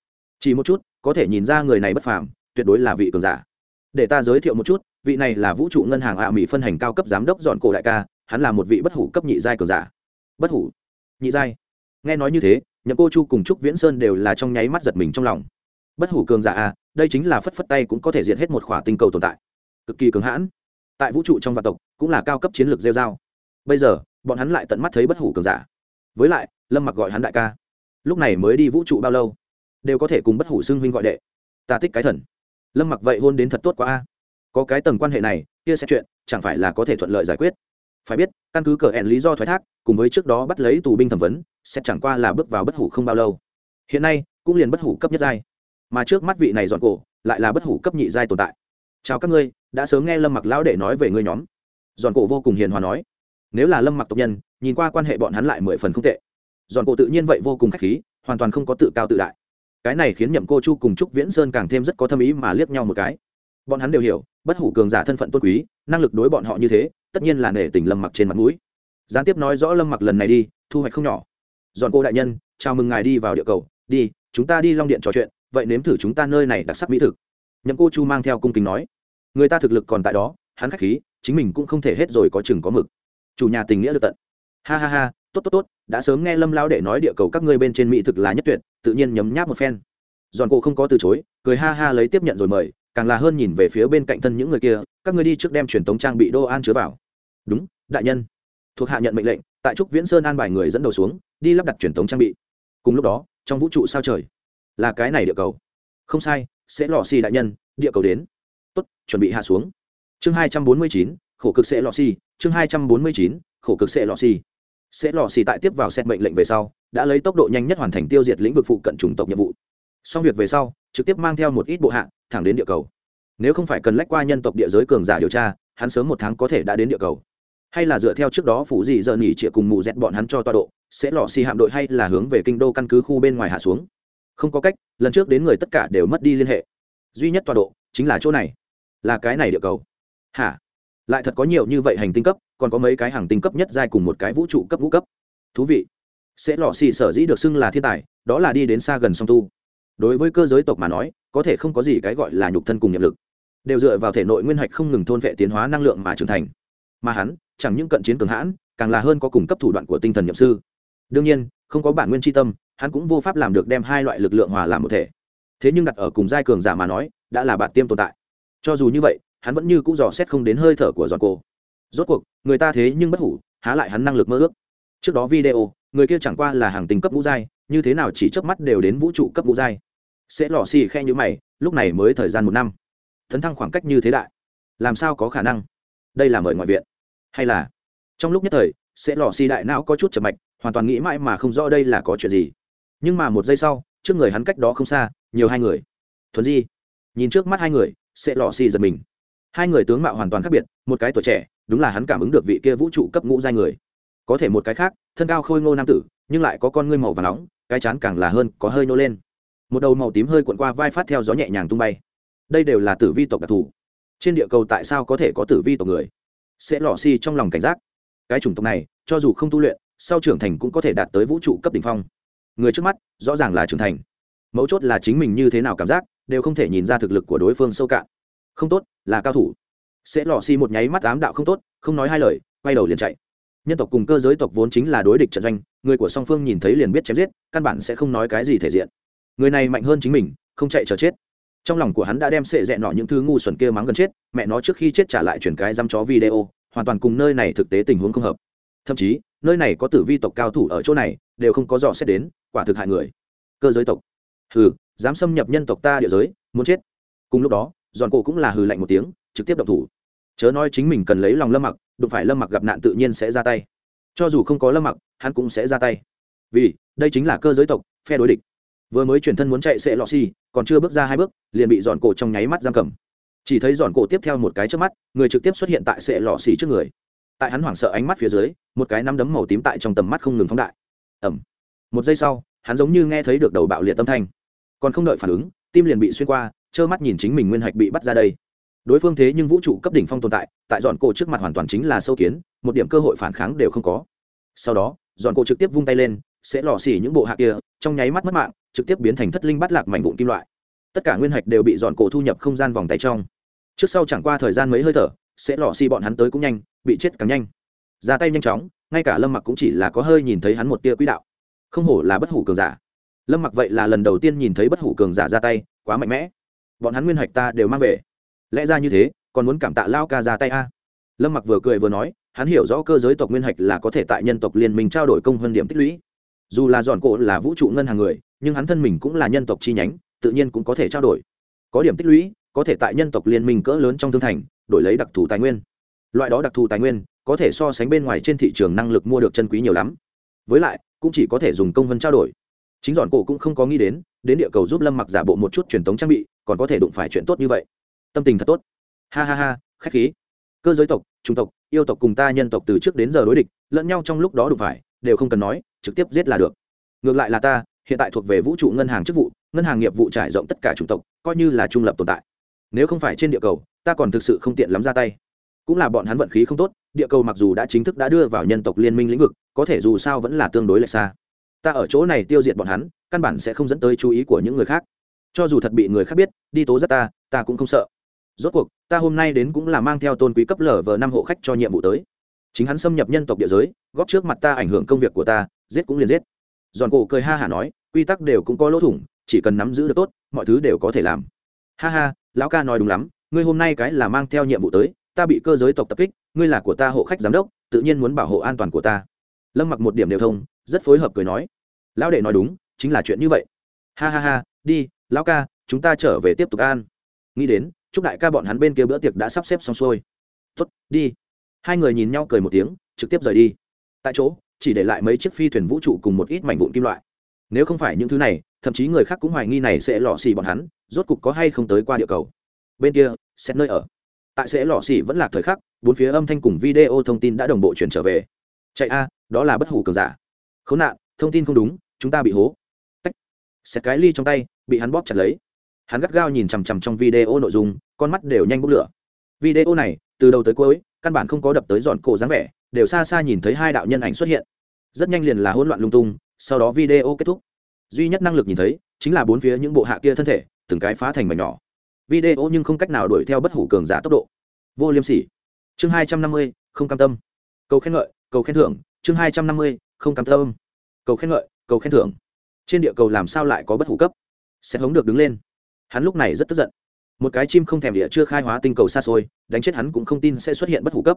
chỉ một chút có thể nhìn ra người này bất phàm tuyệt đối là vị cường giả. Để ta giới thiệu một chút vị này là vũ trụ ngân hàng ạ mỹ phân hành cao cấp giám đốc dọn cổ đại ca hắn là một vị bất hủ cấp nhị giai cường giả. Bất hủ? Nhị giai? Nghe nói như thế nhậm cô chu cùng trúc viễn sơn đều là trong nháy mắt giật mình trong lòng. Bất hủ cường giả à, đây chính là phất phất tay cũng có thể diệt hết một khỏa tinh cầu tồn tại. Cực kỳ cường hãn. Tại vũ trụ trong vạn tộc cũng là cao cấp chiến lược rêu dao bây giờ bọn hắn lại tận mắt thấy bất hủ cường giả. Với lại lâm mặc gọi hắn đại ca. Lúc này mới đi vũ trụ bao lâu? Đều có thể cùng bất hủ xưng huynh gọi đệ. Ta thích cái thần. Lâm mặc vậy hôn đến thật tốt quá a. Có cái tầng quan hệ này, kia sẽ chuyện, chẳng phải là có thể thuận lợi giải quyết. Phải biết, căn cứ cờ hẹn lý do thoái thác, cùng với trước đó bắt lấy tù binh thẩm vấn, sẽ chẳng qua là bước vào bất hủ không bao lâu. Hiện nay, cũng liền bất hủ cấp nhất giai. Mà trước mắt vị này dọn cổ, lại là bất hủ cấp nhị giai tồn tại. Chào các ngươi, đã sớm nghe lâm mặc lão đệ nói về ngươi nhóm. Dọn cổ vô cùng hiền hòa nói. Nếu là lâm mặc tộc nhân, nhìn qua quan hệ bọn hắn lại mười phần không tệ. Dọn cổ tự nhiên vậy vô cùng khách khí, hoàn toàn không có tự cao tự đại cái này khiến nhậm cô chu cùng trúc viễn sơn càng thêm rất có tâm ý mà liếc nhau một cái. Bọn hắn đều hiểu, bất hủ cường giả thân phận tôn quý, năng lực đối bọn họ như thế, tất nhiên là nể tình lâm mặc trên mặt mũi. Gián tiếp nói rõ lâm mặc lần này đi, thu hoạch không nhỏ. Dọn cô đại nhân, chào mừng ngài đi vào địa cầu. Đi, chúng ta đi long điện trò chuyện, vậy nếm thử chúng ta nơi này đặc sắc mỹ thực. Nhậm cô chu mang theo cung kính nói. Người ta thực lực còn tại đó, hắn khách khí, chính mình cũng không thể hết rồi có chừng có mực. Chủ nhà tình nghĩa được tận. Ha ha ha, tốt tốt tốt, đã sớm nghe lâm lao để nói địa cầu các ngươi bên trên mỹ thực là nhất tuyệt tự nhiên nhấm nháp một phen. Giòn Cổ không có từ chối, cười ha ha lấy tiếp nhận rồi mời, càng là hơn nhìn về phía bên cạnh thân những người kia, các ngươi đi trước đem truyền tống trang bị đô an chứa vào. Đúng, đại nhân. Thuộc hạ nhận mệnh lệnh, tại trúc viễn sơn an bài người dẫn đầu xuống, đi lắp đặt truyền tống trang bị. Cùng lúc đó, trong vũ trụ sao trời? Là cái này địa cầu. Không sai, sẽ lò xì đại nhân, địa cầu đến. Tốt, chuẩn bị hạ xuống. Chương hai trăm bốn mươi chín, khổ cực sẽ lò xì, chương hai trăm bốn mươi chín, khổ cực sẽ lò xì. Sẽ lò xì tại tiếp vào xét mệnh lệnh về sau đã lấy tốc độ nhanh nhất hoàn thành tiêu diệt lĩnh vực phụ cận chủng tộc nhiệm vụ. Xong việc về sau, trực tiếp mang theo một ít bộ hạ, thẳng đến địa cầu. Nếu không phải cần lách qua nhân tộc địa giới cường giả điều tra, hắn sớm một tháng có thể đã đến địa cầu. Hay là dựa theo trước đó phủ dị giờ nghỉ trịa cùng mù dẹt bọn hắn cho toa độ, sẽ lò xì hạm đội hay là hướng về kinh đô căn cứ khu bên ngoài hạ xuống. Không có cách, lần trước đến người tất cả đều mất đi liên hệ. Duy nhất toa độ, chính là chỗ này. Là cái này địa cầu. Hả? Lại thật có nhiều như vậy hành tinh cấp, còn có mấy cái hàng tinh cấp nhất giai cùng một cái vũ trụ cấp ngũ cấp. Thú vị sẽ lò xì sở dĩ được xưng là thiên tài, đó là đi đến xa gần song tu. Đối với cơ giới tộc mà nói, có thể không có gì cái gọi là nhục thân cùng nhiệm lực. Đều dựa vào thể nội nguyên hạch không ngừng thôn vệ tiến hóa năng lượng mà trưởng thành. Mà hắn, chẳng những cận chiến cường hãn, càng là hơn có cùng cấp thủ đoạn của tinh thần nhậm sư. Đương nhiên, không có bản nguyên tri tâm, hắn cũng vô pháp làm được đem hai loại lực lượng hòa làm một thể. Thế nhưng đặt ở cùng giai cường giả mà nói, đã là bạn tiêm tồn tại. Cho dù như vậy, hắn vẫn như cũng dò xét không đến hơi thở của giọt cô rốt cuộc, người ta thế nhưng bất hủ, há lại hắn năng lực mơ ước. Trước đó video người kia chẳng qua là hàng tình cấp ngũ giai, như thế nào chỉ chớp mắt đều đến vũ trụ cấp ngũ giai. Sẽ lò xì khe như mày, lúc này mới thời gian một năm. Thấn thăng khoảng cách như thế đại. Làm sao có khả năng? Đây là mời ngoại viện. Hay là, trong lúc nhất thời, sẽ lò xì đại não có chút chậm mạch, hoàn toàn nghĩ mãi mà không rõ đây là có chuyện gì. Nhưng mà một giây sau, trước người hắn cách đó không xa, nhiều hai người. Thuần di, nhìn trước mắt hai người, sẽ lò xì giật mình. Hai người tướng mạo hoàn toàn khác biệt, một cái tuổi trẻ, đúng là hắn cảm ứng được vị kia vũ trụ cấp ngũ giai người có thể một cái khác, thân cao khôi ngô nam tử, nhưng lại có con ngươi màu và nóng, cái chán càng là hơn, có hơi nô lên. Một đầu màu tím hơi cuộn qua vai phát theo gió nhẹ nhàng tung bay. Đây đều là tử vi tộc đặc thù. Trên địa cầu tại sao có thể có tử vi tộc người? Sẽ lọ xi trong lòng cảnh giác. Cái chủng tộc này, cho dù không tu luyện, sau trưởng thành cũng có thể đạt tới vũ trụ cấp đ ỉ n h phong. Người trước mắt, rõ ràng là trưởng thành. Mấu chốt là chính mình như thế nào cảm giác, đều không thể nhìn ra thực lực của đối phương sâu cạn. Không tốt, là cao thủ. Sẽ lọ xi một nháy mắt ám đạo không tốt, không nói hai lời, quay đầu liền chạy nhân tộc cùng cơ giới tộc vốn chính là đối địch trận doanh, người của song phương nhìn thấy liền biết chém giết, căn bản sẽ không nói cái gì thể diện. Người này mạnh hơn chính mình, không chạy chờ chết. Trong lòng của hắn đã đem sệ dẹn nọ những thứ ngu xuẩn kia mắng gần chết, mẹ nó trước khi chết trả lại chuyển cái dăm chó video, hoàn toàn cùng nơi này thực tế tình huống không hợp. Thậm chí, nơi này có tử vi tộc cao thủ ở chỗ này, đều không có dò xét đến, quả thực hại người. Cơ giới tộc. Hừ, dám xâm nhập nhân tộc ta địa giới, muốn chết. Cùng lúc đó, giòn cổ cũng là hừ lạnh một tiếng, trực tiếp độc thủ. Chớ nói chính mình cần lấy lòng lâm mặc đụng phải lâm mặc gặp nạn tự nhiên sẽ ra tay cho dù không có lâm mặc hắn cũng sẽ ra tay vì đây chính là cơ giới tộc phe đối địch vừa mới chuyển thân muốn chạy sẽ lọ xì, còn chưa bước ra hai bước liền bị giòn cổ trong nháy mắt giam cầm chỉ thấy giòn cổ tiếp theo một cái trước mắt người trực tiếp xuất hiện tại sẽ lọ xì trước người tại hắn hoảng sợ ánh mắt phía dưới một cái nắm đấm màu tím tại trong tầm mắt không ngừng phóng đại ẩm một giây sau hắn giống như nghe thấy được đầu bạo liệt tâm thanh còn không đợi phản ứng tim liền bị xuyên qua trơ mắt nhìn chính mình nguyên hạch bị bắt ra đây đối phương thế nhưng vũ trụ cấp đỉnh phong tồn tại tại dọn cổ trước mặt hoàn toàn chính là sâu kiến, một điểm cơ hội phản kháng đều không có. Sau đó dọn cổ trực tiếp vung tay lên, sẽ lò xỉ những bộ hạ kia, trong nháy mắt mất mạng, trực tiếp biến thành thất linh bắt lạc mảnh vụn kim loại. Tất cả nguyên hạch đều bị dọn cổ thu nhập không gian vòng tay trong. Trước sau chẳng qua thời gian mấy hơi thở, sẽ lò xỉ bọn hắn tới cũng nhanh, bị chết càng nhanh. Ra tay nhanh chóng, ngay cả lâm mặc cũng chỉ là có hơi nhìn thấy hắn một tia quỹ đạo. Không hổ là bất hủ cường giả. Lâm mặc vậy là lần đầu tiên nhìn thấy bất hủ cường giả ra tay, quá mạnh mẽ. Bọn hắn nguyên hạch ta đều mang về lẽ ra như thế, còn muốn cảm tạ lao ca ra tay a? Lâm mặc vừa cười vừa nói, hắn hiểu rõ cơ giới tộc nguyên hạch là có thể tại nhân tộc liên minh trao đổi công hơn điểm tích lũy. Dù là Giòn cổ là vũ trụ ngân hàng người, nhưng hắn thân mình cũng là nhân tộc chi nhánh, tự nhiên cũng có thể trao đổi. Có điểm tích lũy, có thể tại nhân tộc liên minh cỡ lớn trong thương thành, đổi lấy đặc thù tài nguyên. Loại đó đặc thù tài nguyên, có thể so sánh bên ngoài trên thị trường năng lực mua được chân quý nhiều lắm. Với lại, cũng chỉ có thể dùng công vân trao đổi. Chính Giòn cổ cũng không có nghĩ đến đến địa cầu giúp lâm mặc giả bộ một chút truyền thống trang bị, còn có thể đụng phải chuyện tốt như vậy tâm tình thật tốt. Ha ha ha, khách khí. Cơ giới tộc trung tộc, yêu tộc cùng ta nhân tộc từ trước đến giờ đối địch, lẫn nhau trong lúc đó đụng phải, đều không cần nói, trực tiếp giết là được. Ngược lại là ta, hiện tại thuộc về vũ trụ ngân hàng chức vụ, ngân hàng nghiệp vụ trải rộng tất cả chủng tộc, coi như là trung lập tồn tại. Nếu không phải trên địa cầu, ta còn thực sự không tiện lắm ra tay. Cũng là bọn hắn vận khí không tốt, địa cầu mặc dù đã chính thức đã đưa vào nhân tộc liên minh lĩnh vực, có thể dù sao vẫn là tương đối lệch xa. Ta ở chỗ này tiêu diệt bọn hắn, căn bản sẽ không dẫn tới chú ý của những người khác. Cho dù thật bị người khác biết, đi tố giác ta ta cũng không sợ rốt cuộc, ta hôm nay đến cũng là mang theo tôn quý cấp lở vờ năm hộ khách cho nhiệm vụ tới. Chính hắn xâm nhập nhân tộc địa giới, góp trước mặt ta ảnh hưởng công việc của ta, giết cũng liền giết. Giòn cổ cười ha hả nói, quy tắc đều cũng có lỗ thủng, chỉ cần nắm giữ được tốt, mọi thứ đều có thể làm. Ha ha, lão ca nói đúng lắm, ngươi hôm nay cái là mang theo nhiệm vụ tới, ta bị cơ giới tộc tập kích, ngươi là của ta hộ khách giám đốc, tự nhiên muốn bảo hộ an toàn của ta. Lâm mặc một điểm đều thông, rất phối hợp cười nói. Lão đệ nói đúng, chính là chuyện như vậy. Ha ha ha, đi, lão ca, chúng ta trở về tiếp tục an. Nghĩ đến chúc đại ca bọn hắn bên kia bữa tiệc đã sắp xếp xong xuôi. Tuất đi. Hai người nhìn nhau cười một tiếng, trực tiếp rời đi. Tại chỗ, chỉ để lại mấy chiếc phi thuyền vũ trụ cùng một ít mảnh vụn kim loại. Nếu không phải những thứ này, thậm chí người khác cũng hoài nghi này sẽ lọ xì bọn hắn, rốt cục có hay không tới qua địa cầu. Bên kia, xét nơi ở. Tại sẽ lọ xì vẫn là thời khắc, bốn phía âm thanh cùng video thông tin đã đồng bộ chuyển trở về. Chạy a, đó là bất hủ cường giả. Khốn nạn, thông tin không đúng, chúng ta bị hố. Tách. Xét cái ly trong tay, bị hắn bóp chặt lấy hắn gắt gao nhìn chằm chằm trong video nội dung, con mắt đều nhanh bốc lửa. Video này, từ đầu tới cuối, căn bản không có đập tới dọn cổ dáng vẻ, đều xa xa nhìn thấy hai đạo nhân ảnh xuất hiện. Rất nhanh liền là hỗn loạn lung tung, sau đó video kết thúc. Duy nhất năng lực nhìn thấy, chính là bốn phía những bộ hạ kia thân thể, từng cái phá thành mảnh nhỏ. Video nhưng không cách nào đuổi theo bất hủ cường giả tốc độ. Vô liêm sỉ. Chương hai trăm năm mươi, không cam tâm. Cầu khen ngợi, cầu khen thưởng. Chương hai trăm năm mươi, không cam tâm. Cầu khen ngợi, cầu khen thưởng. Trên địa cầu làm sao lại có bất hủ cấp? Sẽ hống được đứng lên hắn lúc này rất tức giận. Một cái chim không thèm địa chưa khai hóa tinh cầu xa xôi, đánh chết hắn cũng không tin sẽ xuất hiện bất hủ cấp.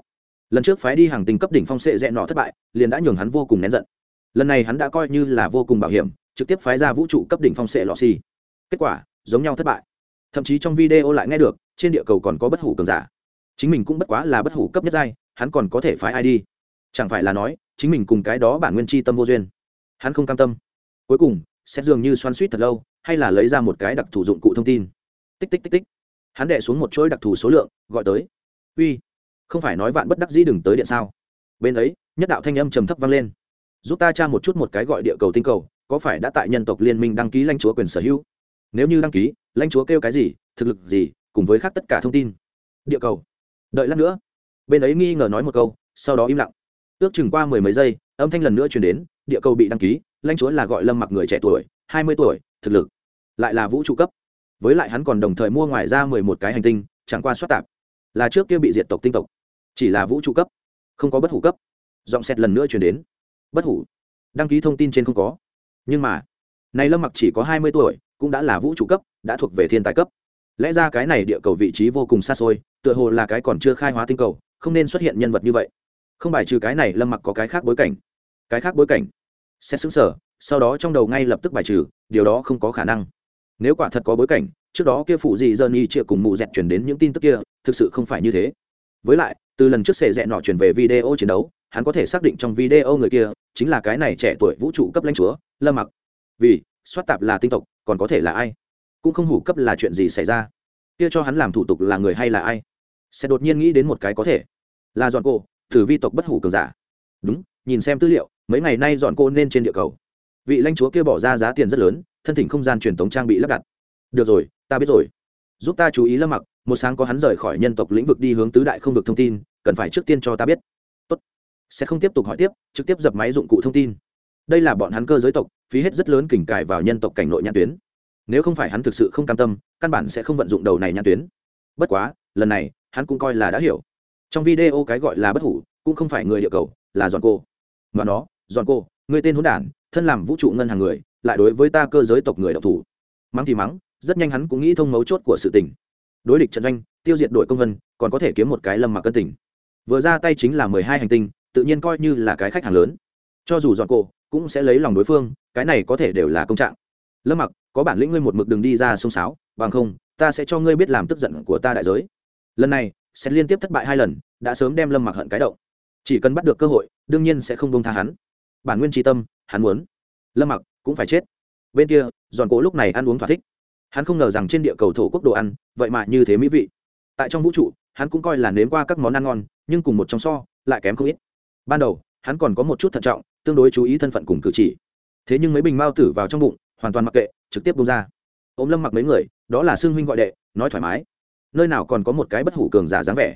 Lần trước phái đi hàng tinh cấp đỉnh phong sệ dẹn nọ thất bại, liền đã nhường hắn vô cùng nén giận. Lần này hắn đã coi như là vô cùng bảo hiểm, trực tiếp phái ra vũ trụ cấp đỉnh phong sệ lọ xì. Kết quả, giống nhau thất bại. Thậm chí trong video lại nghe được, trên địa cầu còn có bất hủ cường giả. Chính mình cũng bất quá là bất hủ cấp nhất giai, hắn còn có thể phái ai đi? Chẳng phải là nói, chính mình cùng cái đó bản nguyên chi tâm vô duyên. Hắn không cam tâm. Cuối cùng xét dường như xoan suýt thật lâu, hay là lấy ra một cái đặc thù dụng cụ thông tin. Tích tích tích tích. Hắn đệ xuống một chuỗi đặc thù số lượng, gọi tới. Uy, không phải nói vạn bất đắc dĩ đừng tới điện sao? Bên ấy, nhất đạo thanh âm trầm thấp vang lên. Giúp ta tra một chút một cái gọi địa cầu tinh cầu, có phải đã tại nhân tộc liên minh đăng ký lãnh chúa quyền sở hữu? Nếu như đăng ký, lãnh chúa kêu cái gì, thực lực gì, cùng với khác tất cả thông tin. Địa cầu. Đợi lát nữa. Bên ấy nghi ngờ nói một câu, sau đó im lặng. Ước chừng qua mười mấy giây, âm thanh lần nữa chuyển đến, địa cầu bị đăng ký lãnh chúa là gọi lâm mặc người trẻ tuổi, hai mươi tuổi, thực lực lại là vũ trụ cấp. Với lại hắn còn đồng thời mua ngoài ra mười một cái hành tinh, chẳng qua soát tạp. Là trước kia bị diệt tộc tinh tộc. Chỉ là vũ trụ cấp, không có bất hủ cấp. Giọng xét lần nữa chuyển đến. Bất hủ. Đăng ký thông tin trên không có. Nhưng mà, này lâm mặc chỉ có hai mươi tuổi, cũng đã là vũ trụ cấp, đã thuộc về thiên tài cấp. Lẽ ra cái này địa cầu vị trí vô cùng xa xôi, tựa hồ là cái còn chưa khai hóa tinh cầu, không nên xuất hiện nhân vật như vậy. Không bài trừ cái này lâm mặc có cái khác bối cảnh. Cái khác bối cảnh xét xứng sở sau đó trong đầu ngay lập tức bài trừ, điều đó không có khả năng. Nếu quả thật có bối cảnh, trước đó kia phụ gì giờ nhi chia cùng mụ dẹt chuyển đến những tin tức kia, thực sự không phải như thế. Với lại, từ lần trước xệ dẹn nọ chuyển về video chiến đấu, hắn có thể xác định trong video người kia chính là cái này trẻ tuổi vũ trụ cấp lãnh chúa, lâm mặc. Vì, soát tạp là tinh tộc, còn có thể là ai? Cũng không hủ cấp là chuyện gì xảy ra. Kia cho hắn làm thủ tục là người hay là ai? Sẽ đột nhiên nghĩ đến một cái có thể. Là dọn cô thử vi tộc bất hủ cường giả. Đúng, nhìn xem tư liệu mấy ngày nay dọn cô nên trên địa cầu. Vị lãnh chúa kia bỏ ra giá tiền rất lớn, thân thỉnh không gian truyền tống trang bị lắp đặt. Được rồi, ta biết rồi. Giúp ta chú ý lâm mặc, một sáng có hắn rời khỏi nhân tộc lĩnh vực đi hướng tứ đại không vực thông tin, cần phải trước tiên cho ta biết. Tốt. Sẽ không tiếp tục hỏi tiếp, trực tiếp dập máy dụng cụ thông tin. Đây là bọn hắn cơ giới tộc, phí hết rất lớn kỉnh cải vào nhân tộc cảnh nội nhãn tuyến. Nếu không phải hắn thực sự không cam tâm, căn bản sẽ không vận dụng đầu này nhãn tuyến. Bất quá, lần này, hắn cũng coi là đã hiểu. Trong video cái gọi là bất hủ, cũng không phải người địa cầu, là giòn cô. Mà nó giòn cô người tên hỗn đản, thân làm vũ trụ ngân hàng người, lại đối với ta cơ giới tộc người độc thủ. Mắng thì mắng, rất nhanh hắn cũng nghĩ thông mấu chốt của sự tình. Đối địch trận doanh, tiêu diệt đội công vân, còn có thể kiếm một cái lâm mặc cân tình. Vừa ra tay chính là mười hai hành tinh, tự nhiên coi như là cái khách hàng lớn. Cho dù dọn cổ cũng sẽ lấy lòng đối phương, cái này có thể đều là công trạng. Lâm mặc, có bản lĩnh ngươi một mực đường đi ra sông sáo, bằng không, ta sẽ cho ngươi biết làm tức giận của ta đại giới. Lần này, sẽ liên tiếp thất bại hai lần, đã sớm đem lâm mặc hận cái động chỉ cần bắt được cơ hội, đương nhiên sẽ không bông tha hắn bản nguyên tri tâm, hắn muốn. Lâm mặc cũng phải chết. Bên kia, giòn cổ lúc này ăn uống thỏa thích. Hắn không ngờ rằng trên địa cầu thổ quốc đồ ăn, vậy mà như thế mỹ vị. Tại trong vũ trụ, hắn cũng coi là nếm qua các món ăn ngon, nhưng cùng một trong so, lại kém không ít. Ban đầu, hắn còn có một chút thận trọng, tương đối chú ý thân phận cùng cử chỉ. Thế nhưng mấy bình mao tử vào trong bụng, hoàn toàn mặc kệ, trực tiếp bung ra. Ôm lâm mặc mấy người, đó là xương huynh gọi đệ, nói thoải mái. Nơi nào còn có một cái bất hủ cường giả dáng vẻ.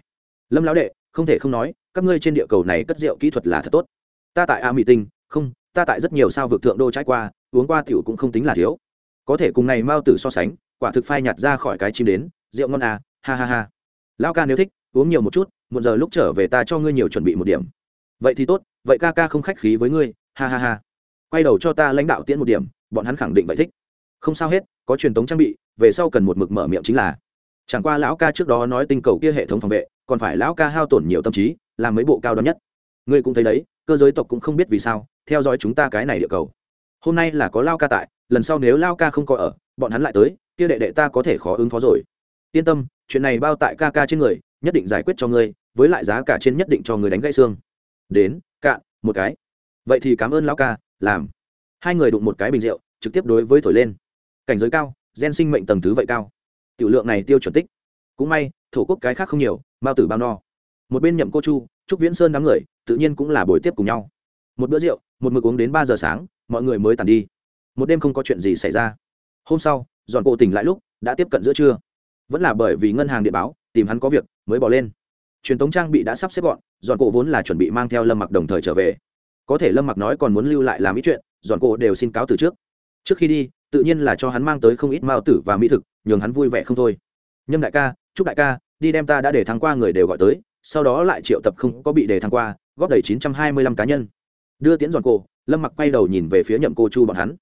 Lâm lão đệ, không thể không nói, các ngươi trên địa cầu này cất rượu kỹ thuật là thật tốt. Ta tại a mỹ tinh không, ta tại rất nhiều sao vực thượng đô trải qua, uống qua tiểu cũng không tính là thiếu. Có thể cùng này mao tử so sánh, quả thực phai nhạt ra khỏi cái chim đến, rượu ngon à ha ha ha. Lão ca nếu thích, uống nhiều một chút một giờ lúc trở về ta cho ngươi nhiều chuẩn bị một điểm. Vậy thì tốt, vậy ca ca không khách khí với ngươi, ha ha ha. Quay đầu cho ta lãnh đạo tiễn một điểm, bọn hắn khẳng định vậy thích. Không sao hết, có truyền thống trang bị, về sau cần một mực mở miệng chính là. Chẳng qua lão ca trước đó nói tinh cầu kia hệ thống phòng vệ, còn phải lão ca hao tổn nhiều tâm trí, làm mấy bộ cao đó nhất. Ngươi cũng thấy đấy, cơ giới tộc cũng không biết vì sao theo dõi chúng ta cái này địa cầu. Hôm nay là có lao ca tại, lần sau nếu lao ca không có ở, bọn hắn lại tới, kia đệ đệ ta có thể khó ứng phó rồi. Yên tâm, chuyện này bao tại ca ca trên người, nhất định giải quyết cho ngươi, với lại giá cả trên nhất định cho người đánh gãy xương. Đến cạn một cái. Vậy thì cảm ơn lão ca, làm. Hai người đụng một cái bình rượu, trực tiếp đối với thổi lên. Cảnh giới cao, gen sinh mệnh tầng thứ vậy cao. Tiểu lượng này tiêu chuẩn tích. Cũng may, thổ quốc cái khác không nhiều bao tử bao no. Một bên nhậm cô chu, trúc viễn sơn đám người, tự nhiên cũng là buổi tiếp cùng nhau một bữa rượu, một mực uống đến ba giờ sáng, mọi người mới tàn đi. Một đêm không có chuyện gì xảy ra. Hôm sau, dọn cổ tỉnh lại lúc, đã tiếp cận giữa trưa. Vẫn là bởi vì ngân hàng điện báo, tìm hắn có việc, mới bỏ lên. Truyền thống trang bị đã sắp xếp gọn, dọn cổ vốn là chuẩn bị mang theo lâm mặc đồng thời trở về. Có thể lâm mặc nói còn muốn lưu lại làm ít chuyện, dọn cổ đều xin cáo từ trước. Trước khi đi, tự nhiên là cho hắn mang tới không ít mao tử và mỹ thực, nhường hắn vui vẻ không thôi. Nhâm đại ca, chúc đại ca, đi đem ta đã để thắng qua người đều gọi tới, sau đó lại triệu tập không có bị đề thăng qua, góp đầy chín trăm hai mươi lăm cá nhân đưa tiễn giòn cổ lâm mặc quay đầu nhìn về phía nhậm cô chu bọn hắn.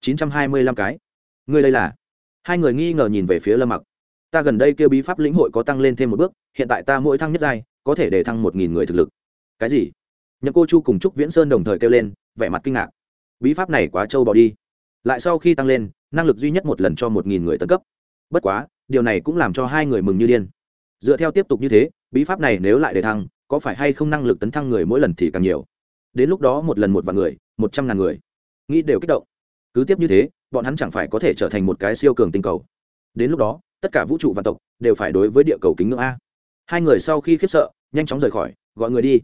Chín trăm hai mươi lăm cái. Ngươi đây là? Hai người nghi ngờ nhìn về phía lâm mặc. Ta gần đây kêu bí pháp lĩnh hội có tăng lên thêm một bước, hiện tại ta mỗi thăng nhất giai, có thể để thăng một nghìn người thực lực. Cái gì? Nhậm cô chu cùng trúc viễn sơn đồng thời kêu lên, vẻ mặt kinh ngạc. Bí pháp này quá trâu bỏ đi. Lại sau khi tăng lên, năng lực duy nhất một lần cho một nghìn người tấn cấp. Bất quá, điều này cũng làm cho hai người mừng như điên. Dựa theo tiếp tục như thế, bí pháp này nếu lại để thăng, có phải hay không năng lực tấn thăng người mỗi lần thì càng nhiều? Đến lúc đó một lần một vạn người, một trăm ngàn người. Nghĩ đều kích động. Cứ tiếp như thế, bọn hắn chẳng phải có thể trở thành một cái siêu cường tinh cầu. Đến lúc đó, tất cả vũ trụ và tộc đều phải đối với địa cầu kính ngưỡng a. Hai người sau khi khiếp sợ, nhanh chóng rời khỏi, gọi người đi.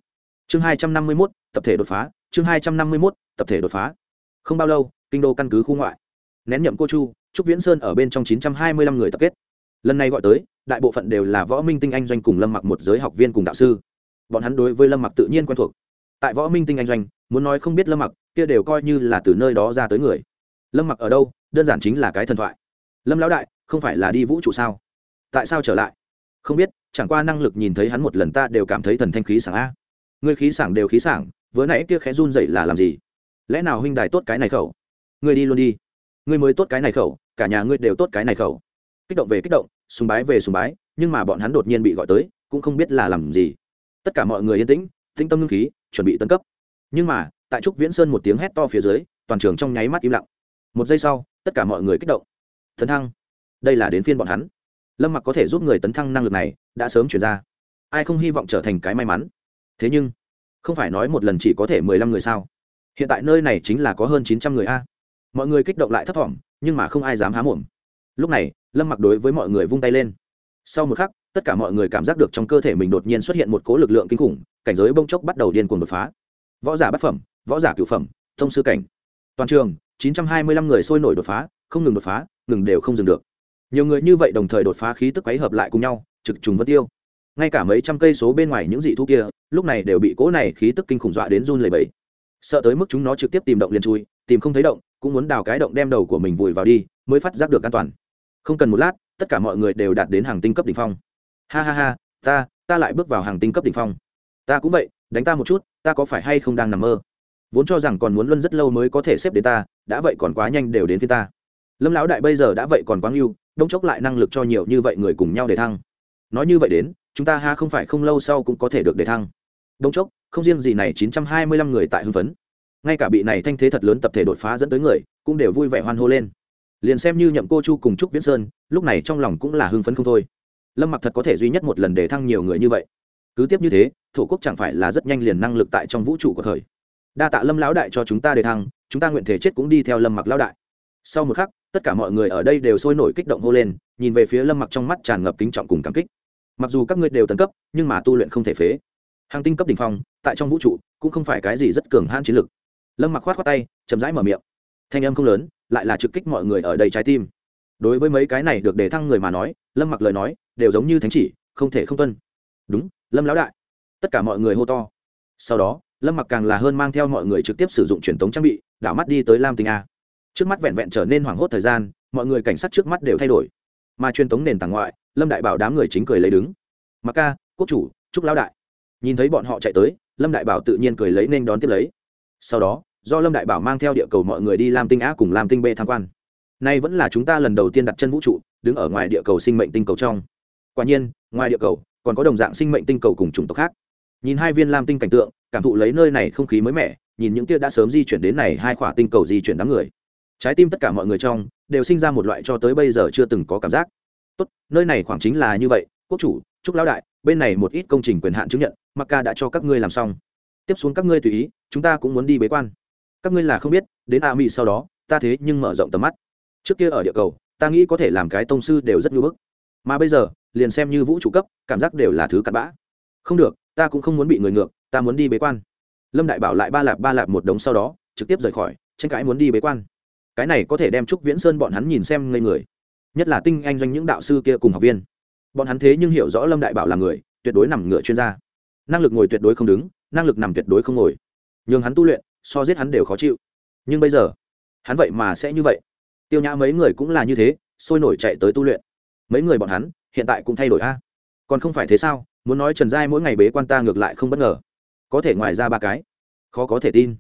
Chương hai trăm năm mươi mốt, tập thể đột phá. Chương hai trăm năm mươi mốt, tập thể đột phá. Không bao lâu, kinh đô căn cứ khu ngoại. Nén nhậm cô chu, trúc viễn sơn ở bên trong chín trăm hai mươi lăm người tập kết. Lần này gọi tới, đại bộ phận đều là võ minh tinh anh doanh cùng lâm mặc một giới học viên cùng đạo sư. Bọn hắn đối với lâm mặc tự nhiên quen thuộc tại võ minh tinh anh doanh, muốn nói không biết lâm mặc, kia đều coi như là từ nơi đó ra tới người. Lâm mặc ở đâu? Đơn giản chính là cái thần thoại. Lâm lão đại, không phải là đi vũ trụ sao? Tại sao trở lại? Không biết, chẳng qua năng lực nhìn thấy hắn một lần ta đều cảm thấy thần thanh khí sảng a. Ngươi khí sảng đều khí sảng, vừa nãy kia khẽ run dậy là làm gì? Lẽ nào huynh đài tốt cái này khẩu? Ngươi đi luôn đi. Ngươi mới tốt cái này khẩu, cả nhà ngươi đều tốt cái này khẩu. Kích động về kích động, sùng bái về sùng bái, nhưng mà bọn hắn đột nhiên bị gọi tới, cũng không biết là làm gì. Tất cả mọi người yên tĩnh tĩnh tâm ngưng khí chuẩn bị tấn cấp. Nhưng mà, tại trúc viễn sơn một tiếng hét to phía dưới, toàn trường trong nháy mắt im lặng. Một giây sau, tất cả mọi người kích động. Tấn thăng, đây là đến phiên bọn hắn. Lâm mặc có thể giúp người tấn thăng năng lực này, đã sớm chuyển ra. Ai không hy vọng trở thành cái may mắn? Thế nhưng, không phải nói một lần chỉ có thể mười lăm người sao? Hiện tại nơi này chính là có hơn chín trăm người a. Mọi người kích động lại thấp t nhưng mà không ai dám há mồm. Lúc này, lâm mặc đối với mọi người vung tay lên. Sau một khắc tất cả mọi người cảm giác được trong cơ thể mình đột nhiên xuất hiện một cố lực lượng kinh khủng, cảnh giới bông chốc bắt đầu điên cuồng đột phá. Võ giả bát phẩm, võ giả cửu phẩm, thông sư cảnh. Toàn trường, chín trăm hai mươi lăm người sôi nổi đột phá, không ngừng đột phá, ngừng đều không dừng được. Nhiều người như vậy đồng thời đột phá khí tức quấy hợp lại cùng nhau, trực trùng vân tiêu. Ngay cả mấy trăm cây số bên ngoài những dị thu kia, lúc này đều bị cỗ này khí tức kinh khủng dọa đến run lẩy bẩy. Sợ tới mức chúng nó trực tiếp tìm động liền chui, tìm không thấy động, cũng muốn đào cái động đem đầu của mình vùi vào đi, mới phát giác được an toàn. Không cần một lát, tất cả mọi người đều đạt đến hàng tinh cấp đ ỉ n h phong ha ha ha, ta ta lại bước vào hàng tinh cấp đ ỉ n h phong. Ta cũng vậy, đánh ta một chút, ta có phải hay không đang nằm mơ? Vốn cho rằng còn muốn luân rất lâu mới có thể xếp đến ta, đã vậy còn quá nhanh đều đến phía ta. Lâm lão đại bây giờ đã vậy còn quá ngưu đông chốc lại năng lực cho nhiều như vậy người cùng nhau để thăng. Nói như vậy đến, chúng ta ha không phải không lâu sau cũng có thể được để thăng. Đông chốc, không riêng gì này, chín trăm hai mươi lăm người tại hưng phấn. Ngay cả bị này thanh thế thật lớn tập thể đột phá dẫn tới người, cũng đều vui vẻ hoan hô lên. Liền xem như nhậm cô chu cùng trúc viễn sơn, lúc này trong lòng cũng là hưng phấn không thôi lâm mặc thật có thể duy nhất một lần để thăng nhiều người như vậy cứ tiếp như thế thổ quốc chẳng phải là rất nhanh liền năng lực tại trong vũ trụ của thời đa tạ lâm lão đại cho chúng ta để thăng chúng ta nguyện thể chết cũng đi theo lâm mặc lão đại sau một khắc tất cả mọi người ở đây đều sôi nổi kích động hô lên nhìn về phía lâm mặc trong mắt tràn ngập kính trọng cùng cảm kích mặc dù các ngươi đều tấn cấp nhưng mà tu luyện không thể phế hàng tinh cấp đ ỉ n h phong tại trong vũ trụ cũng không phải cái gì rất cường hãn chiến lực lâm mặc khoát khoát tay chậm rãi mở miệng thanh âm không lớn lại là trực kích mọi người ở đây trái tim đối với mấy cái này được đề thăng người mà nói lâm mặc lời nói đều giống như thánh chỉ, không thể không tuân. Đúng, lâm lão đại. Tất cả mọi người hô to. Sau đó, lâm mặc càng là hơn mang theo mọi người trực tiếp sử dụng truyền thống trang bị, đảo mắt đi tới lam tinh a. Trước mắt vẹn vẹn trở nên hoảng hốt thời gian, mọi người cảnh sát trước mắt đều thay đổi. Mà truyền thống nền tảng ngoại, lâm đại bảo đám người chính cười lấy đứng. Mặc ca, quốc chủ trúc lão đại. Nhìn thấy bọn họ chạy tới, lâm đại bảo tự nhiên cười lấy nên đón tiếp lấy. Sau đó, do lâm đại bảo mang theo địa cầu mọi người đi làm tinh a cùng làm tinh b tham quan nay vẫn là chúng ta lần đầu tiên đặt chân vũ trụ, đứng ở ngoài địa cầu sinh mệnh tinh cầu trong. Quả nhiên, ngoài địa cầu, còn có đồng dạng sinh mệnh tinh cầu cùng chủng tộc khác. Nhìn hai viên lam tinh cảnh tượng, cảm thụ lấy nơi này không khí mới mẻ, nhìn những tia đã sớm di chuyển đến này hai khỏa tinh cầu di chuyển đám người. Trái tim tất cả mọi người trong, đều sinh ra một loại cho tới bây giờ chưa từng có cảm giác. Tốt, nơi này khoảng chính là như vậy, quốc chủ, chúc lão đại, bên này một ít công trình quyền hạn chứng nhận mặc ca đã cho các ngươi làm xong. Tiếp xuống các ngươi tùy ý, chúng ta cũng muốn đi bế quan. Các ngươi là không biết, đến a mỹ sau đó, ta thế nhưng mở rộng tầm mắt trước kia ở địa cầu, ta nghĩ có thể làm cái tông sư đều rất nhu bức. Mà bây giờ, liền xem như vũ trụ cấp, cảm giác đều là thứ cặn bã. Không được, ta cũng không muốn bị người ngược, ta muốn đi bế quan. Lâm đại bảo lại ba lạp ba lạp một đống sau đó, trực tiếp rời khỏi, tranh cãi muốn đi bế quan. Cái này có thể đem trúc viễn sơn bọn hắn nhìn xem ngây người. Nhất là tinh anh doanh những đạo sư kia cùng học viên. Bọn hắn thế nhưng hiểu rõ lâm đại bảo là người, tuyệt đối nằm ngựa chuyên gia. Năng lực ngồi tuyệt đối không đứng, năng lực nằm tuyệt đối không ngồi. Nhường hắn tu luyện, so giết hắn đều khó chịu. Nhưng bây giờ, hắn vậy mà sẽ như vậy tiêu nhã mấy người cũng là như thế, sôi nổi chạy tới tu luyện. Mấy người bọn hắn, hiện tại cũng thay đổi a. Còn không phải thế sao? Muốn nói trần giai mỗi ngày bế quan ta ngược lại không bất ngờ. Có thể ngoài ra ba cái. Khó có thể tin.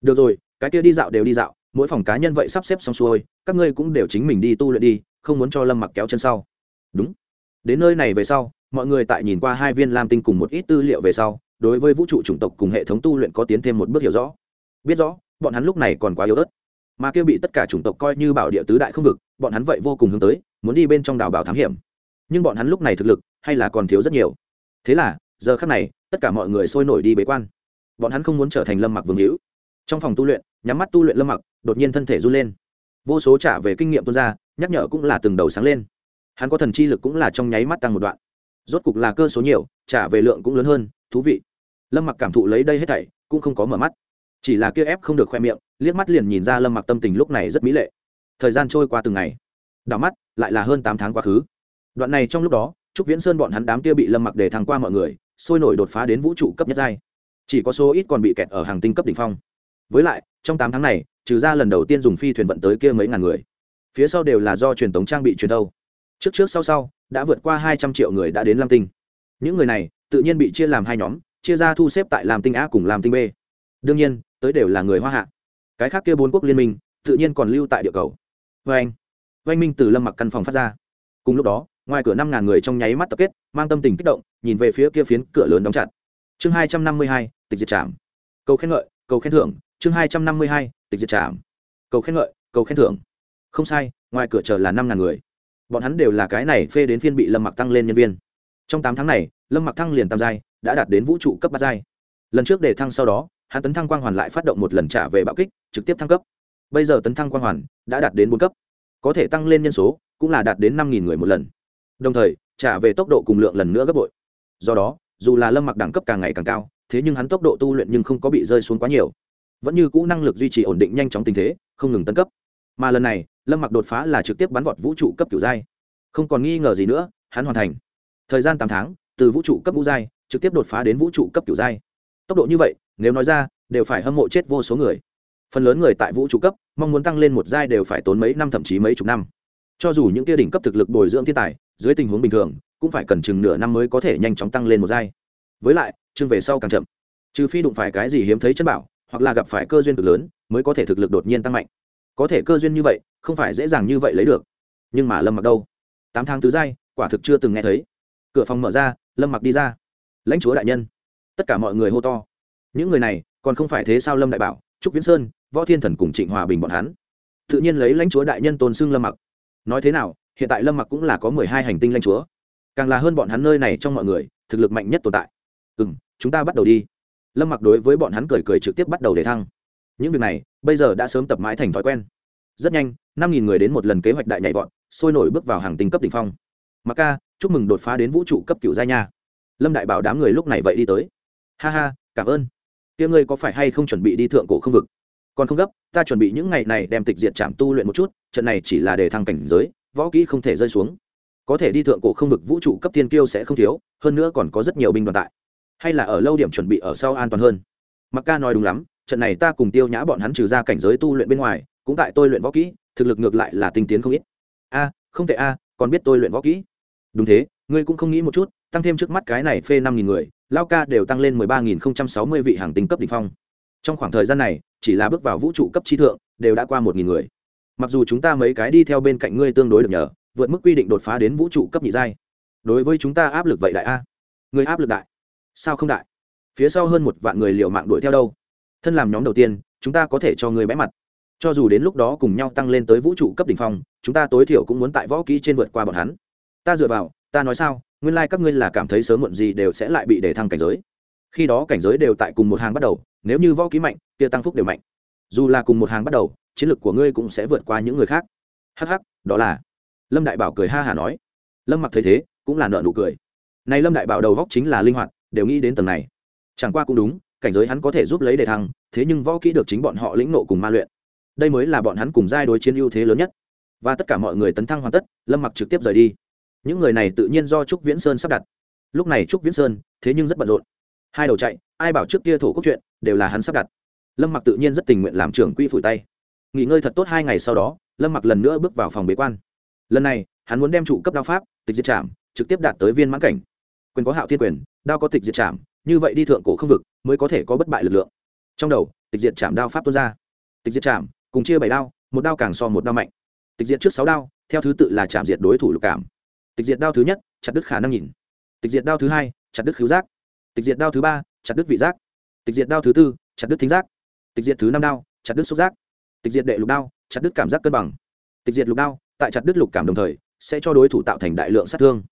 Được rồi, cái kia đi dạo đều đi dạo, mỗi phòng cá nhân vậy sắp xếp xong xuôi, các ngươi cũng đều chính mình đi tu luyện đi, không muốn cho lâm mặc kéo chân sau. Đúng. Đến nơi này về sau, mọi người tại nhìn qua hai viên lam tinh cùng một ít tư liệu về sau, đối với vũ trụ chủng tộc cùng hệ thống tu luyện có tiến thêm một bước hiểu rõ. Biết rõ, bọn hắn lúc này còn quá yếu ớt mà kia bị tất cả chủng tộc coi như bảo địa tứ đại không vực, bọn hắn vậy vô cùng hướng tới, muốn đi bên trong đảo bảo thám hiểm. Nhưng bọn hắn lúc này thực lực, hay là còn thiếu rất nhiều. Thế là, giờ khác này, tất cả mọi người sôi nổi đi bế quan. Bọn hắn không muốn trở thành lâm mặc vương hữu. Trong phòng tu luyện, nhắm mắt tu luyện lâm mặc, đột nhiên thân thể run lên. Vô số trả về kinh nghiệm tuôn ra, nhắc nhở cũng là từng đầu sáng lên. Hắn có thần chi lực cũng là trong nháy mắt tăng một đoạn. Rốt cục là cơ số nhiều, trả về lượng cũng lớn hơn, thú vị. Lâm mặc cảm thụ lấy đây hết thảy, cũng không có mở mắt chỉ là kia ép không được khoe miệng, liếc mắt liền nhìn ra lâm mặc tâm tình lúc này rất mỹ lệ. Thời gian trôi qua từng ngày. Đảo mắt, lại là hơn tám tháng quá khứ. Đoạn này trong lúc đó, trúc viễn sơn bọn hắn đám kia bị lâm mặc để thăng qua mọi người, sôi nổi đột phá đến vũ trụ cấp nhất giai. Chỉ có số ít còn bị kẹt ở hàng tinh cấp đ ỉ n h phong. Với lại, trong tám tháng này, trừ ra lần đầu tiên dùng phi thuyền vận tới kia mấy ngàn người, phía sau đều là do truyền tống trang bị truyền thâu. Trước trước sau sau, đã vượt qua hai trăm triệu người đã đến lam tinh. Những người này, tự nhiên bị chia làm hai nhóm, chia ra thu xếp tại lam tinh a cùng lam tinh b. Đương nhiên tới đều là người hoa hạ. Cái khác kia bốn quốc liên minh, tự nhiên còn lưu tại địa cầu. Vê anh, oanh minh từ lâm mặc căn phòng phát ra. Cùng lúc đó, ngoài cửa năm ngàn người trong nháy mắt tập kết, mang tâm tình kích động, nhìn về phía kia phiến cửa lớn đóng chặt. Chương hai trăm năm mươi hai, tịch diệt trảm. Cầu khen ngợi, cầu khen thưởng. Chương hai trăm năm mươi hai, tịch diệt trảm. Cầu khen ngợi, cầu khen thưởng. Không sai, ngoài cửa chờ là năm ngàn người. Bọn hắn đều là cái này phê đến phiên bị lâm mặc tăng lên nhân viên. Trong tám tháng này, lâm mặc thăng liền tam giai, đã đạt đến vũ trụ cấp ba giai. Lần trước để thăng sau đó hắn tấn thăng quang hoàn lại phát động một lần trả về bạo kích, trực tiếp thăng cấp. Bây giờ tấn thăng quang hoàn đã đạt đến bốn cấp, có thể tăng lên nhân số cũng là đạt đến năm người một lần. Đồng thời, trả về tốc độ cùng lượng lần nữa gấp bội. Do đó, dù là lâm mặc đẳng cấp càng ngày càng cao, thế nhưng hắn tốc độ tu luyện nhưng không có bị rơi xuống quá nhiều. Vẫn như cũ năng lực duy trì ổn định nhanh chóng tình thế, không ngừng tấn cấp. Mà lần này, lâm mặc đột phá là trực tiếp bắn vọt vũ trụ cấp kiểu giai. Không còn nghi ngờ gì nữa, hắn hoàn thành. Thời gian tám tháng, từ vũ trụ cấp vũ giai, trực tiếp đột phá đến vũ trụ cấp kiểu giai. Tốc độ như vậy nếu nói ra, đều phải hâm mộ chết vô số người. Phần lớn người tại vũ trụ cấp, mong muốn tăng lên một giai đều phải tốn mấy năm thậm chí mấy chục năm. Cho dù những kia đỉnh cấp thực lực bồi dưỡng thiên tài, dưới tình huống bình thường, cũng phải cần chừng nửa năm mới có thể nhanh chóng tăng lên một giai. Với lại, chương về sau càng chậm. Trừ phi đụng phải cái gì hiếm thấy chân bảo, hoặc là gặp phải cơ duyên cực lớn, mới có thể thực lực đột nhiên tăng mạnh. Có thể cơ duyên như vậy, không phải dễ dàng như vậy lấy được. Nhưng mà lâm mặc đâu? Tám tháng tứ giai, quả thực chưa từng nghe thấy. Cửa phòng mở ra, lâm mặc đi ra. Lãnh chúa đại nhân. Tất cả mọi người hô to những người này, còn không phải thế sao lâm đại bảo, trúc viễn sơn, võ thiên thần cùng trịnh hòa bình bọn hắn. Tự nhiên lấy lãnh chúa đại nhân tôn xưng lâm mặc. Nói thế nào, hiện tại lâm mặc cũng là có mười hai hành tinh lãnh chúa. Càng là hơn bọn hắn nơi này trong mọi người, thực lực mạnh nhất tồn tại. Ừ m chúng ta bắt đầu đi. Lâm mặc đối với bọn hắn cười cười trực tiếp bắt đầu để thăng. Những việc này, bây giờ đã sớm tập mãi thành thói quen. Rất nhanh, năm nghìn người đến một lần kế hoạch đại nhảy vọt, sôi nổi bước vào hàng tinh cấp đ ỉ n h phong. Mặc ca, chúc mừng đột phá đến vũ trụ cấp cựu gia nha. Lâm đại bảo đám người lúc này vậy đi tới. Ha ha, cảm ơn kia ngươi có phải hay không chuẩn bị đi thượng cổ không vực? Còn không gấp, ta chuẩn bị những ngày này đem tịch diệt trạm tu luyện một chút, trận này chỉ là để thăng cảnh giới, võ kỹ không thể rơi xuống. Có thể đi thượng cổ không vực vũ trụ cấp tiên kiêu sẽ không thiếu, hơn nữa còn có rất nhiều binh đoàn tại. Hay là ở lâu điểm chuẩn bị ở sau an toàn hơn. Mặc ca nói đúng lắm, trận này ta cùng tiêu nhã bọn hắn trừ ra cảnh giới tu luyện bên ngoài, cũng tại tôi luyện võ kỹ, thực lực ngược lại là tinh tiến không ít. A, không thể a, còn biết tôi luyện võ kỹ. Đúng thế, ngươi cũng không nghĩ một chút, tăng thêm trước mắt cái này phê năm nghìn người lao ca đều tăng lên mười ba nghìn không trăm sáu mươi vị hàng tinh cấp đỉnh phong. Trong khoảng thời gian này, chỉ là bước vào vũ trụ cấp trí thượng, đều đã qua một nghìn người. Mặc dù chúng ta mấy cái đi theo bên cạnh ngươi tương đối được nhờ, vượt mức quy định đột phá đến vũ trụ cấp nhị giai. Đối với chúng ta áp lực vậy đại a? Người áp lực đại? Sao không đại? Phía sau hơn một vạn người liệu mạng đuổi theo đâu? Thân làm nhóm đầu tiên, chúng ta có thể cho người bẽ mặt. Cho dù đến lúc đó cùng nhau tăng lên tới vũ trụ cấp đ ỉ n h phong, chúng ta tối thiểu cũng muốn tại võ kỹ trên vượt qua bọn hắn. Ta dựa vào, ta nói sao? Nguyên lai、like、các ngươi là cảm thấy sớm muộn gì đều sẽ lại bị để thăng cảnh giới. Khi đó cảnh giới đều tại cùng một hàng bắt đầu, nếu như võ ký mạnh, kia tăng phúc đều mạnh. Dù là cùng một hàng bắt đầu, chiến lược của ngươi cũng sẽ vượt qua những người khác. Hh đó là. Lâm đại bảo cười ha hả nói. Lâm mặc thấy thế, cũng là nợ nụ cười. Này lâm đại bảo đầu góc chính là linh hoạt, đều nghĩ đến tầng này. Chẳng qua cũng đúng, cảnh giới hắn có thể giúp lấy đề thăng, thế nhưng võ kỹ được chính bọn họ lĩnh nộ cùng ma luyện. Đây mới là bọn hắn cùng giai đối chiến ưu thế lớn nhất. Và tất cả mọi người tấn thăng hoàn tất, lâm mặc trực tiếp rời đi những người này tự nhiên do trúc viễn sơn sắp đặt. Lúc này trúc viễn sơn, thế nhưng rất bận rộn. Hai đầu chạy, ai bảo trước kia thổ cốt chuyện, đều là hắn sắp đặt. Lâm mặc tự nhiên rất tình nguyện làm trưởng quỹ phủi tay. Nghỉ ngơi thật tốt hai ngày sau đó, lâm mặc lần nữa bước vào phòng bế quan. Lần này, hắn muốn đem trụ cấp đao pháp, tịch diệt trảm, trực tiếp đạt tới viên mãn cảnh. Quyền có hạo thiên quyền, đao có tịch diệt trảm, như vậy đi thượng cổ không vực, mới có thể có bất bại lực lượng. Trong đầu, tịch diệt trảm đao pháp tuôn ra. Tịch diệt trảm, cùng chia bảy đao, một đao càng so một đao mạnh. Tịch diệt trước sáu đao, theo thứ tự là trảm diệt đối thủ lục cảm tịch diệt đao thứ nhất, chặt đứt khả năng nhìn. Tịch diệt đao thứ hai, chặt đứt khứu giác. Tịch diệt đao thứ ba, chặt đứt vị giác. Tịch diệt đao thứ tư, chặt đứt thính giác. Tịch diệt thứ năm đao, chặt đứt xúc giác. Tịch diệt đệ lục đao, chặt đứt cảm giác cân bằng. Tịch diệt lục đao, tại chặt đứt lục cảm đồng thời, sẽ cho đối thủ tạo thành đại lượng sát thương.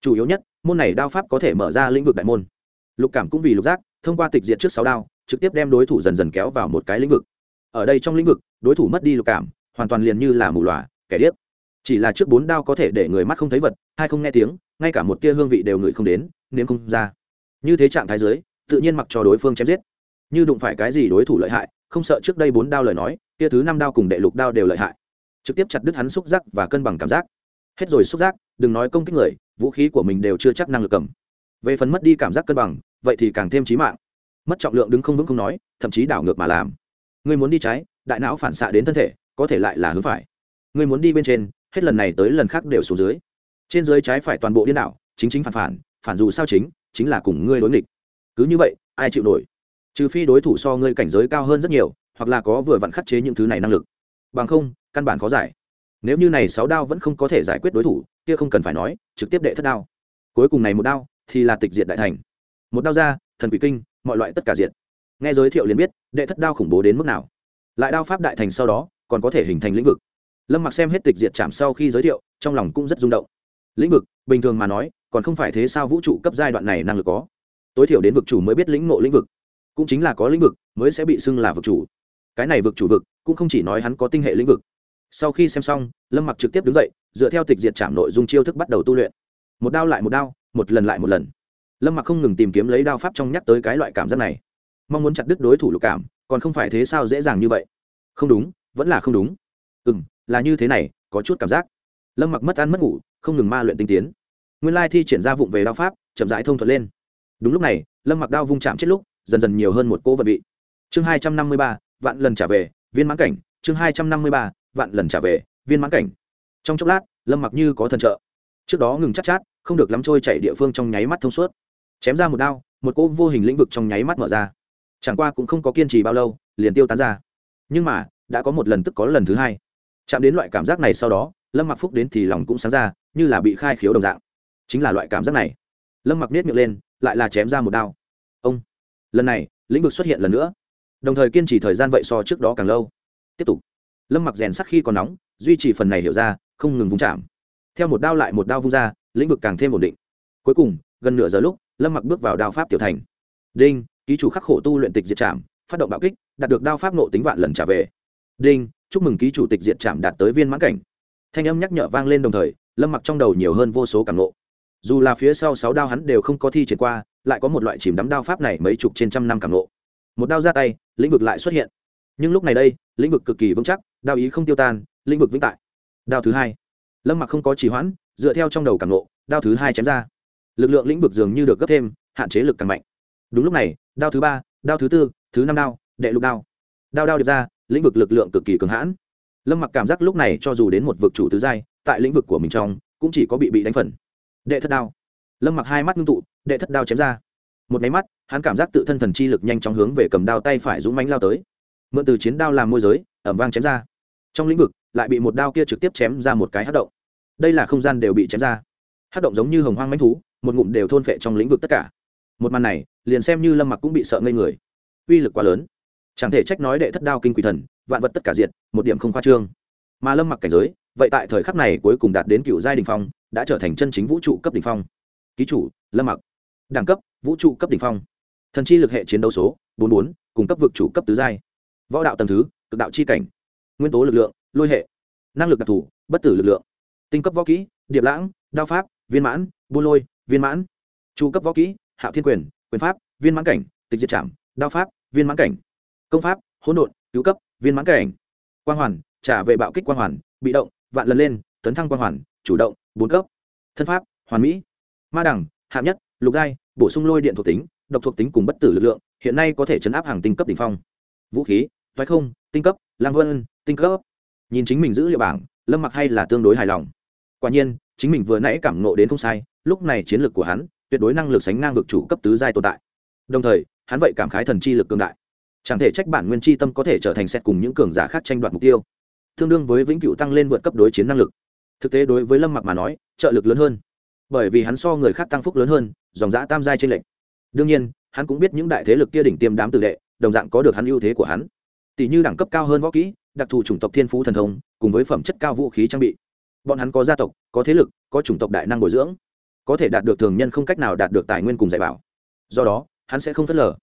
Chủ yếu nhất, môn này đao pháp có thể mở ra lĩnh vực đại môn. Lục cảm cũng vì lục giác, thông qua tịch diệt trước sáu đao, trực tiếp đem đối thủ dần dần kéo vào một cái lĩnh vực. Ở đây trong lĩnh vực, đối thủ mất đi lục cảm, hoàn toàn liền như là mù lòa, kẻ điếc chỉ là trước bốn đao có thể để người mắt không thấy vật hay không nghe tiếng, ngay cả một tia hương vị đều ngửi không đến, nếm không ra. Như thế trạng thái dưới tự nhiên mặc cho đối phương chém giết. Như đụng phải cái gì đối thủ lợi hại, không sợ trước đây bốn đao lời nói tia thứ năm đao cùng đệ lục đao đều lợi hại. Trực tiếp chặt đứt hắn xúc giác và cân bằng cảm giác. Hết rồi xúc giác, đừng nói công kích người, vũ khí của mình đều chưa chắc năng lực cầm. Về phần mất đi cảm giác cân bằng, vậy thì càng thêm trí mạng. Mất trọng lượng đứng không vững không nói, thậm chí đảo ngược mà làm. Ngươi muốn đi trái, đại não phản xạ đến thân thể, có thể lại là hướng phải. Ngươi muốn đi bên trên hết lần này tới lần khác đều xuống dưới. Trên dưới trái phải toàn bộ điên đảo, chính chính phản phản phản dù sao chính chính là cùng ngươi đối nghịch. Cứ như vậy, ai chịu nổi? Trừ phi đối thủ so ngươi cảnh giới cao hơn rất nhiều, hoặc là có vừa vặn khắc chế những thứ này năng lực. Bằng không, căn bản khó giải. Nếu như này sáu đao vẫn không có thể giải quyết đối thủ, kia không cần phải nói, trực tiếp đệ thất đao. Cuối cùng này một đao, thì là tịch diệt đại thành. Một đao ra, thần quỷ kinh, mọi loại tất cả diệt. Nghe giới thiệu liền biết, đệ thất đao khủng bố đến mức nào. Lại đao pháp đại thành sau đó, còn có thể hình thành lĩnh vực lâm mặc xem hết tịch diệt chạm sau khi giới thiệu, trong lòng cũng rất rung động. Lĩnh vực, bình thường mà nói, còn không phải thế sao vũ trụ cấp giai đoạn này năng lực có. Tối thiểu đến vực chủ mới biết lĩnh ngộ lĩnh vực. Cũng chính là có lĩnh vực, mới sẽ bị xưng là vực chủ. Cái này vực chủ vực, cũng không chỉ nói hắn có tinh hệ lĩnh vực. Sau khi xem xong, lâm mặc trực tiếp đứng dậy, dựa theo tịch diệt chạm nội dung chiêu thức bắt đầu tu luyện. Một đao lại một đao, một lần lại một lần. Lâm mặc không ngừng tìm kiếm lấy đao pháp trong nhắc tới cái loại cảm giác này. Mong muốn chặt đứt đối thủ lục cảm, còn không phải thế sao dễ dàng như vậy. Không đúng, vẫn là không đúng. Ừ m là như thế này có chút cảm giác. Lâm mặc mất ăn mất ngủ không ngừng ma luyện tinh tiến. Nguyên lai thi triển ra vụng về đao pháp chậm rãi thông thuận lên. Đúng lúc này lâm mặc đao vung chạm chết lúc dần dần nhiều hơn một cô vật bị chương hai trăm năm mươi ba vạn lần trả về viên mãn cảnh. Chương hai trăm năm mươi ba vạn lần trả về viên mãn cảnh. Trong chốc lát lâm mặc như có thần trợ. Trước đó ngừng chắc chát, chát không được lắm trôi chạy địa phương trong nháy mắt thông suốt. Chém ra một đao một cỗ vô hình lĩnh vực trong nháy mắt mở ra. Chẳng qua cũng không có kiên trì bao lâu liền tiêu tán ra. Nhưng mà đã có một lần tức có lần thứ hai chạm đến loại cảm giác này sau đó, lâm mặc phúc đến thì lòng cũng sáng ra, như là bị khai khiếu đồng dạng. Chính là loại cảm giác này. Lâm mặc nết miệng lên, lại là chém ra một đao. Ông! Lần này, lĩnh vực xuất hiện lần nữa. Đồng thời kiên trì thời gian vậy so trước đó càng lâu. Tiếp tục. Lâm mặc rèn sắc khi còn nóng, duy trì phần này hiểu ra, không ngừng vung chạm. Theo một đao lại một đao vung ra, lĩnh vực càng thêm ổn định. Cuối cùng, gần nửa giờ lúc, lâm mặc bước vào đao pháp tiểu thành. Đinh, ký chủ khắc khổ tu luyện tịch diệt trạm phát động bạo kích, đạt được đao pháp nộ tính vạn lần trả về. Đinh chúc mừng ký chủ tịch diệt trạm đạt tới viên mãn cảnh thanh âm nhắc nhở vang lên đồng thời, lâm mặc trong đầu nhiều hơn vô số cảm ngộ. dù là phía sau sáu đao hắn đều không có thi triển qua, lại có một loại chìm đắm đao pháp này mấy chục trên trăm năm cảm ngộ. một đao ra tay, lĩnh vực lại xuất hiện nhưng lúc này đây, lĩnh vực cực kỳ vững chắc, đao ý không tiêu tan, lĩnh vực vĩnh tại đao thứ hai lâm mặc không có trì hoãn, dựa theo trong đầu cảm ngộ. đao thứ hai chém ra lực lượng lĩnh vực dường như được gấp thêm, hạn chế lực càng mạnh đúng lúc này, đao thứ ba, đao thứ tư, thứ năm đao, đệ lục đao đao đao điệp ra lĩnh vực lực lượng cực kỳ cường hãn. Lâm mặc cảm giác lúc này cho dù đến một vực chủ tứ giai, tại lĩnh vực của mình trong, cũng chỉ có bị bị đánh phần. Đệ thất đao. Lâm mặc hai mắt ngưng tụ, đệ thất đao chém ra. Một máy mắt, hắn cảm giác tự thân thần chi lực nhanh chóng hướng về cầm đao tay phải dũng mánh lao tới. Mượn từ chiến đao làm môi giới, ẩm vang chém ra. Trong lĩnh vực, lại bị một đao kia trực tiếp chém ra một cái hát động. Đây là không gian đều bị chém ra. Hát động giống như hồng hoang mãnh thú, một ngụm đều thôn phệ trong lĩnh vực tất cả. Một màn này, liền xem như lâm mặc cũng bị sợ ngây người. Uy lực quá lớn chẳng thể trách nói đệ thất đao kinh quỷ thần, vạn vật tất cả diệt, một điểm không khoa trương. Mà lâm mặc cảnh giới, vậy tại thời khắc này cuối cùng đạt đến cựu giai đình phong, đã trở thành chân chính vũ trụ cấp đình phong. Ký chủ, lâm mặc. Đẳng cấp, vũ trụ cấp đình phong. Thần chi lực hệ chiến đấu số, bốn bốn cung cấp vực chủ cấp tứ giai. Võ đạo tầm thứ, cực đạo chi cảnh. Nguyên tố lực lượng, lôi hệ. Năng lực đặc thù, bất tử lực lượng. Tinh cấp võ kỹ, điệp lãng, đao pháp, viên mãn, buôn lôi, viên mãn. Trụ cấp võ kỹ, hạo thiên quyền quyền pháp, viên mãn cảnh, tịch diệt trảm, đao pháp, viên mãn cảnh công pháp, hỗn độn, cứu cấp, viên mãn cảnh. Quang hoàn, trả về bạo kích quang hoàn, bị động, vạn lần lên, tấn thăng quang hoàn, chủ động, bốn cấp. Thân pháp, hoàn mỹ. Ma đẳng, hạng nhất, lục giai, bổ sung lôi điện thuộc tính, độc thuộc tính cùng bất tử lực lượng, hiện nay có thể chấn áp hàng tinh cấp đ ỉ n h phong. Vũ khí thoái không, tinh cấp, lang vân, tinh cấp. Nhìn chính mình giữ liệu bảng, lâm mặc hay là tương đối hài lòng. Quả nhiên, chính mình vừa nãy cảm nộ đến không sai, lúc này chiến lược của hắn, tuyệt đối năng lực sánh ngang vực chủ cấp tứ giai tồn tại. Đồng thời, hắn vậy cảm khái thần chi lực cương đại chẳng thể trách bản nguyên chi tâm có thể trở thành xét cùng những cường giả khác tranh đoạt mục tiêu. Tương đương với vĩnh cửu tăng lên vượt cấp đối chiến năng lực. Thực tế đối với lâm mặc mà nói, trợ lực lớn hơn. Bởi vì hắn so người khác tăng phúc lớn hơn, dòng giã tam giai trên lệnh đương nhiên, hắn cũng biết những đại thế lực kia đỉnh tiêm đám tử đệ, đồng dạng có được hắn ưu thế của hắn. Tỷ như đẳng cấp cao hơn võ kỹ, đặc thù chủng tộc thiên phú thần thông, cùng với phẩm chất cao vũ khí trang bị. Bọn hắn có gia tộc, có thế lực, có chủng tộc đại năng bồi dưỡng, có thể đạt được thường nhân không cách nào đạt được tài nguyên cùng dạy bảo. Do đó, hắn sẽ không phớt lờ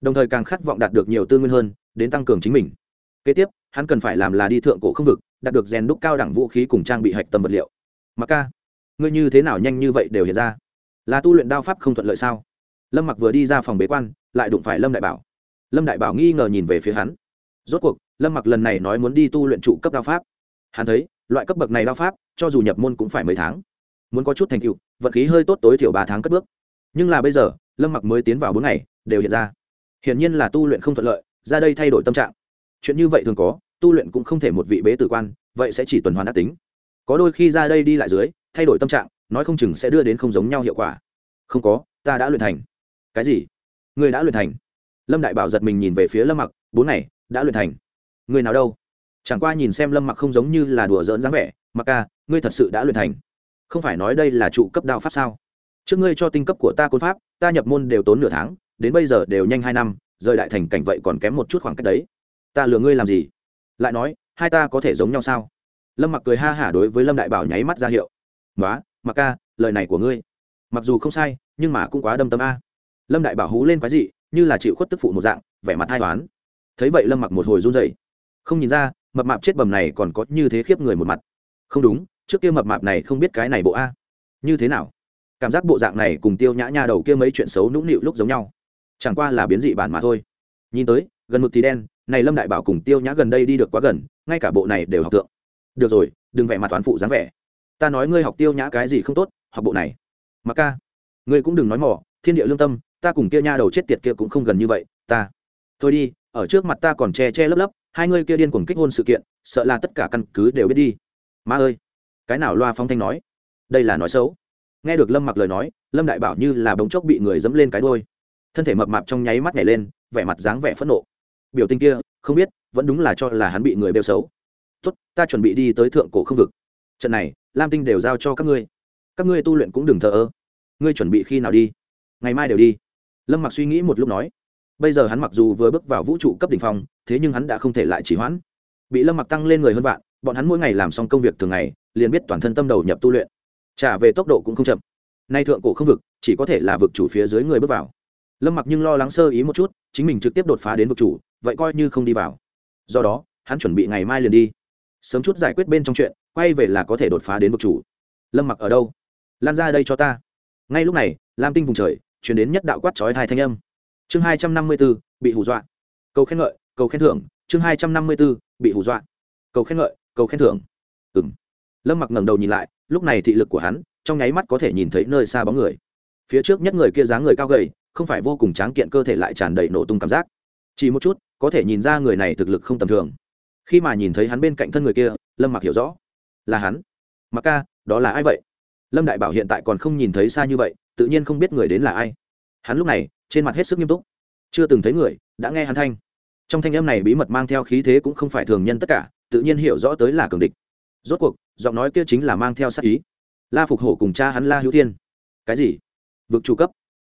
đồng thời càng khát vọng đạt được nhiều tư nguyên hơn, đến tăng cường chính mình. Kế tiếp, hắn cần phải làm là đi thượng cổ không vực, đạt được rèn đúc cao đẳng vũ khí cùng trang bị hạch tâm vật liệu. Mặc ca, ngươi như thế nào nhanh như vậy đều hiện ra? Là tu luyện đao pháp không thuận lợi sao? Lâm mặc vừa đi ra phòng bế quan, lại đụng phải lâm đại bảo. Lâm đại bảo nghi ngờ nhìn về phía hắn. Rốt cuộc, lâm mặc lần này nói muốn đi tu luyện trụ cấp đao pháp. Hắn thấy, loại cấp bậc này đao pháp, cho dù nhập môn cũng phải mấy tháng. Muốn có chút thành tựu, vận khí hơi tốt tối thiểu ba tháng cất bước. Nhưng là bây giờ, lâm mặc mới tiến vào bốn ngày, đều hiện ra hiển nhiên là tu luyện không thuận lợi ra đây thay đổi tâm trạng. Chuyện như vậy thường có tu luyện cũng không thể một vị bế tử quan vậy sẽ chỉ tuần hoàn đã tính. Có đôi khi ra đây đi lại dưới thay đổi tâm trạng nói không chừng sẽ đưa đến không giống nhau hiệu quả. Không có ta đã luyện thành. Cái gì? Người đã luyện thành. Lâm đại bảo giật mình nhìn về phía lâm mặc bốn này, đã luyện thành. Người nào đâu? Chẳng qua nhìn xem lâm mặc không giống như là đùa giỡn dáng vẻ mặc ca ngươi thật sự đã luyện thành. Không phải nói đây là trụ cấp đạo pháp sao? Trước ngươi cho tinh cấp của ta côn pháp ta nhập môn đều tốn nửa tháng đến bây giờ đều nhanh hai năm, rời đại thành cảnh vậy còn kém một chút khoảng cách đấy. Ta lừa ngươi làm gì? Lại nói, hai ta có thể giống nhau sao? Lâm mặc cười ha hả đối với lâm đại bảo nháy mắt ra hiệu. Nói mặc ca, lời này của ngươi. Mặc dù không sai, nhưng mà cũng quá đâm tâm a. Lâm đại bảo hú lên quái dị, như là chịu khuất tức phụ một dạng, vẻ mặt hai toán thấy vậy lâm mặc một hồi run dậy không nhìn ra, mập mạp chết bầm này còn có như thế khiếp người một mặt. Không đúng, trước kia mập mạp này không biết cái này bộ a. Như thế nào? Cảm giác bộ dạng này cùng tiêu nhã nha đầu kia mấy chuyện xấu nũng nịu lúc giống nhau chẳng qua là biến dị bản mà thôi. Nhìn tới, gần mực thì đen, này lâm đại bảo cùng tiêu nhã gần đây đi được quá gần, ngay cả bộ này đều học tượng được rồi, đừng vẽ mặt toán phụ dáng vẻ. Ta nói ngươi học tiêu nhã cái gì không tốt, học bộ này. Mặc ca, ngươi cũng đừng nói mỏ thiên địa lương tâm, ta cùng kia nha đầu chết tiệt kia cũng không gần như vậy, ta. Thôi đi, ở trước mặt ta còn che che lấp lấp, hai ngươi kia điên cuồng kích hôn sự kiện, sợ là tất cả căn cứ đều biết đi. Ma ơi, cái nào loa phong thanh nói? Đây là nói xấu. Nghe được lâm mặc lời nói, lâm đại bảo như là bóng chốc bị người dẫm lên cái đôi thân thể mập mạp trong nháy mắt nhảy lên, vẻ mặt dáng vẻ phẫn nộ. Biểu tình kia, không biết, vẫn đúng là cho là hắn bị người bêu xấu. Tốt, ta chuẩn bị đi tới thượng cổ không vực. Trận này, lam tinh đều giao cho các ngươi. Các ngươi tu luyện cũng đừng thờ ơ. Ngươi chuẩn bị khi nào đi? Ngày mai đều đi. Lâm mặc suy nghĩ một lúc nói. Bây giờ hắn mặc dù vừa bước vào vũ trụ cấp đ ỉ n h phong, thế nhưng hắn đã không thể lại chỉ hoãn. Bị lâm mặc tăng lên người hơn vạn, bọn hắn mỗi ngày làm xong công việc thường ngày, liền biết toàn thân tâm đầu nhập tu luyện. Trả về tốc độ cũng không chậm. Nay thượng cổ không vực, chỉ có thể là vực chủ phía dưới người bước vào lâm mặc nhưng lo lắng sơ ý một chút, chính mình trực tiếp đột phá đến vực chủ, vậy coi như không đi vào. Do đó, hắn chuẩn bị ngày mai liền đi. Sớm chút giải quyết bên trong chuyện, quay về là có thể đột phá đến vực chủ. Lâm mặc ở đâu? Lan ra đây cho ta. Ngay lúc này, lam tinh vùng trời chuyển đến nhất đạo quát trói hai thanh âm. Chương hai trăm năm mươi b ố bị hù dọa. Cầu khen ngợi, cầu khen thưởng. Chương hai trăm năm mươi b ố bị hù dọa. Cầu khen ngợi, cầu khen thưởng. Ừ m lâm mặc ngẩng đầu nhìn lại, lúc này thị lực của hắn, trong nháy mắt có thể nhìn thấy nơi xa bóng người. Phía trước nhất người kia dáng người cao gầy không phải vô cùng tráng kiện cơ thể lại tràn đầy nổ tung cảm giác. Chỉ một chút, có thể nhìn ra người này thực lực không tầm thường. Khi mà nhìn thấy hắn bên cạnh thân người kia, lâm mặc hiểu rõ. Là hắn. Mặc ca, đó là ai vậy? Lâm đại bảo hiện tại còn không nhìn thấy xa như vậy, tự nhiên không biết người đến là ai. Hắn lúc này, trên mặt hết sức nghiêm túc. Chưa từng thấy người, đã nghe hắn thanh. Trong thanh âm này bí mật mang theo khí thế cũng không phải thường nhân tất cả, tự nhiên hiểu rõ tới là cường địch. Rốt cuộc, giọng nói kia chính là mang theo sát ý. La phục hổ cùng cha hắn la hữu thiên. Cái gì? Vực chủ cấp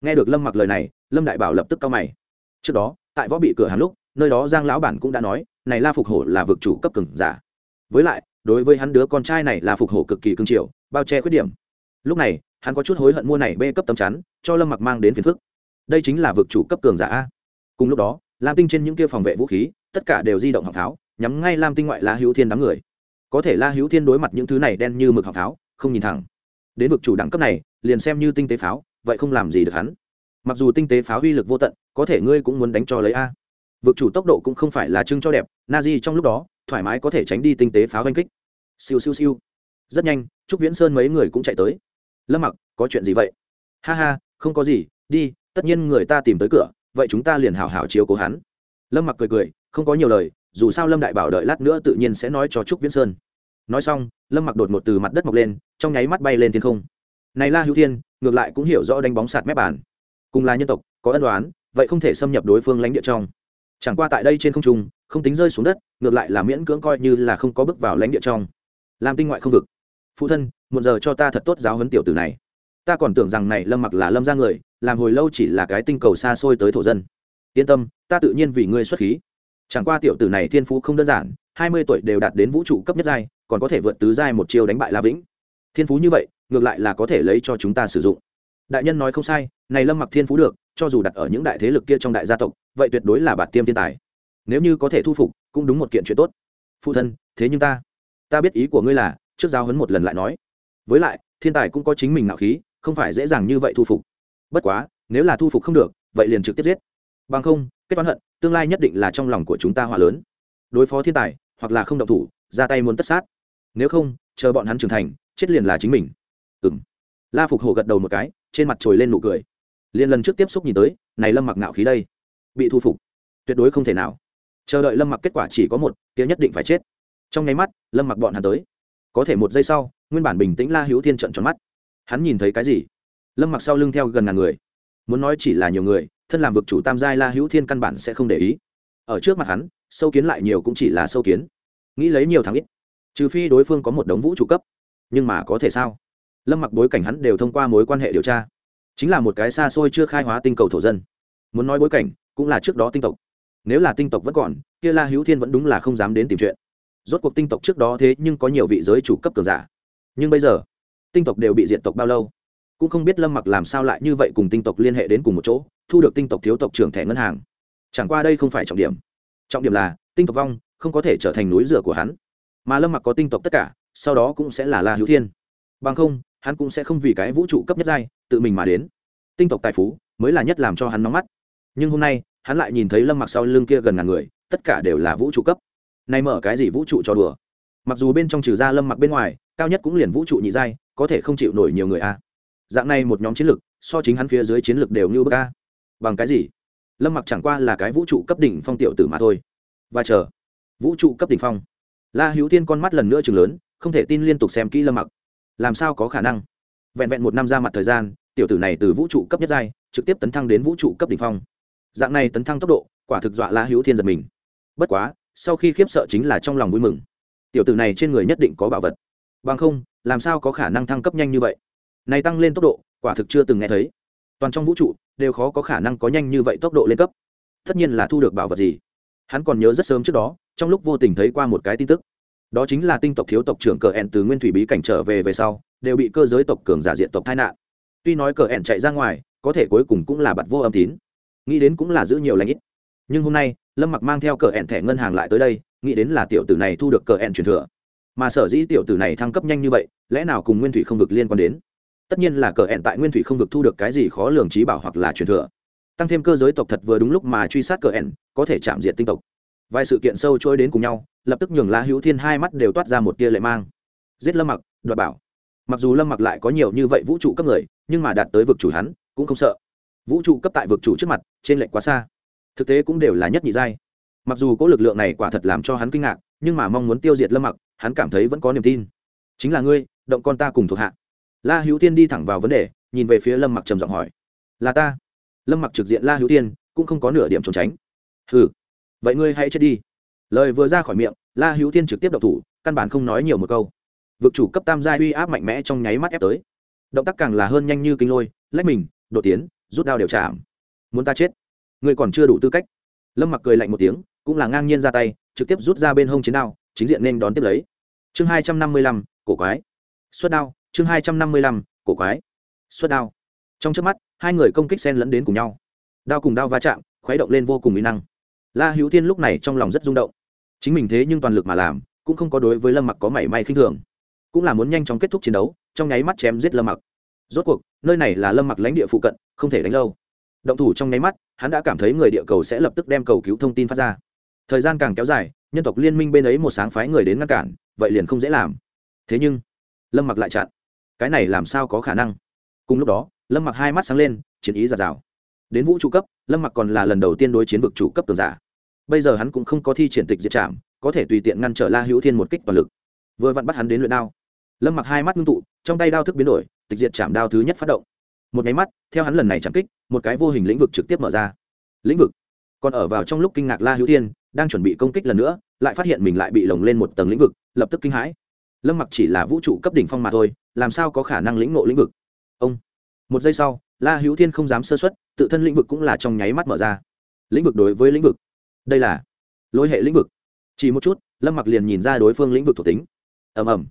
nghe được lâm mặc lời này, lâm đại bảo lập tức cao mày. Trước đó, tại võ bị cửa hàng lúc, nơi đó giang lão bản cũng đã nói, này la phục hổ là vực chủ cấp cường giả. Với lại, đối với hắn đứa con trai này là phục hổ cực kỳ cương triều bao che khuyết điểm. Lúc này, hắn có chút hối hận mua này bê cấp tấm chắn, cho lâm mặc mang đến phiền phức. Đây chính là vực chủ cấp cường giả a. Cùng lúc đó, lam tinh trên những kia phòng vệ vũ khí, tất cả đều di động học pháo, nhắm ngay lam tinh ngoại la hữu thiên đám người. Có thể la hữu thiên đối mặt những thứ này đen như mực học pháo, không nhìn thẳng. Đến vực chủ đẳng cấp này, liền xem như tinh tế pháo vậy không làm gì được hắn. Mặc dù tinh tế phá huy lực vô tận, có thể ngươi cũng muốn đánh cho lấy a. Vực chủ tốc độ cũng không phải là trưng cho đẹp na di trong lúc đó, thoải mái có thể tránh đi tinh tế pháo oanh kích. Siêu siêu siêu. Rất nhanh, trúc viễn sơn mấy người cũng chạy tới. Lâm mặc, có chuyện gì vậy? Ha ha, không có gì, đi, tất nhiên người ta tìm tới cửa, vậy chúng ta liền hào hào chiếu cố hắn. Lâm mặc cười cười, không có nhiều lời, dù sao lâm đại bảo đợi lát nữa tự nhiên sẽ nói cho trúc viễn sơn. Nói xong, lâm mặc đột một từ mặt đất mọc lên, trong nháy mắt bay lên thiên không này la hữu thiên, ngược lại cũng hiểu rõ đánh bóng sạt mép bàn. Cùng là nhân tộc, có ân đoán vậy không thể xâm nhập đối phương lãnh địa trong. Chẳng qua tại đây trên không trung, không tính rơi xuống đất, ngược lại là miễn cưỡng coi như là không có bước vào lãnh địa trong. Làm tinh ngoại không vực. Phụ thân một giờ cho ta thật tốt giáo huấn tiểu tử này. Ta còn tưởng rằng này lâm mặc là lâm ra người, làm hồi lâu chỉ là cái tinh cầu xa xôi tới thổ dân. Yên tâm, ta tự nhiên vì ngươi xuất khí. Chẳng qua tiểu tử này thiên phú không đơn giản, hai mươi tuổi đều đạt đến vũ trụ cấp nhất giai, còn có thể vượt tứ giai một chiêu đánh bại la vĩnh thiên phú như vậy, ngược lại là có thể lấy cho chúng ta sử dụng. Đại nhân nói không sai, này lâm mặc thiên phú được, cho dù đặt ở những đại thế lực kia trong đại gia tộc, vậy tuyệt đối là bạt tiêm thiên tài. Nếu như có thể thu phục, cũng đúng một kiện chuyện tốt. Phụ thân, thế nhưng ta ta biết ý của ngươi là, trước giao hấn một lần lại nói. Với lại, thiên tài cũng có chính mình nạo khí, không phải dễ dàng như vậy thu phục. Bất quá, nếu là thu phục không được, vậy liền trực tiếp giết. Bằng không, kết toán hận, tương lai nhất định là trong lòng của chúng ta họa lớn. Đối phó thiên tài, hoặc là không động thủ, ra tay muốn tất sát. Nếu không, chờ bọn hắn trưởng thành chết liền là chính mình. Ừng la phục hổ gật đầu một cái, trên mặt trồi lên nụ cười. Liền lần trước tiếp xúc nhìn tới, này lâm mặc ngạo khí đây. Bị thu phục. Tuyệt đối không thể nào. Chờ đợi lâm mặc kết quả chỉ có một, kia nhất định phải chết. Trong nháy mắt, lâm mặc bọn hắn tới. Có thể một giây sau, nguyên bản bình tĩnh la hữu thiên trận tròn mắt. Hắn nhìn thấy cái gì? Lâm mặc sau lưng theo gần ngàn người. Muốn nói chỉ là nhiều người, thân làm vực chủ tam giai la hữu thiên căn bản sẽ không để ý. Ở trước mặt hắn, sâu kiến lại nhiều cũng chỉ là sâu kiến. Nghĩ lấy nhiều thắng ít. Trừ phi đối phương có một đống vũ trụ cấp nhưng mà có thể sao? Lâm mặc bối cảnh hắn đều thông qua mối quan hệ điều tra. Chính là một cái xa xôi chưa khai hóa tinh cầu thổ dân. Muốn nói bối cảnh, cũng là trước đó tinh tộc. Nếu là tinh tộc vẫn còn, kia la hữu thiên vẫn đúng là không dám đến tìm chuyện. Rốt cuộc tinh tộc trước đó thế nhưng có nhiều vị giới chủ cấp cường giả. Nhưng bây giờ, tinh tộc đều bị diện tộc bao lâu? Cũng không biết lâm mặc làm sao lại như vậy cùng tinh tộc liên hệ đến cùng một chỗ, thu được tinh tộc thiếu tộc trưởng thẻ ngân hàng. Chẳng qua đây không phải trọng điểm. Trọng điểm là, tinh tộc vong, không có thể trở thành núi rửa của hắn. Mà lâm mặc có tinh tộc tất cả sau đó cũng sẽ là la hữu thiên. Bằng không, hắn cũng sẽ không vì cái vũ trụ cấp nhất giai, tự mình mà đến. Tinh tộc tài phú mới là nhất làm cho hắn nóng mắt. Nhưng hôm nay, hắn lại nhìn thấy lâm mặc sau lưng kia gần ngàn người, tất cả đều là vũ trụ cấp. Nay mở cái gì vũ trụ cho đùa? Mặc dù bên trong trừ ra lâm mặc bên ngoài, cao nhất cũng liền vũ trụ nhị giai, có thể không chịu nổi nhiều người a. Dạng này một nhóm chiến lược so chính hắn phía dưới chiến lược đều như bức a. Bằng cái gì? Lâm mặc chẳng qua là cái vũ trụ cấp đỉnh phong tiểu tử mà thôi. Và chờ, vũ trụ cấp đỉnh phong la hữu tiên con mắt lần nữa chừng lớn, không thể tin liên tục xem kỹ lâm mặc. Làm sao có khả năng? Vẹn vẹn một năm ra mặt thời gian, tiểu tử này từ vũ trụ cấp nhất giai, trực tiếp tấn thăng đến vũ trụ cấp đỉnh phong. Dạng này tấn thăng tốc độ, quả thực dọa la hữu thiên giật mình. Bất quá, sau khi khiếp sợ chính là trong lòng vui mừng. Tiểu tử này trên người nhất định có bảo vật. Bằng không, làm sao có khả năng thăng cấp nhanh như vậy? Này tăng lên tốc độ, quả thực chưa từng nghe thấy. Toàn trong vũ trụ, đều khó có khả năng có nhanh như vậy tốc độ lên cấp. Tất nhiên là thu được bảo vật gì? Hắn còn nhớ rất sớm trước đó, trong lúc vô tình thấy qua một cái tin tức. Đó chính là tinh tộc thiếu tộc trưởng cờ ẻn từ nguyên thủy bí cảnh trở về về sau, đều bị cơ giới tộc cường giả diện tộc tai nạn. Tuy nói cờ ẻn chạy ra ngoài, có thể cuối cùng cũng là bặt vô âm tín. Nghĩ đến cũng là giữ nhiều lãnh ít. Nhưng hôm nay, lâm mặc mang theo cờ ẻn thẻ ngân hàng lại tới đây, nghĩ đến là tiểu tử này thu được cờ ẻn truyền thừa. Mà sở dĩ tiểu tử này thăng cấp nhanh như vậy, lẽ nào cùng nguyên thủy không vực liên quan đến? Tất nhiên là cờ ẻn tại nguyên thủy không vực thu được cái gì khó lường trí bảo hoặc là truyền thừa tăng thêm cơ giới tộc thật vừa đúng lúc mà truy sát cờ ẻn, có thể chạm diệt tinh tộc. Vài sự kiện sâu trôi đến cùng nhau, lập tức nhường La hữu thiên hai mắt đều toát ra một tia lệ mang. Giết lâm mặc, đoạt bảo. Mặc dù lâm mặc lại có nhiều như vậy vũ trụ cấp người, nhưng mà đạt tới vực chủ hắn, cũng không sợ. Vũ trụ cấp tại vực chủ trước mặt, trên lệnh quá xa. Thực tế cũng đều là nhất nhị giai. Mặc dù có lực lượng này quả thật làm cho hắn kinh ngạc, nhưng mà mong muốn tiêu diệt lâm mặc, hắn cảm thấy vẫn có niềm tin. Chính là ngươi, động con ta cùng thuộc hạ. La hữu tiên đi thẳng vào vấn đề, nhìn về phía lâm mặc trầm giọng hỏi. Là ta lâm mặc trực diện la hữu tiên, cũng không có nửa điểm trốn tránh. Ừ vậy ngươi hãy chết đi. Lời vừa ra khỏi miệng, la hữu tiên trực tiếp độc thủ, căn bản không nói nhiều một câu. Vực chủ cấp tam gia uy áp mạnh mẽ trong nháy mắt ép tới. Động tác càng là hơn nhanh như kinh lôi, lách mình, đột tiến, rút đao đều chạm. Muốn ta chết? Ngươi còn chưa đủ tư cách. Lâm mặc cười lạnh một tiếng, cũng là ngang nhiên ra tay, trực tiếp rút ra bên hông chiến đao, chính diện nên đón tiếp lấy. Chương hai trăm năm mươi lăm, cổ quái. Xuất đao, chương hai trăm năm mươi lăm, cổ quái. Xuất đao trong trước mắt, hai người công kích sen lẫn đến cùng nhau. Đao cùng đao va chạm, khuấy động lên vô cùng mỹ năng. La hữu thiên lúc này trong lòng rất rung động. Chính mình thế nhưng toàn lực mà làm, cũng không có đối với lâm mặc có mảy may khinh thường. Cũng là muốn nhanh chóng kết thúc chiến đấu, trong nháy mắt chém giết lâm mặc. Rốt cuộc, nơi này là lâm mặc lãnh địa phụ cận, không thể đánh lâu. Động thủ trong nháy mắt, hắn đã cảm thấy người địa cầu sẽ lập tức đem cầu cứu thông tin phát ra. Thời gian càng kéo dài, nhân tộc liên minh bên ấy một sáng phái người đến ngăn cản, vậy liền không dễ làm. Thế nhưng, lâm mặc lại chặn. Cái này làm sao có khả năng? Cùng lúc đó lâm mặc hai mắt sáng lên, chiến ý giạt rào. Đến vũ trụ cấp, lâm mặc còn là lần đầu tiên đối chiến vực chủ cấp tường giả. Bây giờ hắn cũng không có thi triển tịch diệt trảm, có thể tùy tiện ngăn trở la hữu thiên một kích toàn lực. Vừa vặn bắt hắn đến luyện đao. Lâm mặc hai mắt ngưng tụ, trong tay đao thức biến đổi, tịch diệt chạm đao thứ nhất phát động. Một máy mắt, theo hắn lần này chạm kích, một cái vô hình lĩnh vực trực tiếp mở ra. Lĩnh vực. Còn ở vào trong lúc kinh ngạc la hữu thiên, đang chuẩn bị công kích lần nữa, lại phát hiện mình lại bị lồng lên một tầng lĩnh vực, lập tức kinh hãi. Lâm mặc chỉ là vũ trụ cấp đỉnh phong mà thôi, làm sao có khả năng lĩnh ngộ lĩnh vực? Ông một giây sau, la hữu thiên không dám sơ xuất tự thân lĩnh vực cũng là trong nháy mắt mở ra. Lĩnh vực đối với lĩnh vực. Đây là lối hệ lĩnh vực. Chỉ một chút, lâm mặc liền nhìn ra đối phương lĩnh vực thuộc tính. Ầm ầm.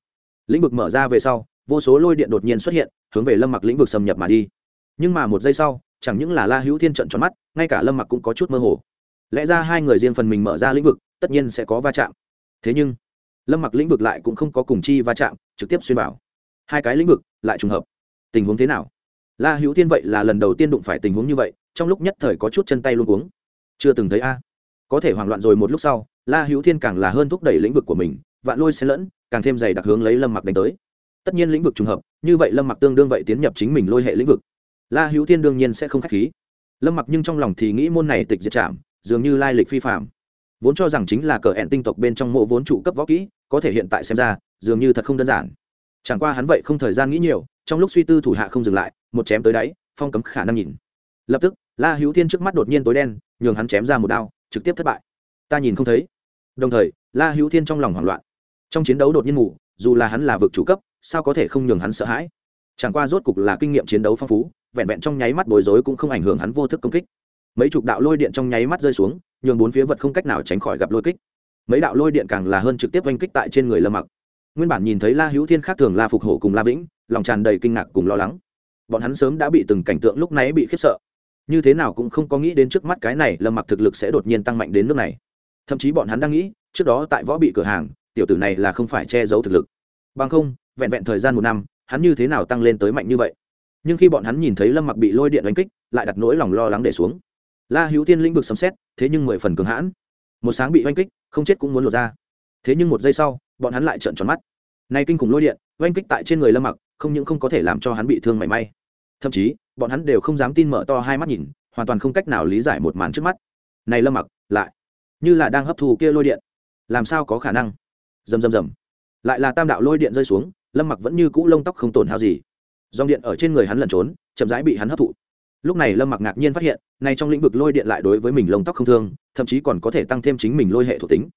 Lĩnh vực mở ra về sau, vô số lôi điện đột nhiên xuất hiện, hướng về lâm mặc lĩnh vực xâm nhập mà đi. Nhưng mà một giây sau, chẳng những là la hữu thiên trận tròn mắt, ngay cả lâm mặc cũng có chút mơ hồ. Lẽ ra hai người riêng phần mình mở ra lĩnh vực, tất nhiên sẽ có va chạm. Thế nhưng, lâm mặc lĩnh vực lại cũng không có cùng chi va chạm, trực tiếp xuyên vào. Hai cái lĩnh vực lại trùng hợp. Tình huống thế nào? La hữu thiên vậy là lần đầu tiên đụng phải tình huống như vậy, trong lúc nhất thời có chút chân tay luôn cuống. Chưa từng thấy a. Có thể hoảng loạn rồi một lúc sau, la hữu thiên càng là hơn thúc đẩy lĩnh vực của mình, vạn lôi xen lẫn, càng thêm dày đặc hướng lấy lâm mặc đánh tới. Tất nhiên lĩnh vực trùng hợp, như vậy lâm mặc tương đương vậy tiến nhập chính mình lôi hệ lĩnh vực. La hữu thiên đương nhiên sẽ không k h á c h khí. Lâm mặc nhưng trong lòng thì nghĩ môn này tịch diệt chạm, dường như lai lịch phi phạm vốn cho rằng chính là cờ hẹn tinh tộc bên trong mộ vốn trụ cấp võ kỹ, có thể hiện tại xem ra, dường như thật không đơn giản. Chẳng qua hắn vậy không thời gian nghĩ nhiều, trong lúc suy tư thủ hạ không dừng lại một chém tới đáy phong cấm khả năng nhìn. Lập tức la hữu thiên trước mắt đột nhiên tối đen nhường hắn chém ra một đao trực tiếp thất bại. Ta nhìn không thấy. Đồng thời la hữu thiên trong lòng hoảng loạn. Trong chiến đấu đột nhiên ngủ, dù là hắn là vực chủ cấp sao có thể không nhường hắn sợ hãi? Chẳng qua rốt cục là kinh nghiệm chiến đấu phong phú vẹn vẹn trong nháy mắt bối rối cũng không ảnh hưởng hắn vô thức công kích. Mấy chục đạo lôi điện trong nháy mắt rơi xuống nhường bốn phía vật không cách nào tránh khỏi gặp lôi kích. Mấy đạo lôi điện càng là hơn trực tiếp oanh kích tại trên người lâm mặc. Nguyên bản nhìn thấy la hữu thiên khác thường la phục hổ cùng la vĩnh lòng tràn đầy kinh ngạc cùng lo lắng bọn hắn sớm đã bị từng cảnh tượng lúc nãy bị khiếp sợ. Như thế nào cũng không có nghĩ đến trước mắt cái này lâm mặc thực lực sẽ đột nhiên tăng mạnh đến nước này. Thậm chí bọn hắn đang nghĩ, trước đó tại võ bị cửa hàng, tiểu tử này là không phải che giấu thực lực. Bằng không, vẹn vẹn thời gian một năm, hắn như thế nào tăng lên tới mạnh như vậy? Nhưng khi bọn hắn nhìn thấy lâm mặc bị lôi điện đánh kích, lại đặt nỗi lòng lo lắng để xuống. La hữu tiên lĩnh vực sấm xét thế nhưng mười phần cường hãn. Một sáng bị oanh kích, không chết cũng muốn lột ra. Thế nhưng một giây sau, bọn hắn lại trợn tròn mắt. Nay kinh khủng lôi điện, oanh kích tại trên người lâm mặc, không những không có thể làm cho hắn bị thương mảy may thậm chí, bọn hắn đều không dám tin mở to hai mắt nhìn, hoàn toàn không cách nào lý giải một màn trước mắt. Này lâm mặc, lại, như là đang hấp thu kia lôi điện. Làm sao có khả năng? Rầm rầm rầm. Lại là tam đạo lôi điện rơi xuống, lâm mặc vẫn như cũ lông tóc không tổn hao gì. Dòng điện ở trên người hắn lẩn trốn, chậm rãi bị hắn hấp thụ. Lúc này lâm mặc ngạc nhiên phát hiện nay trong lĩnh vực lôi điện lại đối với mình lông tóc không thương, thậm chí còn có thể tăng thêm chính mình lôi hệ thuộc tính.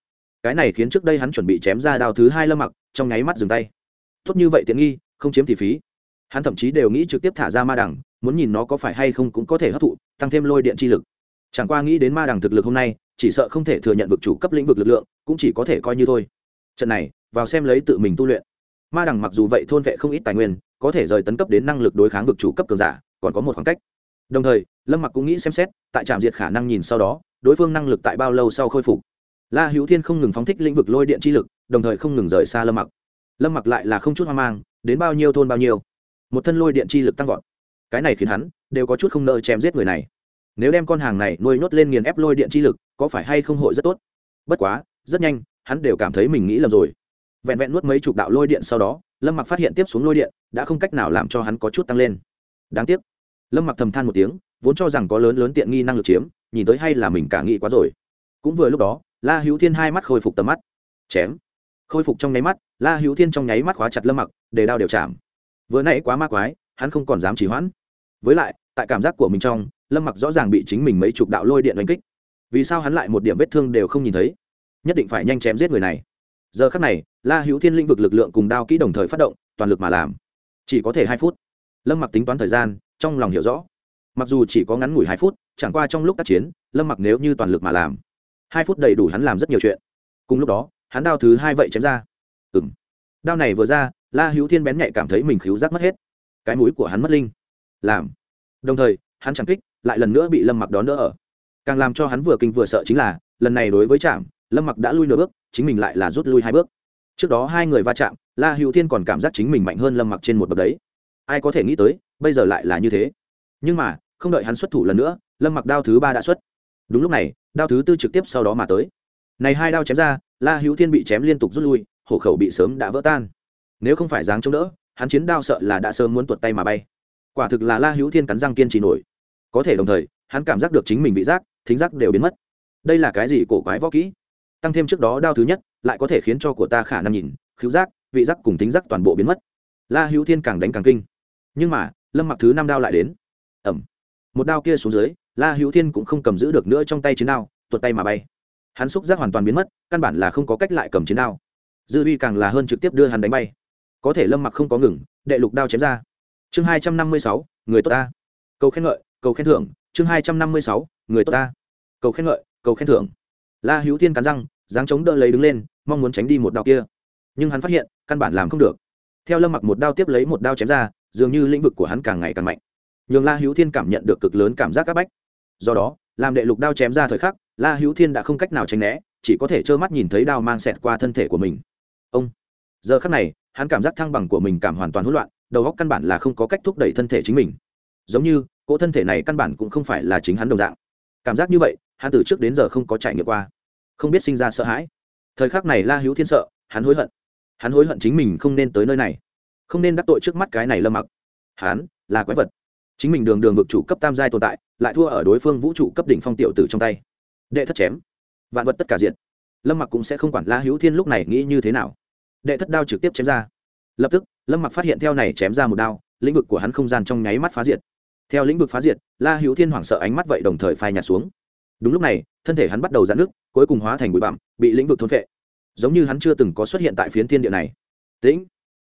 Cái này khiến trước đây hắn chuẩn bị chém ra đao thứ hai lâm mặc, trong nháy mắt dừng tay. Tốt như vậy tiện nghi, không chiếm thì phí hắn thậm chí đều nghĩ trực tiếp thả ra ma đằng, muốn nhìn nó có phải hay không cũng có thể hấp thụ, tăng thêm lôi điện chi lực. Chẳng qua nghĩ đến ma đằng thực lực hôm nay, chỉ sợ không thể thừa nhận vực chủ cấp lĩnh vực lực lượng, cũng chỉ có thể coi như thôi. Trận này, vào xem lấy tự mình tu luyện. Ma đằng mặc dù vậy thôn vệ không ít tài nguyên, có thể rời tấn cấp đến năng lực đối kháng vực chủ cấp cường giả, còn có một khoảng cách. Đồng thời, lâm mặc cũng nghĩ xem xét, tại trạm diệt khả năng nhìn sau đó, đối phương năng lực tại bao lâu sau khôi phục. La hữu thiên không ngừng phóng thích lĩnh vực lôi điện chi lực, đồng thời không ngừng rời xa lâm mặc. Lâm mặc lại là không chút hoang mang, đến bao nhiêu thôn bao nhiêu một thân lôi điện chi lực tăng vọt. Cái này khiến hắn đều có chút không nợ chém giết người này. Nếu đem con hàng này nuôi nhốt lên nghiền ép lôi điện chi lực, có phải hay không hội rất tốt? Bất quá, rất nhanh, hắn đều cảm thấy mình nghĩ lầm rồi. Vẹn vẹn nuốt mấy chục đạo lôi điện sau đó, lâm mặc phát hiện tiếp xuống lôi điện đã không cách nào làm cho hắn có chút tăng lên. Đáng tiếc, lâm mặc thầm than một tiếng, vốn cho rằng có lớn lớn tiện nghi năng lực chiếm, nhìn tới hay là mình cả nghĩ quá rồi. Cũng vừa lúc đó, la hữu thiên hai mắt khôi phục tầm mắt. Chém. Khôi phục trong nháy mắt, la hữu thiên trong nháy mắt khóa chặt lâm mặc, để đao đều chạm vừa nãy quá ma quái, hắn không còn dám chỉ hoãn. Với lại, tại cảm giác của mình trong, lâm mặc rõ ràng bị chính mình mấy chục đạo lôi điện đánh kích. Vì sao hắn lại một điểm vết thương đều không nhìn thấy? Nhất định phải nhanh chém giết người này. Giờ khắc này, la hữu thiên linh vực lực lượng cùng đao kỹ đồng thời phát động, toàn lực mà làm. Chỉ có thể hai phút. Lâm mặc tính toán thời gian, trong lòng hiểu rõ. Mặc dù chỉ có ngắn ngủi hai phút, chẳng qua trong lúc tác chiến, lâm mặc nếu như toàn lực mà làm, hai phút đầy đủ hắn làm rất nhiều chuyện. Cùng lúc đó, hắn đao thứ hai vậy chém ra. Ừng đao này vừa ra la hữu thiên bén nhạy cảm thấy mình khíu giác mất hết. Cái mũi của hắn mất linh. Làm. Đồng thời, hắn chẳng kích, lại lần nữa bị lâm mặc đón đỡ ở. Càng làm cho hắn vừa kinh vừa sợ chính là, lần này đối với trạm, lâm mặc đã lui nửa bước, chính mình lại là rút lui hai bước. Trước đó hai người va chạm, la hữu thiên còn cảm giác chính mình mạnh hơn lâm mặc trên một bậc đấy. Ai có thể nghĩ tới, bây giờ lại là như thế. Nhưng mà, không đợi hắn xuất thủ lần nữa, lâm mặc đao thứ ba đã xuất. Đúng lúc này, đao thứ tư trực tiếp sau đó mà tới. Này hai đao chém ra, la hữu thiên bị chém liên tục rút lui, hổ khẩu bị sớm đã vỡ tan nếu không phải dáng chống đỡ, hắn chiến đao sợ là đã sớm muốn tuột tay mà bay. Quả thực là la hữu thiên cắn răng kiên trì nổi. Có thể đồng thời, hắn cảm giác được chính mình bị giác, thính giác đều biến mất. Đây là cái gì cổ quái võ kỹ? Tăng thêm trước đó đao thứ nhất, lại có thể khiến cho của ta khả năng nhìn, khứu giác, vị giác cùng tính giác toàn bộ biến mất. La hữu thiên càng đánh càng kinh. Nhưng mà, lâm mặc thứ năm đao lại đến. Ẩm. Một đao kia xuống dưới, la hữu thiên cũng không cầm giữ được nữa trong tay chiến đao, tuột tay mà bay. Hắn xúc giác hoàn toàn biến mất, căn bản là không có cách lại cầm chiến đao. Dư uy càng là hơn trực tiếp đưa hắn đánh bay có thể lâm mặc không có ngừng, đệ lục đao chém ra. Chương hai trăm năm mươi sáu, người tốt ta. Cầu khen ngợi, cầu khen thưởng, chương hai trăm năm mươi sáu, người tốt ta. Cầu khen ngợi, cầu khen thưởng. La hữu thiên cắn răng, dáng chống đỡ lấy đứng lên, mong muốn tránh đi một đao kia. Nhưng hắn phát hiện, căn bản làm không được. Theo lâm mặc một đao tiếp lấy một đao chém ra, dường như lĩnh vực của hắn càng ngày càng mạnh. Nhường la hữu thiên cảm nhận được cực lớn cảm giác áp bách. Do đó, làm đệ lục đao chém ra thời khắc, la hữu thiên đã không cách nào tránh né, chỉ có thể trơ mắt nhìn thấy đao mang xẹt qua thân thể của mình. Ông! Giờ khắc này hắn cảm giác thăng bằng của mình cảm hoàn toàn hỗn loạn, đầu óc căn bản là không có cách thúc đẩy thân thể chính mình. Giống như, cỗ thân thể này căn bản cũng không phải là chính hắn đồng dạng. Cảm giác như vậy, hắn từ trước đến giờ không có trải nghiệm qua. Không biết sinh ra sợ hãi. Thời khắc này la hữu thiên sợ, hắn hối hận. Hắn hối hận chính mình không nên tới nơi này. Không nên đắc tội trước mắt cái này lâm mặc. Hắn là quái vật. Chính mình đường đường vực chủ cấp tam giai tồn tại, lại thua ở đối phương vũ trụ cấp đỉnh phong tiểu tử trong tay. Đệ thất chém. Vạn vật tất cả diện lâm mặc cũng sẽ không quản la hữu thiên lúc này nghĩ như thế nào đệ thất đao trực tiếp chém ra. Lập tức, lâm mặc phát hiện theo này chém ra một đao, lĩnh vực của hắn không gian trong nháy mắt phá diệt. Theo lĩnh vực phá diệt, la hữu thiên hoảng sợ ánh mắt vậy đồng thời phai nhạt xuống. Đúng lúc này, thân thể hắn bắt đầu giãn nước cuối cùng hóa thành bụi bặm, bị lĩnh vực thôn vệ giống như hắn chưa từng có xuất hiện tại phiến thiên địa này. Tĩnh!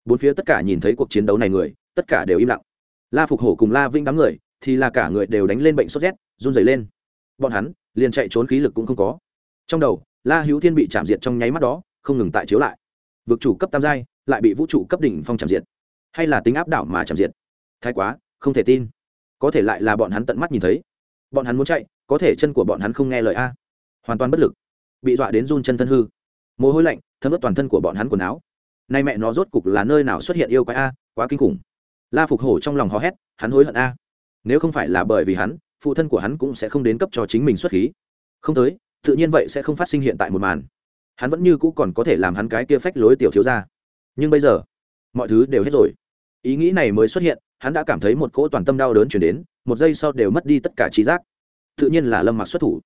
Bốn phía tất cả nhìn thấy cuộc chiến đấu này người, tất cả đều im lặng. La phục hổ cùng la vinh đám người, thì là cả người đều đánh lên bệnh sốt rét, run rẩy lên. Bọn hắn, liền chạy trốn khí lực cũng không có. Trong đầu, la hữu thiên bị chạm diệt trong nháy mắt đó, không ngừng tại chiếu lại vực chủ cấp tam giai, lại bị vũ trụ cấp đỉnh phong chạm diệt. Hay là tính áp đảo mà chạm diệt? Thái quá, không thể tin. Có thể lại là bọn hắn tận mắt nhìn thấy. Bọn hắn muốn chạy, có thể chân của bọn hắn không nghe lời a. Hoàn toàn bất lực. Bị dọa đến run chân thân hư. Mồ hôi lạnh, thấm ướt toàn thân của bọn hắn quần áo. Nay mẹ nó rốt cục là nơi nào xuất hiện yêu quái a, quá kinh khủng. La phục hổ trong lòng hò hét, hắn hối hận a. Nếu không phải là bởi vì hắn, phụ thân của hắn cũng sẽ không đến cấp cho chính mình xuất khí. Không tới, tự nhiên vậy sẽ không phát sinh hiện tại một màn hắn vẫn như cũ còn có thể làm hắn cái kia phách lối tiểu thiếu ra nhưng bây giờ, mọi thứ đều hết rồi. Ý nghĩ này mới xuất hiện, hắn đã cảm thấy một cỗ toàn tâm đau đớn chuyển đến, một giây sau đều mất đi tất cả trí giác. Tự nhiên là lâm mặc xuất thủ.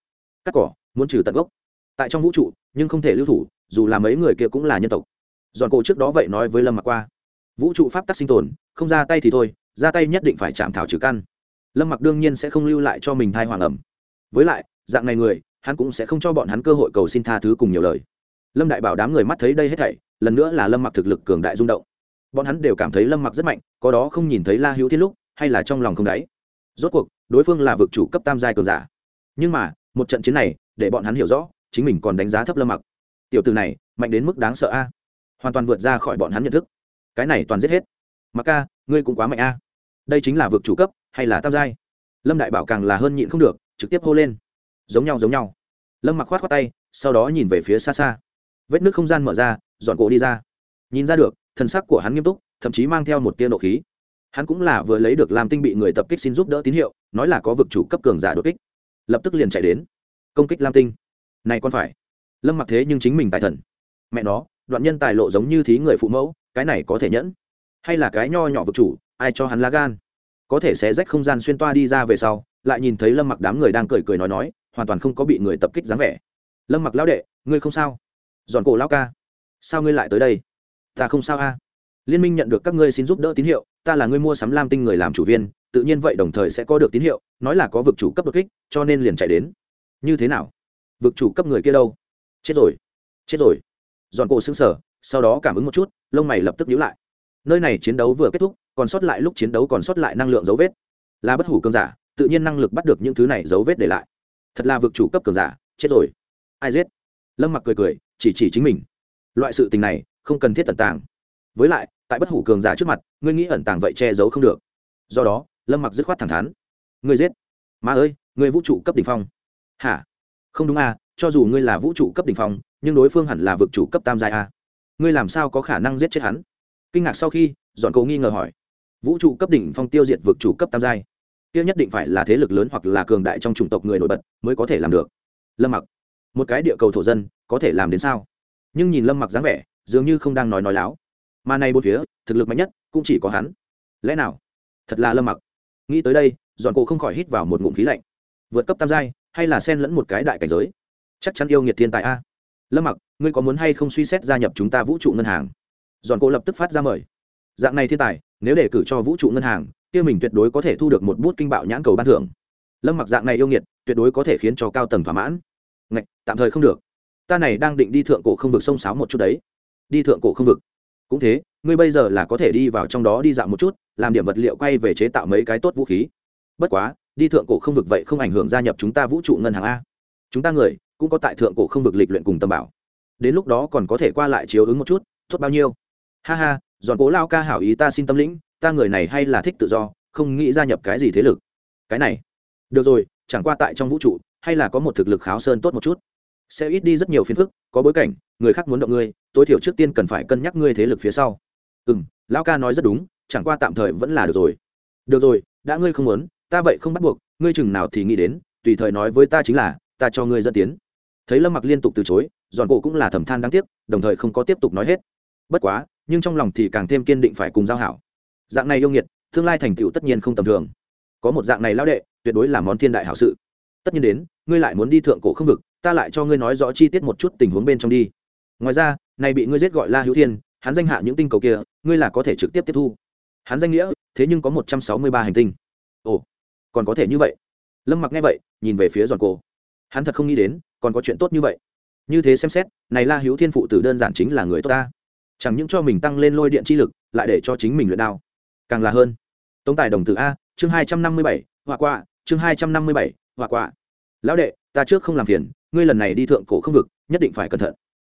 Cắt cỏ, muốn trừ tận gốc. Tại trong vũ trụ, nhưng không thể lưu thủ, dù là mấy người kia cũng là nhân tộc. Dọn cổ trước đó vậy nói với lâm mặc qua. Vũ trụ pháp tắc sinh tồn, không ra tay thì thôi, ra tay nhất định phải chạm thảo trừ căn. Lâm mặc đương nhiên sẽ không lưu lại cho mình thai hoàng ẩm. Với lại, dạng này người, hắn cũng sẽ không cho bọn hắn cơ hội cầu xin tha thứ cùng nhiều lời lâm đại bảo đám người mắt thấy đây hết thảy, lần nữa là lâm mặc thực lực cường đại rung động. Bọn hắn đều cảm thấy lâm mặc rất mạnh, có đó không nhìn thấy la hữu thiên lúc, hay là trong lòng không đáy. Rốt cuộc, đối phương là vực chủ cấp tam giai cường giả. Nhưng mà, một trận chiến này, để bọn hắn hiểu rõ, chính mình còn đánh giá thấp lâm mặc. Tiểu từ này, mạnh đến mức đáng sợ a. Hoàn toàn vượt ra khỏi bọn hắn nhận thức. Cái này toàn giết hết. Mặc ca, ngươi cũng quá mạnh a. Đây chính là vực chủ cấp, hay là tam giai? Lâm đại bảo càng là hơn nhịn không được, trực tiếp hô lên. Giống nhau giống nhau. Lâm mặc khoát khoát tay, sau đó nhìn về phía xa xa vết nước không gian mở ra, dọn cổ đi ra. Nhìn ra được thân sắc của hắn nghiêm túc, thậm chí mang theo một tia nộ khí. Hắn cũng là vừa lấy được làm tinh bị người tập kích xin giúp đỡ tín hiệu, nói là có vực chủ cấp cường giả đột kích. Lập tức liền chạy đến, công kích lam tinh. Này con phải. Lâm mặc thế nhưng chính mình tài thần. Mẹ nó, đoạn nhân tài lộ giống như thí người phụ mẫu, cái này có thể nhẫn. Hay là cái nho nhỏ vực chủ, ai cho hắn lá gan? Có thể sẽ rách không gian xuyên toa đi ra về sau, lại nhìn thấy lâm mặc đám người đang cười cười nói nói, hoàn toàn không có bị người tập kích dáng vẻ. Lâm mặc lão đệ, ngươi không sao giòn cổ lão ca, sao ngươi lại tới đây? Ta không sao a. Liên minh nhận được các ngươi xin giúp đỡ tín hiệu, ta là ngươi mua sắm lam tinh người làm chủ viên, tự nhiên vậy đồng thời sẽ có được tín hiệu, nói là có vực chủ cấp đột kích, cho nên liền chạy đến. Như thế nào? Vực chủ cấp người kia đâu? Chết rồi chết rồi. Giòn cổ xứng sở sau đó cảm ứng một chút, lông mày lập tức nhíu lại. Nơi này chiến đấu vừa kết thúc, còn sót lại lúc chiến đấu còn sót lại năng lượng dấu vết. Là bất hủ cường giả, tự nhiên năng lực bắt được những thứ này dấu vết để lại. Thật là vực chủ cấp cường giả, chết rồi. Ai giết? Lâm mặc cười cười chỉ chỉ chính mình. Loại sự tình này, không cần thiết tận tàng. Với lại, tại bất hủ cường giả trước mặt, ngươi nghĩ ẩn tàng vậy che giấu không được. Do đó, lâm mặc dứt khoát thẳng thắn. Ngươi giết. Má ơi, ngươi vũ trụ cấp đ ỉ n h phong. Hả? Không đúng à cho dù ngươi là vũ trụ cấp đ ỉ n h phong, nhưng đối phương hẳn là vực chủ cấp tam giai à. ngươi làm sao có khả năng giết chết hắn? Kinh ngạc sau khi dọn cầu nghi ngờ hỏi. Vũ trụ cấp đỉnh phong tiêu diệt vực chủ cấp tam giai. Kia nhất định phải là thế lực lớn hoặc là cường đại trong chủng tộc người nổi bật mới có thể làm được. Lâm mặc một cái địa cầu thổ dân, có thể làm đến sao? Nhưng nhìn lâm mặc dáng vẻ, dường như không đang nói nói láo. Mà này bốn phía, thực lực mạnh nhất cũng chỉ có hắn. Lẽ nào? Thật là lâm mặc. Nghĩ tới đây dọn cổ không khỏi hít vào một ngụm khí lạnh. Vượt cấp tam giai, hay là xen lẫn một cái đại cảnh giới? Chắc chắn yêu nghiệt thiên tài a. Lâm mặc, ngươi có muốn hay không suy xét gia nhập chúng ta vũ trụ ngân hàng? Dọn cổ lập tức phát ra mời. Dạng này thiên tài, nếu để cử cho vũ trụ ngân hàng, kia mình tuyệt đối có thể thu được một bút kinh bạo nhãn cầu ban thưởng. Lâm mặc dạng này yêu nghiệt, tuyệt đối có thể khiến cho cao tầng thỏa mãn ngạch, tạm thời không được. Ta này đang định đi thượng cổ không vực sông sáo một chút đấy. Đi thượng cổ không vực. Cũng thế, ngươi bây giờ là có thể đi vào trong đó đi dạo một chút, làm điểm vật liệu quay về chế tạo mấy cái tốt vũ khí. Bất quá, đi thượng cổ không vực vậy không ảnh hưởng gia nhập chúng ta vũ trụ ngân hàng a. Chúng ta người, cũng có tại thượng cổ không vực lịch luyện cùng tâm bảo. Đến lúc đó còn có thể qua lại chiếu ứng một chút, tốt bao nhiêu. Ha ha, giòn cố lao ca hảo ý ta xin tâm lĩnh, ta người này hay là thích tự do, không nghĩ gia nhập cái gì thế lực. Cái này, được rồi, chẳng qua tại trong vũ trụ hay là có một thực lực kháo sơn tốt một chút? Sẽ ít đi rất nhiều phiền phức, có bối cảnh, người khác muốn động ngươi, tối thiểu trước tiên cần phải cân nhắc ngươi thế lực phía sau. Ừ m lão ca nói rất đúng, chẳng qua tạm thời vẫn là được rồi. Được rồi, đã ngươi không muốn, ta vậy không bắt buộc, ngươi chừng nào thì nghĩ đến, tùy thời nói với ta chính là, ta cho ngươi dẫn tiến. Thấy lâm mặc liên tục từ chối, giòn cổ cũng là thầm than đáng tiếc, đồng thời không có tiếp tục nói hết. Bất quá, nhưng trong lòng thì càng thêm kiên định phải cùng giao hảo. Dạng này yêu nghiệt, tương lai thành tựu tất nhiên không tầm thường. Có một dạng này lao đệ, tuyệt đối là món thiên đại hảo sự tất nhiên đến, ngươi lại muốn đi thượng cổ không vực, ta lại cho ngươi nói rõ chi tiết một chút tình huống bên trong đi. Ngoài ra, này bị ngươi giết gọi la hữu thiên, hắn danh hạ những tinh cầu kia, ngươi là có thể trực tiếp tiếp thu. Hắn danh nghĩa, thế nhưng có một trăm sáu mươi ba hành tinh. Ồ, còn có thể như vậy. Lâm mặc nghe vậy, nhìn về phía giòn cổ. Hắn thật không nghĩ đến, còn có chuyện tốt như vậy. Như thế xem xét, này la hữu thiên phụ tử đơn giản chính là người tốt ta. Chẳng những cho mình tăng lên lôi điện chi lực, lại để cho chính mình luyện đao. Càng là hơn. Tống tài đồng tử a, chương hai trăm năm mươi bảy, họa quạ, chương hai trăm năm mươi bảy hoa quả. Lão đệ, ta trước không làm phiền, ngươi lần này đi thượng cổ không vực, nhất định phải cẩn thận.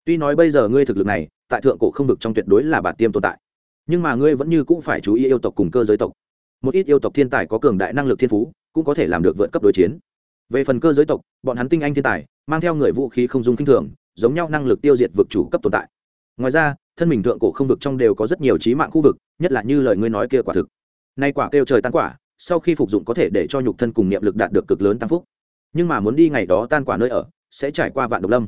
Tuy nói bây giờ ngươi thực lực này, tại thượng cổ không vực trong tuyệt đối là bản tiêm tồn tại. Nhưng mà ngươi vẫn như cũng phải chú ý yêu tộc cùng cơ giới tộc. Một ít yêu tộc thiên tài có cường đại năng lực thiên phú, cũng có thể làm được vượt cấp đối chiến. Về phần cơ giới tộc, bọn hắn tinh anh thiên tài, mang theo người vũ khí không dung kinh thường, giống nhau năng lực tiêu diệt vực chủ cấp tồn tại. Ngoài ra, thân mình thượng cổ không vực trong đều có rất nhiều trí mạng khu vực, nhất là như lời ngươi nói kia quả thực. Nay quả kêu trời tan quả sau khi phục dụng có thể để cho nhục thân cùng niệm lực đạt được cực lớn tăng phúc. Nhưng mà muốn đi ngày đó tan quả nơi ở, sẽ trải qua vạn độc lâm.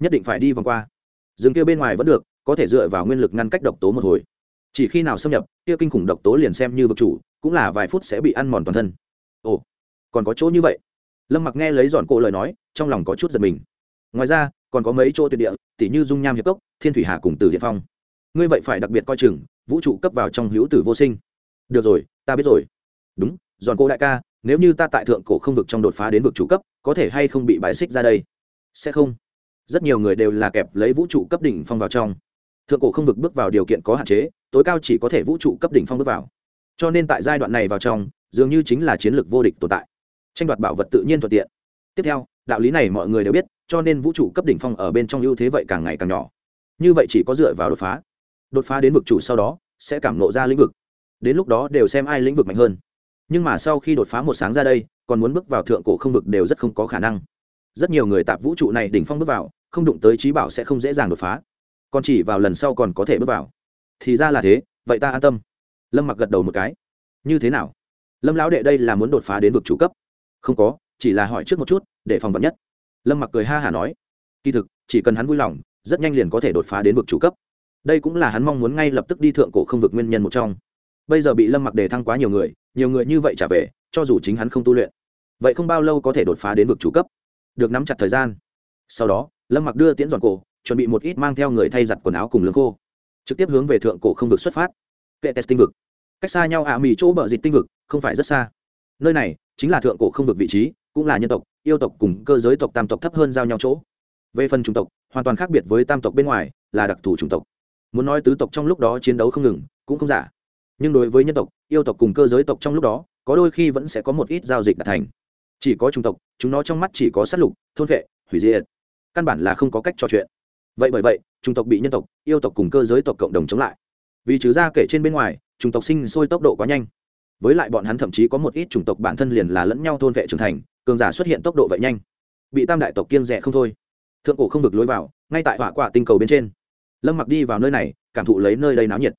Nhất định phải đi vòng qua. Rừng kia bên ngoài vẫn được, có thể dựa vào nguyên lực ngăn cách độc tố một hồi. Chỉ khi nào xâm nhập, kia kinh khủng độc tố liền xem như vực chủ, cũng là vài phút sẽ bị ăn mòn toàn thân. Ồ, còn có chỗ như vậy? Lâm mặc nghe lấy dọn cổ lời nói, trong lòng có chút giật mình. Ngoài ra, còn có mấy chỗ tuyệt địa, tỉ như dung nham hiệp cốc, thiên thủy hà cùng từ địa phong. Ngươi vậy phải đặc biệt coi chừng, vũ trụ cấp vào trong hữu tử vô sinh. Được rồi, ta biết rồi đúng dọn cô đại ca, nếu như ta tại thượng cổ không vực trong đột phá đến vực chủ cấp, có thể hay không bị bãi xích ra đây? Sẽ không. Rất nhiều người đều là kẹp lấy vũ trụ cấp đỉnh phong vào trong. Thượng cổ không vực bước vào điều kiện có hạn chế, tối cao chỉ có thể vũ trụ cấp đỉnh phong bước vào. Cho nên tại giai đoạn này vào trong, dường như chính là chiến lược vô địch tồn tại. Tranh đoạt bảo vật tự nhiên thuận tiện. Tiếp theo, đạo lý này mọi người đều biết, cho nên vũ trụ cấp đỉnh phong ở bên trong ưu thế vậy càng ngày càng nhỏ. Như vậy chỉ có dựa vào đột phá. Đột phá đến vực chủ sau đó, sẽ cảm nộ ra lĩnh vực. Đến lúc đó đều xem ai lĩnh vực mạnh hơn nhưng mà sau khi đột phá một sáng ra đây, còn muốn bước vào thượng cổ không vực đều rất không có khả năng. Rất nhiều người tạp vũ trụ này đỉnh phong bước vào, không đụng tới trí bảo sẽ không dễ dàng đột phá. Còn chỉ vào lần sau còn có thể bước vào. Thì ra là thế, vậy ta an tâm. Lâm mặc gật đầu một cái. Như thế nào? Lâm lão đệ đây là muốn đột phá đến vực chủ cấp? Không có, chỉ là hỏi trước một chút, để phòng vật nhất. Lâm mặc cười ha hả nói. Kỳ thực, chỉ cần hắn vui lòng, rất nhanh liền có thể đột phá đến vực chủ cấp. Đây cũng là hắn mong muốn ngay lập tức đi thượng cổ không vực nguyên nhân một trong. Bây giờ bị lâm mặc đề thăng quá nhiều người nhiều người như vậy trả về, cho dù chính hắn không tu luyện, vậy không bao lâu có thể đột phá đến vực chủ cấp. Được nắm chặt thời gian. Sau đó, lâm mặc đưa tiễn dọn cổ, chuẩn bị một ít mang theo người thay giặt quần áo cùng lương khô. Trực tiếp hướng về thượng cổ không vực xuất phát. Kệ test tinh vực. Cách xa nhau ạ à mì chỗ bờ dịch tinh vực, không phải rất xa. Nơi này chính là thượng cổ không vực vị trí, cũng là nhân tộc, yêu tộc cùng cơ giới tộc tam tộc thấp hơn giao nhau chỗ. Về phần chủng tộc, hoàn toàn khác biệt với tam tộc bên ngoài, là đặc thù chủng tộc. Muốn nói tứ tộc trong lúc đó chiến đấu không ngừng, cũng không giả. Nhưng đối với nhân tộc yêu tộc cùng cơ giới tộc trong lúc đó, có đôi khi vẫn sẽ có một ít giao dịch đạt thành. Chỉ có chủng tộc, chúng nó trong mắt chỉ có sát lục, thôn vệ, hủy diệt. Căn bản là không có cách trò chuyện. Vậy bởi vậy, chủng tộc bị nhân tộc, yêu tộc cùng cơ giới tộc cộng đồng chống lại. Vì trừ ra kể trên bên ngoài, chủng tộc sinh sôi tốc độ quá nhanh. Với lại bọn hắn thậm chí có một ít chủng tộc bản thân liền là lẫn nhau thôn vệ trưởng thành, cường giả xuất hiện tốc độ vậy nhanh. Bị tam đại tộc kiêng rẻ không thôi. Thượng cổ không vực lối vào, ngay tại hỏa quả tinh cầu bên trên. Lâm mặc đi vào nơi này, cảm thụ lấy nơi đây náo nhiệt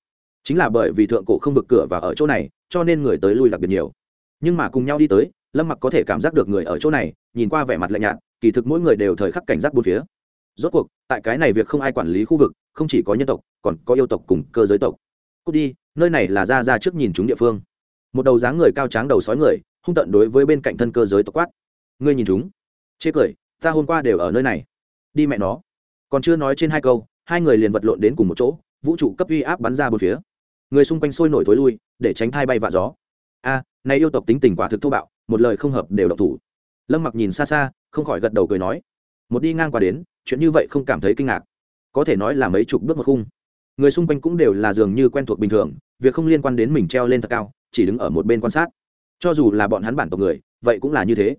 chính là bởi vì thượng cổ không vực cửa và ở chỗ này, cho nên người tới lui đặc biệt nhiều. Nhưng mà cùng nhau đi tới, lâm mặc có thể cảm giác được người ở chỗ này, nhìn qua vẻ mặt lạnh nhạt, kỳ thực mỗi người đều thời khắc cảnh giác bốn phía. Rốt cuộc, tại cái này việc không ai quản lý khu vực, không chỉ có nhân tộc, còn có yêu tộc cùng cơ giới tộc. Cút đi, nơi này là ra ra trước nhìn chúng địa phương. Một đầu dáng người cao tráng đầu sói người, hung tận đối với bên cạnh thân cơ giới tộc quát. Ngươi nhìn chúng. Chê cười, ta hôm qua đều ở nơi này. Đi mẹ nó. Còn chưa nói trên hai câu, hai người liền vật lộn đến cùng một chỗ, vũ trụ cấp uy áp bắn ra bốn phía người xung quanh sôi nổi thối lui để tránh thai bay vạ gió. A à, nay yêu tộc tính tình quả thực thô bạo một lời không hợp đều độc thủ. Lâm mặc nhìn xa xa không khỏi gật đầu cười nói một đi ngang qua đến chuyện như vậy không cảm thấy kinh ngạc. Có thể nói là mấy chục bước một khung. Người xung quanh cũng đều là dường như quen thuộc bình thường việc không liên quan đến mình treo lên thật cao chỉ đứng ở một bên quan sát. Cho dù là bọn hắn bản tộc người vậy cũng là như thế.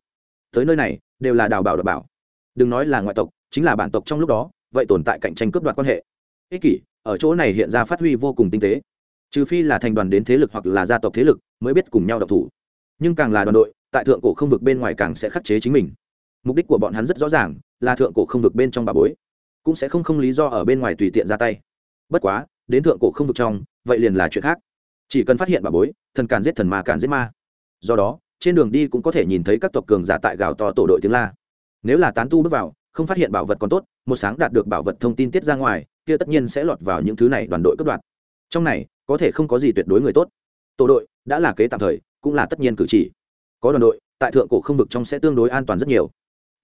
Tới nơi này đều là đào bảo đ bảo. Đừng nói là ngoại tộc chính là bản tộc trong lúc đó vậy tồn tại cạnh tranh cướp đoạt quan hệ. Ích kỷ ở chỗ này hiện ra phát huy vô cùng tinh tế trừ phi là thành đoàn đến thế lực hoặc là gia tộc thế lực mới biết cùng nhau độc thủ. Nhưng càng là đoàn đội, tại thượng cổ không vực bên ngoài càng sẽ khắc chế chính mình. Mục đích của bọn hắn rất rõ ràng, là thượng cổ không vực bên trong bà bối. Cũng sẽ không không lý do ở bên ngoài tùy tiện ra tay. Bất quá, đến thượng cổ không vực trong, vậy liền là chuyện khác. Chỉ cần phát hiện bà bối, thần càn giết thần ma càn giết ma. Do đó, trên đường đi cũng có thể nhìn thấy các tộc cường giả tại gào to tổ đội tiếng la. Nếu là tán tu bước vào, không phát hiện bảo vật còn tốt, một sáng đạt được bảo vật thông tin tiết ra ngoài, kia tất nhiên sẽ lọt vào những thứ này đoàn đội cấp đoạt. Trong này có thể không có gì tuyệt đối người tốt. Tổ đội đã là kế tạm thời, cũng là tất nhiên cử chỉ. Có đoàn đội, tại thượng cổ không vực trong sẽ tương đối an toàn rất nhiều.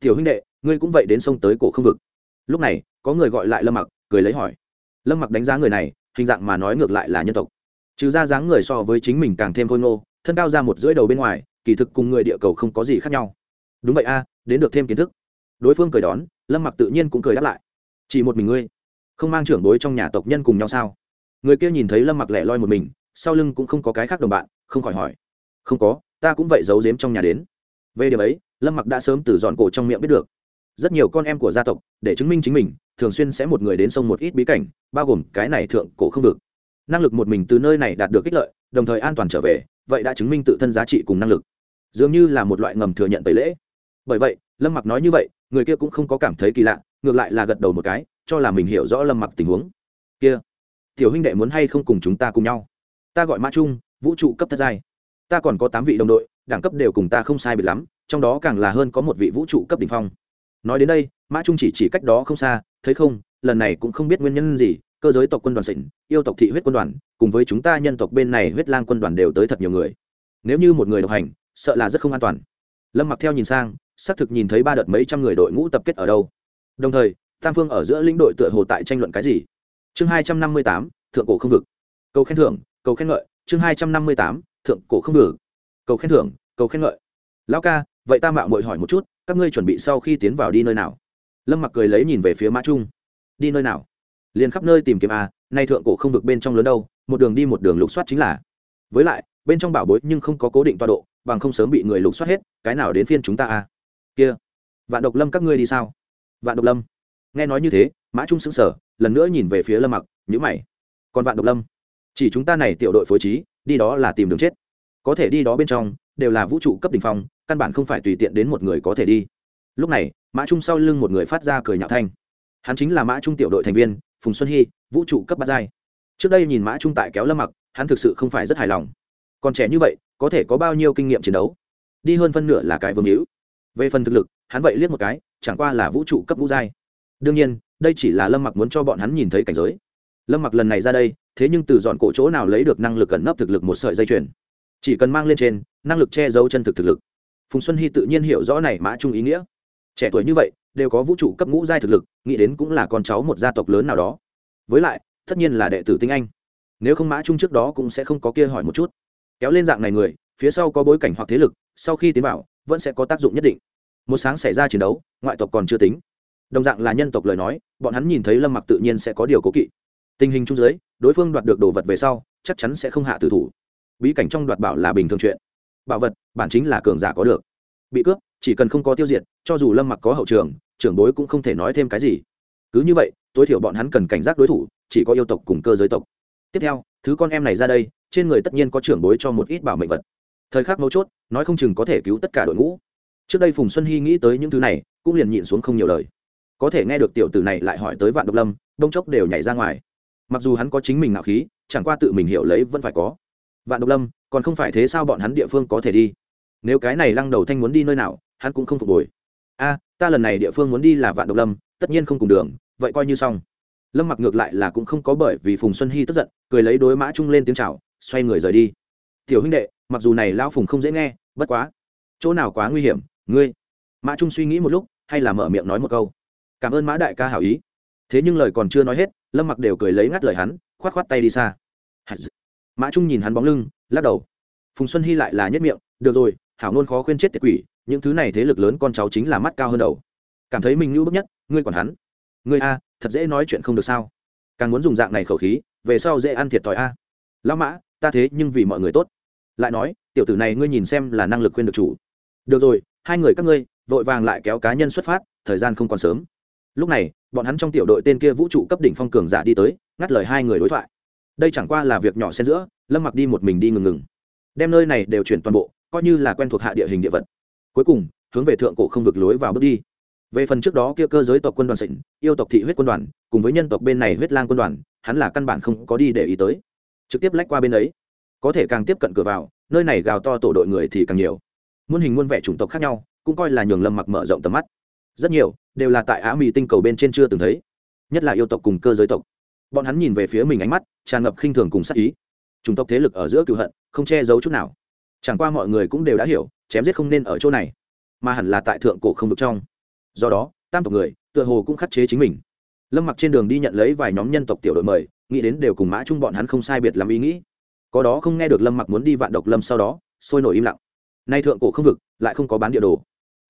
Tiểu huynh đệ, ngươi cũng vậy đến sông tới cổ không vực. Lúc này, có người gọi lại lâm mặc, cười lấy hỏi. Lâm mặc đánh giá người này, hình dạng mà nói ngược lại là nhân tộc. Trừ ra dáng người so với chính mình càng thêm khôi ngô, thân cao ra một rưỡi đầu bên ngoài, kỳ thực cùng người địa cầu không có gì khác nhau. Đúng vậy a, đến được thêm kiến thức. Đối phương cười đón, lâm mặc tự nhiên cũng cười đáp lại. Chỉ một mình ngươi, không mang trưởng bối trong nhà tộc nhân cùng nhau sao? Người kia nhìn thấy lâm mặc lẻ loi một mình, sau lưng cũng không có cái khác đồng bạn, không khỏi hỏi. Không có, ta cũng vậy giấu giếm trong nhà đến. Về điểm ấy, lâm mặc đã sớm từ dọn cổ trong miệng biết được. Rất nhiều con em của gia tộc, để chứng minh chính mình, thường xuyên sẽ một người đến sông một ít bí cảnh, bao gồm cái này thượng cổ không vực. Năng lực một mình từ nơi này đạt được ích lợi, đồng thời an toàn trở về, vậy đã chứng minh tự thân giá trị cùng năng lực. Dường như là một loại ngầm thừa nhận tẩy lễ. Bởi vậy, lâm mặc nói như vậy, người kia cũng không có cảm thấy kỳ lạ, ngược lại là gật đầu một cái, cho là mình hiểu rõ lâm mặc tình huống. Kia tiểu huynh đệ muốn hay không cùng chúng ta cùng nhau? Ta gọi mã trung, vũ trụ cấp thất giai. Ta còn có tám vị đồng đội, đẳng cấp đều cùng ta không sai biệt lắm, trong đó càng là hơn có một vị vũ trụ cấp đ ỉ n h phong. Nói đến đây, mã trung chỉ chỉ cách đó không xa, thấy không, lần này cũng không biết nguyên nhân gì, cơ giới tộc quân đoàn xịn, yêu tộc thị huyết quân đoàn, cùng với chúng ta nhân tộc bên này huyết lang quân đoàn đều tới thật nhiều người. Nếu như một người độc hành, sợ là rất không an toàn. Lâm mặc theo nhìn sang, xác thực nhìn thấy ba đợt mấy trăm người đội ngũ tập kết ở đâu. Đồng thời, tam phương ở giữa lĩnh đội tựa hồ tại tranh luận cái gì? Chương hai trăm năm mươi tám thượng cổ không vực. Cầu khen thưởng cầu khen ngợi. Chương hai trăm năm mươi tám thượng cổ không vực. Cầu khen thưởng cầu khen ngợi. Lão ca vậy ta mạo mội hỏi một chút các ngươi chuẩn bị sau khi tiến vào đi nơi nào? Lâm mặc cười lấy nhìn về phía mã trung. Đi nơi nào? Liền khắp nơi tìm kiếm a à, nay thượng cổ không vực bên trong lớn đâu một đường đi một đường lục soát chính là. Với lại bên trong bảo bối nhưng không có cố định toa độ bằng không sớm bị người lục soát hết cái nào đến phiên chúng ta a à? kia vạn độc lâm các ngươi đi sao? Vạn độc lâm nghe nói như thế, mã trung xứng sở lần nữa nhìn về phía lâm mặc nhữ mày. Còn vạn độc lâm? Chỉ chúng ta này tiểu đội phối trí, đi đó là tìm đường chết. Có thể đi đó bên trong, đều là vũ trụ cấp đ ỉ n h phong, căn bản không phải tùy tiện đến một người có thể đi. Lúc này, mã trung sau lưng một người phát ra cười nhạo thanh. Hắn chính là mã trung tiểu đội thành viên, phùng xuân hy, vũ trụ cấp bát giai. Trước đây nhìn mã trung tại kéo lâm mặc, hắn thực sự không phải rất hài lòng. Còn trẻ như vậy, có thể có bao nhiêu kinh nghiệm chiến đấu? Đi hơn phân nửa là cái vương hữu. Về phần thực lực, hắn vậy liếc một cái, chẳng qua là vũ trụ cấp ngũ giai đương nhiên, đây chỉ là lâm mặc muốn cho bọn hắn nhìn thấy cảnh giới. Lâm mặc lần này ra đây, thế nhưng từ dọn cổ chỗ nào lấy được năng lực cẩn nấp thực lực một sợi dây chuyền. Chỉ cần mang lên trên, năng lực che giấu chân thực thực lực. Phùng xuân hy tự nhiên hiểu rõ này mã trung ý nghĩa. Trẻ tuổi như vậy, đều có vũ trụ cấp ngũ giai thực lực, nghĩ đến cũng là con cháu một gia tộc lớn nào đó. Với lại, tất nhiên là đệ tử tinh anh. Nếu không mã trung trước đó cũng sẽ không có kia hỏi một chút. Kéo lên dạng này người, phía sau có bối cảnh hoặc thế lực, sau khi tiến vào, vẫn sẽ có tác dụng nhất định. Một sáng xảy ra chiến đấu, ngoại tộc còn chưa tính đồng dạng là nhân tộc lời nói, bọn hắn nhìn thấy lâm mặc tự nhiên sẽ có điều cố kỵ. Tình hình chung dưới, đối phương đoạt được đồ vật về sau, chắc chắn sẽ không hạ tử thủ. Bí cảnh trong đoạt bảo là bình thường chuyện. Bảo vật, bản chính là cường giả có được. Bị cướp, chỉ cần không có tiêu diệt, cho dù lâm mặc có hậu trường, trưởng bối cũng không thể nói thêm cái gì. Cứ như vậy, tối thiểu bọn hắn cần cảnh giác đối thủ, chỉ có yêu tộc cùng cơ giới tộc. Tiếp theo, thứ con em này ra đây, trên người tất nhiên có trưởng bối cho một ít bảo mệnh vật. Thời khắc mấu chốt, nói không chừng có thể cứu tất cả đội ngũ. Trước đây phùng xuân hy nghĩ tới những thứ này, cũng liền nhịn xuống không nhiều lời có thể nghe được tiểu tử này lại hỏi tới vạn độc lâm, đông chốc đều nhảy ra ngoài. Mặc dù hắn có chính mình ngạo khí, chẳng qua tự mình hiểu lấy vẫn phải có. Vạn độc lâm, còn không phải thế sao bọn hắn địa phương có thể đi? Nếu cái này lăng đầu thanh muốn đi nơi nào, hắn cũng không phục hồi. A, ta lần này địa phương muốn đi là vạn độc lâm, tất nhiên không cùng đường, vậy coi như xong. Lâm mặc ngược lại là cũng không có bởi vì phùng xuân hy tức giận, cười lấy đối mã trung lên tiếng c h à o xoay người rời đi. Tiểu huynh đệ, mặc dù này lao phùng không dễ nghe, bất quá, chỗ nào quá nguy hiểm, ngươi? Mã trung suy nghĩ một lúc, hay là mở miệng nói một câu cảm ơn mã đại ca hảo ý. Thế nhưng lời còn chưa nói hết, lâm mặc đều cười lấy ngắt lời hắn k h o á t k h o á t tay đi xa. Mã trung nhìn hắn bóng lưng, lắc đầu. Phùng xuân hy lại là nhất miệng, được rồi, hảo ngôn khó khuyên chết tiệt quỷ, những thứ này thế lực lớn con cháu chính là mắt cao hơn đầu. Cảm thấy mình ngưu bức nhất, ngươi còn hắn. Ngươi a, thật dễ nói chuyện không được sao? Càng muốn dùng dạng này khẩu khí, về sau dễ ăn thiệt thòi a. Lão mã, ta thế nhưng vì mọi người tốt. Lại nói, tiểu tử này ngươi nhìn xem là năng lực khuyên được chủ. Được rồi, hai người các ngươi, vội vàng lại kéo cá nhân xuất phát, thời gian không còn sớm lúc này, bọn hắn trong tiểu đội tên kia vũ trụ cấp đỉnh phong cường giả đi tới, ngắt lời hai người đối thoại. Đây chẳng qua là việc nhỏ xen giữa, lâm mặc đi một mình đi ngừng ngừng. Đem nơi này đều chuyển toàn bộ, coi như là quen thuộc hạ địa hình địa vật. Cuối cùng, hướng về thượng cổ không vực lối vào bước đi. Về phần trước đó kia cơ giới tộc quân đoàn xịn, yêu tộc thị huyết quân đoàn, cùng với nhân tộc bên này huyết lang quân đoàn, hắn là căn bản không có đi để ý tới. Trực tiếp lách qua bên ấy. Có thể càng tiếp cận cửa vào, nơi này gào to tổ đội người thì càng nhiều. Muôn hình muôn vẻ chủng tộc khác nhau, cũng coi là nhường lâm mặc mở rộng tầm mắt rất nhiều, đều là tại á mì tinh cầu bên trên chưa từng thấy, nhất là yêu tộc cùng cơ giới tộc. Bọn hắn nhìn về phía mình ánh mắt, tràn ngập khinh thường cùng sắc ý. Chủng tộc thế lực ở giữa cựu hận, không che giấu chút nào. Chẳng qua mọi người cũng đều đã hiểu, chém giết không nên ở chỗ này, mà hẳn là tại thượng cổ không được trong. Do đó, tam tộc người, tựa hồ cũng khắc chế chính mình. Lâm mặc trên đường đi nhận lấy vài nhóm nhân tộc tiểu đội mời, nghĩ đến đều cùng mã chung bọn hắn không sai biệt làm ý nghĩ. Có đó không nghe được lâm mặc muốn đi vạn độc lâm sau đó, sôi nổi im lặng. Nay thượng cổ không vực, lại không có bán địa đồ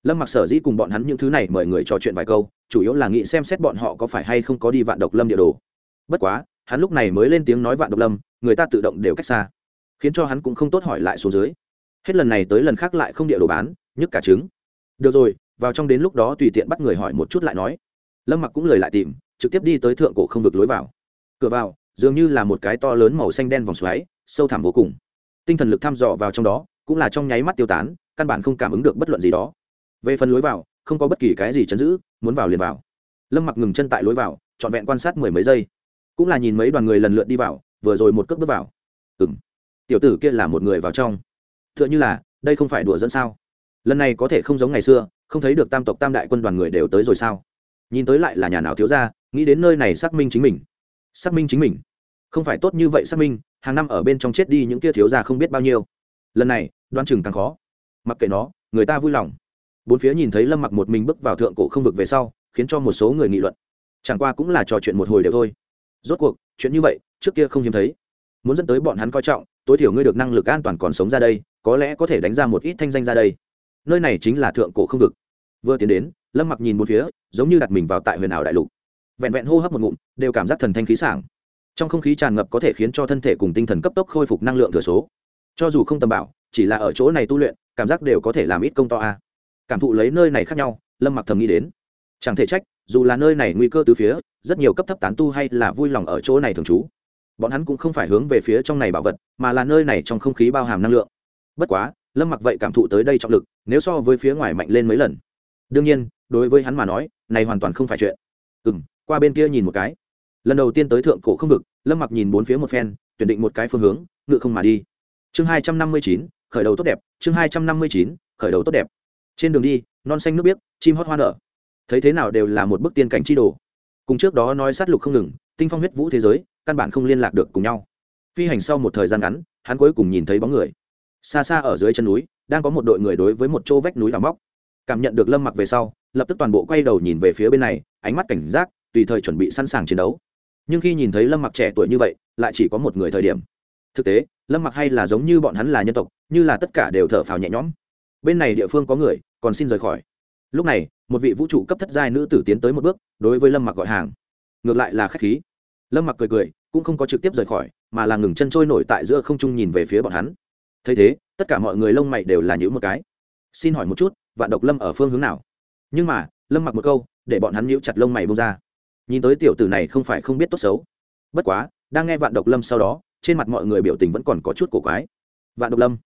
lâm mặc sở dĩ cùng bọn hắn những thứ này mời người trò chuyện vài câu, chủ yếu là nghĩ xem xét bọn họ có phải hay không có đi vạn độc lâm địa đồ. Bất quá, hắn lúc này mới lên tiếng nói vạn độc lâm, người ta tự động đều cách xa, khiến cho hắn cũng không tốt hỏi lại số dưới. Hết lần này tới lần khác lại không địa đồ bán, nhức cả trứng. Được rồi, vào trong đến lúc đó tùy tiện bắt người hỏi một chút lại nói. Lâm mặc cũng lời lại tìm, trực tiếp đi tới thượng cổ không vực lối vào. Cửa vào, dường như là một cái to lớn màu xanh đen vòng xoáy, sâu thẳm vô cùng. Tinh thần lực thăm dò vào trong đó, cũng là trong nháy mắt tiêu tán, căn bản không cảm ứng được bất luận gì đó về phần lối vào, không có bất kỳ cái gì chấn giữ, muốn vào liền vào. Lâm mặc ngừng chân tại lối vào, trọn vẹn quan sát mười mấy giây. Cũng là nhìn mấy đoàn người lần lượt đi vào, vừa rồi một cước bước vào. Ừ m tiểu tử kia là một người vào trong. T h ư ợ n h ư là, đây không phải đùa dẫn sao? Lần này có thể không giống ngày xưa, không thấy được tam tộc tam đại quân đoàn người đều tới rồi sao? Nhìn tới lại là nhà nào thiếu ra nghĩ đến nơi này xác minh chính mình. Xác minh chính mình. Không phải tốt như vậy xác minh, hàng năm ở bên trong chết đi những kia thiếu ra không biết bao nhiêu. Lần này đoan chừng càng khó. Mặc kệ nó, người ta vui lòng bốn phía nhìn thấy lâm mặc một mình bước vào thượng cổ không vực về sau, khiến cho một số người nghị luận. Chẳng qua cũng là trò chuyện một hồi đều thôi. Rốt cuộc, chuyện như vậy, trước kia không hiếm thấy. Muốn dẫn tới bọn hắn coi trọng, tối thiểu ngươi được năng lực an toàn còn sống ra đây, có lẽ có thể đánh ra một ít thanh danh ra đây. Nơi này chính là thượng cổ không vực. Vừa tiến đến, lâm mặc nhìn một phía, giống như đặt mình vào tại huyền ảo đại lục. Vẹn vẹn hô hấp một ngụm, đều cảm giác thần thanh khí sảng. Trong không khí tràn ngập có thể khiến cho thân thể cùng tinh thần cấp tốc khôi phục năng lượng thừa số. Cho dù không tầm bảo, chỉ là ở chỗ này tu luyện, cảm giác đều có thể làm ít công to a cảm thụ lấy nơi này khác nhau, lâm mặc thầm nghĩ đến. Chẳng thể trách, dù là nơi này nguy cơ từ phía, rất nhiều cấp thấp tán tu hay là vui lòng ở chỗ này thường trú. Bọn hắn cũng không phải hướng về phía trong này bảo vật, mà là nơi này trong không khí bao hàm năng lượng. Bất quá, lâm mặc vậy cảm thụ tới đây trọng lực, nếu so với phía ngoài mạnh lên mấy lần. Đương nhiên, đối với hắn mà nói, này hoàn toàn không phải chuyện. Ừ m qua bên kia nhìn một cái. Lần đầu tiên tới thượng cổ không vực, lâm mặc nhìn bốn phía một phen, tuyển định một cái phương hướng, ngự không mà đi. Chương hai trăm năm mươi chín, khởi đầu tốt đẹp, chương hai trăm năm mươi chín, khởi đầu tốt đẹp trên đường đi, non xanh nước biếc, chim hót hoa nở. Thấy thế nào đều là một bức tiên cảnh chi đồ. Cùng trước đó nói sát lục không ngừng, tinh phong huyết vũ thế giới, căn bản không liên lạc được cùng nhau. Phi hành sau một thời gian ngắn, hắn cuối cùng nhìn thấy bóng người. Xa xa ở dưới chân núi, đang có một đội người đối với một chỗ vách núi đào móc. Cảm nhận được lâm mặc về sau, lập tức toàn bộ quay đầu nhìn về phía bên này, ánh mắt cảnh giác, tùy thời chuẩn bị sẵn sàng chiến đấu. Nhưng khi nhìn thấy lâm mặc trẻ tuổi như vậy, lại chỉ có một người thời điểm. Thực tế, lâm mặc hay là giống như bọn hắn là nhân tộc, như là tất cả đều thở phào nhẹ nhõm bên này địa phương có người, còn xin rời khỏi. Lúc này, một vị vũ trụ cấp thất giai nữ tử tiến tới một bước, đối với lâm mặc gọi hàng. Ngược lại là khách khí. Lâm mặc cười cười, cũng không có trực tiếp rời khỏi, mà là ngừng chân trôi nổi tại giữa không trung nhìn về phía bọn hắn. Thấy thế, tất cả mọi người lông mày đều là những một cái. Xin hỏi một chút, vạn độc lâm ở phương hướng nào? Nhưng mà, lâm mặc một câu, để bọn hắn nhíu chặt lông mày bông ra. Nhìn tới tiểu tử này không phải không biết tốt xấu. Bất quá, đang nghe vạn độc lâm sau đó, trên mặt mọi người biểu tình vẫn còn có chút cổ quái. Vạn độc lâm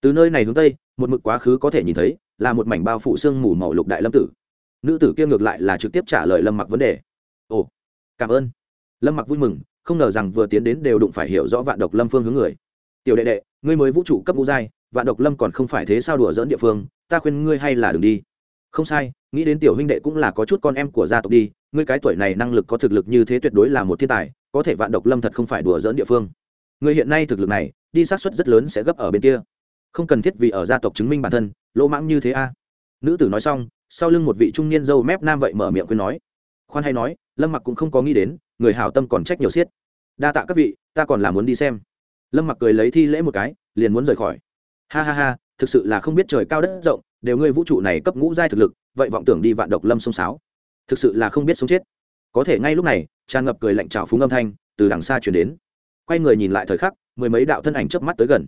từ nơi này hướng tây, một mực quá khứ có thể nhìn thấy, là một mảnh bao phủ xương mù màu lục đại lâm tử. Nữ tử kia ngược lại là trực tiếp trả lời lâm mặc vấn đề. Ồ, cảm ơn. Lâm mặc vui mừng, không ngờ rằng vừa tiến đến đều đụng phải hiểu rõ vạn độc lâm phương hướng người. Tiểu đệ đệ, ngươi mới vũ trụ cấp ngũ giai, vạn độc lâm còn không phải thế sao đùa dỡn địa phương, ta khuyên ngươi hay là đừng đi. Không sai, nghĩ đến tiểu huynh đệ cũng là có chút con em của gia tộc đi, ngươi cái tuổi này năng lực có thực lực như thế tuyệt đối là một thiên tài, có thể vạn độc lâm thật không phải đùa dỡn địa phương. Ngươi hiện nay thực lực này, đi sát xuất rất lớn sẽ gấp ở bên kia không cần thiết vì ở gia tộc chứng minh bản thân, lỗ mãng như thế a. Nữ tử nói xong, sau lưng một vị trung niên dâu mép nam vậy mở miệng khuyên nói. Khoan hay nói, lâm mặc cũng không có nghĩ đến, người hảo tâm còn trách nhiều xiết. Đa tạ các vị, ta còn là muốn đi xem. Lâm mặc cười lấy thi lễ một cái, liền muốn rời khỏi. Ha ha ha, thực sự là không biết trời cao đất rộng, đều ngươi vũ trụ này cấp ngũ giai thực lực, vậy vọng tưởng đi vạn độc lâm sông sáo. Thực sự là không biết sống chết. Có thể ngay lúc này, tràn ngập cười lạnh trào phúng âm thanh, từ đằng xa chuyển đến. Quay người nhìn lại thời khắc, mười mấy đạo thân ảnh chớp mắt tới gần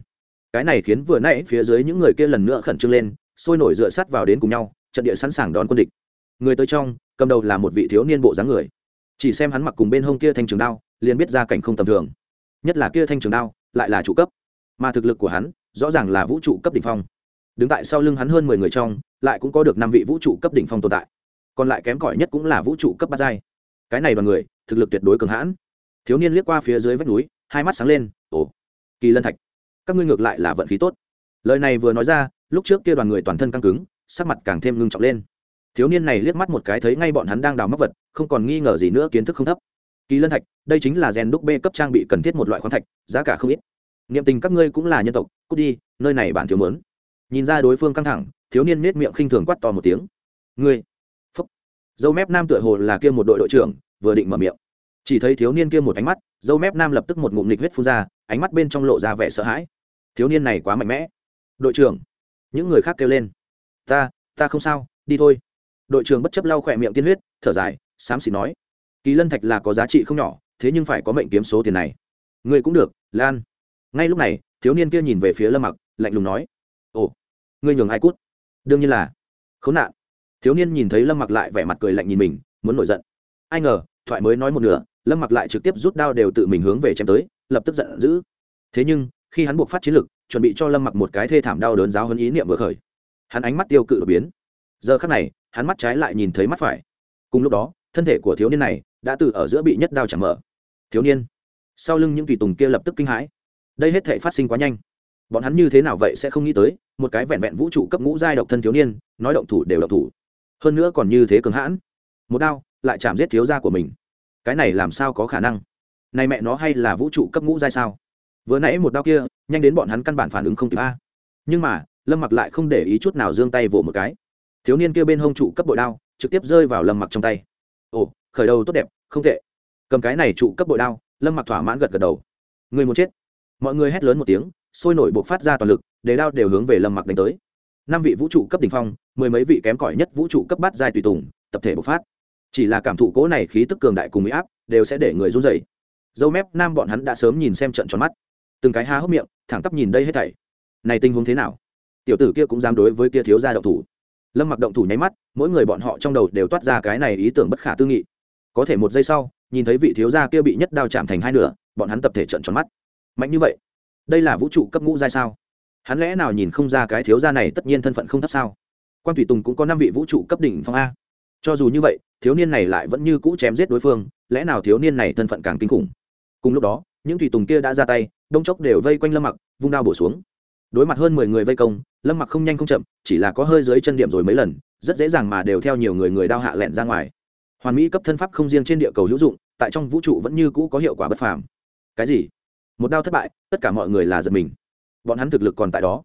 cái này khiến vừa nãy phía dưới những người kia lần nữa khẩn trương lên, sôi nổi dựa sát vào đến cùng nhau, trận địa sẵn sàng đón quân địch. Người tới trong, cầm đầu là một vị thiếu niên bộ dáng người. Chỉ xem hắn mặc cùng bên hông kia thanh trường đao, liền biết ra cảnh không tầm thường. Nhất là kia thanh trường đao, lại là trụ cấp. Mà thực lực của hắn, rõ ràng là vũ trụ cấp đỉnh phong. Đứng tại sau lưng hắn hơn mười người trong, lại cũng có được năm vị vũ trụ cấp đỉnh phong tồn tại. Còn lại kém cỏi nhất cũng là vũ trụ cấp bát giai. Cái này đoàn người, thực lực tuyệt đối cường hãn. Thiếu niên liếc qua phía dưới vách núi, hai mắt sáng lên, ồ, kỳ lân thạch các ngươi ngược lại là vận khí tốt. Lời này vừa nói ra, lúc trước kia đoàn người toàn thân căng cứng, sắc mặt càng thêm ngưng trọng lên. Thiếu niên này liếc mắt một cái thấy ngay bọn hắn đang đào móc vật, không còn nghi ngờ gì nữa, kiến thức không thấp. Kỳ lân thạch, đây chính là rèn đúc b cấp trang bị cần thiết một loại khoáng thạch, giá cả không ít. Niệm tình các ngươi cũng là nhân tộc, cút đi, nơi này bản thiếu mớn. Nhìn ra đối phương căng thẳng, thiếu niên nết miệng khinh thường quát to một tiếng. Ngươi, phúc. Dâu mép nam tựa hồ là kia một đội đội trưởng, vừa định mở miệng. Chỉ thấy thiếu niên kia một ánh mắt, dâu mép nam lập tức một ngụm nịch huyết phun ra, ánh mắt bên trong lộ ra vẻ sợ hãi thiếu niên này quá mạnh mẽ. Đội trưởng, những người khác kêu lên. Ta ta không sao, đi thôi. Đội trưởng bất chấp lau khỏe miệng tiên huyết, thở dài, xám xịt nói. Kỳ lân thạch là có giá trị không nhỏ, thế nhưng phải có mệnh kiếm số tiền này. Người cũng được, lan. Ngay lúc này, thiếu niên kia nhìn về phía lâm mặc, lạnh lùng nói. Ồ ngươi nhường ai cút? Đương nhiên là. Khốn nạn. Thiếu niên nhìn thấy lâm mặc lại vẻ mặt cười lạnh nhìn mình, muốn nổi giận. Ai ngờ, thoại mới nói một nửa, lâm mặc lại trực tiếp rút đao đều tự mình hướng về chém tới, lập tức giận dữ. Thế nhưng khi hắn buộc phát chiến lực, chuẩn bị cho lâm mặc một cái thê thảm đau đớn giáo hơn ý niệm vừa khởi. Hắn ánh mắt tiêu cự đột biến. Giờ khắc này, hắn mắt trái lại nhìn thấy mắt phải. Cùng lúc đó, thân thể của thiếu niên này đã từ ở giữa bị nhất đao chẳng mở. Thiếu niên, sau lưng những tùy tùng kia lập tức kinh hãi. Đây hết thể phát sinh quá nhanh. Bọn hắn như thế nào vậy sẽ không nghĩ tới, một cái vẹn vẹn vũ trụ cấp ngũ giai độc thân thiếu niên, nói động thủ đều động thủ. Hơn nữa còn như thế cường hãn. Một đao lại chạm giết thiếu gia của mình. Cái này làm sao có khả năng? Này mẹ nó hay là vũ trụ cấp ngũ giai sao? Vừa nãy một đao kia, nhanh đến bọn hắn căn bản phản ứng không kịp a. Nhưng mà, lâm mặc lại không để ý chút nào giương tay vỗ một cái. Thiếu niên kia bên hông trụ cấp bội đao, trực tiếp rơi vào lâm mặc trong tay. Ồ, khởi đầu tốt đẹp, không tệ. Cầm cái này trụ cấp bội đao, lâm mặc thỏa mãn gật gật đầu. Người muốn chết. Mọi người hét lớn một tiếng, sôi nổi buộc phát ra toàn lực, để đao đều hướng về lâm mặc đánh tới. Năm vị vũ trụ cấp đ ỉ n h phong, mười mấy vị kém cỏi nhất vũ trụ cấp bát giai tùy tùng, tập thể bộc phát. Chỉ là cảm thụ cố này khí tức cường đại cùng mỹ áp, đều sẽ để người run dày dâu mép nam bọn hắn đã sớm nhìn xem trận tròn mắt từng cái há hốc miệng, thẳng tắp nhìn đây hết thảy. Này tình huống thế nào? Tiểu tử kia cũng dám đối với kia thiếu gia động thủ. Lâm mặc động thủ nháy mắt, mỗi người bọn họ trong đầu đều toát ra cái này ý tưởng bất khả tư nghị. Có thể một giây sau, nhìn thấy vị thiếu gia kia bị nhất đao chạm thành hai nửa, bọn hắn tập thể trận tròn mắt. Mạnh như vậy, đây là vũ trụ cấp ngũ giai sao? Hắn lẽ nào nhìn không ra cái thiếu gia này tất nhiên thân phận không thấp sao? Quan thủy tùng cũng có năm vị vũ trụ cấp đỉnh phong a. Cho dù như vậy, thiếu niên này lại vẫn như cũ chém giết đối phương, lẽ nào thiếu niên này thân phận càng kinh khủng? Cùng lúc đó, những thủy tùng kia đã ra tay đông chốc đều vây quanh lâm mặc, vung đao bổ xuống. Đối mặt hơn mười người vây công, lâm mặc không nhanh không chậm, chỉ là có hơi dưới chân điểm rồi mấy lần, rất dễ dàng mà đều theo nhiều người người đao hạ lẹn ra ngoài. Hoàn mỹ cấp thân pháp không riêng trên địa cầu hữu dụng, tại trong vũ trụ vẫn như cũ có hiệu quả bất phàm. Cái gì? Một đao thất bại, tất cả mọi người là giật mình. Bọn hắn thực lực còn tại đó.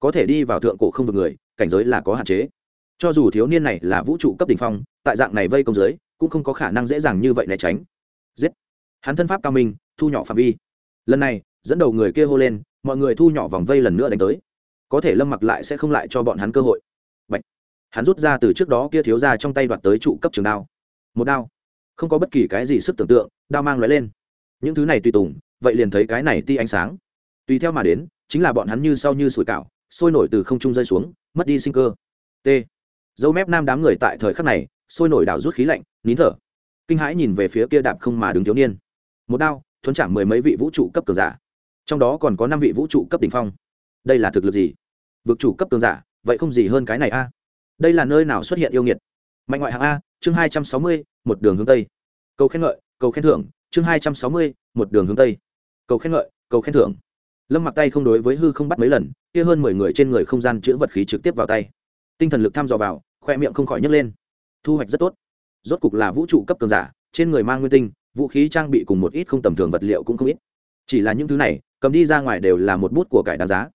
Có thể đi vào thượng cổ không vực người, cảnh giới là có hạn chế. Cho dù thiếu niên này là vũ trụ cấp đ ỉ n h phong, tại dạng này vây công giới, cũng không có khả năng dễ dàng như vậy né tránh. Giết! Hắn thân pháp cao minh, thu nhỏ phạm vi. Lần này dẫn đầu người kia hô lên, mọi người thu nhỏ vòng vây lần nữa đánh tới. Có thể lâm mặc lại sẽ không lại cho bọn hắn cơ hội. Bạch. hắn rút ra từ trước đó kia thiếu ra trong tay đoạt tới trụ cấp trường đao. Một đao. Không có bất kỳ cái gì sức tưởng tượng, đao mang lóe lên. Những thứ này tùy tùng, vậy liền thấy cái này ti ánh sáng. Tùy theo mà đến, chính là bọn hắn như sau như sủi cảo, sôi nổi từ không trung rơi xuống, mất đi sinh cơ. T. Dấu mép nam đám người tại thời khắc này, sôi nổi đảo rút khí lạnh, nín thở. Kinh hãi nhìn về phía kia đạp không mà đứng thiếu niên. Một đao, thuấn chạm mười mấy vị vũ trụ cấp cường giả trong đó còn có năm vị vũ trụ cấp đỉnh phong. Đây là thực lực gì? Vực chủ cấp cường giả, vậy không gì hơn cái này a. Đây là nơi nào xuất hiện yêu nghiệt? Mạnh ngoại hạng a, chương hai trăm sáu mươi, một đường hướng tây. Cầu khen ngợi, cầu khen thưởng, chương hai trăm sáu mươi, một đường hướng tây. Cầu khen ngợi, cầu khen thưởng. Lâm mặc tay không đối với hư không bắt mấy lần, kia hơn mười người trên người không gian chữ vật khí trực tiếp vào tay. Tinh thần lực thăm dò vào, khoe miệng không khỏi nhấc lên. Thu hoạch rất tốt. Rốt cục là vũ trụ cấp cường giả, trên người mang nguyên tinh, vũ khí trang bị cùng một ít không tầm thường vật liệu cũng không ít. Chỉ là những thứ này cầm đi ra ngoài đều là một bút của cải đáng giá.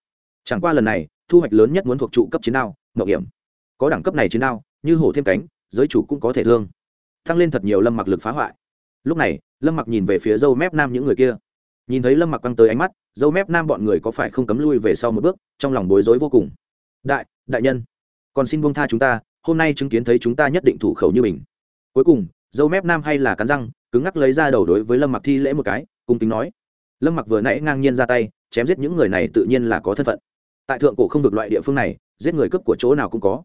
Chẳng qua lần này, thu hoạch lớn nhất muốn thuộc trụ cấp chiến đao mậu hiểm. Có đẳng cấp này chiến đao, như hổ thêm cánh, giới chủ cũng có thể thương. Tăng lên thật nhiều lâm mặc lực phá hoại. Lúc này, lâm mặc nhìn về phía dâu mép nam những người kia. Nhìn thấy lâm mặc quăng tới ánh mắt, dâu mép nam bọn người có phải không cấm lui về sau một bước, trong lòng bối rối vô cùng. Đại đại nhân, còn xin buông tha chúng ta, hôm nay chứng kiến thấy chúng ta nhất định thủ khẩu như mình. Cuối cùng, dâu mép nam hay là cắn răng, cứng ngắc lấy ra đầu đối với lâm mặc thi lễ một cái cùng kính nói lâm mặc vừa nãy ngang nhiên ra tay chém giết những người này tự nhiên là có thân phận tại thượng cổ không được loại địa phương này giết người cướp của chỗ nào cũng có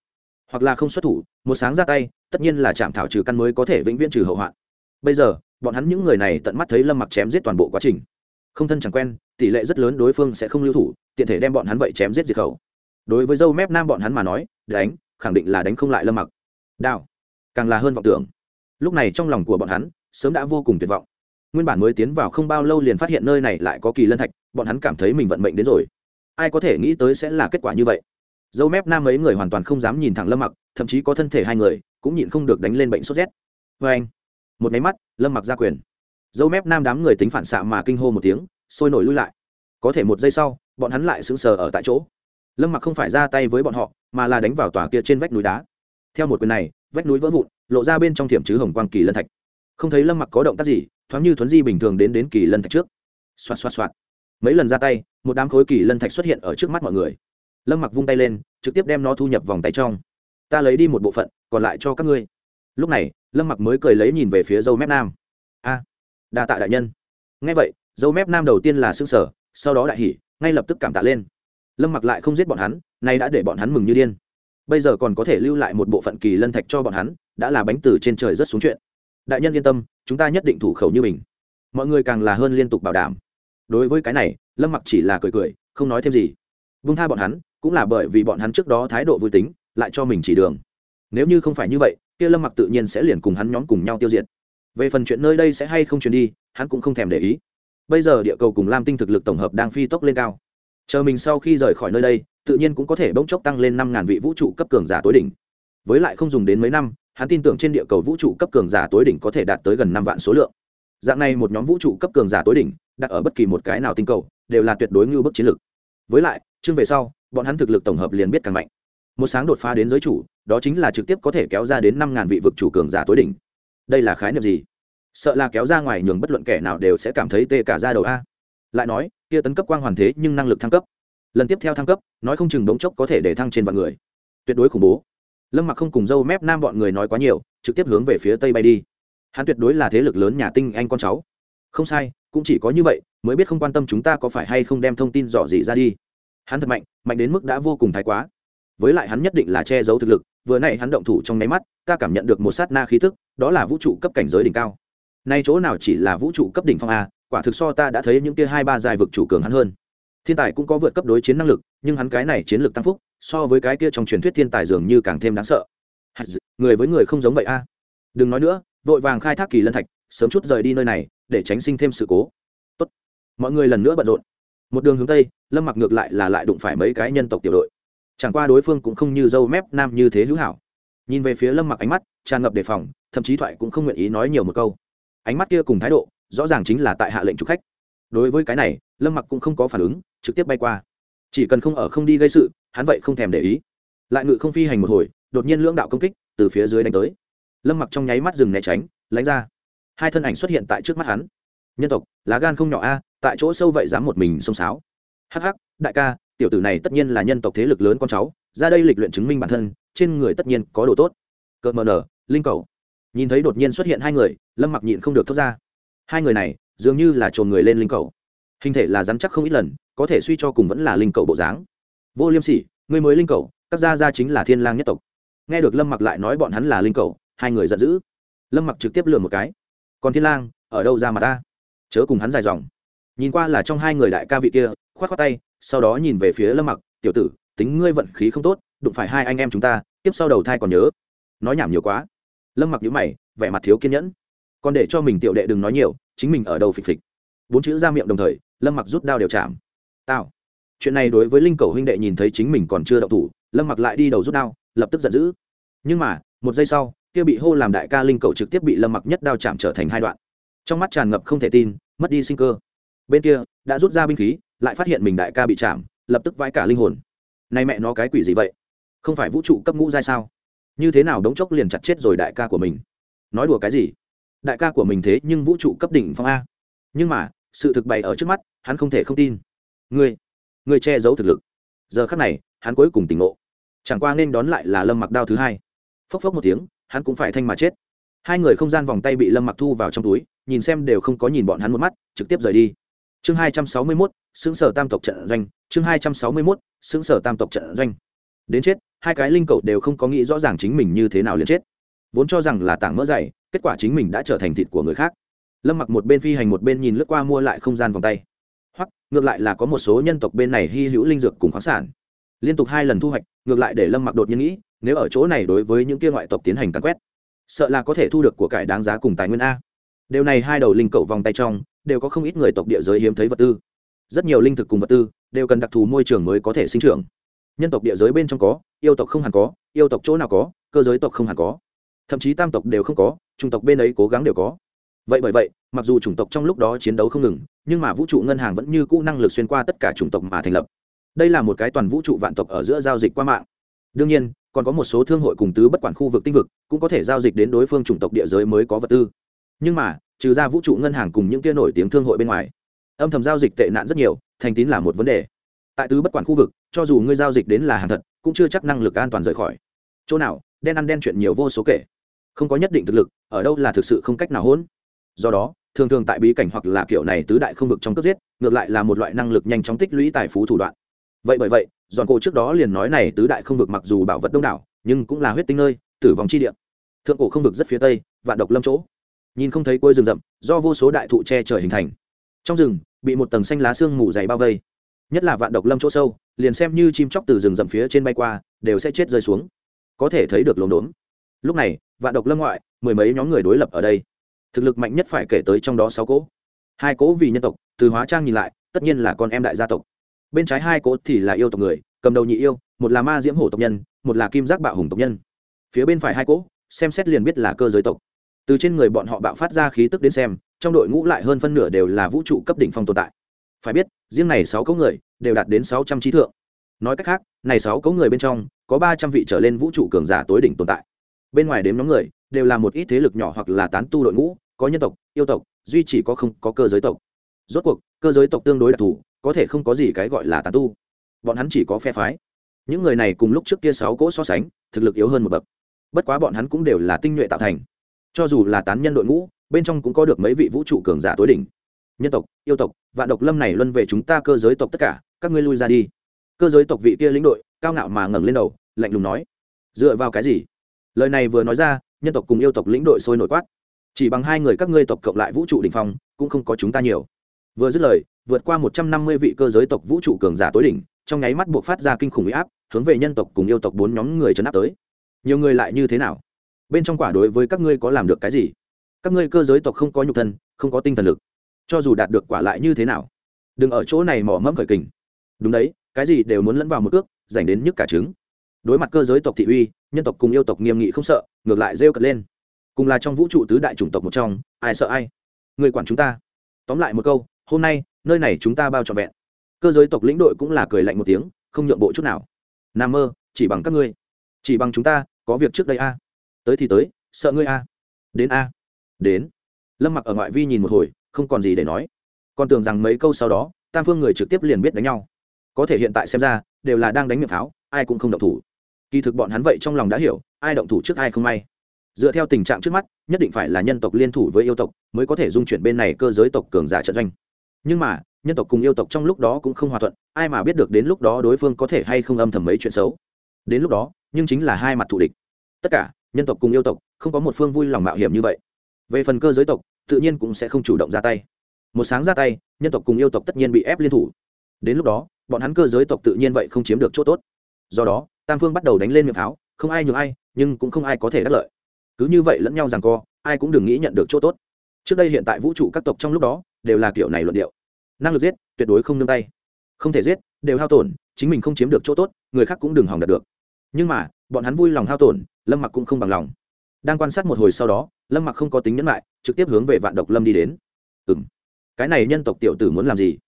hoặc là không xuất thủ một sáng ra tay tất nhiên là chạm thảo trừ căn mới có thể vĩnh viễn trừ hậu hoạn bây giờ bọn hắn những người này tận mắt thấy lâm mặc chém giết toàn bộ quá trình không thân chẳng quen tỷ lệ rất lớn đối phương sẽ không lưu thủ tiện thể đem bọn hắn vậy chém giết diệt khẩu đối với dâu mép nam bọn hắn mà nói đánh khẳng định là đánh không lại lâm mặc đao càng là hơn vọng tưởng lúc này trong lòng của bọn hắn sớm đã vô cùng tuyệt vọng nguyên bản mới tiến vào không bao lâu liền phát hiện nơi này lại có kỳ lân thạch, bọn hắn cảm thấy mình vận mệnh đến rồi. Ai có thể nghĩ tới sẽ là kết quả như vậy? Dâu mép nam ấy người hoàn toàn không dám nhìn thẳng lâm mặc, thậm chí có thân thể hai người, cũng nhịn không được đánh lên bệnh sốt rét. Vê anh, một máy mắt, lâm mặc ra quyền. Dâu mép nam đám người tính phản xạ mà kinh hô một tiếng, sôi nổi lui lại. Có thể một giây sau, bọn hắn lại sững sờ ở tại chỗ. Lâm mặc không phải ra tay với bọn họ, mà là đánh vào tòa kia trên vách núi đá. Theo một quyền này, vách núi vỡ vụn, lộ ra bên trong thiểm chứ hồng quang kỳ lân thạch. Không thấy lâm mặc có động tác gì thoáng như thuấn di bình thường đến đến kỳ lân thạch trước. Xoạt xoạt xoạt. Mấy lần ra tay, một đám khối kỳ lân thạch xuất hiện ở trước mắt mọi người. Lâm mặc vung tay lên, trực tiếp đem nó thu nhập vòng tay trong. Ta lấy đi một bộ phận, còn lại cho các ngươi. Lúc này, lâm mặc mới cười lấy nhìn về phía dâu mép nam. A, đa tạ đại nhân. Ngay vậy, dâu mép nam đầu tiên là xương sở sau đó đại hỉ, ngay lập tức cảm tạ lên. Lâm mặc lại không giết bọn hắn, nay đã để bọn hắn mừng như điên. Bây giờ còn có thể lưu lại một bộ phận kỳ lân thạch cho bọn hắn, đã là bánh từ trên trời rất xuống chuyện đại nhân yên tâm, chúng ta nhất định thủ khẩu như mình. Mọi người càng là hơn liên tục bảo đảm. Đối với cái này, lâm mặc chỉ là cười cười, không nói thêm gì. Vung tha bọn hắn, cũng là bởi vì bọn hắn trước đó thái độ vui tính, lại cho mình chỉ đường. Nếu như không phải như vậy, kia lâm mặc tự nhiên sẽ liền cùng hắn nhóm cùng nhau tiêu diệt. Về phần chuyện nơi đây sẽ hay không chuyển đi, hắn cũng không thèm để ý. Bây giờ địa cầu cùng lam tinh thực lực tổng hợp đang phi tốc lên cao. Chờ mình sau khi rời khỏi nơi đây, tự nhiên cũng có thể bỗng chốc tăng lên năm ngàn vị vũ trụ cấp cường giả tối đỉnh. Với lại không dùng đến mấy năm hắn tin tưởng trên địa cầu vũ trụ cấp cường giả tối đỉnh có thể đạt tới gần năm vạn số lượng. Dạng này một nhóm vũ trụ cấp cường giả tối đỉnh, đặt ở bất kỳ một cái nào tinh cầu, đều là tuyệt đối ngưu bức chiến lược. Với lại, chương về sau, bọn hắn thực lực tổng hợp liền biết càng mạnh. Một sáng đột phá đến giới chủ, đó chính là trực tiếp có thể kéo ra đến năm ngàn vị vực chủ cường giả tối đỉnh. Đây là khái niệm gì? Sợ là kéo ra ngoài nhường bất luận kẻ nào đều sẽ cảm thấy tê cả ra đầu a. Lại nói, kia tấn cấp quang hoàn thế nhưng năng lực thăng cấp. Lần tiếp theo thăng cấp, nói không chừng bỗng chốc có thể để thăng trên vạn người. Tuyệt đối khủng bố lâm mặc không cùng dâu mép nam bọn người nói quá nhiều, trực tiếp hướng về phía tây bay đi. Hắn tuyệt đối là thế lực lớn nhà tinh anh con cháu. Không sai, cũng chỉ có như vậy, mới biết không quan tâm chúng ta có phải hay không đem thông tin dò dỉ ra đi. Hắn thật mạnh mạnh đến mức đã vô cùng thái quá. Với lại hắn nhất định là che giấu thực lực, vừa nãy hắn động thủ trong nháy mắt, ta cảm nhận được một sát na khí thức đó là vũ trụ cấp cảnh giới đỉnh cao. Nay chỗ nào chỉ là vũ trụ cấp đỉnh phong a, quả thực so ta đã thấy những kia hai ba dài vực chủ cường hắn hơn. Thiên tài cũng có vượt cấp đối chiến năng lực, nhưng hắn cái này chiến lược tăng phúc so với cái kia trong truyền thuyết thiên tài dường như càng thêm đáng sợ. Người với người không giống vậy a. Đừng nói nữa, vội vàng khai thác kỳ lân thạch, sớm chút rời đi nơi này, để tránh sinh thêm sự cố. Tốt. mọi người lần nữa bận rộn. Một đường hướng tây, lâm mặc ngược lại là lại đụng phải mấy cái nhân tộc tiểu đội. Chẳng qua đối phương cũng không như dâu mép nam như thế hữu hảo. Nhìn về phía lâm mặc ánh mắt, tràn ngập đề phòng, thậm chí thoại cũng không nguyện ý nói nhiều một câu. Ánh mắt kia cùng thái độ, rõ ràng chính là tại hạ lệnh trục khách. Đối với cái này, lâm mặc cũng không có phản ứng, trực tiếp bay qua chỉ cần không ở không đi gây sự, hắn vậy không thèm để ý. Lại ngự không phi hành một hồi, đột nhiên lưỡng đạo công kích từ phía dưới đánh tới. Lâm mặc trong nháy mắt dừng né tránh, lánh ra. Hai thân ảnh xuất hiện tại trước mắt hắn. Nhân tộc, lá gan không nhỏ a, tại chỗ sâu vậy dám một mình xông xáo. Hắc hắc, đại ca, tiểu tử này tất nhiên là nhân tộc thế lực lớn con cháu, ra đây lịch luyện chứng minh bản thân, trên người tất nhiên có đồ tốt. Cợt mờ nở, linh cầu. Nhìn thấy đột nhiên xuất hiện hai người, lâm mặc nhịn không được thốt ra. Hai người này, dường như là trồn người lên linh cầu. Hình thể là dám chắc không ít lần có thể suy cho cùng vẫn là linh cầu bộ dáng. Vô liêm sỉ người mới linh cầu, các gia gia chính là thiên lang nhất tộc. Nghe được lâm mặc lại nói bọn hắn là linh cầu, hai người giận dữ. Lâm mặc trực tiếp lừa một cái. Còn thiên lang, ở đâu ra mà ta? Chớ cùng hắn dài dòng. Nhìn qua là trong hai người đại ca vị kia, khoát khoát tay, sau đó nhìn về phía lâm mặc, tiểu tử, tính ngươi vận khí không tốt, đụng phải hai anh em chúng ta, tiếp sau đầu thai còn nhớ. Nói nhảm nhiều quá. Lâm mặc nhíu mày, vẻ mặt thiếu kiên nhẫn. Còn để cho mình tiểu đệ đừng nói nhiều, chính mình ở đầu phịch phịch. Bốn chữ ra miệng đồng thời, lâm mặc rút đao đều chạm tao chuyện này đối với linh cầu huynh đệ nhìn thấy chính mình còn chưa đậu thủ, lâm mặc lại đi đầu rút đao, lập tức giận dữ. Nhưng mà, một giây sau, kia bị hô làm đại ca linh cầu trực tiếp bị lâm mặc nhất đao chạm trở thành hai đoạn. Trong mắt tràn ngập không thể tin, mất đi sinh cơ. Bên kia, đã rút ra binh khí, lại phát hiện mình đại ca bị chạm, lập tức vãi cả linh hồn. Nay mẹ nó cái quỷ gì vậy? Không phải vũ trụ cấp ngũ giai sao? Như thế nào đống chốc liền chặt chết rồi đại ca của mình? Nói đùa cái gì? Đại ca của mình thế nhưng vũ trụ cấp đỉnh phong a. Nhưng mà, sự thực bày ở trước mắt, hắn không thể không tin ngươi ngươi che giấu thực lực. Giờ khắc này, hắn cuối cùng tỉnh ngộ. Chẳng qua nên đón lại là lâm mặc đao thứ hai. Phốc phốc một tiếng, hắn cũng phải thanh mà chết. Hai người không gian vòng tay bị lâm mặc thu vào trong túi, nhìn xem đều không có nhìn bọn hắn một mắt, trực tiếp rời đi. Chương hai trăm sáu mươi mốt, xứng sở tam tộc trận doanh. Chương hai trăm sáu mươi mốt, xứng sở tam tộc trận doanh. Đến chết, hai cái linh cầu đều không có nghĩ rõ ràng chính mình như thế nào liền chết. Vốn cho rằng là tảng mỡ dày, kết quả chính mình đã trở thành thịt của người khác. Lâm mặc một bên phi hành một bên nhìn lướt qua mua lại không gian vòng tay hoặc, ngược lại là có một số nhân tộc bên này hy hữu linh dược cùng khoáng sản. Liên tục hai lần thu hoạch, ngược lại để lâm mặc đột nhiên nghĩ, nếu ở chỗ này đối với những kia ngoại tộc tiến hành cắn quét, sợ là có thể thu được của cải đáng giá cùng tài nguyên a. Điều này hai đầu linh cầu vòng tay trong, đều có không ít người tộc địa giới hiếm thấy vật tư. Rất nhiều linh thực cùng vật tư, đều cần đặc thù môi trường mới có thể sinh trưởng. Nhân tộc địa giới bên trong có, yêu tộc không hẳn có, yêu tộc chỗ nào có, cơ giới tộc không hẳn có. Thậm chí tam tộc đều không có trung tộc bên ấy cố gắng đều có. Vậy bởi vậy mặc dù chủng tộc trong lúc đó chiến đấu không ngừng, nhưng mà vũ trụ ngân hàng vẫn như cũ năng lực xuyên qua tất cả chủng tộc mà thành lập. Đây là một cái toàn vũ trụ vạn tộc ở giữa giao dịch qua mạng. Đương nhiên, còn có một số thương hội cùng tứ bất quản khu vực tinh vực, cũng có thể giao dịch đến đối phương chủng tộc địa giới mới có vật tư. Nhưng mà, trừ ra vũ trụ ngân hàng cùng những kia nổi tiếng thương hội bên ngoài, âm thầm giao dịch tệ nạn rất nhiều, thành tín là một vấn đề. Tại tứ bất quản khu vực, cho dù ngươi giao dịch đến là hàng thật, cũng chưa chắc năng lực an toàn rời khỏi. Chỗ nào, đen ăn đen chuyện nhiều vô số kể. Không có nhất định thực lực, ở đâu là thực sự không cách nào hỗn do đó, thường thường tại bí cảnh hoặc là kiểu này tứ đại không vực trong cướp giết, ngược lại là một loại năng lực nhanh chóng tích lũy tài phú thủ đoạn. Vậy bởi vậy dọn cổ trước đó liền nói này tứ đại không vực mặc dù bảo vật đông đảo, nhưng cũng là huyết tinh nơi, tử vong chi địa. Thượng cổ không vực rất phía tây, vạn độc lâm chỗ. Nhìn không thấy cuối rừng rậm, do vô số đại thụ che trời hình thành. Trong rừng, bị một tầng xanh lá xương mù dày bao vây. Nhất là vạn độc lâm chỗ sâu, liền xem như chim chóc từ rừng rậm phía trên bay qua, đều sẽ chết rơi xuống. Có thể thấy được lốm đốm. Lúc này, vạn độc lâm ngoại, mười mấy nhóm người đối lập ở đây thực lực mạnh nhất phải kể tới trong đó sáu cỗ. Hai cỗ vì nhân tộc, từ hóa trang nhìn lại, tất nhiên là con em đại gia tộc. Bên trái hai cỗ thì là yêu tộc người, cầm đầu nhị yêu, một là ma diễm hổ tộc nhân, một là kim giác bạo hùng tộc nhân. Phía bên phải hai cỗ, xem xét liền biết là cơ giới tộc. Từ trên người bọn họ bạo phát ra khí tức đến xem, trong đội ngũ lại hơn phân nửa đều là vũ trụ cấp đỉnh phong tồn tại. Phải biết, riêng này sáu cỗ người, đều đạt đến sáu trăm trí thượng. Nói cách khác, này sáu cỗ người bên trong, có ba trăm vị trở lên vũ trụ cường giả tối đỉnh tồn tại. Bên ngoài đếm nhóm người đều là một ít thế lực nhỏ hoặc là tán tu đội ngũ, có nhân tộc, yêu tộc, duy chỉ có không có cơ giới tộc. Rốt cuộc, cơ giới tộc tương đối đặc thù, có thể không có gì cái gọi là tán tu. Bọn hắn chỉ có phe phái. Những người này cùng lúc trước kia sáu cỗ so sánh, thực lực yếu hơn một bậc. Bất quá bọn hắn cũng đều là tinh nhuệ tạo thành. Cho dù là tán nhân đội ngũ, bên trong cũng có được mấy vị vũ trụ cường giả tối đỉnh. Nhân tộc, yêu tộc và độc lâm này luân về chúng ta cơ giới tộc tất cả, các ngươi lui ra đi. Cơ giới tộc vị kia lĩnh đội, cao ngạo mà ngẩng lên đầu, lạnh lùng nói, dựa vào cái gì? Lời này vừa nói ra nhân tộc cùng yêu tộc lĩnh đội sôi nổi quát. Chỉ bằng hai người các ngươi tộc cộng lại vũ trụ đ ỉ n h phong, cũng không có chúng ta nhiều. Vừa dứt lời, vượt qua một trăm năm mươi vị cơ giới tộc vũ trụ cường giả tối đỉnh, trong nháy mắt buộc phát ra kinh khủng huy áp, hướng về nhân tộc cùng yêu tộc bốn nhóm người chấn áp tới. Nhiều người lại như thế nào? Bên trong quả đối với các ngươi có làm được cái gì? Các ngươi cơ giới tộc không có nhục thân, không có tinh thần lực. Cho dù đạt được quả lại như thế nào? Đừng ở chỗ này mỏ mẫm khởi kình. Đúng đấy, cái gì đều muốn lẫn vào một ước dành đến nhức cả trứng. Đối mặt cơ giới tộc thị uy nhân tộc cùng yêu tộc nghiêm nghị không sợ, ngược lại rêu cật lên. Cùng là trong vũ trụ tứ đại chủng tộc một trong, ai sợ ai? Người quản chúng ta. Tóm lại một câu, hôm nay, nơi này chúng ta bao trọn vẹn. Cơ giới tộc lĩnh đội cũng là cười lạnh một tiếng, không nhượng bộ chút nào. N a mơ, chỉ bằng các ngươi. Chỉ bằng chúng ta, có việc trước đây a. Tới thì tới, sợ ngươi a. Đến a. Đến. Lâm mặc ở ngoại vi nhìn một hồi, không còn gì để nói. Còn tưởng rằng mấy câu sau đó, tam phương người trực tiếp liền biết đánh nhau. Có thể hiện tại xem ra, đều là đang đánh miệng pháo, ai cũng không động thủ kỳ thực bọn hắn vậy trong lòng đã hiểu, ai động thủ trước ai không may. Dựa theo tình trạng trước mắt, nhất định phải là nhân tộc liên thủ với yêu tộc mới có thể dung chuyển bên này cơ giới tộc cường giả trận doanh. Nhưng mà, nhân tộc cùng yêu tộc trong lúc đó cũng không hòa thuận, ai mà biết được đến lúc đó đối phương có thể hay không âm thầm mấy chuyện xấu. Đến lúc đó, nhưng chính là hai mặt thù địch. Tất cả, nhân tộc cùng yêu tộc, không có một phương vui lòng mạo hiểm như vậy. Về phần cơ giới tộc, tự nhiên cũng sẽ không chủ động ra tay. Một sáng ra tay, nhân tộc cùng yêu tộc tất nhiên bị ép liên thủ. Đến lúc đó, bọn hắn cơ giới tộc tự nhiên vậy không chiếm được chỗ tốt do đó, tam phương bắt đầu đánh lên miệng pháo, không ai nhường ai, nhưng cũng không ai có thể đắc lợi. Cứ như vậy lẫn nhau rằng co, ai cũng đừng nghĩ nhận được chỗ tốt. Trước đây hiện tại vũ trụ các tộc trong lúc đó, đều là kiểu này luận điệu. Năng lực giết, tuyệt đối không nương tay. Không thể giết, đều hao tổn, chính mình không chiếm được chỗ tốt, người khác cũng đừng hỏng đạt được. Nhưng mà, bọn hắn vui lòng hao tổn, lâm mặc cũng không bằng lòng. Đang quan sát một hồi sau đó, lâm mặc không có tính nhẫn lại, trực tiếp hướng về vạn độc lâm đi đến. Ừ m cái này nhân tộc tiểu tử muốn làm gì?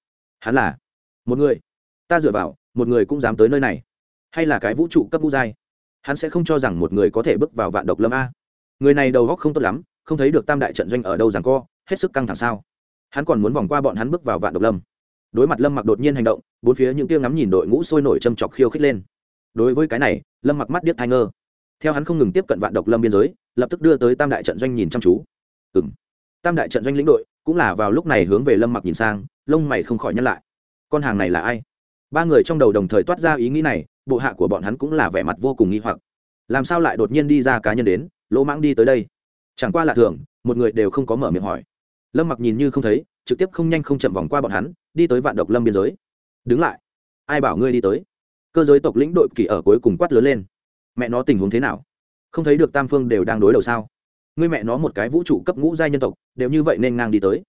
Hắn là một người. Ta dựa vào, một người cũng dám tới nơi này hay là cái vũ trụ cấp vũ giai? Hắn sẽ không cho rằng một người có thể bước vào vạn độc lâm a. Người này đầu góc không tốt lắm, không thấy được tam đại trận doanh ở đâu rằng co, hết sức căng thẳng sao? Hắn còn muốn vòng qua bọn hắn bước vào vạn độc lâm. Đối mặt lâm mặc đột nhiên hành động, bốn phía những tiêu ngắm nhìn đội ngũ sôi nổi châm chọc khiêu khích lên. Đối với cái này, lâm mặc mắt điếc thai ngơ. Theo hắn không ngừng tiếp cận vạn độc lâm biên giới, lập tức đưa tới tam đại trận doanh nhìn chăm chú. Ừ m tam đại trận doanh lĩnh đội cũng là vào lúc này hướng về lâm mặc nhìn sang, lông mày không khỏi nhắc lại. Con hàng này là ai? Ba người trong đầu đồng thời toát ra ý nghĩ này, bộ hạ của bọn hắn cũng là vẻ mặt vô cùng nghi hoặc. Làm sao lại đột nhiên đi ra cá nhân đến, lỗ mãng đi tới đây? Chẳng qua là thường, một người đều không có mở miệng hỏi. Lâm mặc nhìn như không thấy, trực tiếp không nhanh không chậm vòng qua bọn hắn, đi tới vạn độc lâm biên giới. Đứng lại, ai bảo ngươi đi tới? Cơ giới tộc lĩnh đội kỳ ở cuối cùng quát lớn lên. Mẹ nó tình huống thế nào? Không thấy được tam phương đều đang đối đầu sao? Ngươi mẹ nó một cái vũ trụ cấp ngũ giai nhân tộc, đều như vậy nên ngang đi tới.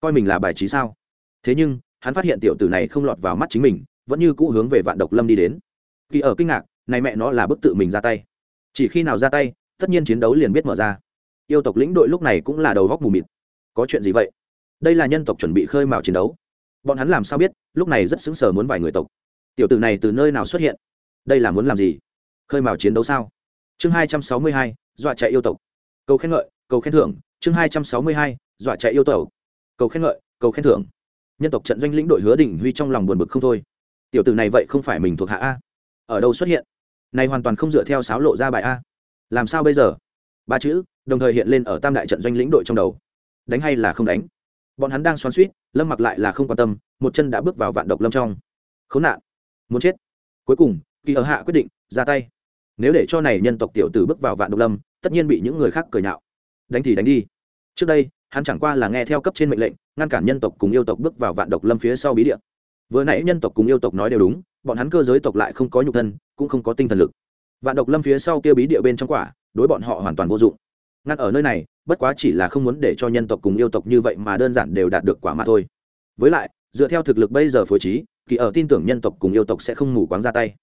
Coi mình là bài trí sao? Thế nhưng, hắn phát hiện tiểu tử này không lọt vào mắt chính mình vẫn như cũ hướng về vạn độc lâm đi đến. Kỳ ở kinh ngạc, này mẹ nó là bức tự mình ra tay. Chỉ khi nào ra tay, tất nhiên chiến đấu liền biết mở ra. Yêu tộc lĩnh đội lúc này cũng là đầu góc mù mịt. Có chuyện gì vậy? Đây là nhân tộc chuẩn bị khơi mào chiến đấu. Bọn hắn làm sao biết, lúc này rất xứng sở muốn vài người tộc. Tiểu tử này từ nơi nào xuất hiện? Đây là muốn làm gì? Khơi mào chiến đấu sao? Chương hai trăm sáu mươi hai, dọa chạy yêu tộc. Cầu khen ngợi, cầu khen thưởng. Chương hai trăm sáu mươi hai, dọa chạy yêu tộc. Cầu khen ngợi, cầu khen thưởng. Nhân tộc trận doanh lĩnh đội hứa đình huy trong lòng buồn bực không thôi tiểu tử này vậy không phải mình thuộc hạ a. Ở đâu xuất hiện? Này hoàn toàn không dựa theo sáo lộ ra bài a. Làm sao bây giờ? Ba chữ, đồng thời hiện lên ở tam đại trận doanh lĩnh đội trong đầu. Đánh hay là không đánh? Bọn hắn đang xoắn suýt lâm mặc lại là không quan tâm, một chân đã bước vào vạn độc lâm trong. Khốn nạn! Muốn chết! Cuối cùng, kỳ ở hạ quyết định, ra tay. Nếu để cho này nhân tộc tiểu tử bước vào vạn độc lâm, tất nhiên bị những người khác cười nhạo. Đánh thì đánh đi. Trước đây, hắn chẳng qua là nghe theo cấp trên mệnh lệnh, ngăn cản nhân tộc cùng yêu tộc bước vào vạn độc lâm phía sau bí địa vừa nãy nhân tộc cùng yêu tộc nói đều đúng, bọn hắn cơ giới tộc lại không có nhục thân, cũng không có tinh thần lực. Vạn độc lâm phía sau kia bí địa bên trong quả, đối bọn họ hoàn toàn vô dụng. Ngăn ở nơi này, bất quá chỉ là không muốn để cho nhân tộc cùng yêu tộc như vậy mà đơn giản đều đạt được quả mà thôi. Với lại, dựa theo thực lực bây giờ phối trí, kỳ ở tin tưởng nhân tộc cùng yêu tộc sẽ không mù quáng ra tay.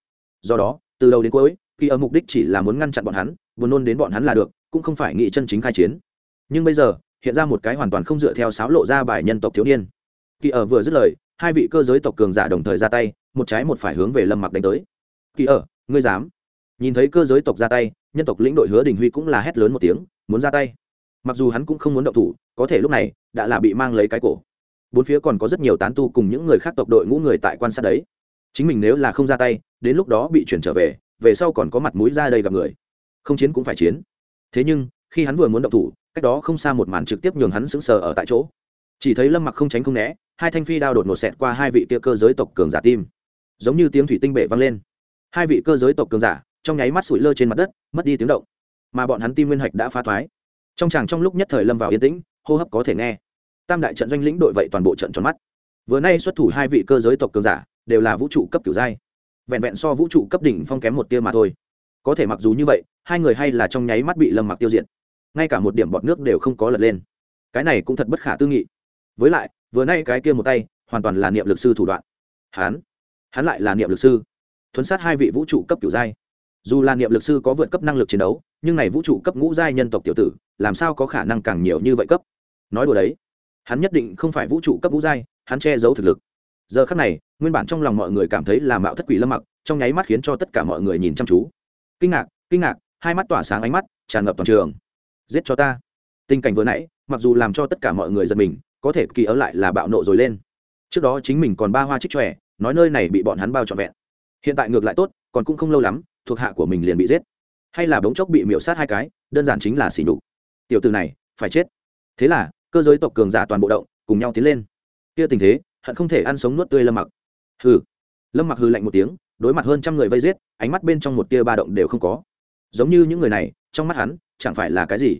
Do đó, từ đầu đến cuối, kỳ ở mục đích chỉ là muốn ngăn chặn bọn hắn, buồn nôn đến bọn hắn là được, cũng không phải nghị chân chính khai chiến. Nhưng bây giờ, hiện ra một cái hoàn toàn không dựa theo sáo lộ ra bài nhân tộc thiếu niên. Kỳ ở vừa dứt lời hai vị cơ giới tộc cường giả đồng thời ra tay, một trái một phải hướng về lâm mặc đánh tới. Kỳ ở, ngươi dám? Nhìn thấy cơ giới tộc ra tay, nhân tộc lĩnh đội hứa đình huy cũng là hét lớn một tiếng, muốn ra tay. Mặc dù hắn cũng không muốn động thủ, có thể lúc này, đã là bị mang lấy cái cổ. Bốn phía còn có rất nhiều tán tu cùng những người khác tộc đội ngũ người tại quan sát đấy. Chính mình nếu là không ra tay, đến lúc đó bị chuyển trở về về sau còn có mặt mũi ra đây gặp người. Không chiến cũng phải chiến. Thế nhưng, khi hắn vừa muốn động thủ, cách đó không xa một màn trực tiếp nhường hắn sững sờ ở tại chỗ chỉ thấy lâm mặc không tránh không né, hai thanh phi đao đột ngột xẹt qua hai vị kia cơ giới tộc cường giả tim. Giống như tiếng thủy tinh bể vang lên. Hai vị cơ giới tộc cường giả, trong nháy mắt sủi lơ trên mặt đất, mất đi tiếng động. Mà bọn hắn tim nguyên hạch đã phá thoái. Trong chàng trong lúc nhất thời lâm vào yên tĩnh, hô hấp có thể nghe. Tam đại trận doanh lĩnh đội vậy toàn bộ trận tròn mắt. Vừa nay xuất thủ hai vị cơ giới tộc cường giả, đều là vũ trụ cấp kiểu giai. Vẹn vẹn so vũ trụ cấp đỉnh phong kém một tia mà thôi. Có thể mặc dù như vậy, hai người hay là trong nháy mắt bị lâm mặc tiêu diệt. Ngay cả một điểm bọt nước đều không có lật lên. Cái này cũng thật bất khả tư nghị với lại, vừa nay cái kia một tay, hoàn toàn là niệm lực sư thủ đoạn. Hắn hắn lại là niệm lực sư. Thuấn sát hai vị vũ trụ cấp kiểu giai. Dù là niệm lực sư có vượt cấp năng lực chiến đấu, nhưng này vũ trụ cấp ngũ giai nhân tộc tiểu tử, làm sao có khả năng càng nhiều như vậy cấp? Nói đùa đấy. Hắn nhất định không phải vũ trụ cấp ngũ giai, hắn che giấu thực lực. Giờ khắc này, nguyên bản trong lòng mọi người cảm thấy là mạo thất quỷ lâm mặc, trong nháy mắt khiến cho tất cả mọi người nhìn chăm chú. Kinh ngạc kinh ngạc, hai mắt tỏa sáng ánh mắt, tràn ngập toàn trường. Giết cho ta. Tình cảnh vừa nãy, mặc dù làm cho tất cả mọi người giật mình có thể kỳ ở lại là bạo nộ rồi lên. Trước đó chính mình còn ba hoa trích tròe nói nơi này bị bọn hắn bao trọn vẹn. Hiện tại ngược lại tốt, còn cũng không lâu lắm, thuộc hạ của mình liền bị giết. Hay là bỗng chốc bị miễu sát hai cái, đơn giản chính là xỉ nhục. Tiểu từ này, phải chết. Thế là, cơ giới tộc cường giả toàn bộ động, cùng nhau tiến lên. Kia tình thế, hận không thể ăn sống nuốt tươi lâm mặc. Hừ. Lâm mặc hư lạnh một tiếng, đối mặt hơn trăm người vây giết, ánh mắt bên trong một tia ba động đều không có. Giống như những người này, trong mắt hắn, chẳng phải là cái gì.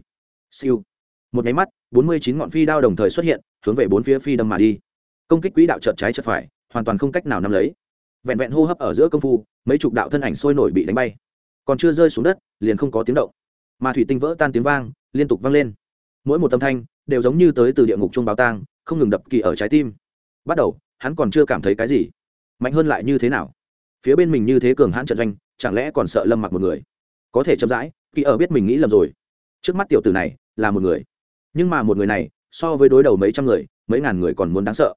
Siêu. Một nháy mắt bốn mươi chín ngọn phi đao đồng thời xuất hiện, hướng về bốn phía phi đâm mà đi. Công kích quỹ đạo chợt trái chợt phải, hoàn toàn không cách nào nắm lấy. Vẹn vẹn hô hấp ở giữa công phu, mấy chục đạo thân ảnh sôi nổi bị đánh bay. Còn chưa rơi xuống đất, liền không có tiếng động. Mà thủy tinh vỡ tan tiếng vang, liên tục vang lên. Mỗi một âm thanh đều giống như tới từ địa ngục trung báo tang, không ngừng đập kỳ ở trái tim. Bắt đầu, hắn còn chưa cảm thấy cái gì. Mạnh hơn lại như thế nào? Phía bên mình như thế cường hãn trận doanh, chẳng lẽ còn sợ lâm mặc một người? Có thể chậm rãi, kỳ ở biết mình nghĩ lầm rồi. Trước mắt tiểu tử này là một người nhưng mà một người này, so với đối đầu mấy trăm người, mấy ngàn người còn muốn đáng sợ.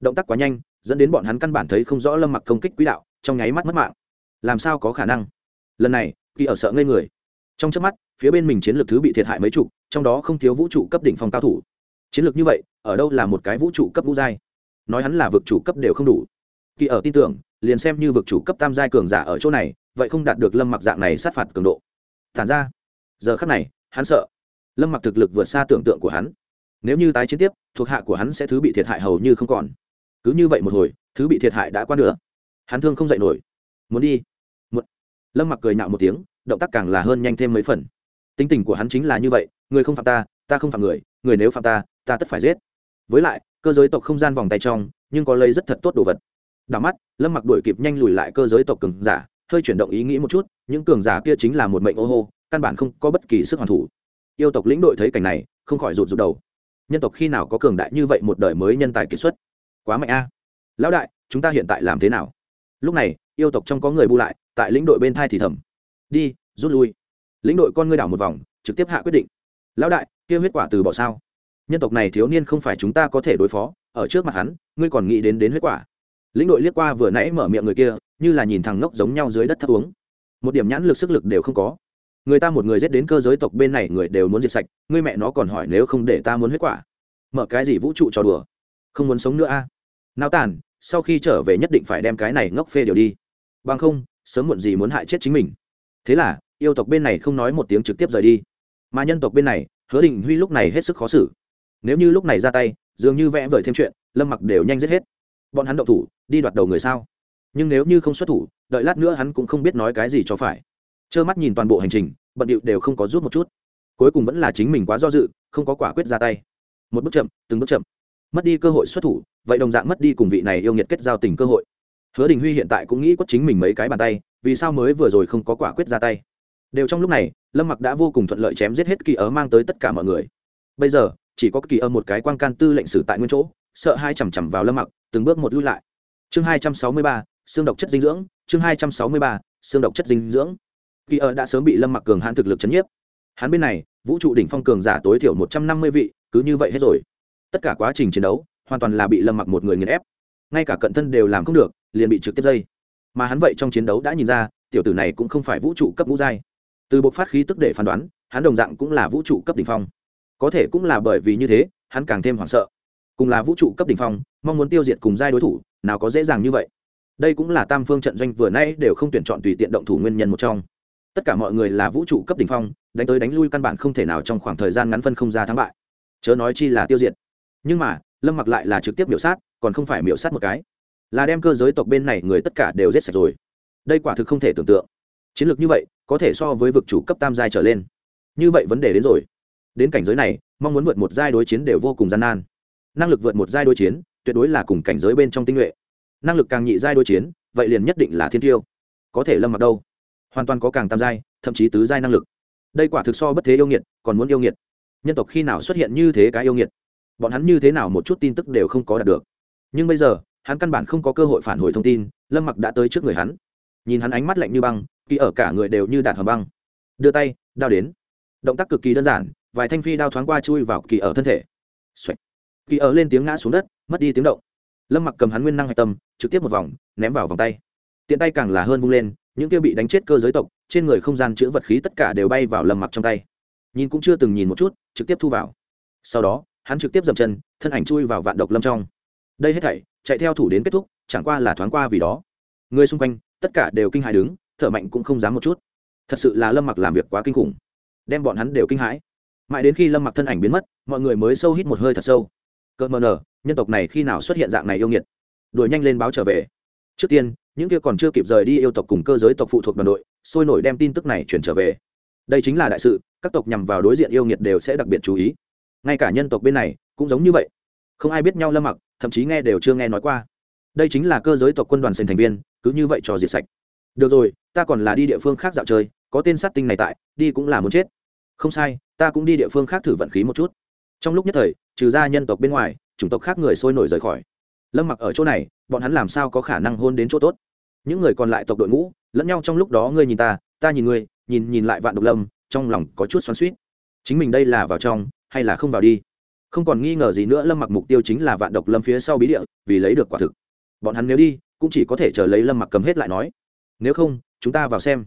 Động tác quá nhanh, dẫn đến bọn hắn căn bản thấy không rõ lâm mặc công kích quỹ đạo, trong nháy mắt mất mạng. Làm sao có khả năng? Lần này, kỳ ở sợ ngây người. Trong trước mắt, phía bên mình chiến lược thứ bị thiệt hại mấy chục, trong đó không thiếu vũ trụ cấp đỉnh phong cao thủ. Chiến lược như vậy, ở đâu là một cái vũ trụ cấp vũ giai? Nói hắn là vực chủ cấp đều không đủ. Kỳ ở tin tưởng, liền xem như vực chủ cấp tam giai cường giả ở chỗ này, vậy không đạt được lâm mặc dạng này sát phạt cường độ. Thản ra, giờ khắc này, hắn sợ lâm mặc thực lực vượt xa tưởng tượng của hắn. Nếu như tái chiến tiếp, thuộc hạ của hắn sẽ thứ bị thiệt hại hầu như không còn. Cứ như vậy một hồi, thứ bị thiệt hại đã qua nữa hắn thương không dậy nổi. Muốn đi. Một lâm mặc cười nhạo một tiếng, động tác càng là hơn nhanh thêm mấy phần. Tính tình của hắn chính là như vậy, người không phạm ta ta không phạm người người nếu phạm ta ta tất phải giết. Với lại, cơ giới tộc không gian vòng tay trong, nhưng có lấy rất thật tốt đồ vật. Đảo mắt, lâm mặc đuổi kịp nhanh lùi lại cơ giới tộc cường giả, hơi chuyển động ý nghĩ một chút, những cường giả kia chính là một mệnh ô hô, căn bản không có bất kỳ sức hoàn thủ yêu tộc lĩnh đội thấy cảnh này, không khỏi rụt rụt đầu. Nhân tộc khi nào có cường đại như vậy một đời mới nhân tài kiệt xuất? Quá mạnh a. Lão đại, chúng ta hiện tại làm thế nào? Lúc này, yêu tộc trong có người bu lại, tại lĩnh đội bên thai thì thầm. Đi, rút lui. Lĩnh đội con ngươi đảo một vòng, trực tiếp hạ quyết định. Lão đại, kia huyết quả từ bỏ sao? Nhân tộc này thiếu niên không phải chúng ta có thể đối phó, ở trước mặt hắn, ngươi còn nghĩ đến đến huyết quả. Lĩnh đội liếc qua vừa nãy mở miệng người kia, như là nhìn thằng ngốc giống nhau dưới đất thấp uống. Một điểm nhãn lực sức lực đều không có người ta một người giết đến cơ giới tộc bên này người đều muốn diệt sạch, ngươi mẹ nó còn hỏi nếu không để ta muốn huyết quả. Mở cái gì vũ trụ cho đùa? Không muốn sống nữa a. À? nào tàn, sau khi trở về nhất định phải đem cái này ngốc phê điều đi. Bằng không, sớm muộn gì muốn hại chết chính mình. Thế là, yêu tộc bên này không nói một tiếng trực tiếp rời đi. Mà nhân tộc bên này, hứa định huy lúc này hết sức khó xử. Nếu như lúc này ra tay, dường như vẽ vời thêm chuyện, lâm mặc đều nhanh giết hết. Bọn hắn động thủ, đi đoạt đầu người sao? Nhưng nếu như không xuất thủ, đợi lát nữa hắn cũng không biết nói cái gì cho phải trơ mắt nhìn toàn bộ hành trình, bận điệu đều không có rút một chút. Cuối cùng vẫn là chính mình quá do dự, không có quả quyết ra tay. Một bước chậm, từng bước chậm. Mất đi cơ hội xuất thủ, vậy đồng dạng mất đi cùng vị này yêu nghiệt kết giao tình cơ hội. Hứa đình huy hiện tại cũng nghĩ quất chính mình mấy cái bàn tay, vì sao mới vừa rồi không có quả quyết ra tay? Đều trong lúc này, lâm mặc đã vô cùng thuận lợi chém giết hết kỳ ớ mang tới tất cả mọi người. Bây giờ, chỉ có kỳ ơ một cái quan can tư lệnh sử tại nguyên chỗ, sợ hai chằm chằm vào lâm mặc, từng bước một lui lại. Chương hai trăm sáu mươi ba, xương độc chất dinh dưỡng, chương hai trăm sáu mươi ba, xương độc chất dinh dưỡng kỳ ơ đã sớm bị lâm mặc cường hãn thực lực chấn nhiếp. Hắn bên này, vũ trụ đỉnh phong cường giả tối thiểu một trăm năm mươi vị, cứ như vậy hết rồi. Tất cả quá trình chiến đấu, hoàn toàn là bị lâm mặc một người nghiền ép. Ngay cả cận thân đều làm không được, liền bị trực tiếp dây. Mà hắn vậy trong chiến đấu đã nhìn ra, tiểu tử này cũng không phải vũ trụ cấp vũ giai. Từ bộc phát khí tức để phán đoán, hắn đồng dạng cũng là vũ trụ cấp đ ỉ n h phong. Có thể cũng là bởi vì như thế, hắn càng thêm hoảng sợ. Cùng là vũ trụ cấp đ ỉ n h phong, mong muốn tiêu diệt cùng giai đối thủ, nào có dễ dàng như vậy. Đây cũng là tam phương trận doanh vừa nay đều không tuyển chọn tùy tiện động thủ nguyên nhân một trong tất cả mọi người là vũ trụ cấp đ ỉ n h phong, đánh tới đánh lui căn bản không thể nào trong khoảng thời gian ngắn phân không ra thắng bại. Chớ nói chi là tiêu diệt. Nhưng mà, lâm mặc lại là trực tiếp miểu sát, còn không phải miểu sát một cái. Là đem cơ giới tộc bên này người tất cả đều giết sạch rồi. Đây quả thực không thể tưởng tượng. Chiến lược như vậy, có thể so với vực chủ cấp tam giai trở lên. Như vậy vấn đề đến rồi. Đến cảnh giới này, mong muốn vượt một giai đối chiến đều vô cùng gian nan. Năng lực vượt một giai đối chiến, tuyệt đối là cùng cảnh giới bên trong tinh nhuệ. Năng lực càng nhị giai đối chiến, vậy liền nhất định là thiên tiêu. Có thể lâm mặc đâu? Hoàn toàn có càng tam giai, thậm chí tứ giai năng lực. Đây quả thực so bất thế yêu nghiệt, còn muốn yêu nghiệt. Nhân tộc khi nào xuất hiện như thế cái yêu nghiệt? Bọn hắn như thế nào một chút tin tức đều không có đạt được. Nhưng bây giờ, hắn căn bản không có cơ hội phản hồi thông tin, lâm mặc đã tới trước người hắn. Nhìn hắn ánh mắt lạnh như băng, kỳ ở cả người đều như đạt hầm băng. Đưa tay, đao đến. Động tác cực kỳ đơn giản, vài thanh phi đao thoáng qua chui vào kỳ ở thân thể. Xoạch. kỳ ở lên tiếng ngã xuống đất, mất đi tiếng động. Lâm mặc cầm hắn nguyên năng hạch tâm, trực tiếp một vòng, ném vào vòng tay. Tiện tay càng là hơn vung lên những kia bị đánh chết cơ giới tộc, trên người không gian chữ vật khí tất cả đều bay vào lâm mặc trong tay. Nhìn cũng chưa từng nhìn một chút, trực tiếp thu vào. Sau đó, hắn trực tiếp dậm chân, thân ảnh chui vào vạn độc lâm trong. Đây hết thảy, chạy theo thủ đến kết thúc, chẳng qua là thoáng qua vì đó. Người xung quanh, tất cả đều kinh hãi đứng, thở mạnh cũng không dám một chút. Thật sự là lâm mặc làm việc quá kinh khủng. Đem bọn hắn đều kinh hãi. Mãi đến khi lâm mặc thân ảnh biến mất, mọi người mới sâu hít một hơi thật sâu. Cợt mờ nở, nhân tộc này khi nào xuất hiện dạng này yêu nghiệt? Đuổi nhanh lên báo trở về. Trước tiên những kia còn chưa kịp rời đi yêu tộc cùng cơ giới tộc phụ thuộc đoàn đội, sôi nổi đem tin tức này chuyển trở về. Đây chính là đại sự, các tộc nhằm vào đối diện yêu nghiệt đều sẽ đặc biệt chú ý. Ngay cả nhân tộc bên này cũng giống như vậy. Không ai biết nhau lâm mặc, thậm chí nghe đều chưa nghe nói qua. Đây chính là cơ giới tộc quân đoàn sành thành viên, cứ như vậy cho diệt sạch. Được rồi, ta còn là đi địa phương khác dạo chơi, có tên sát tinh này tại, đi cũng là muốn chết. Không sai, ta cũng đi địa phương khác thử vận khí một chút. Trong lúc nhất thời, trừ ra nhân tộc bên ngoài, chủng tộc khác người sôi nổi rời khỏi lâm mặc ở chỗ này, bọn hắn làm sao có khả năng hôn đến chỗ tốt? Những người còn lại tộc đội ngũ, lẫn nhau trong lúc đó ngươi nhìn ta ta nhìn ngươi, nhìn nhìn lại vạn độc lâm, trong lòng có chút xoắn suýt chính mình đây là vào trong, hay là không vào đi? Không còn nghi ngờ gì nữa, lâm mặc mục tiêu chính là vạn độc lâm phía sau bí địa, vì lấy được quả thực. Bọn hắn nếu đi, cũng chỉ có thể chờ lấy lâm mặc cầm hết lại nói. Nếu không, chúng ta vào xem.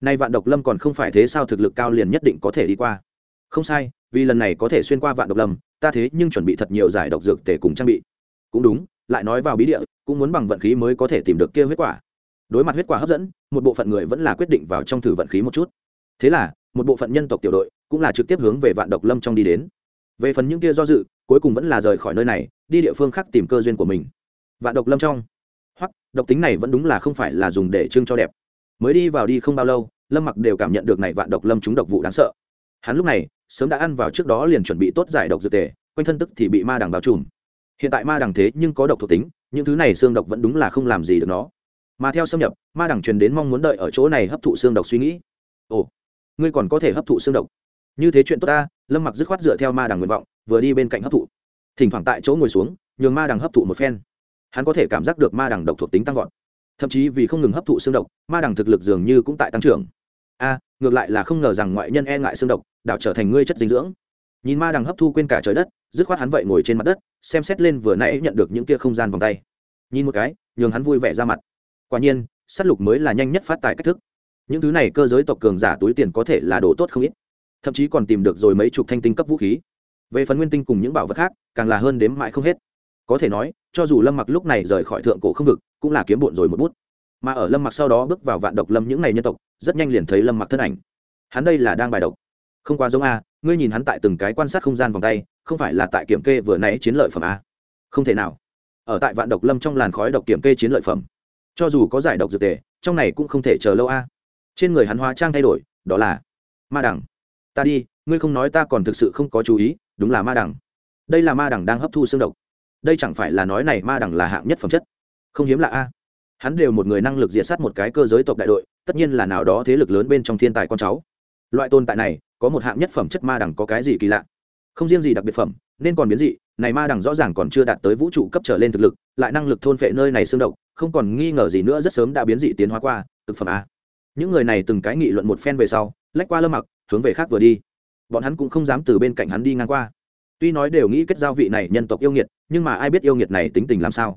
Nay vạn độc lâm còn không phải thế sao thực lực cao liền nhất định có thể đi qua. Không sai, vì lần này có thể xuyên qua vạn độc lâm, ta thế nhưng chuẩn bị thật nhiều giải độc dược để cùng trang bị. Cũng đúng lại nói vào bí địa, cũng muốn bằng vận khí mới có thể tìm được kia huyết quả. Đối mặt huyết quả hấp dẫn, một bộ phận người vẫn là quyết định vào trong thử vận khí một chút. Thế là, một bộ phận nhân tộc tiểu đội cũng là trực tiếp hướng về vạn độc lâm trong đi đến. Về phần những kia do dự, cuối cùng vẫn là rời khỏi nơi này, đi địa phương khác tìm cơ duyên của mình. Vạn độc lâm trong. Hoặc, độc tính này vẫn đúng là không phải là dùng để trưng cho đẹp. Mới đi vào đi không bao lâu, lâm mặc đều cảm nhận được này vạn độc lâm chúng độc vụ đáng sợ. Hắn lúc này, sớm đã ăn vào trước đó liền chuẩn bị tốt giải độc dược tề, quanh thân tức thì bị ma đằng bao trùm hiện tại ma đằng thế nhưng có độc thuộc tính, những thứ này xương độc vẫn đúng là không làm gì được nó. Mà theo xâm nhập, ma đằng truyền đến mong muốn đợi ở chỗ này hấp thụ xương độc suy nghĩ. Ồ, ngươi còn có thể hấp thụ xương độc. Như thế chuyện tốt ta, lâm mặc dứt khoát dựa theo ma đằng nguyện vọng, vừa đi bên cạnh hấp thụ. Thỉnh thoảng tại chỗ ngồi xuống, nhường ma đằng hấp thụ một phen. Hắn có thể cảm giác được ma đằng độc thuộc tính tăng vọt. Thậm chí vì không ngừng hấp thụ xương độc, ma đằng thực lực dường như cũng tại tăng trưởng. A, ngược lại là không ngờ rằng ngoại nhân e ngại xương độc, đảo trở thành ngươi chất dinh dưỡng nhìn ma đằng hấp thu quên cả trời đất, dứt khoát hắn vậy ngồi trên mặt đất, xem xét lên vừa nãy nhận được những kia không gian vòng tay. Nhìn một cái, nhường hắn vui vẻ ra mặt. Quả nhiên s á t lục mới là nhanh nhất phát tài cách thức. Những thứ này cơ giới tộc cường giả túi tiền có thể là đồ tốt không ít. Thậm chí còn tìm được rồi mấy chục thanh tinh cấp vũ khí. Về phần nguyên tinh cùng những bảo vật khác, càng là hơn đếm mãi không hết. Có thể nói, cho dù lâm mặc lúc này rời khỏi thượng cổ không vực, cũng là kiếm bộn rồi một bút. Mà ở lâm mặc sau đó bước vào vạn độc lâm những ngày nhân tộc, rất nhanh liền thấy lâm mặc thân ảnh. Hắn đây là đang bài độc. Không quá giống a ngươi nhìn hắn tại từng cái quan sát không gian vòng tay, không phải là tại kiểm kê vừa nãy chiến lợi phẩm a không thể nào. Ở tại vạn độc lâm trong làn khói độc kiểm kê chiến lợi phẩm. Cho dù có giải độc dược tề, trong này cũng không thể chờ lâu a trên người hắn hóa trang thay đổi, đó là ma đẳng ta đi, ngươi không nói ta còn thực sự không có chú ý, đúng là ma đẳng đây là ma đẳng đang hấp thu xương độc. Đây chẳng phải là nói này ma đẳng là hạng nhất phẩm chất. Không hiếm là a hắn đều một người năng lực diệt sát một cái cơ giới tộc đại đội, tất nhiên là nào đó thế lực lớn bên trong thiên tài con cháu. Loại tồn tại này có một hạng nhất phẩm chất ma đẳng có cái gì kỳ lạ? Không riêng gì đặc biệt phẩm, nên còn biến dị, này ma đẳng rõ ràng còn chưa đạt tới vũ trụ cấp trở lên thực lực, lại năng lực thôn phệ nơi này xương độc, không còn nghi ngờ gì nữa, rất sớm đã biến dị tiến hóa qua, thực phẩm a. Những người này từng cái nghị luận một phen về sau, lách qua lâm mặc, hướng về khác vừa đi. Bọn hắn cũng không dám từ bên cạnh hắn đi ngang qua. Tuy nói đều nghĩ kết giao vị này nhân tộc yêu nghiệt, nhưng mà ai biết yêu nghiệt này tính tình làm sao?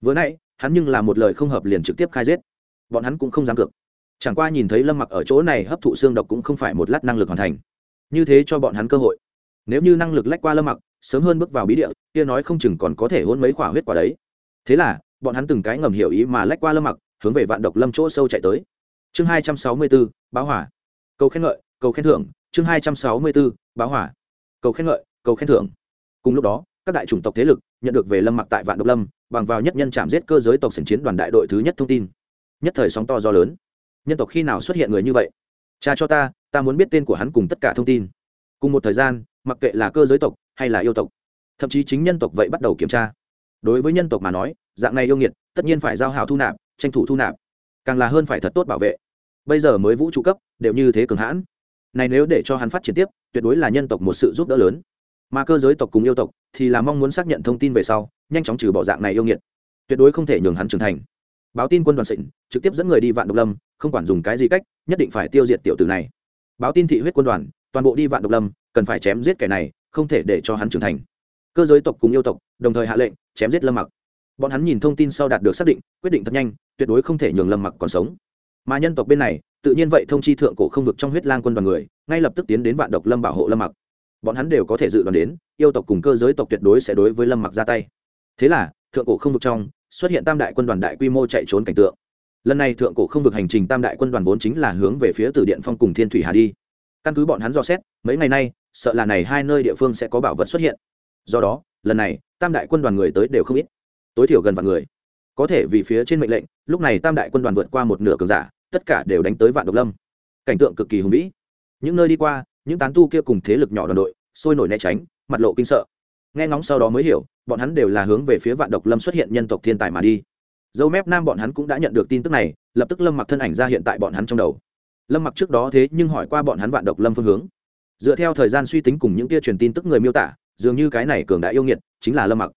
Vừa nãy, hắn nhưng là một lời không hợp liền trực tiếp khai giết. Bọn hắn cũng không dám cược chẳng qua nhìn thấy lâm mặc ở chỗ này hấp thụ xương độc cũng không phải một lát năng lực hoàn thành. Như thế cho bọn hắn cơ hội. Nếu như năng lực lách qua lâm mặc, sớm hơn bước vào bí địa, kia nói không chừng còn có thể hôn mấy quả huyết quả đấy. Thế là, bọn hắn từng cái ngầm hiểu ý mà lách qua lâm mặc, hướng về vạn độc lâm chỗ sâu chạy tới. Chương hai trăm sáu mươi bốn báo hỏa. Cầu khen ngợi, cầu khen thưởng. Chương hai trăm sáu mươi bốn báo hỏa. Cầu khen ngợi, cầu khen thưởng. Cùng lúc đó, các đại chủng tộc thế lực nhận được về lâm mặc tại vạn độc lâm, bằng vào nhất nhân chạm giết cơ giới tộc sển chiến đoàn đại đội thứ nhất thông tin. Nhất thời sóng to gió lớn nhân tộc khi nào xuất hiện người như vậy? Cha cho ta ta muốn biết tên của hắn cùng tất cả thông tin. Cùng một thời gian, mặc kệ là cơ giới tộc hay là yêu tộc, thậm chí chính nhân tộc vậy bắt đầu kiểm tra. Đối với nhân tộc mà nói, dạng này yêu nghiệt, tất nhiên phải giao hào thu nạp, tranh thủ thu nạp. Càng là hơn phải thật tốt bảo vệ. Bây giờ mới vũ trụ cấp, đều như thế cường hãn. Này nếu để cho hắn phát triển tiếp, tuyệt đối là nhân tộc một sự giúp đỡ lớn. Mà cơ giới tộc cùng yêu tộc thì là mong muốn xác nhận thông tin về sau, nhanh chóng trừ bỏ dạng này yêu nghiệt. Tuyệt đối không thể nhường hắn trưởng thành báo tin quân đoàn xịn, trực tiếp dẫn người đi vạn độc lâm, không quản dùng cái gì cách, nhất định phải tiêu diệt tiểu tử này. Báo tin thị huyết quân đoàn, toàn bộ đi vạn độc lâm, cần phải chém giết kẻ này, không thể để cho hắn trưởng thành. Cơ giới tộc cùng yêu tộc, đồng thời hạ lệnh, chém giết lâm mặc. Bọn hắn nhìn thông tin sau đạt được xác định, quyết định thật nhanh, tuyệt đối không thể nhường lâm mặc còn sống. Mà nhân tộc bên này, tự nhiên vậy thông chi thượng cổ không vực trong huyết lang quân đoàn người, ngay lập tức tiến đến vạn độc lâm bảo hộ lâm mặc. Bọn hắn đều có thể dự đoán đến, yêu tộc cùng cơ giới tộc tuyệt đối sẽ đối với lâm mặc ra tay. Thế là, thượng cổ không vực trong xuất hiện tam đại quân đoàn đại quy mô chạy trốn cảnh tượng. Lần này thượng cổ không vực hành trình tam đại quân đoàn vốn chính là hướng về phía từ điện phong cùng thiên thủy hà đi. Căn cứ bọn hắn dò xét, mấy ngày nay, sợ là này hai nơi địa phương sẽ có bảo vật xuất hiện. Do đó, lần này, tam đại quân đoàn người tới đều không ít. Tối thiểu gần vạn người. Có thể vì phía trên mệnh lệnh, lúc này tam đại quân đoàn vượt qua một nửa cường giả, tất cả đều đánh tới vạn độc lâm. Cảnh tượng cực kỳ hùng vĩ. Những nơi đi qua, những tán tu kia cùng thế lực nhỏ đoàn đội, sôi nổi né tránh, mặt lộ kinh sợ nghe ngóng sau đó mới hiểu, bọn hắn đều là hướng về phía vạn độc lâm xuất hiện nhân tộc thiên tài mà đi. Dâu mép nam bọn hắn cũng đã nhận được tin tức này, lập tức lâm mặc thân ảnh ra hiện tại bọn hắn trong đầu. Lâm mặc trước đó thế nhưng hỏi qua bọn hắn vạn độc lâm phương hướng. Dựa theo thời gian suy tính cùng những tia truyền tin tức người miêu tả, dường như cái này cường đại yêu nghiệt chính là lâm mặc.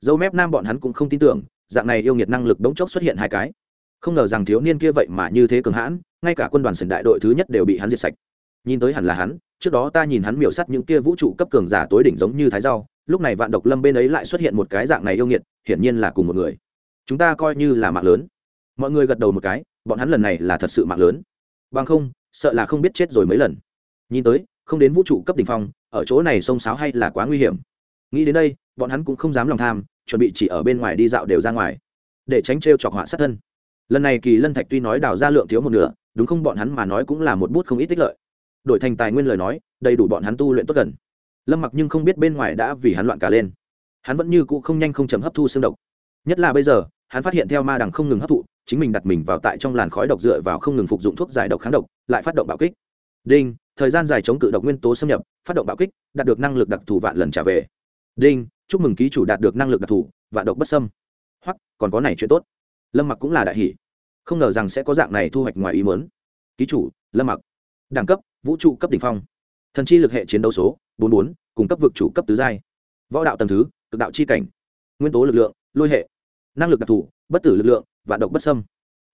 Dâu mép nam bọn hắn cũng không tin tưởng, dạng này yêu nghiệt năng lực đống chốc xuất hiện hai cái. Không ngờ rằng thiếu niên kia vậy mà như thế cường hãn, ngay cả quân đoàn sừng đại đội thứ nhất đều bị hắn diệt sạch. Nhìn tới hẳn là hắn, trước đó ta nhìn hắn miểu sắt những kia vũ trụ cấp cường giả tối đỉnh giống như thái rau lúc này vạn độc lâm bên ấy lại xuất hiện một cái dạng này yêu nghiệt, hiển nhiên là cùng một người. Chúng ta coi như là mạng lớn. Mọi người gật đầu một cái, bọn hắn lần này là thật sự mạng lớn. Bằng không, sợ là không biết chết rồi mấy lần. Nhìn tới, không đến vũ trụ cấp đ ỉ n h phong, ở chỗ này sông sáo hay là quá nguy hiểm. Nghĩ đến đây, bọn hắn cũng không dám lòng tham, chuẩn bị chỉ ở bên ngoài đi dạo đều ra ngoài, để tránh t r e o chọc họa sát thân. Lần này kỳ lân thạch tuy nói đào ra lượng thiếu một nửa, đúng không bọn hắn mà nói cũng là một bút không ít tích lợi. Đổi thành tài nguyên lời nói, đầy đủ bọn hắn tu luyện tốt gần lâm mặc nhưng không biết bên ngoài đã vì hắn loạn cả lên hắn vẫn như cũ không nhanh không chậm hấp thu xương độc nhất là bây giờ hắn phát hiện theo ma đằng không ngừng hấp thụ chính mình đặt mình vào tại trong làn khói độc dựa vào không ngừng phục dụng thuốc giải độc kháng độc lại phát động bạo kích đinh thời gian dài chống cự độc nguyên tố xâm nhập phát động bạo kích đạt được năng lực đặc thù vạn lần trả về đinh chúc mừng ký chủ đạt được năng lực đặc thù vạn độc bất xâm hoặc còn có này chuyện tốt lâm mặc cũng là đại hỷ không ngờ rằng sẽ có dạng này thu hoạch ngoài ý mớn ký chủ lâm mặc đẳng cấp vũ trụ cấp đ ỉ n h phong thần chi lực hệ chiến đấu số bốn bốn cung cấp vực chủ cấp tứ giai. Võ đạo tầng thứ, cực đạo chi cảnh. Nguyên tố lực lượng, lôi hệ. Năng lực đặc thù, bất tử lực lượng, vạn độc bất sâm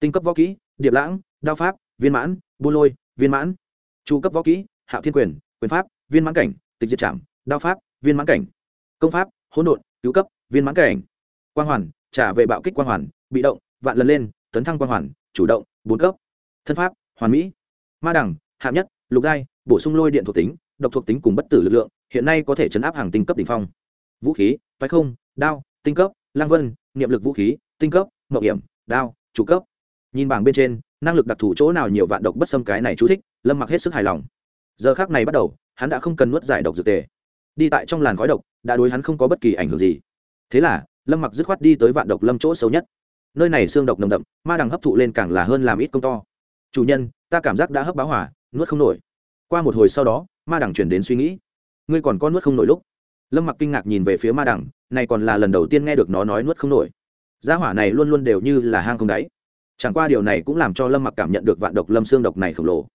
tinh cấp võ kỹ, điệp lãng, đao pháp, viên mãn, buôn lôi, viên mãn. Chu cấp võ kỹ, hạo thiên quyền quyền pháp, viên mãn cảnh, tịch diệt trảm, đao pháp, viên mãn cảnh. Công pháp, hỗn độn, cứu cấp, viên mãn cảnh. Quang hoàn, trả về bạo kích quang hoàn, bị động, vạn lần lên, tấn thăng quang hoàn, chủ động, bốn cấp. Thân pháp, hoàn mỹ. Ma đẳng, hạng nhất, lục giai, bổ sung lôi điện thuộc tính độc thuộc tính cùng bất tử lực lượng, hiện nay có thể chấn áp hàng tinh cấp đ ỉ n h phong. Vũ khí, phải không? Đao, tinh cấp, lang vân, niệm lực vũ khí, tinh cấp mậu hiểm, đao, chủ cấp. Nhìn bảng bên trên, năng lực đặc thù chỗ nào nhiều vạn độc bất xâm cái này chú thích, lâm mặc hết sức hài lòng. Giờ khác này bắt đầu, hắn đã không cần nuốt giải độc dược tề. Đi tại trong làn khói độc, đã đối hắn không có bất kỳ ảnh hưởng gì. Thế là, lâm mặc dứt khoát đi tới vạn độc lâm chỗ xấu nhất. Nơi này xương độc nồng đậm, ma đằng hấp thụ lên càng là hơn làm ít công to. Chủ nhân, ta cảm giác đã hấp báo hỏa, nuốt không nổi. Qua một hồi sau đó ma đằng chuyển đến suy nghĩ. Ngươi còn có nuốt không nổi lúc. Lâm mặc kinh ngạc nhìn về phía ma đằng, này còn là lần đầu tiên nghe được nó nói nuốt không nổi. Gia hỏa này luôn luôn đều như là hang không đáy. Chẳng qua điều này cũng làm cho lâm mặc cảm nhận được vạn độc lâm xương độc này khổng lồ.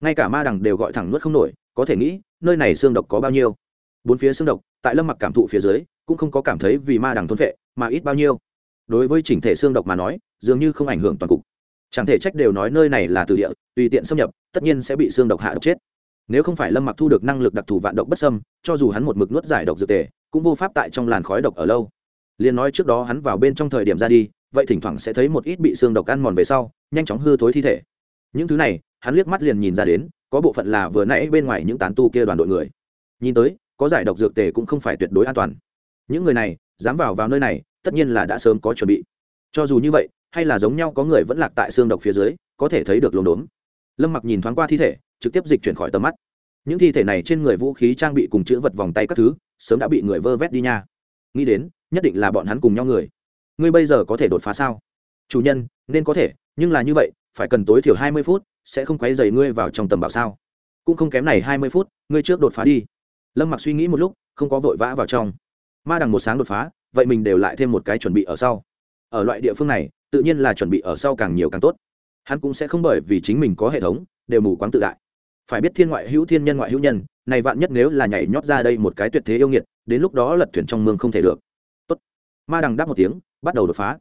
Ngay cả ma đằng đều gọi thẳng nuốt không nổi, có thể nghĩ, nơi này xương độc có bao nhiêu? Bốn phía xương độc, tại lâm mặc cảm thụ phía dưới, cũng không có cảm thấy vì ma đằng thôn vệ mà ít bao nhiêu. Đối với chỉnh thể xương độc mà nói, dường như không ảnh hưởng toàn cục. Chẳng thể trách đều nói nơi này là từ địa, tùy tiện xâm nhập, tất nhiên sẽ bị xương độc hạ độc chết nếu không phải lâm mặc thu được năng lực đặc thù vạn độc bất sâm cho dù hắn một mực nuốt giải độc dược tề, cũng vô pháp tại trong làn khói độc ở lâu. Liền nói trước đó hắn vào bên trong thời điểm ra đi, vậy thỉnh thoảng sẽ thấy một ít bị xương độc ăn mòn về sau, nhanh chóng hư thối thi thể. Những thứ này, hắn liếc mắt liền nhìn ra đến, có bộ phận là vừa nãy bên ngoài những tán tu kia đoàn đội người. Nhìn tới, có giải độc dược tề cũng không phải tuyệt đối an toàn. Những người này, dám vào vào nơi này, tất nhiên là đã sớm có chuẩn bị. Cho dù như vậy, hay là giống nhau có người vẫn lạc tại xương độc phía dưới, có thể thấy được lồn đốn. Lâm mặc nhìn thoáng qua thi thể trực tiếp dịch chuyển khỏi tầm mắt. Những thi thể này trên người vũ khí trang bị cùng chữ vật vòng tay các thứ, sớm đã bị người vơ vét đi nha. Nghĩ đến, nhất định là bọn hắn cùng nhau người. Ngươi bây giờ có thể đột phá sao? Chủ nhân, nên có thể, nhưng là như vậy, phải cần tối thiểu hai mươi phút, sẽ không quấy dày ngươi vào trong tầm bảo sao? Cũng không kém này hai mươi phút, ngươi trước đột phá đi. Lâm mặc suy nghĩ một lúc, không có vội vã vào trong. Ma đằng một sáng đột phá, vậy mình đều lại thêm một cái chuẩn bị ở sau. Ở loại địa phương này, tự nhiên là chuẩn bị ở sau càng nhiều càng tốt. Hắn cũng sẽ không bởi vì chính mình có hệ thống, đều mù quáng tự đại phải biết thiên ngoại hữu thiên nhân ngoại hữu nhân, này vạn nhất nếu là nhảy nhót ra đây một cái tuyệt thế yêu nghiệt, đến lúc đó lật thuyền trong mương không thể được. Tốt. ma đằng đáp một tiếng, bắt đầu đột phá.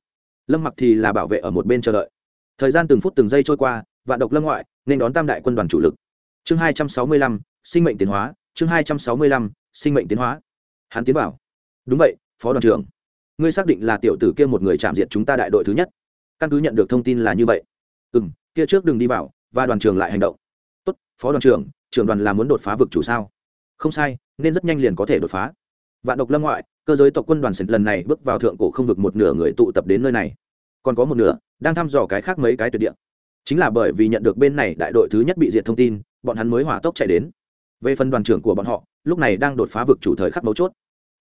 Lâm mặc thì là bảo vệ ở một bên chờ đợi. Thời gian từng phút từng giây trôi qua, vạn độc lâm ngoại, nên đón tam đại quân đoàn chủ lực. Chương hai trăm sáu mươi lăm, sinh mệnh tiến hóa, chương hai trăm sáu mươi lăm, sinh mệnh tiến hóa. Hắn tiến bảo đúng vậy, phó đoàn trưởng. Ngươi xác định là tiểu tử kia một người chạm diệt chúng ta đại đội thứ nhất. Căn cứ nhận được thông tin là như vậy. Ừ m kia trước đừng đi vào, và đoàn trưởng lại hành động tốt, phó đoàn trưởng trưởng đoàn là muốn đột phá vực chủ sao? Không sai, nên rất nhanh liền có thể đột phá. Vạn độc lâm ngoại, cơ giới tộc quân đoàn sệt lần này bước vào thượng cổ không vực một nửa người tụ tập đến nơi này. Còn có một nửa, đang thăm dò cái khác mấy cái tuyệt địa. Chính là bởi vì nhận được bên này đại đội thứ nhất bị diệt thông tin, bọn hắn mới hỏa tốc chạy đến. Về phần đoàn trưởng của bọn họ, lúc này đang đột phá vực chủ thời khắc mấu chốt.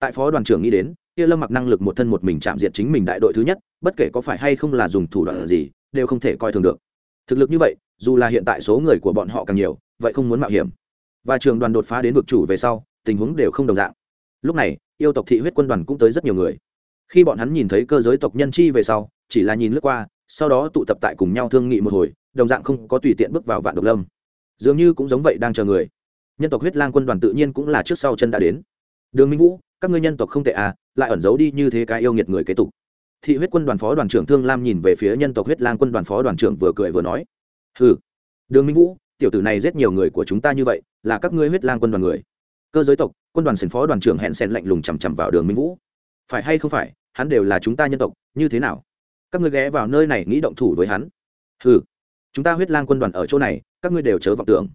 Tại phó đoàn trưởng nghĩ đến, kia lâm mặc năng lực một thân một mình chạm diệt chính mình đại đội thứ nhất, bất kể có phải hay không là dùng thủ đoạn gì, đều không thể coi thường được thực lực như vậy, dù là hiện tại số người của bọn họ càng nhiều, vậy không muốn mạo hiểm. Và trường đoàn đột phá đến vực chủ về sau, tình huống đều không đồng dạng. Lúc này, yêu tộc thị huyết quân đoàn cũng tới rất nhiều người. Khi bọn hắn nhìn thấy cơ giới tộc nhân chi về sau, chỉ là nhìn lướt qua, sau đó tụ tập tại cùng nhau thương nghị một hồi, đồng dạng không có tùy tiện bước vào vạn độc lâm. Dường như cũng giống vậy đang chờ người. Nhân tộc huyết lang quân đoàn tự nhiên cũng là trước sau chân đã đến. Đường minh vũ, các ngươi nhân tộc không tệ à lại ẩn giấu đi như thế cái yêu nghiệt người kế tục thị huyết quân đoàn phó đoàn trưởng thương lam nhìn về phía nhân tộc huyết lang quân đoàn phó đoàn trưởng vừa cười vừa nói, hừ, đường minh vũ, tiểu tử này giết nhiều người của chúng ta như vậy, là các ngươi huyết lang quân đoàn người. Cơ giới tộc, quân đoàn sền phó đoàn trưởng hẹn sen lạnh lùng chằm chằm vào đường minh vũ. Phải hay không phải, hắn đều là chúng ta nhân tộc, như thế nào? Các ngươi ghé vào nơi này nghĩ động thủ với hắn. Hừ, chúng ta huyết lang quân đoàn ở chỗ này, các ngươi đều chớ vọng tưởng.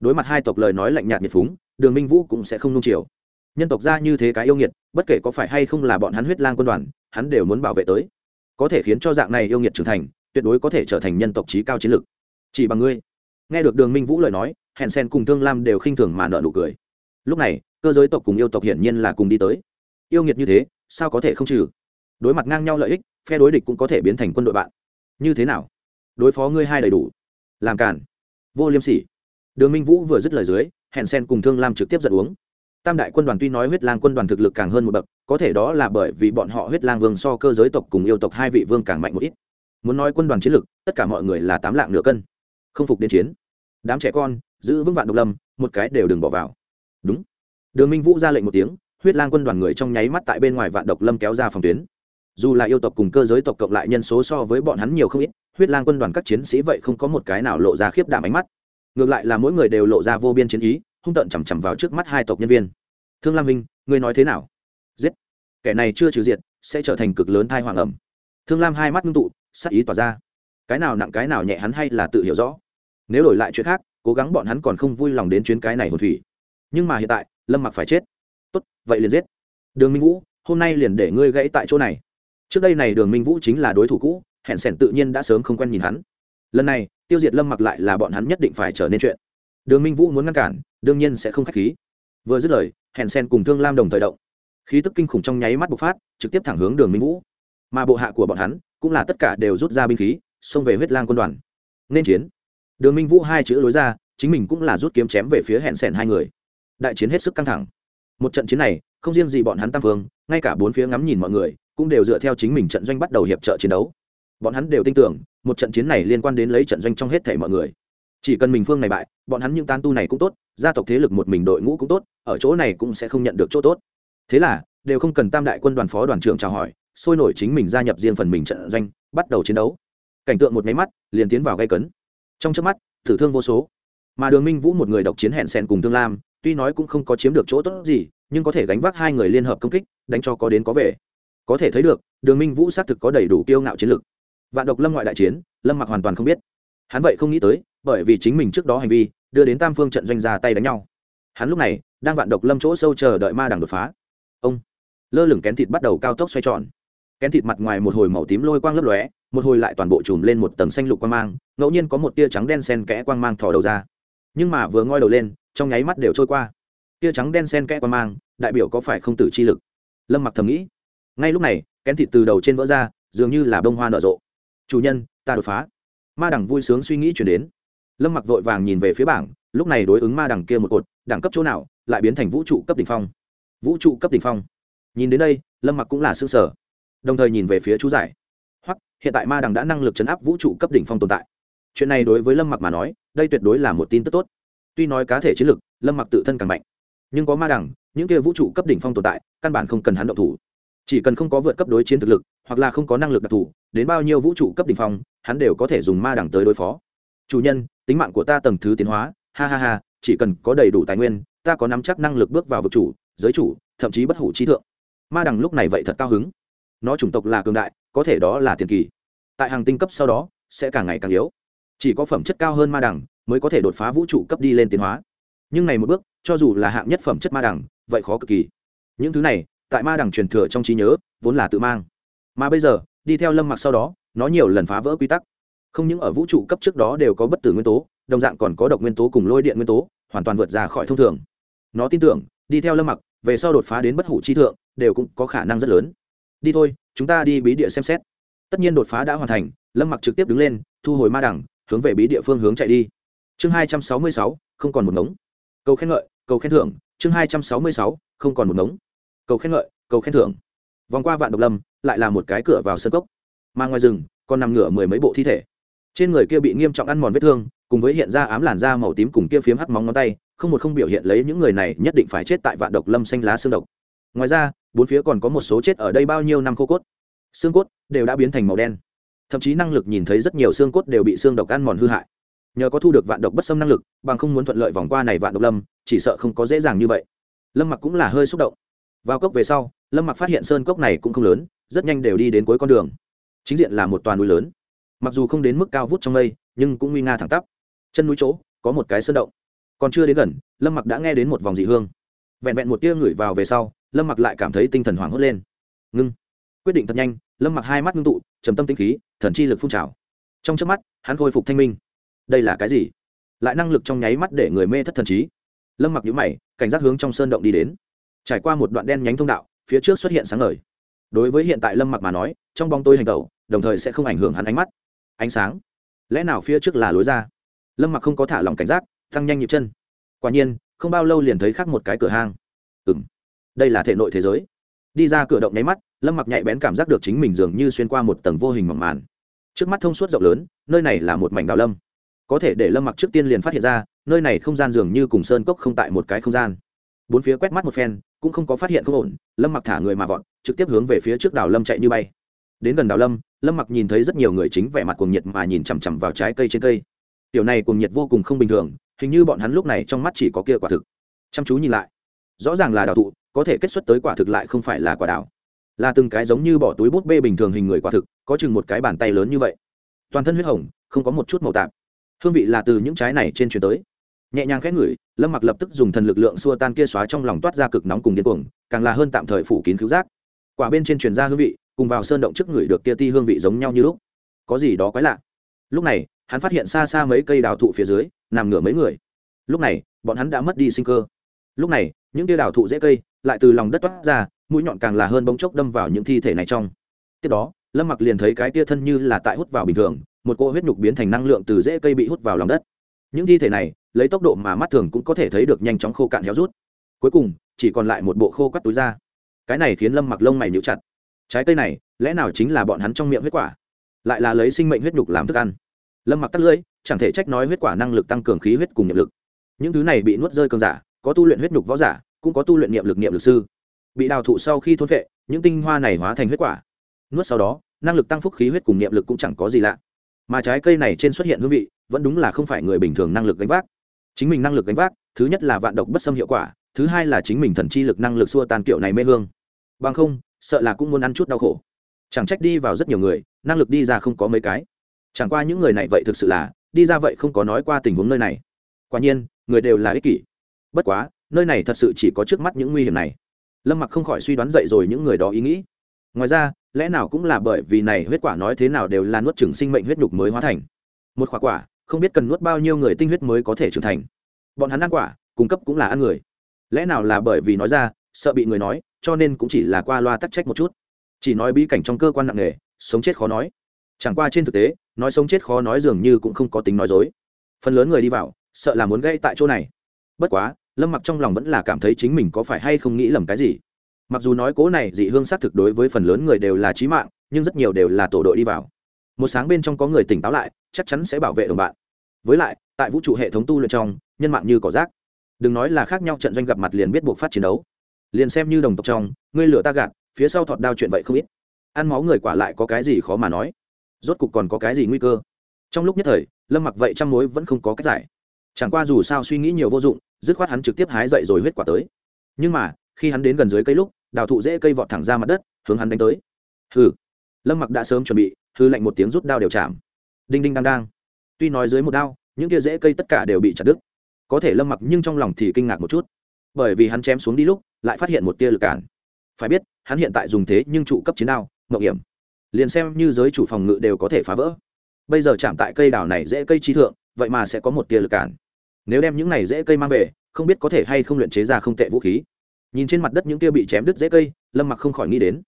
Đối mặt hai tộc lời nói lạnh nhạt nhiệt phúng, đường minh vũ cũng sẽ không nung chiều. Nhân tộc ra như thế cái yêu nghiệt, bất kể có phải hay không là bọn hắn huyết lang quân đoàn hắn đều muốn bảo vệ tới. Có thể khiến cho dạng này yêu nghiệt trưởng thành, tuyệt đối có thể trở thành nhân tộc trí cao chiến lực. Chỉ bằng ngươi. Nghe được đường minh vũ lời nói hẹn sen cùng thương lam đều khinh thường mà nợ nụ cười. Lúc này, cơ giới tộc cùng yêu tộc hiển nhiên là cùng đi tới. Yêu nghiệt như thế, sao có thể không trừ? Đối mặt ngang nhau lợi ích, phe đối địch cũng có thể biến thành quân đội bạn. Như thế nào? Đối phó ngươi hai đầy đủ. Làm cản vô liêm sỉ. Đường minh vũ vừa dứt lời dưới hẹn sen cùng thương lam trực tiếp giật uống tam đại quân đoàn tuy nói huyết lang quân đoàn thực lực càng hơn một bậc, có thể đó là bởi vì bọn họ huyết lang vương so cơ giới tộc cùng yêu tộc hai vị vương càng mạnh một ít. Muốn nói quân đoàn chiến lực, tất cả mọi người là tám lạng nửa cân. Không phục đến chiến. Đám trẻ con, giữ vững vạn độc lâm, một cái đều đừng bỏ vào. Đúng. Đường minh vũ ra lệnh một tiếng, huyết lang quân đoàn người trong nháy mắt tại bên ngoài vạn độc lâm kéo ra phòng tuyến. Dù là yêu tộc cùng cơ giới tộc cộng lại nhân số so với bọn hắn nhiều không ít, huyết lang quân đoàn các chiến sĩ vậy không có một cái nào lộ ra khiếp đảm ánh mắt. Ngược lại là mỗi người đều lộ ra vô biên chiến ý hung tợn chằm chằm vào trước mắt hai tộc nhân viên. Thương lam minh ngươi nói thế nào? Giết. Kẻ này chưa trừ diệt, sẽ trở thành cực lớn thai hoàng ẩm. Thương lam hai mắt ngưng tụ, sắc ý tỏa ra. Cái nào nặng cái nào nhẹ hắn hay là tự hiểu rõ. Nếu đổi lại chuyện khác, cố gắng bọn hắn còn không vui lòng đến chuyến cái này hồn thủy. Nhưng mà hiện tại, lâm mặc phải chết. Tốt, vậy liền giết. Đường minh vũ, hôm nay liền để ngươi gãy tại chỗ này. Trước đây này đường minh vũ chính là đối thủ cũ, hẹn sẻn tự nhiên đã sớm không quen nhìn hắn. Lần này, tiêu diệt lâm mặc lại là bọn hắn nhất định phải trở nên chuyện. Đường minh vũ muốn ngăn cản đương nhiên sẽ không khách khí. Vừa dứt lời hẹn sen cùng thương lam đồng thời động. Khí tức kinh khủng trong nháy mắt bộc phát, trực tiếp thẳng hướng đường minh vũ. Mà bộ hạ của bọn hắn, cũng là tất cả đều rút ra binh khí, xông về huyết lang quân đoàn. Nên chiến. Đường minh vũ hai chữ lối ra, chính mình cũng là rút kiếm chém về phía hẹn sẻn hai người. Đại chiến hết sức căng thẳng. Một trận chiến này, không riêng gì bọn hắn tam phương, ngay cả bốn phía ngắm nhìn mọi người, cũng đều dựa theo chính mình trận doanh bắt đầu hiệp trợ chiến đấu. Bọn hắn đều tin tưởng, một trận chiến này liên quan đến lấy trận doanh trong hết thể mọi người. Chỉ cần mình phương này bại, bọn hắn những tán tu này cũng tốt gia tộc thế lực một mình đội ngũ cũng tốt, ở chỗ này cũng sẽ không nhận được chỗ tốt. Thế là, đều không cần tam đại quân đoàn phó đoàn trưởng chào hỏi, sôi nổi chính mình gia nhập riêng phần mình trận doanh, bắt đầu chiến đấu. Cảnh tượng một máy mắt, liền tiến vào gây cấn. Trong trước mắt thử thương vô số. Mà đường minh vũ một người độc chiến hẹn sen cùng thương lam, tuy nói cũng không có chiếm được chỗ tốt gì, nhưng có thể gánh vác hai người liên hợp công kích, đánh cho có đến có về. Có thể thấy được, đường minh vũ xác thực có đầy đủ kiêu ngạo chiến lược vạn độc lâm ngoại đại chiến, lâm mặc hoàn toàn không biết. Hắn vậy không nghĩ tới, bởi vì chính mình trước đó hành vi đưa đến tam phương trận doanh ra tay đánh nhau. Hắn lúc này đang vạn độc lâm chỗ sâu chờ đợi ma đằng đột phá. Ông lơ lửng kén thịt bắt đầu cao tốc xoay tròn. Kén thịt mặt ngoài một hồi màu tím lôi quang lấp lóe, một hồi lại toàn bộ chùm lên một tầng xanh lục quang mang, ngẫu nhiên có một tia trắng đen sen kẽ quang mang thò đầu ra. Nhưng mà vừa ngoi đầu lên, trong nháy mắt đều trôi qua. Tia trắng đen sen kẽ quang mang, đại biểu có phải không tử chi lực? Lâm mặc thầm nghĩ. Ngay lúc này, kén thịt từ đầu trên vỡ ra, dường như là bông hoa nở rộ. Chủ nhân, ta đột phá. Ma đẳng vui sướng suy nghĩ chuyển đến lâm mặc vội vàng nhìn về phía bảng, lúc này đối ứng ma đẳng kia một cột, đẳng cấp chỗ nào, lại biến thành vũ trụ cấp đ ỉ n h phong. Vũ trụ cấp đ ỉ n h phong. Nhìn đến đây, lâm mặc cũng là xương sở đồng thời nhìn về phía chú giải. Hoặc, hiện tại ma đẳng đã năng lực chấn áp vũ trụ cấp đ ỉ n h phong tồn tại. Chuyện này đối với lâm mặc mà nói, đây tuyệt đối là một tin tức tốt. Tuy nói cá thể chiến lực, lâm mặc tự thân càng mạnh. Nhưng có ma đẳng, những kia vũ trụ cấp đỉnh phong tồn tại, căn bản không cần hắn động thủ. Chỉ cần không có vượt cấp đối chiến thực lực, hoặc là không có năng lực đặc thù, đến bao nhiêu vũ trụ cấp đỉnh phong, hắn đều có thể dùng ma đẳng tới đối phó chủ nhân, tính mạng của ta tầng thứ tiến hóa, ha ha ha, chỉ cần có đầy đủ tài nguyên, ta có nắm chắc năng lực bước vào vực chủ, giới chủ, thậm chí bất hủ trí thượng. Ma đằng lúc này vậy thật cao hứng. Nó chủng tộc là cường đại, có thể đó là tiền kỳ. Tại hàng tinh cấp sau đó, sẽ càng ngày càng yếu. Chỉ có phẩm chất cao hơn ma đằng mới có thể đột phá vũ trụ cấp đi lên tiến hóa. Nhưng này một bước, cho dù là hạng nhất phẩm chất ma đằng, vậy khó cực kỳ. Những thứ này, tại ma đằng truyền thừa trong trí nhớ, vốn là tự mang. Mà bây giờ, đi theo lâm mặc sau đó, nó nhiều lần phá vỡ quy tắc không những ở vũ trụ cấp trước đó đều có bất tử nguyên tố, đồng dạng còn có độc nguyên tố cùng lôi điện nguyên tố, hoàn toàn vượt ra khỏi thông thường. Nó tin tưởng, đi theo lâm mặc, về sau đột phá đến bất hủ chi thượng, đều cũng có khả năng rất lớn. Đi thôi, chúng ta đi bí địa xem xét. Tất nhiên đột phá đã hoàn thành, lâm mặc trực tiếp đứng lên, thu hồi ma đẳng, hướng về bí địa phương hướng chạy đi. Chương hai trăm sáu mươi sáu, không còn một ngống. Cầu khen ngợi, cầu khen thưởng, chương hai trăm sáu mươi sáu, không còn một ngống. Cầu khen ngợi, cầu khen thưởng. Vòng qua vạn độc lâm, lại là một cái cửa vào sân cốc. Mà ngoài rừng, còn nằm ngửa mười mấy bộ thi thể trên người kia bị nghiêm trọng ăn mòn vết thương, cùng với hiện ra ám làn da màu tím cùng kia phiếm hắt móng ngón tay, không một không biểu hiện lấy những người này nhất định phải chết tại vạn độc lâm xanh lá xương độc. Ngoài ra, bốn phía còn có một số chết ở đây bao nhiêu năm khô cốt. Xương cốt đều đã biến thành màu đen. Thậm chí năng lực nhìn thấy rất nhiều xương cốt đều bị xương độc ăn mòn hư hại. Nhờ có thu được vạn độc bất xâm năng lực, bằng không muốn thuận lợi vòng qua này vạn độc lâm, chỉ sợ không có dễ dàng như vậy. Lâm mặc cũng là hơi xúc động. Vào cốc về sau, lâm mặc phát hiện sơn cốc này cũng không lớn, rất nhanh đều đi đến cuối con đường. Chính diện là một toàn núi lớn mặc dù không đến mức cao vút trong mây, nhưng cũng nguy nga thẳng tắp. Chân núi chỗ, có một cái sơn động. Còn chưa đến gần, lâm mặc đã nghe đến một vòng dị hương. Vẹn vẹn một tia ngửi vào về sau, lâm mặc lại cảm thấy tinh thần hoảng hốt lên. Ngưng. Quyết định thật nhanh, lâm mặc hai mắt ngưng tụ, trầm tâm tinh khí, thần chi lực phun trào. Trong trước mắt, hắn khôi phục thanh minh. Đây là cái gì? Lại năng lực trong nháy mắt để người mê thất thần trí. Lâm mặc nhũ mày, cảnh giác hướng trong sơn động đi đến. Trải qua một đoạn đen nhánh thông đạo, phía trước xuất hiện sáng ngời. Đối với hiện tại lâm mặc mà nói, trong bóng tôi hành tẩu, đồng thời sẽ không ảnh hưởng hắn ánh mắt ánh sáng. Lẽ nào phía trước là lối ra? Lâm mặc không có thả lòng cảnh giác, tăng nhanh nhịp chân. Quả nhiên, không bao lâu liền thấy khác một cái cửa hang. Ừng đây là thể nội thế giới. Đi ra cửa động nháy mắt, lâm mặc nhạy bén cảm giác được chính mình dường như xuyên qua một tầng vô hình mỏng màn. Trước mắt thông suốt rộng lớn, nơi này là một mảnh đào lâm. Có thể để lâm mặc trước tiên liền phát hiện ra, nơi này không gian dường như cùng sơn cốc không tại một cái không gian. Bốn phía quét mắt một phen, cũng không có phát hiện không ổn, lâm mặc thả người mà vọt, trực tiếp hướng về phía trước đào lâm chạy như bay. Đến gần đào lâm lâm mặc nhìn thấy rất nhiều người chính vẻ mặt cuồng nhiệt mà nhìn chằm chằm vào trái cây trên cây. Tiểu này cuồng nhiệt vô cùng không bình thường, hình như bọn hắn lúc này trong mắt chỉ có kia quả thực. Chăm chú nhìn lại. Rõ ràng là đào thụ, có thể kết xuất tới quả thực lại không phải là quả đào. Là từng cái giống như bỏ túi bút bê bình thường hình người quả thực, có chừng một cái bàn tay lớn như vậy. Toàn thân huyết hồng, không có một chút màu tạp. Hương vị là từ những trái này trên chuyển tới. Nhẹ nhàng khẽ ngửi, lâm mặc lập tức dùng thần lực lượng xua tan kia xóa trong lòng toát ra cực nóng cùng điên cuồng, càng là hơn tạm thời phủ kín cứu giác. Quả bên trên truyền ra hương vị cùng vào sơn động trước người được kia ti hương vị giống nhau như lúc. Có gì đó quái lạ. Lúc này, hắn phát hiện xa xa mấy cây đào thụ phía dưới, nằm ngửa mấy người. Lúc này, bọn hắn đã mất đi sinh cơ. Lúc này, những tia đào thụ dễ cây lại từ lòng đất toát ra, mũi nhọn càng là hơn bóng chốc đâm vào những thi thể này trong. Tiếp đó, lâm mặc liền thấy cái tia thân như là tại hút vào bình thường, một cô huyết nhục biến thành năng lượng từ dễ cây bị hút vào lòng đất. Những thi thể này, lấy tốc độ mà mắt thường cũng có thể thấy được nhanh chóng khô cạn héo rút. Cuối cùng, chỉ còn lại một bộ khô quắt túi ra cái này khiến lâm mặc lông mày níu chặt trái cây này, lẽ nào chính là bọn hắn trong miệng huyết quả? Lại là lấy sinh mệnh huyết nhục làm thức ăn. Lâm mặc tắt lưỡi, chẳng thể trách nói huyết quả năng lực tăng cường khí huyết cùng niệm lực. Những thứ này bị nuốt rơi cường giả, có tu luyện huyết nhục võ giả, cũng có tu luyện niệm lực niệm lực sư. Bị đào thụ sau khi thôn vệ những tinh hoa này hóa thành huyết quả. Nuốt sau đó, năng lực tăng phúc khí huyết cùng niệm lực cũng chẳng có gì lạ. Mà trái cây này trên xuất hiện hương vị, vẫn đúng là không phải người bình thường năng lực gánh vác. Chính mình năng lực gánh vác, thứ nhất là vạn độc bất xâm hiệu quả, thứ hai là chính mình thần chi lực năng lực xua tan kiểu này mê hương. Bằng không sợ là cũng muốn ăn chút đau khổ. Chẳng trách đi vào rất nhiều người, năng lực đi ra không có mấy cái. Chẳng qua những người này vậy thực sự là, đi ra vậy không có nói qua tình huống nơi này. Quả nhiên, người đều là ích kỷ. Bất quá, nơi này thật sự chỉ có trước mắt những nguy hiểm này. Lâm mặc không khỏi suy đoán dậy rồi những người đó ý nghĩ. Ngoài ra, lẽ nào cũng là bởi vì này huyết quả nói thế nào đều là nuốt trừng sinh mệnh huyết nhục mới hóa thành. Một quả quả, không biết cần nuốt bao nhiêu người tinh huyết mới có thể trưởng thành. Bọn hắn ăn quả, cung cấp cũng là ăn người. Lẽ nào là bởi vì nói ra sợ bị người nói, cho nên cũng chỉ là qua loa tắc trách một chút. Chỉ nói bí cảnh trong cơ quan nặng nề, sống chết khó nói. Chẳng qua trên thực tế, nói sống chết khó nói dường như cũng không có tính nói dối. Phần lớn người đi vào, sợ là muốn gây tại chỗ này. Bất quá, lâm mặc trong lòng vẫn là cảm thấy chính mình có phải hay không nghĩ lầm cái gì. Mặc dù nói cố này dị hương xác thực đối với phần lớn người đều là trí mạng, nhưng rất nhiều đều là tổ đội đi vào. Một sáng bên trong có người tỉnh táo lại, chắc chắn sẽ bảo vệ đồng bạn. Với lại, tại vũ trụ hệ thống tu luyện trong, nhân mạng như cỏ rác. Đừng nói là khác nhau, trận doanh gặp mặt liền biết buộc phát chiến đấu liền xem như đồng tộc trong, ngươi lửa ta gạt, phía sau thọt đao chuyện vậy không ít. Ăn máu người quả lại có cái gì khó mà nói. Rốt cục còn có cái gì nguy cơ? Trong lúc nhất thời, lâm mặc vậy trăm mối vẫn không có cách giải. Chẳng qua dù sao suy nghĩ nhiều vô dụng, dứt khoát hắn trực tiếp hái dậy rồi huyết quả tới. Nhưng mà, khi hắn đến gần dưới cây lúc, đào thụ dễ cây vọt thẳng ra mặt đất, hướng hắn đánh tới. Hừ. Lâm mặc đã sớm chuẩn bị, hư lạnh một tiếng rút đao đều chạm. Đinh đinh đang đang. Tuy nói dưới một đao, những kia dễ cây tất cả đều bị chặt đứt. Có thể lâm mặc nhưng trong lòng thì kinh ngạc một chút. Bởi vì hắn chém xuống đi lúc lại phát hiện một tia lực cản. Phải biết, hắn hiện tại dùng thế nhưng trụ cấp chiến đao mậu hiểm. Liền xem như giới chủ phòng ngự đều có thể phá vỡ. Bây giờ chạm tại cây đào này dễ cây trí thượng, vậy mà sẽ có một tia lực cản. Nếu đem những này dễ cây mang về, không biết có thể hay không luyện chế ra không tệ vũ khí. Nhìn trên mặt đất những tia bị chém đứt dễ cây, lâm mặc không khỏi nghĩ đến.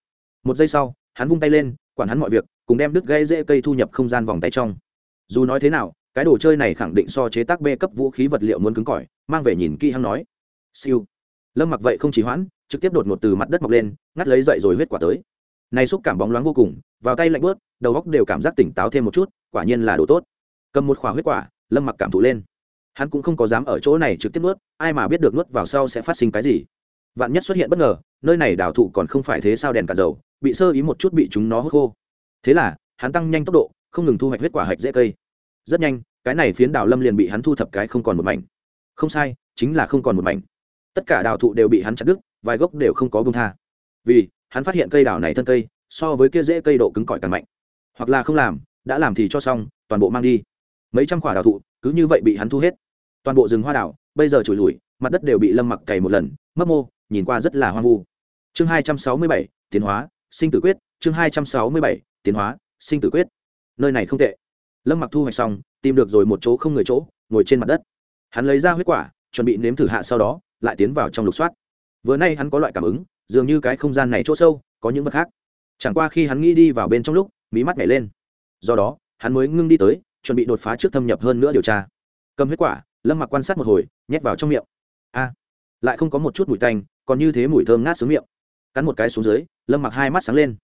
Một giây sau, hắn vung tay lên, quản hắn mọi việc, cùng đem đứt gãy dễ cây thu nhập không gian vòng tay trong. Dù nói thế nào, cái đồ chơi này khẳng định so chế tác b cấp vũ khí vật liệu muốn cứng cỏi, mang về nhìn kỹ hắn nói. Siêu lâm mặc vậy không chỉ hoãn, trực tiếp đột ngột từ mặt đất mọc lên, ngắt lấy dậy rồi huyết quả tới. Này xúc cảm bóng loáng vô cùng, vào tay lạnh bớt đầu góc đều cảm giác tỉnh táo thêm một chút, quả nhiên là đồ tốt. Cầm một khỏa huyết quả, lâm mặc cảm thụ lên. Hắn cũng không có dám ở chỗ này trực tiếp nuốt, ai mà biết được nuốt vào sau sẽ phát sinh cái gì. Vạn nhất xuất hiện bất ngờ, nơi này đào thụ còn không phải thế sao đèn cả dầu, bị sơ ý một chút bị chúng nó hút khô. Thế là, hắn tăng nhanh tốc độ, không ngừng thu hoạch huyết quả hạch dễ cây. Rất nhanh, cái này phiến đào lâm liền bị hắn thu thập cái không còn một mảnh. Không sai, chính là không còn một mảnh tất cả đào thụ đều bị hắn chặt đứt, vài gốc đều không có bông tha. Vì hắn phát hiện cây đào này thân cây, so với kia dễ cây độ cứng cỏi càng mạnh. Hoặc là không làm, đã làm thì cho xong, toàn bộ mang đi. Mấy trăm quả đào thụ, cứ như vậy bị hắn thu hết. Toàn bộ rừng hoa đào, bây giờ trùi lùi mặt đất đều bị lâm mặc cày một lần, mấp mô, nhìn qua rất là hoang vu. Chương hai trăm sáu mươi bảy, tiến hóa, sinh tử quyết. Chương hai trăm sáu mươi bảy, tiến hóa, sinh tử quyết. Nơi này không tệ. Lâm mặc thu hoạch xong, tìm được rồi một chỗ không người chỗ, ngồi trên mặt đất. Hắn lấy ra huyết quả, chuẩn bị nếm thử hạ sau đó lại tiến vào trong lục soát. Vừa nay hắn có loại cảm ứng, dường như cái không gian này chỗ sâu, có những vật khác. Chẳng qua khi hắn nghĩ đi vào bên trong lúc, mí mắt nhảy lên. Do đó, hắn mới ngưng đi tới, chuẩn bị đột phá trước thâm nhập hơn nữa điều tra. Cầm huyết quả, lâm mặc quan sát một hồi, nhét vào trong miệng. A, lại không có một chút mùi tanh, còn như thế mùi thơm ngát xuống miệng. Cắn một cái xuống dưới, lâm mặc hai mắt sáng lên.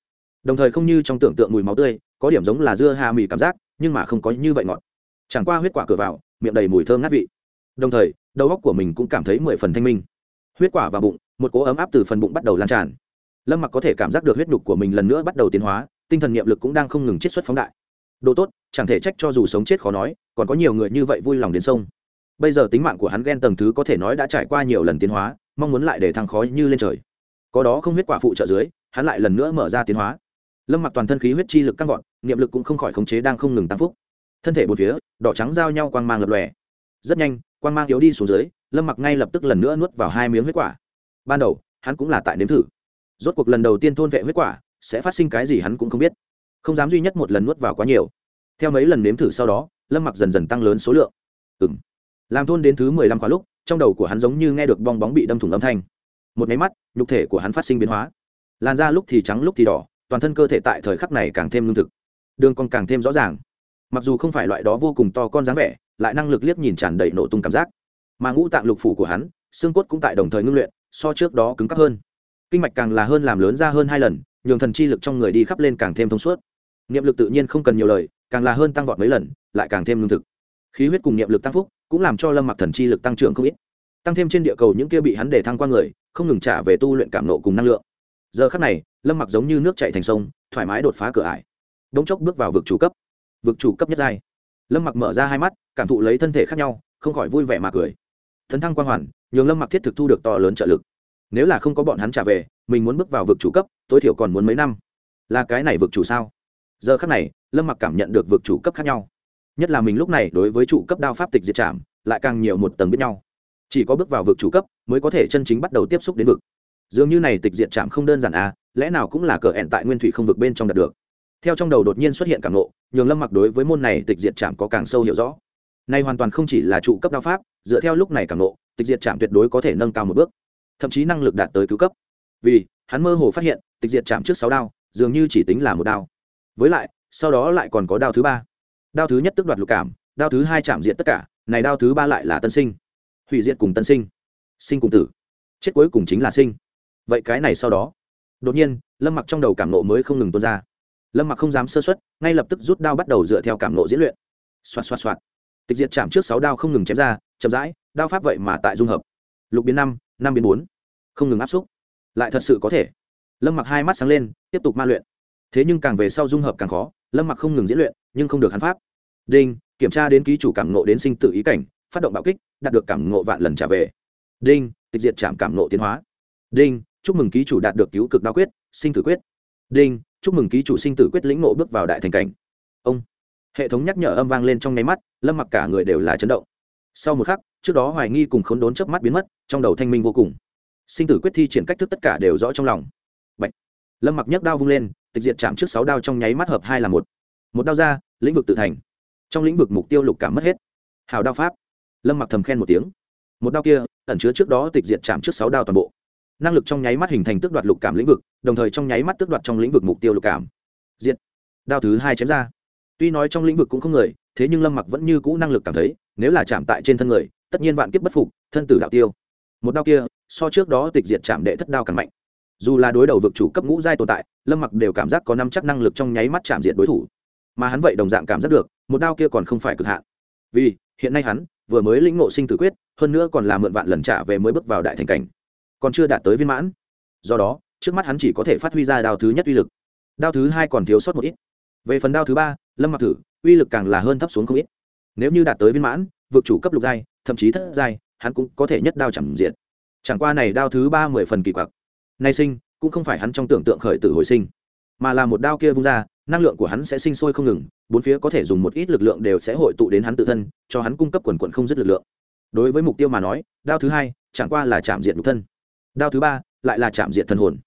Đồng thời không như trong tưởng tượng mùi máu tươi, có điểm giống là dưa hà mì cảm giác, nhưng mà không có như vậy ngọt. Chẳng qua huyết quả cửa vào, miệng đầy mùi thơm ngát vị đồng thời, đầu óc của mình cũng cảm thấy mười phần thanh minh. Huyết quả và bụng, một cỗ ấm áp từ phần bụng bắt đầu lan tràn. Lâm mặc có thể cảm giác được huyết nhục của mình lần nữa bắt đầu tiến hóa, tinh thần niệm lực cũng đang không ngừng chiết xuất phóng đại. Độ tốt, chẳng thể trách cho dù sống chết khó nói, còn có nhiều người như vậy vui lòng đến sông. Bây giờ tính mạng của hắn ghen tầng thứ có thể nói đã trải qua nhiều lần tiến hóa, mong muốn lại để thăng khói như lên trời. Có đó không huyết quả phụ trợ dưới, hắn lại lần nữa mở ra tiến hóa. Lâm mặc toàn thân khí huyết chi lực căng vọt, niệm lực cũng không khỏi khống chế đang không ngừng tăng phúc. Thân thể bốn phía, đỏ trắng giao nhau quang mang lập lòe. Rất nhanh quang mang yếu đi xuống dưới, lâm mặc ngay lập tức lần nữa nuốt vào hai miếng huyết quả. Ban đầu, hắn cũng là tại nếm thử. Rốt cuộc lần đầu tiên thôn vệ huyết quả, sẽ phát sinh cái gì hắn cũng không biết. Không dám duy nhất một lần nuốt vào quá nhiều. Theo mấy lần nếm thử sau đó, lâm mặc dần dần tăng lớn số lượng. Ừ m làm thôn đến thứ mười lăm khóa lúc, trong đầu của hắn giống như nghe được bong bóng bị đâm thủng âm thanh. Một máy mắt, nhục thể của hắn phát sinh biến hóa. Làn da lúc thì trắng lúc thì đỏ, toàn thân cơ thể tại thời khắc này càng thêm lương thực. Đường còn càng thêm rõ ràng. Mặc dù không phải loại đó vô cùng to con dáng vẻ lại năng lực liếc nhìn tràn đầy nổ tung cảm giác. Mà ngũ tạng lục phủ của hắn, xương cốt cũng tại đồng thời ngưng luyện, so trước đó cứng cắp hơn. Kinh mạch càng là hơn làm lớn ra hơn hai lần, nhường thần chi lực trong người đi khắp lên càng thêm thông suốt. Niệm lực tự nhiên không cần nhiều lời, càng là hơn tăng vọt mấy lần, lại càng thêm lương thực. Khí huyết cùng niệm lực tăng phúc, cũng làm cho lâm mặc thần chi lực tăng trưởng không ít. Tăng thêm trên địa cầu những kia bị hắn để thăng qua người, không ngừng trả về tu luyện cảm nộ cùng năng lượng. Giờ khắc này, lâm mặc giống như nước chạy thành sông, thoải mái đột phá cửa ải. Đống chốc bước vào vực chủ cấp. Vực chủ cấp nhất giai lâm mặc mở ra hai mắt, cảm thụ lấy thân thể khác nhau, không khỏi vui vẻ mà cười. Thần thăng quang hoàn, nhường lâm mặc thiết thực thu được to lớn trợ lực. Nếu là không có bọn hắn trả về, mình muốn bước vào vực chủ cấp, tối thiểu còn muốn mấy năm. Là cái này vực chủ sao? Giờ khắc này, lâm mặc cảm nhận được vực chủ cấp khác nhau. Nhất là mình lúc này đối với chủ cấp đao pháp tịch diệt trảm, lại càng nhiều một tầng biết nhau. Chỉ có bước vào vực chủ cấp, mới có thể chân chính bắt đầu tiếp xúc đến vực. Dường như này tịch diệt trảm không đơn giản à lẽ nào cũng là cờ hẹn tại nguyên thủy không vực bên trong đạt được theo trong đầu đột nhiên xuất hiện cảm nộ nhường lâm mặc đối với môn này tịch diệt chạm có càng sâu hiểu rõ. Nay hoàn toàn không chỉ là trụ cấp đao pháp, dựa theo lúc này cảm nộ tịch diệt chạm tuyệt đối có thể nâng cao một bước, thậm chí năng lực đạt tới cứu cấp. Vì, hắn mơ hồ phát hiện, tịch diệt chạm trước sáu đao, dường như chỉ tính là một đao. Với lại, sau đó lại còn có đao thứ ba. Đao thứ nhất tức đoạt lục cảm, đao thứ hai chạm diện tất cả, này đao thứ ba lại là tân sinh. Hủy diệt cùng tân sinh. Sinh cùng tử. Chết cuối cùng chính là sinh. Vậy cái này sau đó. Đột nhiên, lâm mặc trong đầu cảm nộ mới không ngừng tuôn ra lâm mặc không dám sơ xuất ngay lập tức rút đao bắt đầu dựa theo cảm nộ diễn luyện. Xoạt xoạt xoạt. Tịch diệt chạm trước sáu đao không ngừng chém ra, chậm rãi, đao pháp vậy mà tại dung hợp. Lục biến năm năm biến bốn. Không ngừng áp xúc. Lại thật sự có thể. Lâm mặc hai mắt sáng lên, tiếp tục ma luyện. Thế nhưng càng về sau dung hợp càng khó, lâm mặc không ngừng diễn luyện, nhưng không được hắn pháp. Đinh, kiểm tra đến ký chủ cảm nộ đến sinh tự ý cảnh, phát động bạo kích, đạt được cảm nộ vạn lần trả về. Đinh, tịch diệt chạm cảm nộ tiến hóa. Đinh, chúc mừng ký chủ đạt được cứu cực đao quyết, sinh tử quyết. Đinh chúc mừng ký chủ sinh tử quyết lĩnh nộ bước vào đại thành cảnh. Ông. Hệ thống nhắc nhở âm vang lên trong nháy mắt, lâm mặc cả người đều là chấn động. Sau một khắc, trước đó hoài nghi cùng khốn đốn chớp mắt biến mất, trong đầu thanh minh vô cùng. Sinh tử quyết thi triển cách thức tất cả đều rõ trong lòng. Bạch. lâm mặc nhấc đao vung lên, tịch diệt chạm trước sáu đao trong nháy mắt hợp hai là một. Một đao ra, lĩnh vực tự thành. Trong lĩnh vực mục tiêu lục cảm mất hết. Hào đao pháp. Lâm mặc thầm khen một tiếng. Một đao kia, ẩn chứa trước đó tịch diệt chạm trước sáu đao toàn bộ năng lực trong nháy mắt hình thành tước đoạt lục cảm lĩnh vực, đồng thời trong nháy mắt tước đoạt trong lĩnh vực mục tiêu lục cảm. Diệt. Đao thứ hai chém ra. Tuy nói trong lĩnh vực cũng không người, thế nhưng lâm mặc vẫn như cũ năng lực cảm thấy, nếu là chạm tại trên thân người, tất nhiên vạn kiếp bất phục, thân tử đạo tiêu. Một đao kia, so trước đó tịch diệt chạm đệ thất đao càng mạnh. Dù là đối đầu vực chủ cấp ngũ giai tồn tại, lâm mặc đều cảm giác có năm chắc năng lực trong nháy mắt chạm diệt đối thủ. Mà hắn vậy đồng dạng cảm giác được, một đao kia còn không phải cực hạn. Vì, hiện nay hắn vừa mới lĩnh ngộ sinh tử quyết, hơn nữa còn là mượn vạn lần trả về mới bước vào đại thành cảnh còn chưa đạt tới viên mãn. Do đó, trước mắt hắn chỉ có thể phát huy ra đao thứ nhất uy lực. Đao thứ hai còn thiếu sót một ít. Về phần đao thứ ba, lâm mặc thử, uy lực càng là hơn thấp xuống không ít. Nếu như đạt tới viên mãn, vượt chủ cấp lục giai, thậm chí thất giai, hắn cũng có thể nhất đao chẳng diện. Chẳng qua này đao thứ ba mười phần kỳ quặc. Nay sinh, cũng không phải hắn trong tưởng tượng khởi tử hồi sinh. Mà là một đao kia vung ra, năng lượng của hắn sẽ sinh sôi không ngừng, bốn phía có thể dùng một ít lực lượng đều sẽ hội tụ đến hắn tự thân, cho hắn cung cấp quần quận không dứt lực lượng. Đối với mục tiêu mà nói, đao thứ hai, chẳng qua là chạm diện nhục thân đao thứ ba lại là chạm diện thần hồn.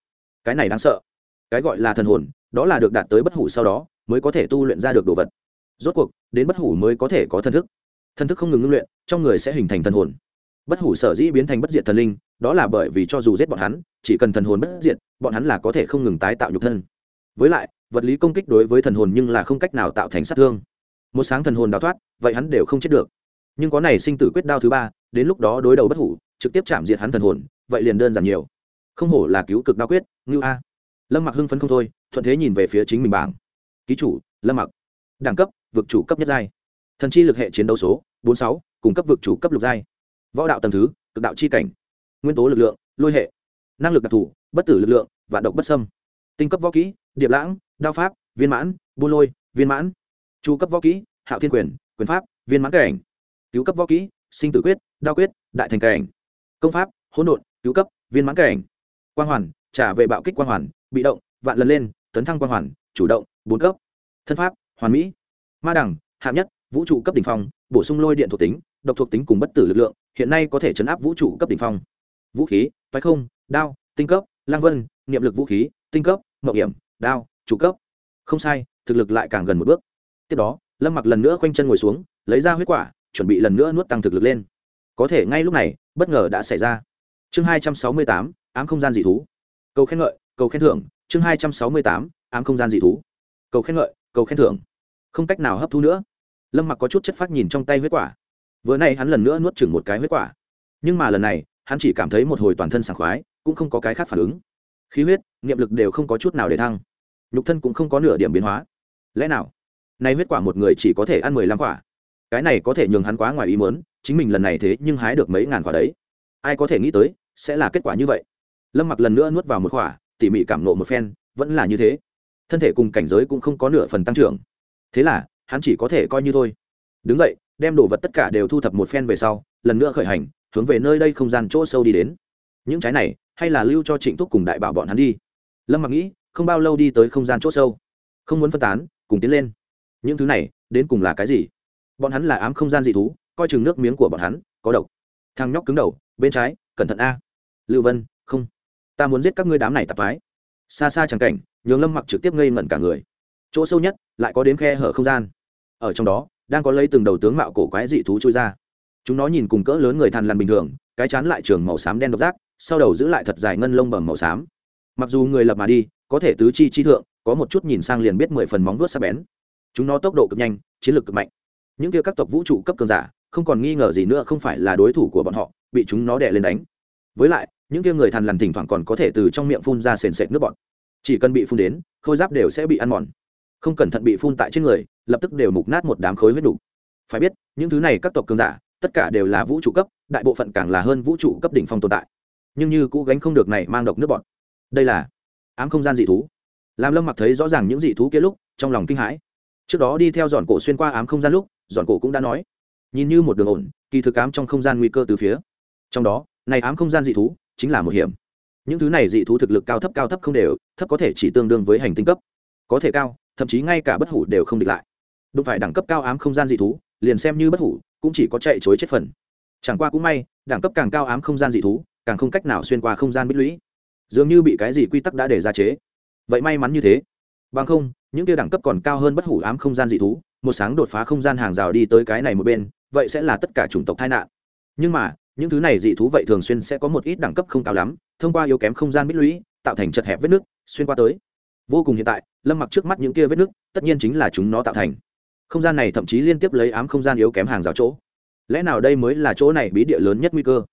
Cái này đáng sợ. Cái gọi là thần hồn, đó là được đạt tới bất hủ sau đó mới có thể tu luyện ra được đồ vật. Rốt cuộc, đến bất hủ mới có thể có thân thức. Thân thức không ngừng ngưng luyện, trong người sẽ hình thành thần hồn. Bất hủ sở dĩ biến thành bất diệt thần linh, đó là bởi vì cho dù giết bọn hắn, chỉ cần thần hồn bất diệt, bọn hắn là có thể không ngừng tái tạo nhục thân. Với lại, vật lý công kích đối với thần hồn nhưng là không cách nào tạo thành sát thương. Một sáng thần hồn đào thoát, vậy hắn đều không chết được. Nhưng có này sinh tử quyết đao thứ ba, đến lúc đó đối đầu bất hủ, trực tiếp chạm diệt hắn thần hồn vậy liền đơn giản nhiều. Không hổ là cứu cực đao quyết, ngưu a. Lâm mặc hưng phấn không thôi, thuận thế nhìn về phía chính mình bảng. Ký chủ, lâm mặc. Đẳng cấp, vực chủ cấp nhất giai. Thần chi lực hệ chiến đấu số, bốn sáu cung cấp vực chủ cấp lục giai. Võ đạo tầng thứ, cực đạo chi cảnh. Nguyên tố lực lượng, lôi hệ. Năng lực đặc thù, bất tử lực lượng và độc bất sâm tinh cấp võ kỹ, điệp lãng, đao pháp, viên mãn, buôn lôi, viên mãn. Chu cấp võ kỹ, hạo thiên quyền quyền pháp, viên mãn cảnh. Cứu cấp võ kỹ, sinh tử quyết, đao quyết, đại thành cảnh. Công pháp, hỗn độn cứu cấp, viên mãn cảnh. Quang hoàn, trả về bạo kích quang hoàn, bị động, vạn lần lên, tấn thăng quang hoàn, chủ động, bốn cấp. Thân pháp, hoàn mỹ. Ma đẳng, hạng nhất, vũ trụ cấp đ ỉ n h phong, bổ sung lôi điện thuộc tính, độc thuộc tính cùng bất tử lực lượng, hiện nay có thể chấn áp vũ trụ cấp đ ỉ n h phong. Vũ khí toái không, đao, tinh cấp, lang vân, niệm lực vũ khí, tinh cấp mậu hiểm, đao, chủ cấp. Không sai, thực lực lại càng gần một bước. Tiếp đó, lâm mặc lần nữa khoanh chân ngồi xuống, lấy ra huyết quả, chuẩn bị lần nữa nuốt tăng thực lực lên. Có thể ngay lúc này, bất ngờ đã xảy ra chương hai trăm sáu mươi tám, ám không gian dị thú. Cầu khen ngợi, cầu khen thưởng. Chương hai trăm sáu mươi tám, ám không gian dị thú. Cầu khen ngợi, cầu khen thưởng. Không cách nào hấp thu nữa. Lâm mặc có chút chất phát nhìn trong tay huyết quả. Vừa nay hắn lần nữa nuốt chừng một cái huyết quả. Nhưng mà lần này, hắn chỉ cảm thấy một hồi toàn thân sảng khoái, cũng không có cái khác phản ứng. Khí huyết, niệm lực đều không có chút nào để thăng. Nhục thân cũng không có nửa điểm biến hóa. Lẽ nào? Nay huyết quả một người chỉ có thể ăn mười lăm quả. Cái này có thể nhường hắn quá ngoài ý muốn, chính mình lần này thế nhưng hái được mấy ngàn quả đấy. Ai có thể nghĩ tới sẽ là kết quả như vậy. Lâm mặc lần nữa nuốt vào một khỏa, tỉ mỉ cảm nộ một phen vẫn là như thế. Thân thể cùng cảnh giới cũng không có nửa phần tăng trưởng. Thế là hắn chỉ có thể coi như thôi. Đứng vậy đem đồ vật tất cả đều thu thập một phen về sau lần nữa khởi hành hướng về nơi đây không gian chỗ sâu đi đến. Những trái này hay là lưu cho trịnh thúc cùng đại bảo bọn hắn đi. Lâm mặc nghĩ không bao lâu đi tới không gian chỗ sâu. Không muốn phân tán cùng tiến lên. Những thứ này đến cùng là cái gì? Bọn hắn là ám không gian dị thú coi chừng nước miếng của bọn hắn có độc. Thang nhóc cứng đầu bên trái cẩn thận a lưu vân, không. Ta muốn giết các ngươi đám này tạp mái xa xa chẳng cảnh, nhường lâm mặc trực tiếp ngây ngẩn cả người. Chỗ sâu nhất, lại có đến khe hở không gian. Ở trong đó, đang có lấy từng đầu tướng mạo cổ quái dị thú trôi ra. Chúng nó nhìn cùng cỡ lớn người thằn lằn bình thường, cái chán lại trường màu xám đen độc giác, sau đầu giữ lại thật dài ngân lông bầm màu xám. Mặc dù người lập mà đi, có thể tứ chi chi thượng, có một chút nhìn sang liền biết mười phần móng vuốt sắc bén. Chúng nó tốc độ cực nhanh, chiến lược cực mạnh. Những kia các tộc vũ trụ cấp cường giả, không còn nghi ngờ gì nữa không phải là đối thủ của bọn họ, bị chúng nó đè lên đánh. Với lại những kia người thằn lằn thỉnh thoảng còn có thể từ trong miệng phun ra sền sệt nước bọt, chỉ cần bị phun đến khôi giáp đều sẽ bị ăn mòn. Không cẩn thận bị phun tại trên người lập tức đều mục nát một đám khối huyết đủ. phải biết những thứ này các tộc cường giả tất cả đều là vũ trụ cấp đại bộ phận càng là hơn vũ trụ cấp đỉnh phong tồn tại. Nhưng như cũ gánh không được này mang độc nước bọt, đây là ám không gian dị thú. Làm lâm mặc thấy rõ ràng những dị thú kia lúc trong lòng kinh hãi. Trước đó đi theo dọn cổ xuyên qua ám không gian lúc dọn cổ cũng đã nói nhìn như một đường ổn kỳ thực ám trong không gian nguy cơ từ phía. Trong đó này ám không gian dị thú chính là một hiểm. Những thứ này dị thú thực lực cao thấp cao thấp không đều, thấp có thể chỉ tương đương với hành tinh cấp. Có thể cao, thậm chí ngay cả bất hủ đều không địch lại. Đụng phải đẳng cấp cao ám không gian dị thú, liền xem như bất hủ, cũng chỉ có chạy chối chết phần. Chẳng qua cũng may, đẳng cấp càng cao ám không gian dị thú, càng không cách nào xuyên qua không gian bích lũy. Dường như bị cái gì quy tắc đã để ra chế. Vậy may mắn như thế. Bằng không, những kia đẳng cấp còn cao hơn bất hủ ám không gian dị thú, một sáng đột phá không gian hàng rào đi tới cái này một bên, vậy sẽ là tất cả chủng tộc tai nạn. Nhưng mà những thứ này dị thú vậy thường xuyên sẽ có một ít đẳng cấp không cao lắm, thông qua yếu kém không gian bích lũy, tạo thành chật hẹp vết nước xuyên qua tới. Vô cùng hiện tại, lâm mặc trước mắt những kia vết nước tất nhiên chính là chúng nó tạo thành. Không gian này thậm chí liên tiếp lấy ám không gian yếu kém hàng rào chỗ. Lẽ nào đây mới là chỗ này bí địa lớn nhất nguy cơ?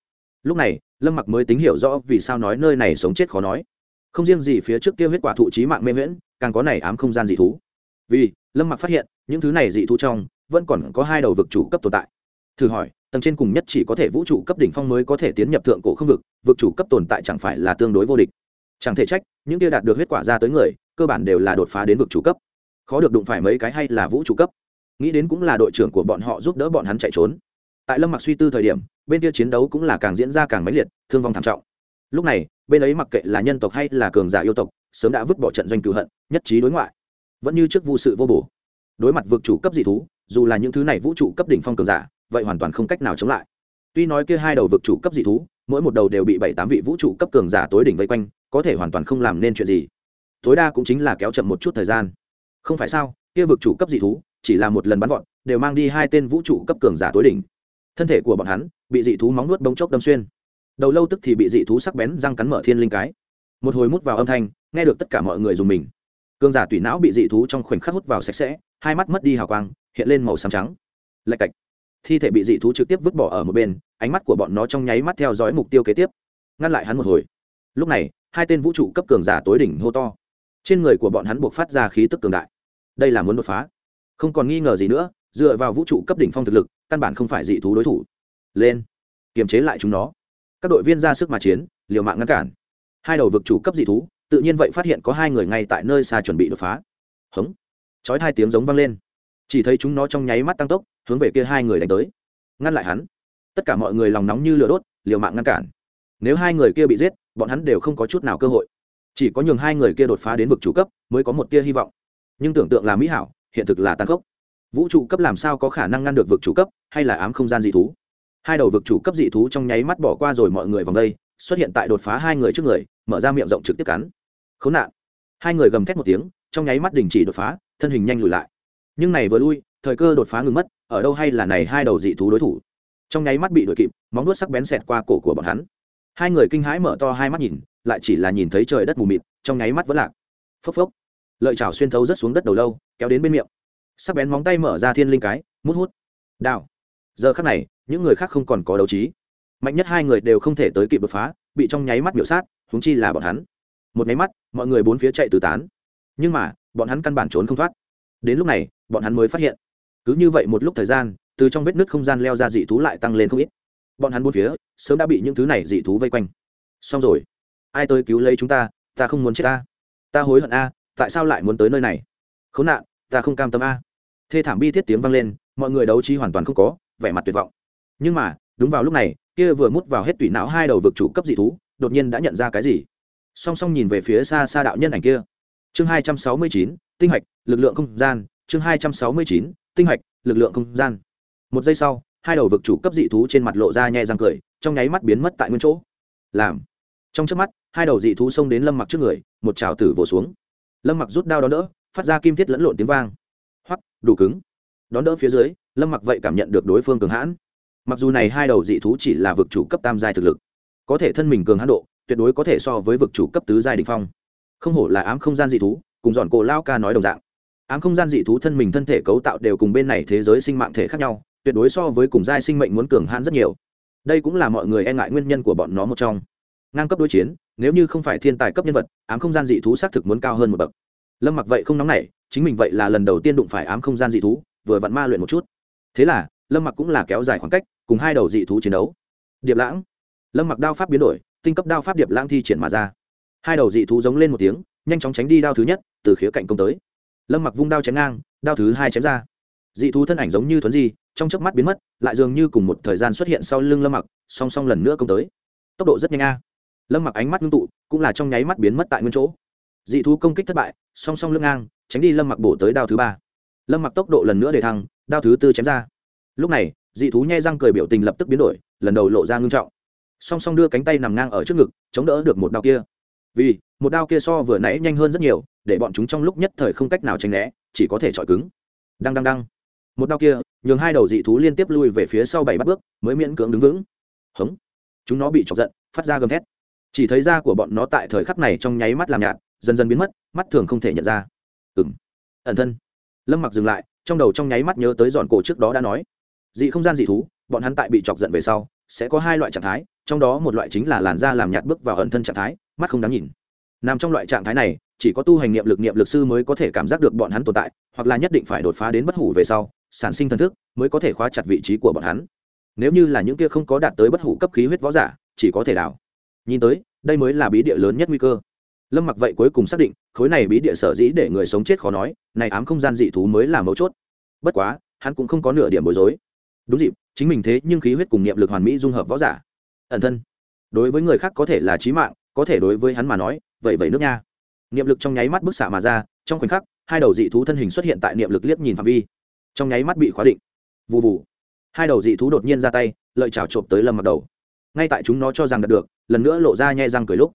Lúc này, lâm mặc mới tính hiểu rõ vì sao nói nơi này sống chết khó nói. Không riêng gì phía trước kia huyết quả thụ trí mạng mê miễn càng có này ám không gian dị thú. Vì, lâm mặc phát hiện, những thứ này dị thú trong, vẫn còn có hai đầu vực chủ cấp tồn tại. Thử hỏi tầng trên cùng nhất chỉ có thể vũ trụ cấp đỉnh phong mới có thể tiến nhập thượng cổ không vực vực chủ cấp tồn tại chẳng phải là tương đối vô địch. Chẳng thể trách, những kia đạt được huyết quả ra tới người, cơ bản đều là đột phá đến vực chủ cấp. Khó được đụng phải mấy cái hay là vũ trụ cấp. Nghĩ đến cũng là đội trưởng của bọn họ giúp đỡ bọn hắn chạy trốn. Tại lâm mặc suy tư thời điểm, bên kia chiến đấu cũng là càng diễn ra càng mãnh liệt, thương vong thảm trọng. Lúc này, bên ấy mặc kệ là nhân tộc hay là cường giả yêu tộc, sớm đã vứt bỏ trận doanh cựu hận, nhất trí đối ngoại. Vẫn như trước vụ sự vô bổ. Đối mặt vực chủ cấp dị thú, dù là những thứ này vũ trụ cấp đỉnh phong cường giả vậy hoàn toàn không cách nào chống lại. Tuy nói kia hai đầu vực chủ cấp dị thú, mỗi một đầu đều bị bảy tám vị vũ trụ cấp cường giả tối đỉnh vây quanh, có thể hoàn toàn không làm nên chuyện gì. Tối đa cũng chính là kéo chậm một chút thời gian. Không phải sao, kia vực chủ cấp dị thú, chỉ là một lần bắn vọt, đều mang đi hai tên vũ trụ cấp cường giả tối đỉnh. Thân thể của bọn hắn, bị dị thú móng nuốt bông chốc đâm xuyên. Đầu lâu tức thì bị dị thú sắc bén răng cắn mở thiên linh cái. Một hồi mút vào âm thanh, nghe được tất cả mọi người dùng mình. Cường giả tủy não bị dị thú trong khoảnh khắc hút vào sạch sẽ, hai mắt mất đi hào quang, hiện lên màu xám trắng. Lạch cạch thi thể bị dị thú trực tiếp vứt bỏ ở một bên, ánh mắt của bọn nó trong nháy mắt theo dõi mục tiêu kế tiếp. Ngăn lại hắn một hồi. Lúc này, hai tên vũ trụ cấp cường giả tối đỉnh hô to. Trên người của bọn hắn buộc phát ra khí tức cường đại. Đây là muốn đột phá. Không còn nghi ngờ gì nữa, dựa vào vũ trụ cấp đỉnh phong thực lực, căn bản không phải dị thú đối thủ. Lên, kiềm chế lại chúng nó. Các đội viên ra sức mà chiến, liều mạng ngăn cản. Hai đầu vực chủ cấp dị thú, tự nhiên vậy phát hiện có hai người ngay tại nơi xa chuẩn bị đột phá. Hống. Chói hai tiếng giống vang lên. Chỉ thấy chúng nó trong nháy mắt tăng tốc hướng về kia hai người đánh tới. Ngăn lại hắn. Tất cả mọi người lòng nóng như lửa đốt, liều mạng ngăn cản. Nếu hai người kia bị giết, bọn hắn đều không có chút nào cơ hội. Chỉ có nhường hai người kia đột phá đến vực chủ cấp, mới có một tia hy vọng. Nhưng tưởng tượng là mỹ hảo, hiện thực là tăng khốc. Vũ trụ cấp làm sao có khả năng ngăn được vực chủ cấp, hay là ám không gian dị thú? Hai đầu vực chủ cấp dị thú trong nháy mắt bỏ qua rồi mọi người vòng đây, xuất hiện tại đột phá hai người trước người, mở ra miệng rộng trực tiếp cắn. Khốn nạn. Hai người gầm thét một tiếng, trong nháy mắt đình chỉ đột phá, thân hình nhanh lùi lại. Nhưng này vừa lui thời cơ đột phá ngừng mất, ở đâu hay là này hai đầu dị thú đối thủ. Trong nháy mắt bị đuổi kịp, móng nuốt sắc bén xẹt qua cổ của bọn hắn. Hai người kinh hãi mở to hai mắt nhìn, lại chỉ là nhìn thấy trời đất mù mịt, trong nháy mắt vẫn lạc. Phốc phốc. Lợi chảo xuyên thấu rất xuống đất đầu lâu, kéo đến bên miệng. Sắc bén móng tay mở ra thiên linh cái, mút hút. Đào. Giờ khắc này, những người khác không còn có đấu trí. Mạnh nhất hai người đều không thể tới kịp đột phá, bị trong nháy mắt biểu sát húng chi là bọn hắn. Một nháy mắt, mọi người bốn phía chạy tứ tán. Nhưng mà, bọn hắn căn bản trốn không thoát. Đến lúc này, bọn hắn mới phát hiện cứ như vậy một lúc thời gian, từ trong vết nứt không gian leo ra dị thú lại tăng lên không ít. Bọn hắn bốn phía, sớm đã bị những thứ này dị thú vây quanh. Xong rồi. Ai tới cứu lấy chúng ta ta không muốn chết ta. Ta hối hận a, tại sao lại muốn tới nơi này? Khốn nạn, ta không cam tâm a. Thê thảm bi thiết tiếng vang lên, mọi người đấu trí hoàn toàn không có, vẻ mặt tuyệt vọng. Nhưng mà, đúng vào lúc này, kia vừa mút vào hết tủy não hai đầu vực chủ cấp dị thú, đột nhiên đã nhận ra cái gì? Song song nhìn về phía xa xa đạo nhân ảnh kia. Chương hai trăm sáu mươi chín, tinh hạch, lực lượng không gian, chương hai trăm sáu mươi chín tinh hạch, lực lượng không gian. Một giây sau, hai đầu vực chủ cấp dị thú trên mặt lộ ra nhẹ răng cười, trong nháy mắt biến mất tại nguyên chỗ. Làm. Trong trước mắt, hai đầu dị thú xông đến lâm mặc trước người, một trào tử vỗ xuống. Lâm mặc rút đao đón đỡ, phát ra kim thiết lẫn lộn tiếng vang. Hoặc đủ cứng. Đón đỡ phía dưới, lâm mặc vậy cảm nhận được đối phương cường hãn. Mặc dù này hai đầu dị thú chỉ là vực chủ cấp tam giai thực lực, có thể thân mình cường hãn độ, tuyệt đối có thể so với vực chủ cấp tứ giai đình phong. Không hổ là ám không gian dị thú, cùng dọn cổ lao ca nói đồng dạng ám không gian dị thú thân mình thân thể cấu tạo đều cùng bên này thế giới sinh mạng thể khác nhau, tuyệt đối so với cùng giai sinh mệnh muốn cường hãn rất nhiều. Đây cũng là mọi người e ngại nguyên nhân của bọn nó một trong. Ngang cấp đối chiến, nếu như không phải thiên tài cấp nhân vật, ám không gian dị thú xác thực muốn cao hơn một bậc. Lâm mặc vậy không nóng nảy, chính mình vậy là lần đầu tiên đụng phải ám không gian dị thú, vừa vặn ma luyện một chút. Thế là, lâm mặc cũng là kéo dài khoảng cách, cùng hai đầu dị thú chiến đấu. Điệp lãng. Lâm mặc đao pháp biến đổi, tinh cấp đao pháp điệp lãng thi triển mà ra. Hai đầu dị thú giống lên một tiếng, nhanh chóng tránh đi đao thứ nhất, từ khía cạnh công tới lâm mặc vung đao chém ngang, đao thứ hai chém ra. Dị thú thân ảnh giống như thuấn di, trong chớp mắt biến mất, lại dường như cùng một thời gian xuất hiện sau lưng lâm mặc, song song lần nữa công tới. Tốc độ rất nhanh a. Lâm mặc ánh mắt ngưng tụ, cũng là trong nháy mắt biến mất tại nguyên chỗ. Dị thú công kích thất bại, song song lưng ngang, tránh đi lâm mặc bổ tới đao thứ ba. Lâm mặc tốc độ lần nữa để thăng, đao thứ tư chém ra. Lúc này, dị thú nhai răng cười biểu tình lập tức biến đổi, lần đầu lộ ra ngưng trọng. Song song đưa cánh tay nằm ngang ở trước ngực, chống đỡ được một đao kia. Vì một đao kia so vừa nãy nhanh hơn rất nhiều, để bọn chúng trong lúc nhất thời không cách nào tránh né, chỉ có thể chọi cứng. Đăng đăng đăng. Một đao kia, nhường hai đầu dị thú liên tiếp lui về phía sau bảy bắt bước, mới miễn cưỡng đứng vững. Hống. Chúng nó bị chọc giận, phát ra gầm thét. Chỉ thấy da của bọn nó tại thời khắc này trong nháy mắt làm nhạt, dần dần biến mất, mắt thường không thể nhận ra. Ừng ẩn thân. Lâm mặc dừng lại, trong đầu trong nháy mắt nhớ tới giòn cổ trước đó đã nói. Dị không gian dị thú, bọn hắn tại bị chọc giận về sau, sẽ có hai loại trạng thái, trong đó một loại chính là làn da làm nhạt bước vào ẩn thân trạng thái, mắt không đáng nhìn nằm trong loại trạng thái này, chỉ có tu hành niệm lực niệm lực sư mới có thể cảm giác được bọn hắn tồn tại, hoặc là nhất định phải đột phá đến bất hủ về sau, sản sinh thần thức, mới có thể khóa chặt vị trí của bọn hắn. Nếu như là những kia không có đạt tới bất hủ cấp khí huyết võ giả, chỉ có thể đảo. Nhìn tới, đây mới là bí địa lớn nhất nguy cơ. Lâm mặc vậy cuối cùng xác định, khối này bí địa sở dĩ để người sống chết khó nói, này ám không gian dị thú mới là mấu chốt. Bất quá, hắn cũng không có nửa điểm bối rối. Đúng dịp, chính mình thế nhưng khí huyết cùng niệm lực hoàn mỹ dung hợp võ giả. Ẩn thân. Đối với người khác có thể là trí mạng, có thể đối với hắn mà nói vậy vậy nước nha. Niệm lực trong nháy mắt bức xạ mà ra, trong khoảnh khắc, hai đầu dị thú thân hình xuất hiện tại niệm lực liếc nhìn phạm vi. Trong nháy mắt bị khóa định. Vụ vụ hai đầu dị thú đột nhiên ra tay, lợi chảo trộm tới lâm mặc đầu. Ngay tại chúng nó cho rằng đạt được, lần nữa lộ ra nhẹ răng cười lúc,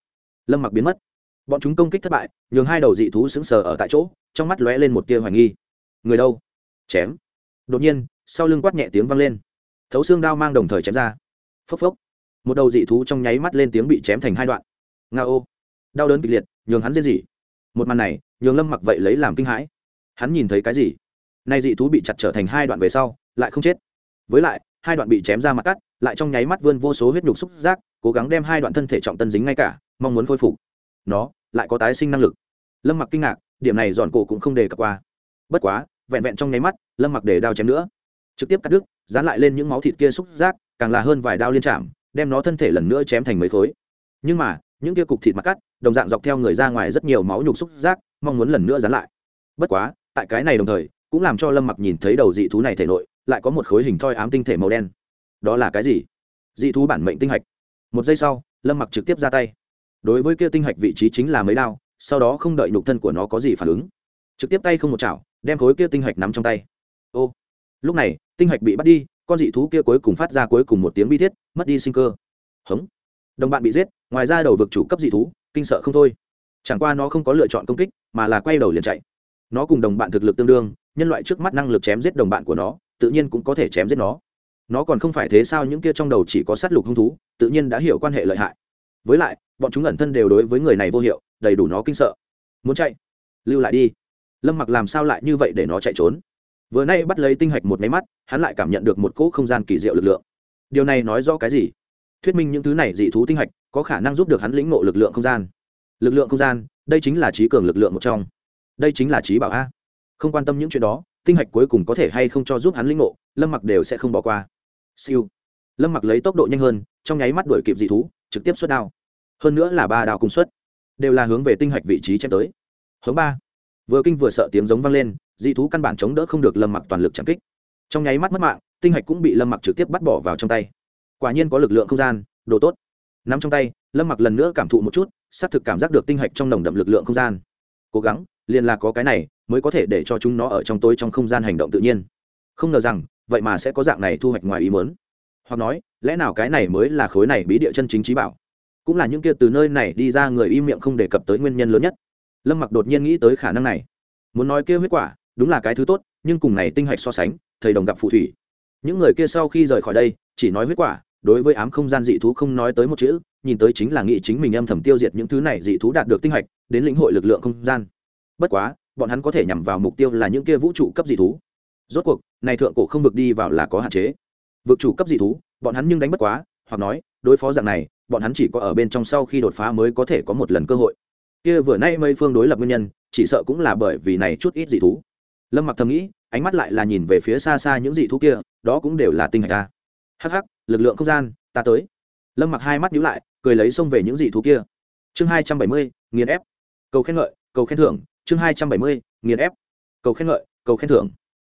lâm mặc biến mất. Bọn chúng công kích thất bại, nhường hai đầu dị thú sững sờ ở tại chỗ, trong mắt lóe lên một tia hoài nghi. Người đâu? Chém. Đột nhiên, sau lưng quát nhẹ tiếng vang lên. Thấu xương đao mang đồng thời chém ra. Phốc phốc. Một đầu dị thú trong nháy mắt lên tiếng bị chém thành hai đoạn. Nga ô đau đớn kịch liệt, nhường hắn dễ gì? Một màn này, nhường lâm mặc vậy lấy làm kinh hãi. Hắn nhìn thấy cái gì? Nay dị thú bị chặt trở thành hai đoạn về sau, lại không chết. Với lại, hai đoạn bị chém ra mặt cắt, lại trong nháy mắt vươn vô số huyết nhục xúc giác, cố gắng đem hai đoạn thân thể trọng tân dính ngay cả, mong muốn khôi phục. Nó, lại có tái sinh năng lực. Lâm mặc kinh ngạc, điểm này dọn cổ cũng không đề cập qua. Bất quá, vẹn vẹn trong nháy mắt, lâm mặc để đao chém nữa. Trực tiếp cắt đứt, dán lại lên những máu thịt kia xúc giác, càng là hơn vài đao liên chạm, đem nó thân thể lần nữa chém thành mấy khối. Nhưng mà, những kia cục thịt mặt cắt đồng dạng dọc theo người ra ngoài rất nhiều máu nhục xúc giác, mong muốn lần nữa dán lại. Bất quá, tại cái này đồng thời, cũng làm cho lâm mặc nhìn thấy đầu dị thú này thể nội, lại có một khối hình thoi ám tinh thể màu đen. Đó là cái gì? Dị thú bản mệnh tinh hạch. Một giây sau, lâm mặc trực tiếp ra tay. Đối với kia tinh hạch vị trí chính là mấy đao, sau đó không đợi nhục thân của nó có gì phản ứng, trực tiếp tay không một chảo, đem khối kia tinh hạch nắm trong tay. Ô, lúc này, tinh hạch bị bắt đi, con dị thú kia cuối cùng phát ra cuối cùng một tiếng bi thiết, mất đi sinh cơ. Hống. Đồng bạn bị giết, ngoài ra đầu vực chủ cấp dị thú kinh sợ không thôi. Chẳng qua nó không có lựa chọn công kích, mà là quay đầu liền chạy. Nó cùng đồng bạn thực lực tương đương, nhân loại trước mắt năng lực chém giết đồng bạn của nó, tự nhiên cũng có thể chém giết nó. Nó còn không phải thế sao những kia trong đầu chỉ có sát lục hung thú, tự nhiên đã hiểu quan hệ lợi hại. Với lại, bọn chúng ẩn thân đều đối với người này vô hiệu, đầy đủ nó kinh sợ. Muốn chạy? Lưu lại đi. Lâm mặc làm sao lại như vậy để nó chạy trốn? Vừa nay bắt lấy tinh hạch một máy mắt, hắn lại cảm nhận được một cỗ không gian kỳ diệu lực lượng. Điều này nói rõ cái gì? Thuyết minh những thứ này dị thú tinh hạch có khả năng giúp được hắn lĩnh ngộ lực lượng không gian. Lực lượng không gian, đây chính là trí cường lực lượng một trong. Đây chính là trí bảo a. Không quan tâm những chuyện đó, tinh hạch cuối cùng có thể hay không cho giúp hắn lĩnh ngộ, lâm mặc đều sẽ không bỏ qua. Siêu. Lâm mặc lấy tốc độ nhanh hơn, trong nháy mắt đuổi kịp dị thú, trực tiếp xuất đao. Hơn nữa là ba đao cùng xuất. Đều là hướng về tinh hạch vị trí chém tới. Hướng ba. Vừa kinh vừa sợ tiếng giống vang lên, dị thú căn bản chống đỡ không được lâm mặc toàn lực chạm kích. Trong nháy mắt mất mạng, tinh hạch cũng bị lâm mặc trực tiếp bắt bỏ vào trong tay quả nhiên có lực lượng không gian, đồ tốt. N ắ m trong tay, lâm mặc lần nữa cảm thụ một chút, xác thực cảm giác được tinh hạch trong nồng đậm lực lượng không gian. Cố gắng, liền là có cái này, mới có thể để cho chúng nó ở trong tôi trong không gian hành động tự nhiên. Không ngờ rằng, vậy mà sẽ có dạng này thu hoạch ngoài ý mớn hoặc nói, lẽ nào cái này mới là khối này bí địa chân chính trí bảo? Cũng là những kia từ nơi này đi ra người im miệng không đề cập tới nguyên nhân lớn nhất. Lâm mặc đột nhiên nghĩ tới khả năng này. Muốn nói kia huyết quả, đúng là cái thứ tốt, nhưng cùng này tinh hạch so sánh, thầy đồng gặp phù thủy. Những người kia sau khi rời khỏi đây, chỉ nói huyết quả đối với ám không gian dị thú không nói tới một chữ, nhìn tới chính là nghĩ chính mình âm thầm tiêu diệt những thứ này dị thú đạt được tinh hạch, đến lĩnh hội lực lượng không gian. Bất quá, bọn hắn có thể nhằm vào mục tiêu là những kia vũ trụ cấp dị thú. Rốt cuộc, này thượng cổ không vực đi vào là có hạn chế. Vực chủ cấp dị thú, bọn hắn nhưng đánh bất quá, hoặc nói, đối phó dạng này, bọn hắn chỉ có ở bên trong sau khi đột phá mới có thể có một lần cơ hội. Kia vừa nay mây phương đối lập nguyên nhân, chỉ sợ cũng là bởi vì này chút ít dị thú. Lâm mặc thầm nghĩ, ánh mắt lại là nhìn về phía xa xa những dị thú kia, đó cũng đều là tinh hạch ta hắc hắc lực lượng không gian, ta tới. Lâm mặc hai mắt nhíu lại, cười lấy xông về những dị thú kia. Chương hai trăm bảy mươi, nghiền ép. Cầu khen ngợi, cầu khen thưởng. Chương hai trăm bảy mươi, nghiền ép. Cầu khen ngợi, cầu khen thưởng.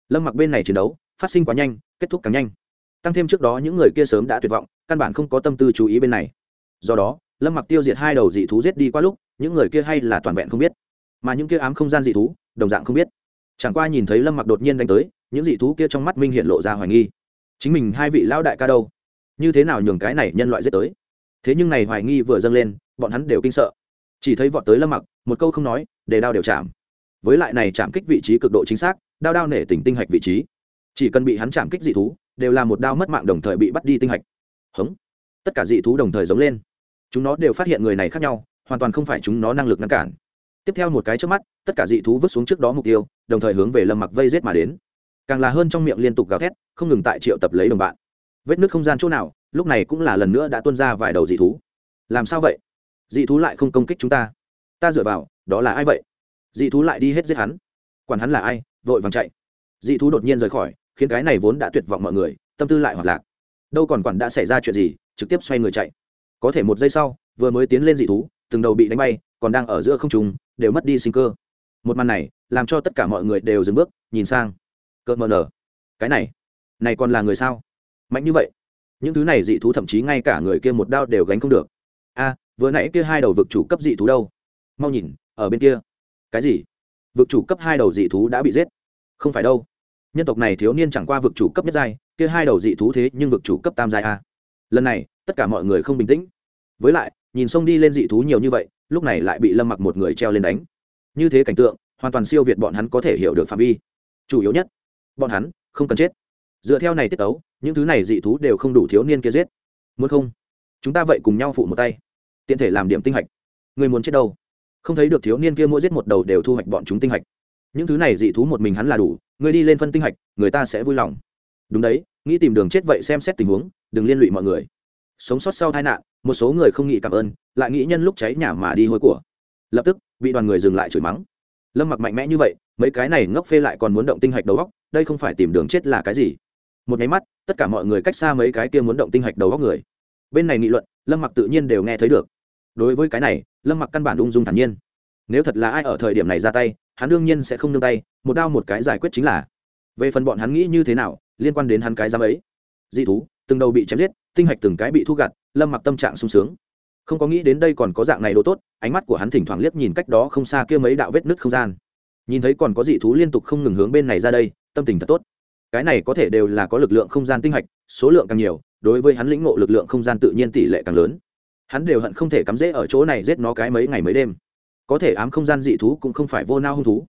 Lâm mặc bên này chiến đấu, phát sinh quá nhanh, kết thúc càng nhanh. Tăng thêm trước đó những người kia sớm đã tuyệt vọng, căn bản không có tâm tư chú ý bên này. Do đó, lâm mặc tiêu diệt hai đầu dị thú giết đi qua lúc, những người kia hay là toàn vẹn không biết. Mà những kia ám không gian dị thú, đồng dạng không biết. Chẳng qua nhìn thấy lâm mặc đột nhiên đánh tới, những dị thú kia trong mắt minh hiện lộ ra hoài nghi. Chính mình hai vị lão đại ca đâu? Như thế nào nhường cái này nhân loại giết tới? Thế nhưng này hoài nghi vừa dâng lên, bọn hắn đều kinh sợ. Chỉ thấy vọt tới lâm mặc, một câu không nói, để đao đều chạm. Với lại này chạm kích vị trí cực độ chính xác, đao đao nể tỉnh tinh hạch vị trí. Chỉ cần bị hắn chạm kích dị thú, đều là một đao mất mạng đồng thời bị bắt đi tinh hạch. Hống. Tất cả dị thú đồng thời giống lên. Chúng nó đều phát hiện người này khác nhau, hoàn toàn không phải chúng nó năng lực ngăn cản. Tiếp theo một cái trước mắt, tất cả dị thú vứt xuống trước đó mục tiêu, đồng thời hướng về lâm mặc vây rết mà đến. Càng là hơn trong miệng liên tục gào thét, không ngừng tại triệu tập lấy đồng bạn vết nước không gian chỗ nào, lúc này cũng là lần nữa đã tuân ra vài đầu dị thú. Làm sao vậy? Dị thú lại không công kích chúng ta. Ta dựa vào, đó là ai vậy? Dị thú lại đi hết giết hắn. Quản hắn là ai, vội vàng chạy. Dị thú đột nhiên rời khỏi, khiến cái này vốn đã tuyệt vọng mọi người, tâm tư lại hoạt lạc. Đâu còn quản đã xảy ra chuyện gì, trực tiếp xoay người chạy. Có thể một giây sau, vừa mới tiến lên dị thú, từng đầu bị đánh bay, còn đang ở giữa không trùng đều mất đi sinh cơ. Một màn này, làm cho tất cả mọi người đều dừng bước, nhìn sang. Cợt mờ nở. Cái này này còn là người sao? Mạnh như vậy. Những thứ này dị thú thậm chí ngay cả người kia một đao đều gánh không được. A, vừa nãy kia hai đầu vực chủ cấp dị thú đâu? Mau nhìn, ở bên kia. Cái gì? Vực chủ cấp hai đầu dị thú đã bị giết. Không phải đâu. Nhân tộc này thiếu niên chẳng qua vực chủ cấp nhất giai, kia hai đầu dị thú thế nhưng vực chủ cấp tam giai a. Lần này, tất cả mọi người không bình tĩnh. Với lại, nhìn sông đi lên dị thú nhiều như vậy, lúc này lại bị lâm mặc một người treo lên đánh. Như thế cảnh tượng, hoàn toàn siêu việt bọn hắn có thể hiểu được phạm vi. Chủ yếu nhất, bọn hắn không cần chết. Dựa theo này tiết tấu những thứ này dị thú đều không đủ thiếu niên kia giết. Muốn không? Chúng ta vậy cùng nhau phụ một tay. Tiện thể làm điểm tinh hạch. Người muốn chết đâu? Không thấy được thiếu niên kia mỗi giết một đầu đều thu hoạch bọn chúng tinh hạch. Những thứ này dị thú một mình hắn là đủ, người đi lên phân tinh hạch, người ta sẽ vui lòng. Đúng đấy, nghĩ tìm đường chết vậy xem xét tình huống, đừng liên lụy mọi người. Sống sót sau tai nạn, một số người không nghĩ cảm ơn, lại nghĩ nhân lúc cháy nhà mà đi hôi của. Lập tức, bị đoàn người dừng lại chửi mắng. Lâm mặc mạnh mẽ như vậy, mấy cái này ngốc phê lại còn muốn động tinh hạch đầu góc đây không phải tìm đường chết là cái gì? Một nháy mắt, tất cả mọi người cách xa mấy cái kia muốn động tinh hạch đầu góc người. Bên này nghị luận, lâm mặc tự nhiên đều nghe thấy được. Đối với cái này, lâm mặc căn bản ung dung thản nhiên. Nếu thật là ai ở thời điểm này ra tay, hắn đương nhiên sẽ không nương tay, một đao một cái giải quyết chính là. Về phần bọn hắn nghĩ như thế nào, liên quan đến hắn cái giám ấy. Dị thú, từng đầu bị chém giết, tinh hạch từng cái bị thu gặt, lâm mặc tâm trạng sung sướng. Không có nghĩ đến đây còn có dạng này đồ tốt, ánh mắt của hắn thỉnh thoảng liếc nhìn cách đó không xa kia mấy đạo vết nứt không gian. Nhìn thấy còn có dị thú liên tục không ngừng hướng bên này ra đây, tâm tình thật tốt cái này có thể đều là có lực lượng không gian tinh hạch, số lượng càng nhiều, đối với hắn lĩnh ngộ lực lượng không gian tự nhiên tỷ lệ càng lớn. Hắn đều hận không thể cắm rễ ở chỗ này giết nó cái mấy ngày mấy đêm. Có thể ám không gian dị thú cũng không phải vô nao hung thú.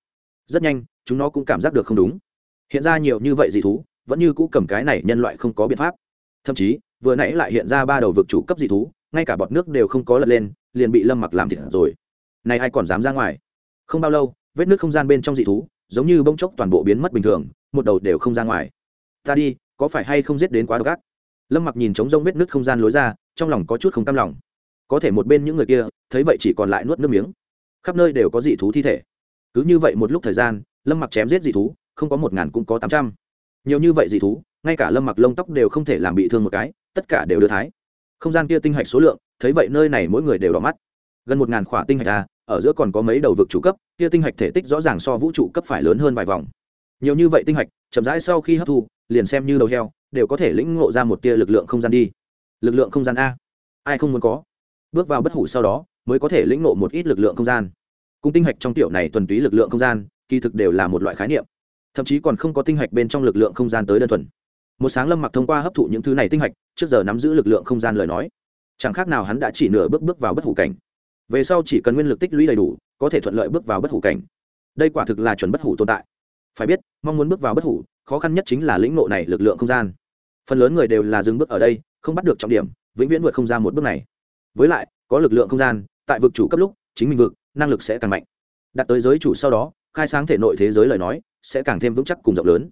Rất nhanh, chúng nó cũng cảm giác được không đúng. Hiện ra nhiều như vậy dị thú, vẫn như cũ cầm cái này nhân loại không có biện pháp. Thậm chí, vừa nãy lại hiện ra ba đầu vực chủ cấp dị thú, ngay cả bọt nước đều không có lật lên, liền bị lâm mặc làm thịt rồi. Này ai còn dám ra ngoài? Không bao lâu, vết nước không gian bên trong dị thú, giống như bông chốc toàn bộ biến mất bình thường một đầu đều không ra ngoài. Ta đi, có phải hay không giết đến quá độc ác? Lâm mặc nhìn trống rông vết nước không gian lối ra, trong lòng có chút không cam lòng. Có thể một bên những người kia, thấy vậy chỉ còn lại nuốt nước miếng. Khắp nơi đều có dị thú thi thể. Cứ như vậy một lúc thời gian, lâm mặc chém giết dị thú, không có một ngàn cũng có tám trăm. Nhiều như vậy dị thú, ngay cả lâm mặc lông tóc đều không thể làm bị thương một cái, tất cả đều đưa thái. Không gian kia tinh hạch số lượng, thấy vậy nơi này mỗi người đều đỏ mắt. Gần một ngàn khỏa tinh hạch ra ở giữa còn có mấy đầu vực chủ cấp, kia tinh hạch thể tích rõ ràng so vũ trụ cấp phải lớn hơn vài vòng nhiều như vậy tinh hạch, chậm rãi sau khi hấp thu, liền xem như đầu heo, đều có thể lĩnh ngộ ra một tia lực lượng không gian đi. Lực lượng không gian a. Ai không muốn có? Bước vào bất hủ sau đó, mới có thể lĩnh ngộ một ít lực lượng không gian. Cung tinh hạch trong tiểu này thuần túy lực lượng không gian, kỳ thực đều là một loại khái niệm. Thậm chí còn không có tinh hạch bên trong lực lượng không gian tới đơn thuần. Một sáng lâm mặc thông qua hấp thụ những thứ này tinh hạch, trước giờ nắm giữ lực lượng không gian lời nói. Chẳng khác nào hắn đã chỉ nửa bước bước vào bất hủ cảnh. Về sau chỉ cần nguyên lực tích lũy đầy đủ, có thể thuận lợi bước vào bất hủ cảnh. Đây quả thực là chuẩn bất hủ tồn tại phải biết, mong muốn bước vào bất hủ, khó khăn nhất chính là lĩnh ngộ này lực lượng không gian. Phần lớn người đều là dừng bước ở đây, không bắt được trọng điểm, vĩnh viễn vượt không ra một bước này. Với lại, có lực lượng không gian, tại vực chủ cấp lúc, chính mình vực, năng lực sẽ càng mạnh. Đặt tới giới chủ sau đó, khai sáng thể nội thế giới lời nói, sẽ càng thêm vững chắc cùng rộng lớn.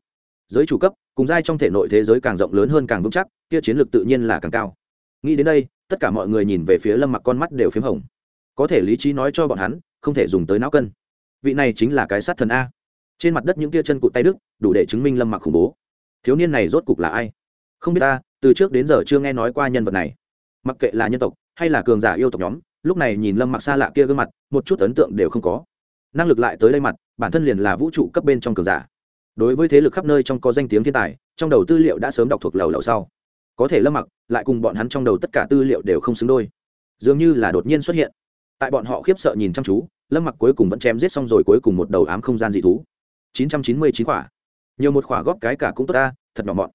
Giới chủ cấp, cùng giai trong thể nội thế giới càng rộng lớn hơn càng vững chắc, kia chiến lược tự nhiên là càng cao. Nghĩ đến đây, tất cả mọi người nhìn về phía lâm mặc con mắt đều p h í m hồng. Có thể lý trí nói cho bọn hắn, không thể dùng tới não cân. Vị này chính là cái sát thần a trên mặt đất những tia chân cụt tay đức đủ để chứng minh lâm mặc khủng bố. Thiếu niên này rốt cục là ai? Không biết ta, từ trước đến giờ chưa nghe nói qua nhân vật này. Mặc kệ là nhân tộc hay là cường giả yêu tộc nhóm, lúc này nhìn lâm mặc xa lạ kia gương mặt, một chút ấn tượng đều không có. Năng lực lại tới đây mặt, bản thân liền là vũ trụ cấp bên trong cường giả. Đối với thế lực khắp nơi trong có danh tiếng thiên tài, trong đầu tư liệu đã sớm đọc thuộc lầu lầu sau. Có thể lâm mặc lại cùng bọn hắn trong đầu tất cả tư liệu đều không xứng đôi. Dường như là đột nhiên xuất hiện. Tại bọn họ khiếp sợ nhìn chăm chú, lâm mặc cuối cùng vẫn chém giết xong rồi cuối cùng một đầu ám không gian dị thú chín trăm chín mươi chín quả, nhiều một quả góp cái cả cũng tốt ta thật nhỏ mọn.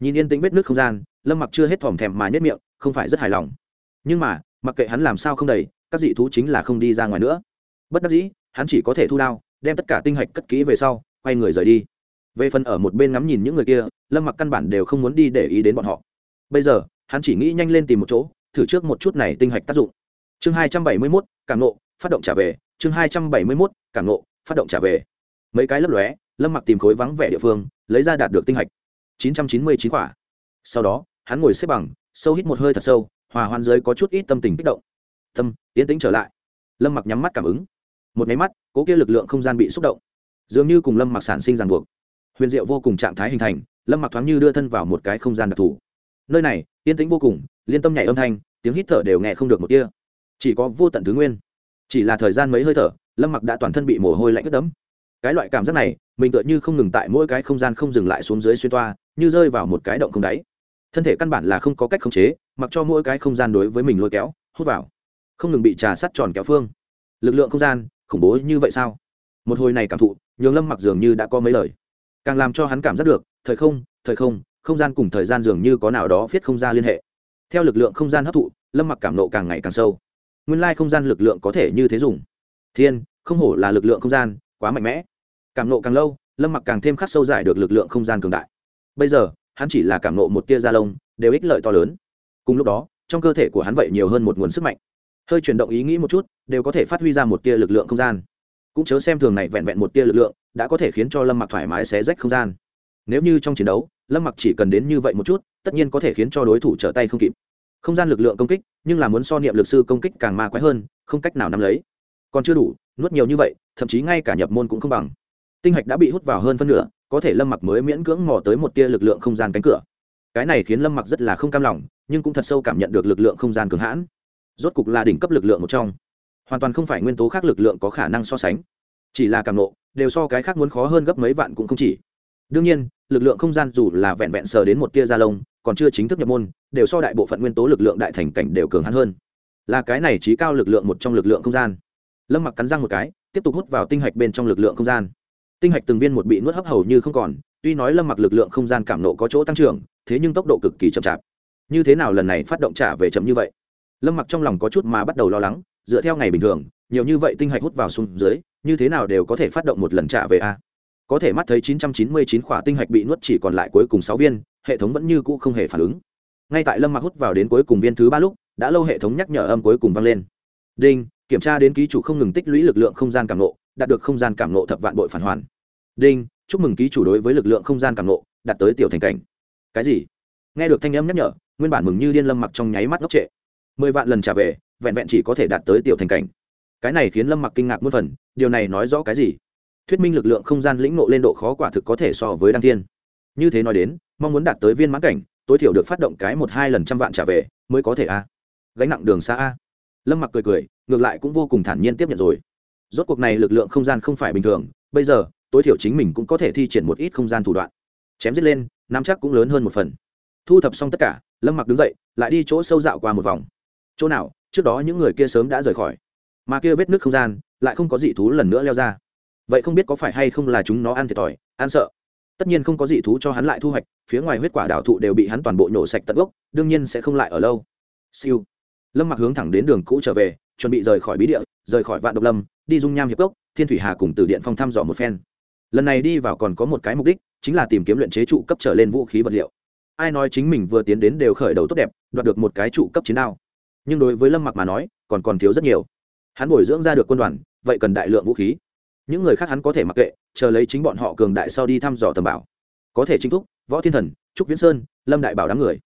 Nhìn yên tĩnh vết nước không gian lâm mặc chưa hết thòm thèm mà nhất miệng không phải rất hài lòng. Nhưng mà mặc kệ hắn làm sao không đầy các dị thú chính là không đi ra ngoài nữa. Bất đắc dĩ hắn chỉ có thể thu đao đem tất cả tinh hạch cất kỹ về sau quay người rời đi. Về phần ở một bên ngắm nhìn những người kia lâm mặc căn bản đều không muốn đi để ý đến bọn họ. Bây giờ hắn chỉ nghĩ nhanh lên tìm một chỗ thử trước một chút này tinh hạch tác dụng. Chương hai trăm bảy mươi mốt cảm nộ phát động trả về. Chương hai trăm bảy mươi mốt cảm nộ phát động trả về mấy cái lấp lóe, lâm mặc tìm khối vắng vẻ địa phương, lấy ra đạt được tinh hạch. Chín trăm chín mươi chín quả. Sau đó, hắn ngồi xếp bằng, sâu hít một hơi thật sâu, hòa hoan giới có chút ít tâm tình kích động. Tâm tiến tĩnh trở lại. Lâm mặc nhắm mắt cảm ứng. Một máy mắt, cố kia lực lượng không gian bị xúc động. Dường như cùng lâm mặc sản sinh ràng buộc. Huyền diệu vô cùng trạng thái hình thành, lâm mặc thoáng như đưa thân vào một cái không gian đặc thù. Nơi này, yên tĩnh vô cùng, liên tâm nhảy âm thanh, tiếng hít thở đều nghe không được một kia chỉ có vô tận thứ nguyên. Chỉ là thời gian mấy hơi thở, lâm mặc đã toàn thân bị mồ hôi lạnh ướt đẫm cái loại cảm giác này, mình tựa như không ngừng tại mỗi cái không gian không dừng lại xuống dưới xuyên toa, như rơi vào một cái động không đáy. Thân thể căn bản là không có cách khống chế, mặc cho mỗi cái không gian đối với mình lôi kéo, hút vào. Không ngừng bị trà sắt tròn kéo phương. Lực lượng không gian, khủng bố như vậy sao? Một hồi này cảm thụ, nhường lâm mặc dường như đã có mấy lời. Càng làm cho hắn cảm giác được, thời không thời không không gian cùng thời gian dường như có nào đó viết không ra liên hệ. Theo lực lượng không gian hấp thụ, lâm mặc cảm nộ càng ngày càng sâu. Nguyên lai không gian lực lượng có thể như thế dùng. Thiên, không hổ là lực lượng không gian, quá mạnh mẽ cảm nộ càng lâu, lâm mặc càng thêm khắc sâu giải được lực lượng không gian cường đại. Bây giờ, hắn chỉ là cảm nộ một tia da lông, đều ích lợi to lớn. Cùng lúc đó, trong cơ thể của hắn vậy nhiều hơn một nguồn sức mạnh. Hơi chuyển động ý nghĩ một chút, đều có thể phát huy ra một tia lực lượng không gian. Cũng chớ xem thường này vẹn vẹn một tia lực lượng, đã có thể khiến cho lâm mặc thoải mái xé rách không gian. Nếu như trong chiến đấu, lâm mặc chỉ cần đến như vậy một chút, tất nhiên có thể khiến cho đối thủ trở tay không kịp. Không gian lực lượng công kích, nhưng là muốn so niệm lực sư công kích càng ma quái hơn, không cách nào nắm lấy. Còn chưa đủ, nuốt nhiều như vậy, thậm chí ngay cả nhập môn cũng không bằng tinh hạch đã bị hút vào hơn phân nửa, có thể lâm mặc mới miễn cưỡng mò tới một tia lực lượng không gian cánh cửa. Cái này khiến lâm mặc rất là không cam lòng, nhưng cũng thật sâu cảm nhận được lực lượng không gian cường hãn. Rốt cục là đỉnh cấp lực lượng một trong. Hoàn toàn không phải nguyên tố khác lực lượng có khả năng so sánh. Chỉ là cảm nộ, đều so cái khác muốn khó hơn gấp mấy vạn cũng không chỉ. Đương nhiên, lực lượng không gian dù là vẹn vẹn sờ đến một tia da lông, còn chưa chính thức nhập môn, đều so đại bộ phận nguyên tố lực lượng đại thành cảnh đều cường hắn hơn. Là cái này trí cao lực lượng một trong lực lượng không gian. Lâm mặc cắn răng một cái, tiếp tục hút vào tinh hạch bên trong lực lượng không gian tinh hạch từng viên một bị nuốt hấp hầu như không còn, tuy nói lâm mặc lực lượng không gian cảm nộ có chỗ tăng trưởng, thế nhưng tốc độ cực kỳ chậm chạp. Như thế nào lần này phát động trả về chậm như vậy? Lâm mặc trong lòng có chút mà bắt đầu lo lắng, dựa theo ngày bình thường, nhiều như vậy tinh hạch hút vào xuống dưới, như thế nào đều có thể phát động một lần trả về a? Có thể mắt thấy 999 khỏa tinh hạch bị nuốt chỉ còn lại cuối cùng 6 viên, hệ thống vẫn như cũ không hề phản ứng. Ngay tại lâm mặc hút vào đến cuối cùng viên thứ ba lúc, đã lâu hệ thống nhắc nhở âm cuối cùng vang lên. Đinh, kiểm tra đến ký chủ không ngừng tích lũy lực lượng không gian cảm nộ đạt được không gian cảm nộ thập vạn bội phản hoàn. Đinh, chúc mừng ký chủ đối với lực lượng không gian cảm nộ đạt tới tiểu thành cảnh. Cái gì? Nghe được thanh âm nhắc nhở, nguyên bản mừng như điên lâm mặc trong nháy mắt ngốc trệ. Mười vạn lần trả về, vẹn vẹn chỉ có thể đạt tới tiểu thành cảnh. Cái này khiến lâm mặc kinh ngạc muôn phần, điều này nói rõ cái gì? Thuyết minh lực lượng không gian lĩnh nộ lên độ khó quả thực có thể so với đăng thiên. Như thế nói đến, mong muốn đạt tới viên mãn cảnh, tối thiểu được phát động cái một hai lần trăm vạn trả về, mới có thể a. Gánh nặng đường xa a. Lâm mặc cười cười, ngược lại cũng vô cùng thản nhiên tiếp nhận rồi rốt cuộc này lực lượng không gian không phải bình thường, bây giờ, tối thiểu chính mình cũng có thể thi triển một ít không gian thủ đoạn. Chém giết lên, nắm chắc cũng lớn hơn một phần. Thu thập xong tất cả, lâm mặc đứng dậy, lại đi chỗ sâu dạo qua một vòng. Chỗ nào? Trước đó những người kia sớm đã rời khỏi. Mà kia vết nước không gian, lại không có dị thú lần nữa leo ra. Vậy không biết có phải hay không là chúng nó ăn thiệt thòi, ăn sợ. Tất nhiên không có dị thú cho hắn lại thu hoạch, phía ngoài huyết quả đảo thụ đều bị hắn toàn bộ nhổ sạch tận gốc, đương nhiên sẽ không lại ở lâu. Siêu. Lâm mặc hướng thẳng đến đường cũ trở về, chuẩn bị rời khỏi bí địa, rời khỏi vạn độc lâm đi dung nham hiệp cốc, thiên thủy hà cùng từ điện phong thăm dò một phen. Lần này đi vào còn có một cái mục đích, chính là tìm kiếm luyện chế trụ cấp trở lên vũ khí vật liệu. Ai nói chính mình vừa tiến đến đều khởi đầu tốt đẹp, đoạt được một cái trụ cấp chiến đao. Nhưng đối với lâm mặc mà nói, còn còn thiếu rất nhiều. Hắn bồi dưỡng ra được quân đoàn, vậy cần đại lượng vũ khí. Những người khác hắn có thể mặc kệ, chờ lấy chính bọn họ cường đại sau đi thăm dò tầm bảo. Có thể chính thúc, võ thiên thần, trúc viễn sơn, lâm đại bảo đám người.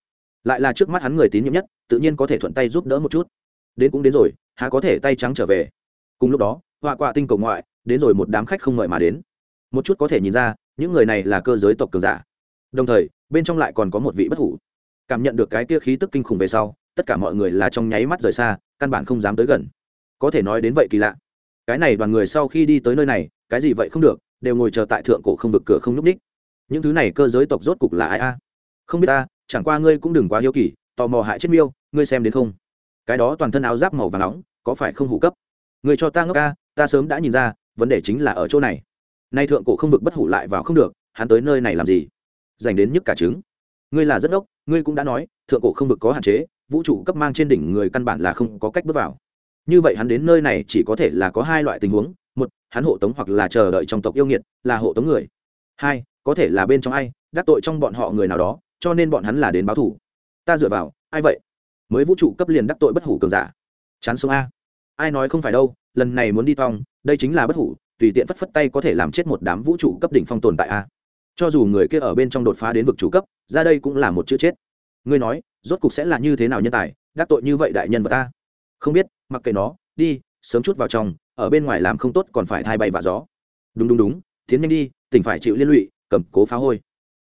Lại là trước mắt hắn người tín nhiệm nhất, tự nhiên có thể thuận tay giúp đỡ một chút. Đến cũng đến rồi, há có thể tay trắng trở về. Cùng lúc đó họa quạ tinh cầu ngoại, đến rồi một đám khách không mời mà đến. Một chút có thể nhìn ra, những người này là cơ giới tộc cường giả. Đồng thời, bên trong lại còn có một vị bất hủ. Cảm nhận được cái tia khí tức kinh khủng về sau, tất cả mọi người là trong nháy mắt rời xa, căn bản không dám tới gần. Có thể nói đến vậy kỳ lạ. Cái này đoàn người sau khi đi tới nơi này, cái gì vậy không được, đều ngồi chờ tại thượng cổ không vực cửa không n ú c ních. Những thứ này cơ giới tộc rốt cục là ai a? Không biết ta, chẳng qua ngươi cũng đừng quá hiếu kỳ, tò mò hại chết miêu, ngươi xem đến không? Cái đó toàn thân áo giáp màu và nóng, có phải không hủ cấp? Ngươi cho ta ngốc ca ta sớm đã nhìn ra, vấn đề chính là ở chỗ này. Nay thượng cổ không vực bất hủ lại vào không được, hắn tới nơi này làm gì? Dành đến nhức cả trứng. Ngươi là rất ốc ngươi cũng đã nói, thượng cổ không vực có hạn chế, vũ trụ cấp mang trên đỉnh người căn bản là không có cách bước vào. Như vậy hắn đến nơi này chỉ có thể là có hai loại tình huống. Một, hắn hộ tống hoặc là chờ đợi trong tộc yêu nghiệt, là hộ tống người. Hai, có thể là bên trong ai, đắc tội trong bọn họ người nào đó, cho nên bọn hắn là đến báo thủ ta dựa vào, ai vậy? Mới vũ trụ cấp liền đắc tội bất hủ cường giả. Chán sống a. Ai nói không phải đâu lần này muốn đi thong đây chính là bất hủ, tùy tiện phất phất tay có thể làm chết một đám vũ trụ cấp đỉnh phong tồn tại a. Cho dù người kia ở bên trong đột phá đến vực chủ cấp, ra đây cũng là một chữ chết. Ngươi nói, rốt cục sẽ là như thế nào nhân tài, đắc tội như vậy đại nhân vật ta? Không biết, mặc kệ nó, đi, sớm chút vào trong, ở bên ngoài làm không tốt còn phải thay bay và gió. Đúng đúng đúng, tiến nhanh đi, tỉnh phải chịu liên lụy, cầm cố phá hôi.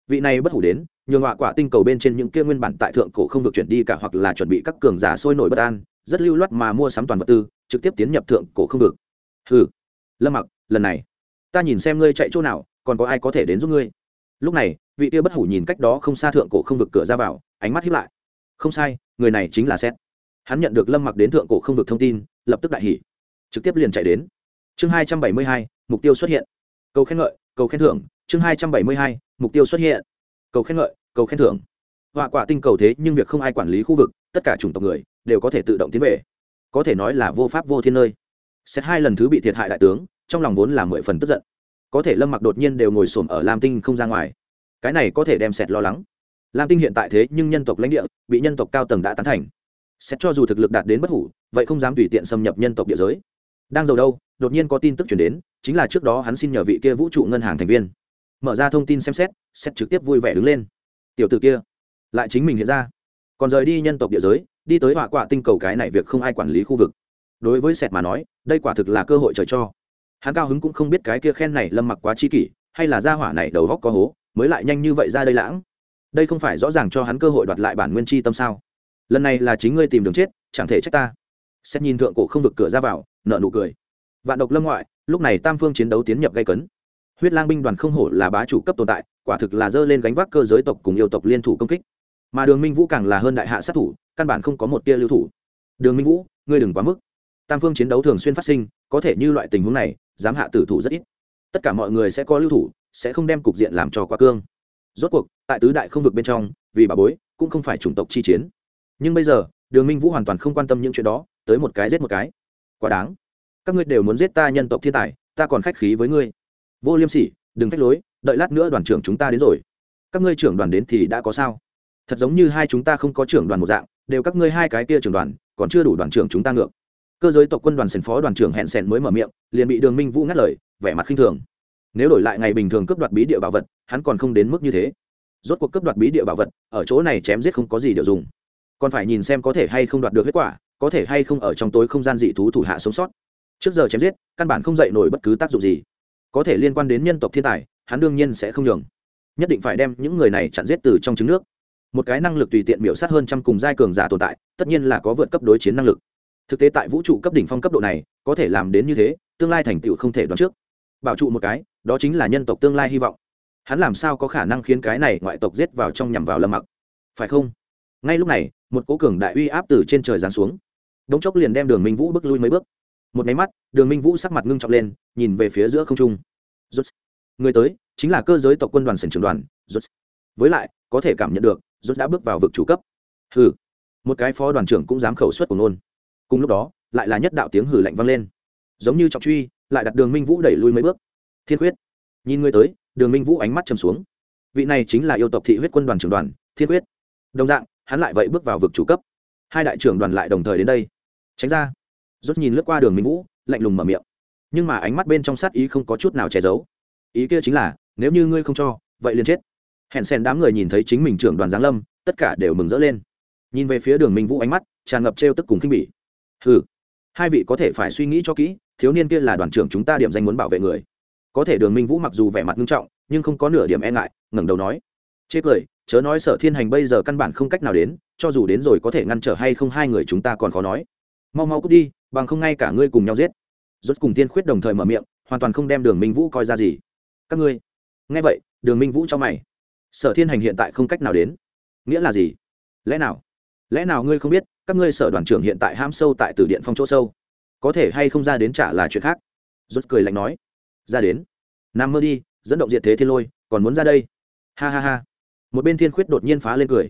Vị này bất hủ đến, nhường họa quả tinh cầu bên trên những kia nguyên bản tại thượng cổ không được chuyển đi cả hoặc là chuẩn bị các cường giả sôi nổi bất an, rất lưu loát mà mua sắm toàn vật tư trực tiếp tiến nhập thượng cổ không vực. Hừ, lâm mặc, lần này, ta nhìn xem ngươi chạy chỗ nào, còn có ai có thể đến giúp ngươi? Lúc này, vị kia bất hủ nhìn cách đó không xa thượng cổ không vực cửa ra vào, ánh mắt hiếp lại. Không sai, người này chính là xét hắn nhận được lâm mặc đến thượng cổ không vực thông tin, lập tức đại hỉ. Trực tiếp liền chạy đến. Chương hai trăm bảy mươi hai, mục tiêu xuất hiện. Cầu khen ngợi, cầu khen thưởng. Chương hai trăm bảy mươi hai, mục tiêu xuất hiện. Cầu khen ngợi, cầu khen thưởng. Họa quả tinh cầu thế nhưng việc không ai quản lý khu vực, tất cả chủng tộc người đều có thể tự động tiến về có thể nói là vô pháp vô thiên nơi. Xét hai lần thứ bị thiệt hại đại tướng, trong lòng vốn là mười phần tức giận. Có thể lâm mặc đột nhiên đều ngồi xổm ở lam tinh không ra ngoài. Cái này có thể đem sẹt lo lắng. Lam tinh hiện tại thế nhưng nhân tộc lãnh địa, bị nhân tộc cao tầng đã tán thành. Xét cho dù thực lực đạt đến bất hủ, vậy không dám tùy tiện xâm nhập nhân tộc địa giới. Đang giàu đâu, đột nhiên có tin tức chuyển đến, chính là trước đó hắn xin nhờ vị kia vũ trụ ngân hàng thành viên. Mở ra thông tin xem xét xét trực tiếp vui vẻ đứng lên. Tiểu t ử kia, lại chính mình hiện ra. Còn rời đi nhân tộc địa giới đi tới họa quả tinh cầu cái này việc không ai quản lý khu vực. Đối với sẹt mà nói, đây quả thực là cơ hội trời cho. Hắn cao hứng cũng không biết cái kia khen này lâm mặc quá chi kỷ, hay là ra hỏa này đầu góc có hố, mới lại nhanh như vậy ra đây lãng. Đây không phải rõ ràng cho hắn cơ hội đoạt lại bản nguyên chi tâm sao? Lần này là chính ngươi tìm đường chết, chẳng thể trách ta. Xét nhìn thượng cổ không vực cửa ra vào nợ nụ cười. Vạn độc lâm ngoại, lúc này tam phương chiến đấu tiến nhập gây cấn. Huyết lang binh đoàn không hổ là bá chủ cấp tồn tại, quả thực là dơ lên gánh vác cơ giới tộc cùng yêu tộc liên thủ công kích. Mà đường minh vũ càng là hơn đại hạ sát thủ căn bản không có một tia lưu thủ. Đường minh vũ, ngươi đừng quá mức. Tam phương chiến đấu thường xuyên phát sinh, có thể như loại tình huống này dám hạ tử thủ rất ít. Tất cả mọi người sẽ có lưu thủ, sẽ không đem cục diện làm cho quá cương. Rốt cuộc, tại tứ đại không vực bên trong, vì bà bối, cũng không phải chủng tộc chi chiến. Nhưng bây giờ, đường minh vũ hoàn toàn không quan tâm những chuyện đó, tới một cái giết một cái. Quá đáng. Các ngươi đều muốn giết ta nhân tộc thiên tài, ta còn khách khí với ngươi. Vô liêm sỉ, đừng phách lối, đợi lát nữa đoàn trưởng chúng ta đến rồi. Các ngươi trưởng đoàn đến thì đã có sao? Thật giống như hai chúng ta không có trưởng đoàn một dạng, đều các ngươi hai cái kia trưởng đoàn, còn chưa đủ đoàn trưởng chúng ta ngược. Cơ giới tộc quân đoàn sền phó đoàn trưởng hẹn sèn mới mở miệng, liền bị đường minh vũ ngắt lời, vẻ mặt khinh thường. Nếu đổi lại ngày bình thường cướp đoạt bí địa bảo vật, hắn còn không đến mức như thế. Rốt cuộc cướp đoạt bí địa bảo vật, ở chỗ này chém giết không có gì điều dùng. Còn phải nhìn xem có thể hay không đoạt được kết quả, có thể hay không ở trong tối không gian dị thú thủ hạ sống sót. Trước giờ chém giết, căn bản không dạy nổi bất cứ tác dụng gì. Có thể liên quan đến nhân tộc thiên tài, hắn đương nhiên sẽ không nhường. Nhất định phải đem những người này chặn giết từ trong trứng nước một cái năng lực tùy tiện miểu sát hơn trăm cùng giai cường giả tồn tại, tất nhiên là có vượt cấp đối chiến năng lực. Thực tế tại vũ trụ cấp đỉnh phong cấp độ này, có thể làm đến như thế, tương lai thành tựu không thể đoán trước. Bảo trụ một cái, đó chính là nhân tộc tương lai hy vọng. Hắn làm sao có khả năng khiến cái này ngoại tộc giết vào trong nhằm vào lâm mặc? Phải không? Ngay lúc này, một cố cường đại uy áp từ trên trời giáng xuống. Đống chốc liền đem đường minh vũ bước lui mấy bước. Một máy mắt, đường minh vũ sắc mặt ngưng trọng lên, nhìn về phía giữa không trung. Rút người tới, chính là cơ giới tộc quân đoàn sành trường đoàn. Rút với lại, có thể cảm nhận được rốt đã bước vào vực chủ cấp. Hừ. Một cái phó đoàn trưởng cũng dám khẩu suất của nôn cùng lúc đó, lại là nhất đạo tiếng hử lạnh vang lên. Giống như trọng truy, lại đặt đường minh vũ đẩy lui mấy bước. Thiên huyết nhìn ngươi tới, đường minh vũ ánh mắt chầm xuống. Vị này chính là yêu tộc thị huyết quân đoàn trưởng đoàn, thiên huyết đồng dạng, hắn lại vậy bước vào vực chủ cấp. Hai đại trưởng đoàn lại đồng thời đến đây. Tránh ra. Rốt nhìn lướt qua đường minh vũ, lạnh lùng mở miệng. Nhưng mà ánh mắt bên trong sát ý không có chút nào che giấu. Ý kia chính là, nếu như ngươi không cho, vậy liền chết hẹn sen đám người nhìn thấy chính mình trưởng đoàn giáng lâm, tất cả đều mừng rỡ lên. Nhìn về phía đường minh vũ ánh mắt, tràn ngập trêu tức cùng khinh bỉ. Hừ, hai vị có thể phải suy nghĩ cho kỹ, thiếu niên kia là đoàn trưởng chúng ta điểm danh muốn bảo vệ người. Có thể đường minh vũ mặc dù vẻ mặt nghiêm trọng, nhưng không có nửa điểm e ngại, ngẩng đầu nói. Chê cười, chớ nói sở thiên hành bây giờ căn bản không cách nào đến, cho dù đến rồi có thể ngăn trở hay không hai người chúng ta còn khó nói. Mau mau cút đi, bằng không ngay cả ngươi cùng nhau giết. Rốt cùng tiên khuyết đồng thời mở miệng, hoàn toàn không đem đường minh vũ coi ra gì. Các ngươi. Nghe vậy, đường minh vũ cho mày sở thiên hành hiện tại không cách nào đến. Nghĩa là gì? Lẽ nào? Lẽ nào ngươi không biết, các ngươi sở đoàn trưởng hiện tại ham sâu tại tử điện phong chỗ sâu? Có thể hay không ra đến trả là chuyện khác? Rút cười lạnh nói. Ra đến. Nằm mơ đi, dẫn động diệt thế thiên lôi, còn muốn ra đây. Ha ha ha. Một bên thiên khuyết đột nhiên phá lên cười.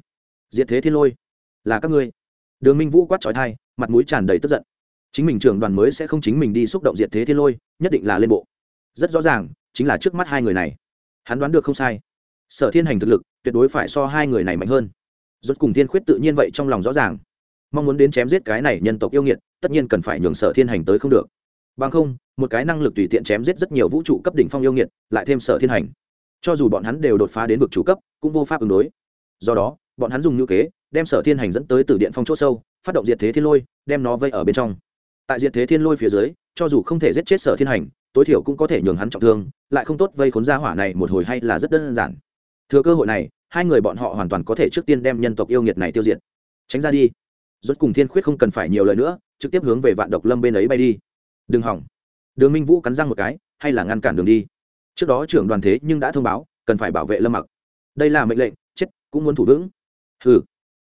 Diệt thế thiên lôi? Là các ngươi. Đường minh vũ quát trói thai mặt mũi tràn đầy tức giận. Chính mình trưởng đoàn mới sẽ không chính mình đi xúc động diệt thế thiên lôi, nhất định là lên bộ. Rất rõ ràng, chính là trước mắt hai người này. Hắn đoán được không sai sở thiên hành thực lực tuyệt đối phải so hai người này mạnh hơn. Rốt cùng thiên khuyết tự nhiên vậy trong lòng rõ ràng. Mong muốn đến chém giết cái này nhân tộc yêu nghiệt, tất nhiên cần phải nhường sở thiên hành tới không được. Bằng không, một cái năng lực tùy tiện chém giết rất nhiều vũ trụ cấp đỉnh phong yêu nghiệt, lại thêm sở thiên hành. Cho dù bọn hắn đều đột phá đến vực chủ cấp, cũng vô pháp ứng đối. Do đó, bọn hắn dùng ngữ kế, đem sở thiên hành dẫn tới từ điện phong chỗ sâu, phát động diệt thế thiên lôi, đem nó vây ở bên trong. Tại diệt thế thiên lôi phía dưới, cho dù không thể giết chết sở thiên hành, tối thiểu cũng có thể nhường hắn trọng thương, lại không tốt vây khốn gia hỏa này một hồi hay là rất đơn giản thừa cơ hội này, hai người bọn họ hoàn toàn có thể trước tiên đem nhân tộc yêu nghiệt này tiêu diệt. Tránh ra đi. Rốt cùng thiên khuyết không cần phải nhiều lời nữa, trực tiếp hướng về vạn độc lâm bên ấy bay đi. Đừng hỏng. Đường minh vũ cắn răng một cái, hay là ngăn cản đường đi. Trước đó trưởng đoàn thế nhưng đã thông báo, cần phải bảo vệ lâm mặc. Đây là mệnh lệnh, chết, cũng muốn thủ vững. Hừ.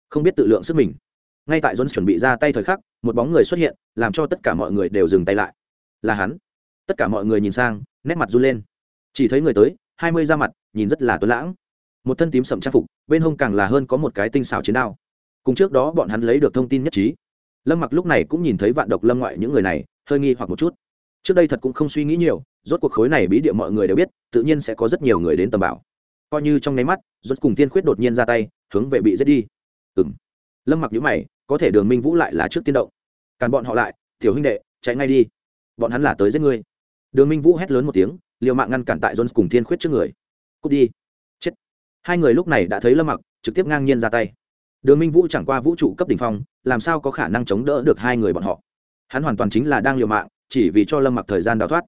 Không biết tự lượng sức mình. Ngay tại rốt chuẩn bị ra tay thời khắc, một bóng người xuất hiện, làm cho tất cả mọi người đều dừng tay lại. Là hắn. Tất cả mọi người nhìn sang, nét mặt run lên. Chỉ thấy người tới, hai mươi da mặt, nhìn rất là tuấn lãng một thân tím sậm trang phục, bên hông càng là hơn có một cái tinh xảo chiến đao. Cùng trước đó bọn hắn lấy được thông tin nhất trí. Lâm mặc lúc này cũng nhìn thấy vạn độc lâm ngoại những người này, hơi nghi hoặc một chút. Trước đây thật cũng không suy nghĩ nhiều, rốt cuộc khối này bí địa mọi người đều biết, tự nhiên sẽ có rất nhiều người đến tầm bảo. Coi như trong nháy mắt, rốt cùng tiên khuyết đột nhiên ra tay, hướng về bị giết đi. Ừng lâm mặc nhíu mày, có thể đường minh vũ lại là trước tiên động. Càn bọn họ lại, tiểu huynh đệ, chạy ngay đi. Bọn hắn là tới giết ngươi. Đường minh vũ hét lớn một tiếng, liều mạng ngăn cản tại jones cùng thiên khuyết trước người. Cút đi hai người lúc này đã thấy lâm mặc, trực tiếp ngang nhiên ra tay. Đường minh vũ chẳng qua vũ trụ cấp đ ỉ n h phong, làm sao có khả năng chống đỡ được hai người bọn họ? Hắn hoàn toàn chính là đang liều mạng, chỉ vì cho lâm mặc thời gian đào thoát.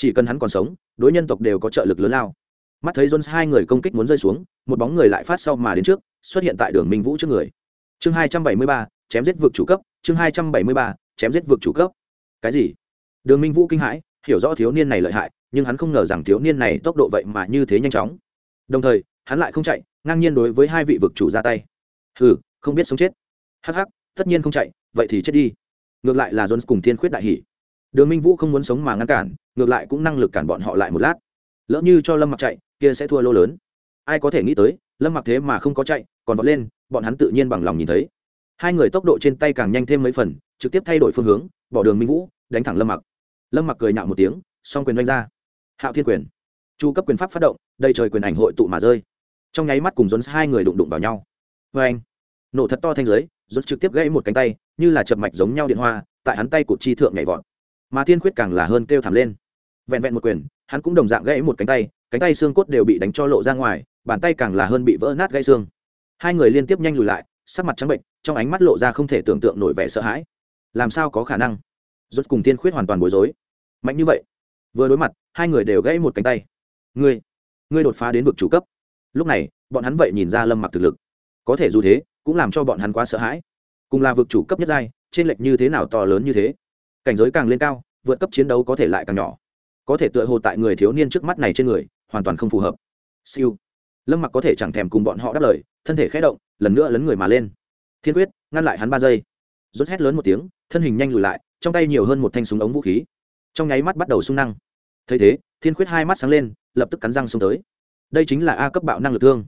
Chỉ cần hắn còn sống, đối nhân tộc đều có trợ lực lớn lao. Mắt thấy jones hai người công kích muốn rơi xuống, một bóng người lại phát sau mà đến trước, xuất hiện tại đường minh vũ trước người. Chương hai trăm bảy mươi ba, chém giết vực chủ cấp, chương hai trăm bảy mươi ba, chém giết vực chủ cấp. Cái gì? Đường minh vũ kinh hãi, hiểu rõ thiếu niên này lợi hại, nhưng hắn không ngờ rằng thiếu niên này tốc độ vậy mà như thế nhanh chóng. Đồng thời hắn lại không chạy, ngang nhiên đối với hai vị vực chủ ra tay. Hừ, không biết sống chết. Hắc hắc, tất nhiên không chạy, vậy thì chết đi. Ngược lại là jones cùng thiên khuyết đại hỷ đường minh vũ không muốn sống mà ngăn cản, ngược lại cũng năng lực cản bọn họ lại một lát. Lỡ như cho lâm mặc chạy, kia sẽ thua lô lớn. Ai có thể nghĩ tới, lâm mặc thế mà không có chạy, còn vọt lên, bọn hắn tự nhiên bằng lòng nhìn thấy. Hai người tốc độ trên tay càng nhanh thêm mấy phần, trực tiếp thay đổi phương hướng, bỏ đường minh vũ, đánh thẳng lâm mặc. Lâm mặc cười nhạo một tiếng, song quyền đánh ra. Hạo thiên quyền. Chu cấp quyền pháp phát động, đầy trời quyền ảnh hội tụ mà rơi trong nháy mắt cùng dốn hai người đụng đụng vào nhau. Vê anh, nổ thật to thanh giới dốt trực tiếp gãy một cánh tay, như là chập mạch giống nhau điện hoa, tại hắn tay cụt chi thượng nhảy vọt. Mà thiên khuyết càng là hơn kêu thảm lên. Vẹn vẹn một quyền, hắn cũng đồng dạng gãy một cánh tay cánh tay xương cốt đều bị đánh cho lộ ra ngoài, bàn tay càng là hơn bị vỡ nát gãy xương. Hai người liên tiếp nhanh lùi lại, sắc mặt trắng bệnh, trong ánh mắt lộ ra không thể tưởng tượng nổi vẻ sợ hãi. Làm sao có khả năng? Rốt cùng thiên khuyết hoàn toàn bối rối. Mạnh như vậy. Vừa đối mặt, hai người đều gãy một cánh tay. Ngươi ngươi đột phá đến vực chủ cấp lúc này, bọn hắn vậy nhìn ra lâm mặc thực lực. Có thể dù thế, cũng làm cho bọn hắn quá sợ hãi. Cùng là vực chủ cấp nhất giai, trên lệch như thế nào to lớn như thế? Cảnh giới càng lên cao, vượt cấp chiến đấu có thể lại càng nhỏ. Có thể tựa hồ tại người thiếu niên trước mắt này trên người, hoàn toàn không phù hợp. Siêu. Lâm mặc có thể chẳng thèm cùng bọn họ đáp lời, thân thể khé động, lần nữa lấn người mà lên. Thiên quyết, ngăn lại hắn ba giây. Rút hét lớn một tiếng, thân hình nhanh lùi lại, trong tay nhiều hơn một thanh súng ống vũ khí. Trong nháy mắt bắt đầu sung năng. Thấy thế, thiên quyết hai mắt sáng lên, lập tức cắn răng xông tới đây chính là a cấp bạo năng lực thương.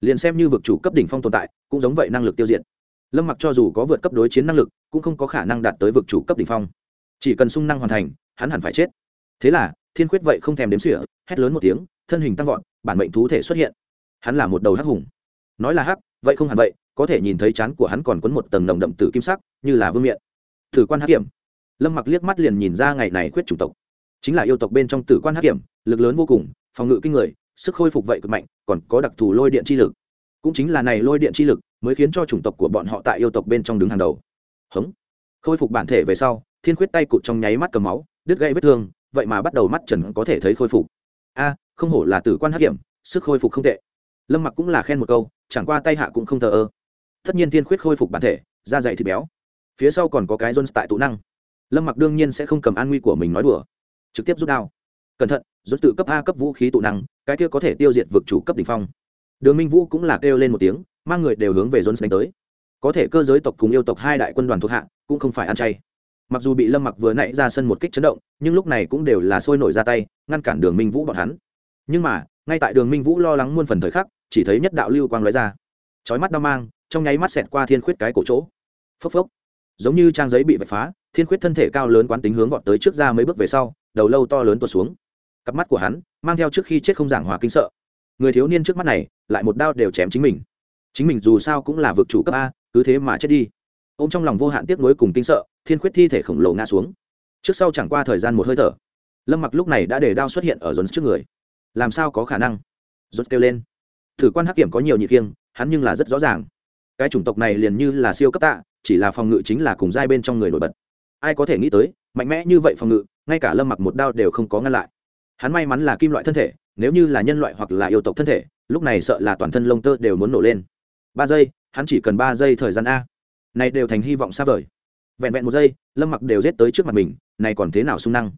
Liền xem như vực chủ cấp đỉnh phong tồn tại, cũng giống vậy năng lực tiêu diệt. Lâm mặc cho dù có vượt cấp đối chiến năng lực, cũng không có khả năng đạt tới vực chủ cấp đỉnh phong. Chỉ cần sung năng hoàn thành, hắn hẳn phải chết. Thế là, thiên quyết vậy không thèm đếm xỉa, hét lớn một tiếng, thân hình tăng vọt, bản mệnh thú thể xuất hiện. Hắn là một đầu hắc hùng. Nói là hắc, vậy không hẳn vậy, có thể nhìn thấy chán của hắn còn quấn một tầng nồng đậm tử kim sắc, như là vương miện. Thử quan hắc kiểm lâm mặc liếc mắt liền nhìn ra ngày này khuyết chủng tộc. Chính là yêu tộc bên trong tử quan hắc kiểm lực lớn vô cùng, phòng ngự kinh người sức khôi phục vậy cực mạnh, còn có đặc thù lôi điện chi lực. Cũng chính là này lôi điện chi lực mới khiến cho chủng tộc của bọn họ tại yêu tộc bên trong đứng hàng đầu. Hống. Khôi phục bản thể về sau, thiên khuyết tay cụt trong nháy mắt cầm máu, đứt gãy vết thương, vậy mà bắt đầu mắt trần có thể thấy khôi phục. A, không hổ là tử quan hắc hiểm, sức khôi phục không tệ. Lâm mặc cũng là khen một câu, chẳng qua tay hạ cũng không thờ ơ. Tất nhiên thiên khuyết khôi phục bản thể, da dày thịt béo. Phía sau còn có cái jones tại tụ năng. Lâm mặc đương nhiên sẽ không cầm an nguy của mình nói đùa. Trực tiếp rút đao. Cẩn thận rút tự cấp a cấp vũ khí tụ năng cái kia có thể tiêu diệt vực chủ cấp đỉnh phong. Đường minh vũ cũng là kêu lên một tiếng, mang người đều hướng về jones đánh tới. Có thể cơ giới tộc cùng yêu tộc hai đại quân đoàn thuộc hạ, cũng không phải ăn chay. Mặc dù bị lâm mặc vừa nãy ra sân một kích chấn động, nhưng lúc này cũng đều là sôi nổi ra tay, ngăn cản đường minh vũ bọn hắn. Nhưng mà, ngay tại đường minh vũ lo lắng muôn phần thời khắc, chỉ thấy nhất đạo lưu quang lóe ra. Chói mắt đau mang, trong nháy mắt xẹt qua thiên khuyết cái cổ chỗ. Phốc phốc. Giống như trang giấy bị vạch phá, thiên khuyết thân thể cao lớn quán tính hướng vọt tới trước ra mấy bước về sau, đầu lâu to lớn tuột xuống. Cặp mắt của hắn mang theo trước khi chết không giảng hòa kinh sợ. Người thiếu niên trước mắt này, lại một đao đều chém chính mình. Chính mình dù sao cũng là vực chủ cấp a, cứ thế mà chết đi. Ô m trong lòng vô hạn tiếc nuối cùng kinh sợ, thiên khuyết thi thể khổng lồ ngã xuống. Trước sau chẳng qua thời gian một hơi thở. Lâm mặc lúc này đã để đao xuất hiện ở dồn trước người. Làm sao có khả năng? Dốt kêu lên. Thử quan hắc kiểm có nhiều nhị kiêng hắn nhưng là rất rõ ràng. Cái chủng tộc này liền như là siêu cấp tạ, chỉ là phòng ngự chính là cùng giai bên trong người nổi bật. Ai có thể nghĩ tới, mạnh mẽ như vậy phòng ngự, ngay cả lâm mặc một đao đều không có ngăn lại hắn may mắn là kim loại thân thể, nếu như là nhân loại hoặc là yêu tộc thân thể, lúc này sợ là toàn thân lông tơ đều muốn nổ lên. Ba giây, hắn chỉ cần ba giây thời gian a. Này đều thành hy vọng xa vời. Vẹn vẹn một giây, lâm mặc đều rết tới trước mặt mình, này còn thế nào sung năng?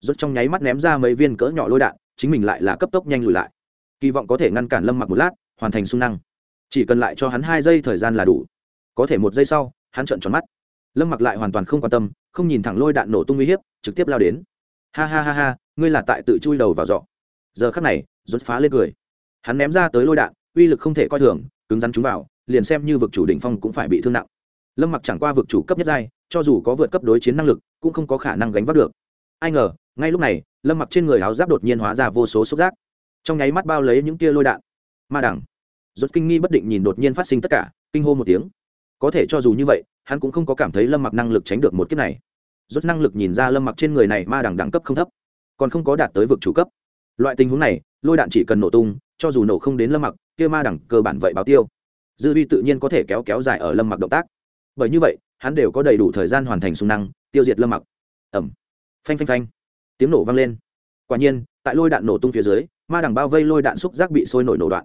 Rút trong nháy mắt ném ra mấy viên cỡ nhỏ lôi đạn, chính mình lại là cấp tốc nhanh lùi lại. Kỳ vọng có thể ngăn cản lâm mặc một lát, hoàn thành sung năng. Chỉ cần lại cho hắn hai giây thời gian là đủ. Có thể một giây sau, hắn trợn tròn mắt. Lâm mặc lại hoàn toàn không quan tâm, không nhìn thẳng lôi đạn nổ tung uy hiếp, trực tiếp lao đến ha ha ha ha, ngươi là tại tự chui đầu vào giọ giờ khắc này rút phá lên cười. Hắn ném ra tới lôi đạn, uy lực không thể coi thường, cứng rắn chúng vào, liền xem như vực chủ đỉnh phong cũng phải bị thương nặng. Lâm mặc chẳng qua vực chủ cấp nhất giai, cho dù có vượt cấp đối chiến năng lực, cũng không có khả năng gánh vác được. Ai ngờ, ngay lúc này, lâm mặc trên người áo giáp đột nhiên hóa ra vô số xúc giác. Trong nháy mắt bao lấy những tia lôi đạn. Ma đẳng. Rốt kinh nghi bất định nhìn đột nhiên phát sinh tất cả, kinh hô một tiếng. Có thể cho dù như vậy, hắn cũng không có cảm thấy lâm mặc năng lực tránh được một kiếp này rốt năng lực nhìn ra lâm mặc trên người này ma đẳng đẳng cấp không thấp, còn không có đạt tới vực chủ cấp. Loại tình huống này, lôi đạn chỉ cần nổ tung, cho dù nổ không đến lâm mặc, kia ma đẳng cơ bản vậy báo tiêu. Dư vi tự nhiên có thể kéo kéo dài ở lâm mặc động tác. Bởi như vậy, hắn đều có đầy đủ thời gian hoàn thành xung năng, tiêu diệt lâm mặc. Ẩm phanh phanh phanh. Tiếng nổ vang lên. Quả nhiên, tại lôi đạn nổ tung phía dưới, ma đằng bao vây lôi đạn xúc giác bị sôi nổi nổ đoạn.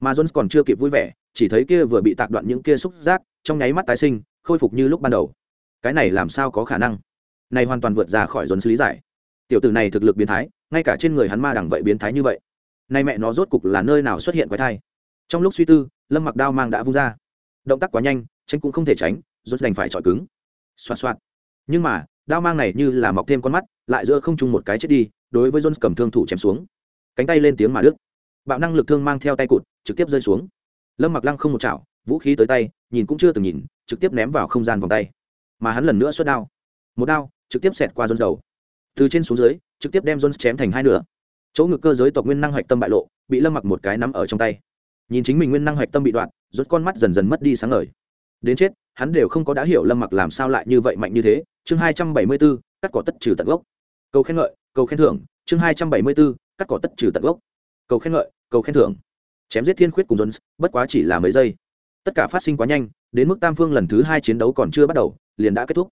Mà jones còn chưa kịp vui vẻ, chỉ thấy kia vừa bị tạc đoạn những kia xúc giác, trong nháy mắt tái sinh, khôi phục như lúc ban đầu. Cái này làm sao có khả năng? Này hoàn toàn vượt ra khỏi dồn lý giải. Tiểu tử này thực lực biến thái, ngay cả trên người hắn ma đẳng vậy biến thái như vậy. Nay mẹ nó rốt cục là nơi nào xuất hiện quái thai? Trong lúc suy tư, lâm mặc đao mang đã vung ra. Động tác quá nhanh, tránh cũng không thể tránh, rốt đành phải chọi cứng. Xoạt xoạt. Nhưng mà, đao mang này như là mọc thêm con mắt, lại giữa không chung một cái chết đi, đối với jones cầm thương thủ chém xuống. Cánh tay lên tiếng mà đứt. Bạo năng lực thương mang theo tay cụt, trực tiếp rơi xuống. Lâm mặc lăng không một chảo, vũ khí tới tay, nhìn cũng chưa từng nhìn, trực tiếp ném vào không gian vòng tay. Mà hắn lần nữa xuất đao. Một đao trực tiếp xẹt qua jones đầu. Từ trên xuống dưới, trực tiếp đem jones chém thành hai nửa. Chỗ ngực cơ giới tộc nguyên năng hoạch tâm bại lộ, bị lâm mặc một cái nắm ở trong tay. Nhìn chính mình nguyên năng hoạch tâm bị đoạn rốt con mắt dần dần mất đi sáng ngời. Đến chết, hắn đều không có đã hiểu lâm mặc làm sao lại như vậy mạnh như thế. Chương hai trăm bảy mươi b ố cắt cỏ tất trừ tận gốc. Cầu khen ngợi, cầu khen thưởng. Chương hai trăm bảy mươi b ố cắt cỏ tất trừ tận gốc. Cầu khen ngợi, cầu khen thưởng. Chém giết thiên khuyết cùng jones, bất quá chỉ là mấy giây. Tất cả phát sinh quá nhanh, đến mức tam phương lần thứ hai chiến đấu còn chưa bắt đầu, liền đã kết thúc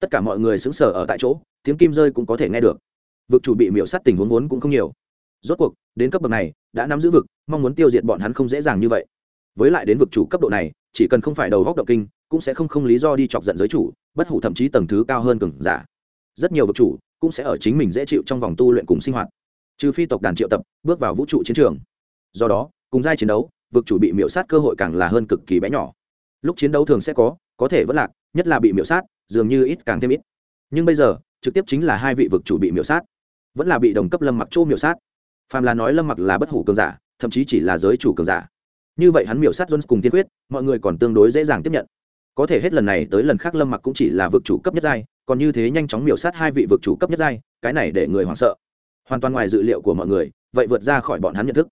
tất cả mọi người xứng sở ở tại chỗ, tiếng kim rơi cũng có thể nghe được. Vực chủ bị miễu sát tình huống vốn cũng không nhiều. Rốt cuộc, đến cấp bậc này, đã nắm giữ vực, mong muốn tiêu diệt bọn hắn không dễ dàng như vậy. Với lại đến vực chủ cấp độ này, chỉ cần không phải đầu góc động kinh, cũng sẽ không không lý do đi chọc giận giới chủ, bất hủ thậm chí tầng thứ cao hơn cường giả. Rất nhiều vực chủ cũng sẽ ở chính mình dễ chịu trong vòng tu luyện cùng sinh hoạt. Trừ phi tộc đàn triệu tập, bước vào vũ trụ chiến trường. Do đó, cùng giai chiến đấu, vực chủ bị miễu sát cơ hội càng là hơn cực kỳ bé nhỏ. Lúc chiến đấu thường sẽ có có thể vẫn lạc, nhất là bị miễu sát dường như ít càng thêm ít. Nhưng bây giờ, trực tiếp chính là hai vị vực chủ bị miễu sát. Vẫn là bị đồng cấp lâm mặc chỗ miểu sát. Phàm là nói lâm mặc là bất hủ cường giả, thậm chí chỉ là giới chủ cường giả. Như vậy hắn miểu sát jones cùng tiên quyết, mọi người còn tương đối dễ dàng tiếp nhận. Có thể hết lần này tới lần khác lâm mặc cũng chỉ là vực chủ cấp nhất giai, còn như thế nhanh chóng miểu sát hai vị vực chủ cấp nhất giai, cái này để người hoảng sợ. Hoàn toàn ngoài dự liệu của mọi người, vậy vượt ra khỏi bọn hắn nhận thức.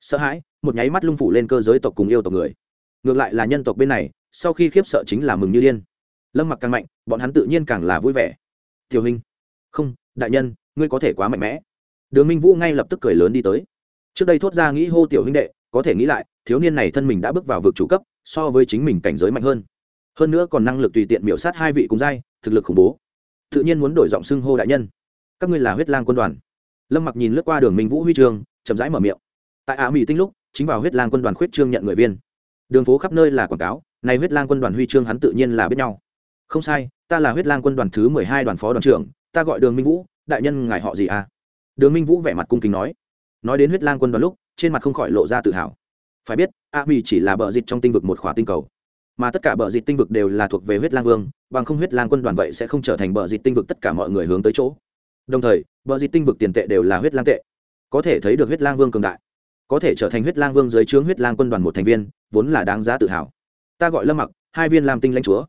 Sợ hãi, một nháy mắt lung phủ lên cơ giới tộc cùng yêu tộc người. Ngược lại là nhân tộc bên này, sau khi khiếp sợ chính là mừng như điên lâm mặc càng mạnh, bọn hắn tự nhiên càng là vui vẻ. Tiểu hình không, đại nhân, ngươi có thể quá mạnh mẽ. Đường minh vũ ngay lập tức cười lớn đi tới. Trước đây thốt ra nghĩ hô tiểu huynh đệ, có thể nghĩ lại, thiếu niên này thân mình đã bước vào vực chủ cấp, so với chính mình cảnh giới mạnh hơn. Hơn nữa còn năng lực tùy tiện miểu sát hai vị cùng giai, thực lực khủng bố. Tự nhiên muốn đổi giọng xưng hô đại nhân. Các ngươi là huyết lang quân đoàn. Lâm mặc nhìn lướt qua đường minh vũ huy trường chậm rãi mở miệng. Tại ả mỹ tinh lúc, chính vào huyết lang quân đoàn khuyết trương nhận người viên. Đường phố khắp nơi là quảng cáo này huyết lang quân đoàn huy chương hắn tự nhiên là biết nhau không sai, ta là huyết lang quân đoàn thứ mười hai đoàn phó đoàn trưởng, ta gọi đường minh vũ, đại nhân ngài họ gì à? Đường minh vũ vẻ mặt cung kính nói. Nói đến huyết lang quân đoàn lúc, trên mặt không khỏi lộ ra tự hào. Phải biết, a mi chỉ là bờ dịch trong tinh vực một khỏa tinh cầu. Mà tất cả bờ dịch tinh vực đều là thuộc về huyết lang vương, bằng không huyết lang quân đoàn vậy sẽ không trở thành bờ dịch tinh vực tất cả mọi người hướng tới chỗ. Đồng thời, bờ dịch tinh vực tiền tệ đều là huyết lang tệ. Có thể thấy được huyết lang vương cường đại. Có thể trở thành huyết lang vương dưới trướng huyết lang quân đoàn một thành viên, vốn là đáng giá tự hào. Ta gọi lâm mặc, hai viên lam tinh lãnh chúa.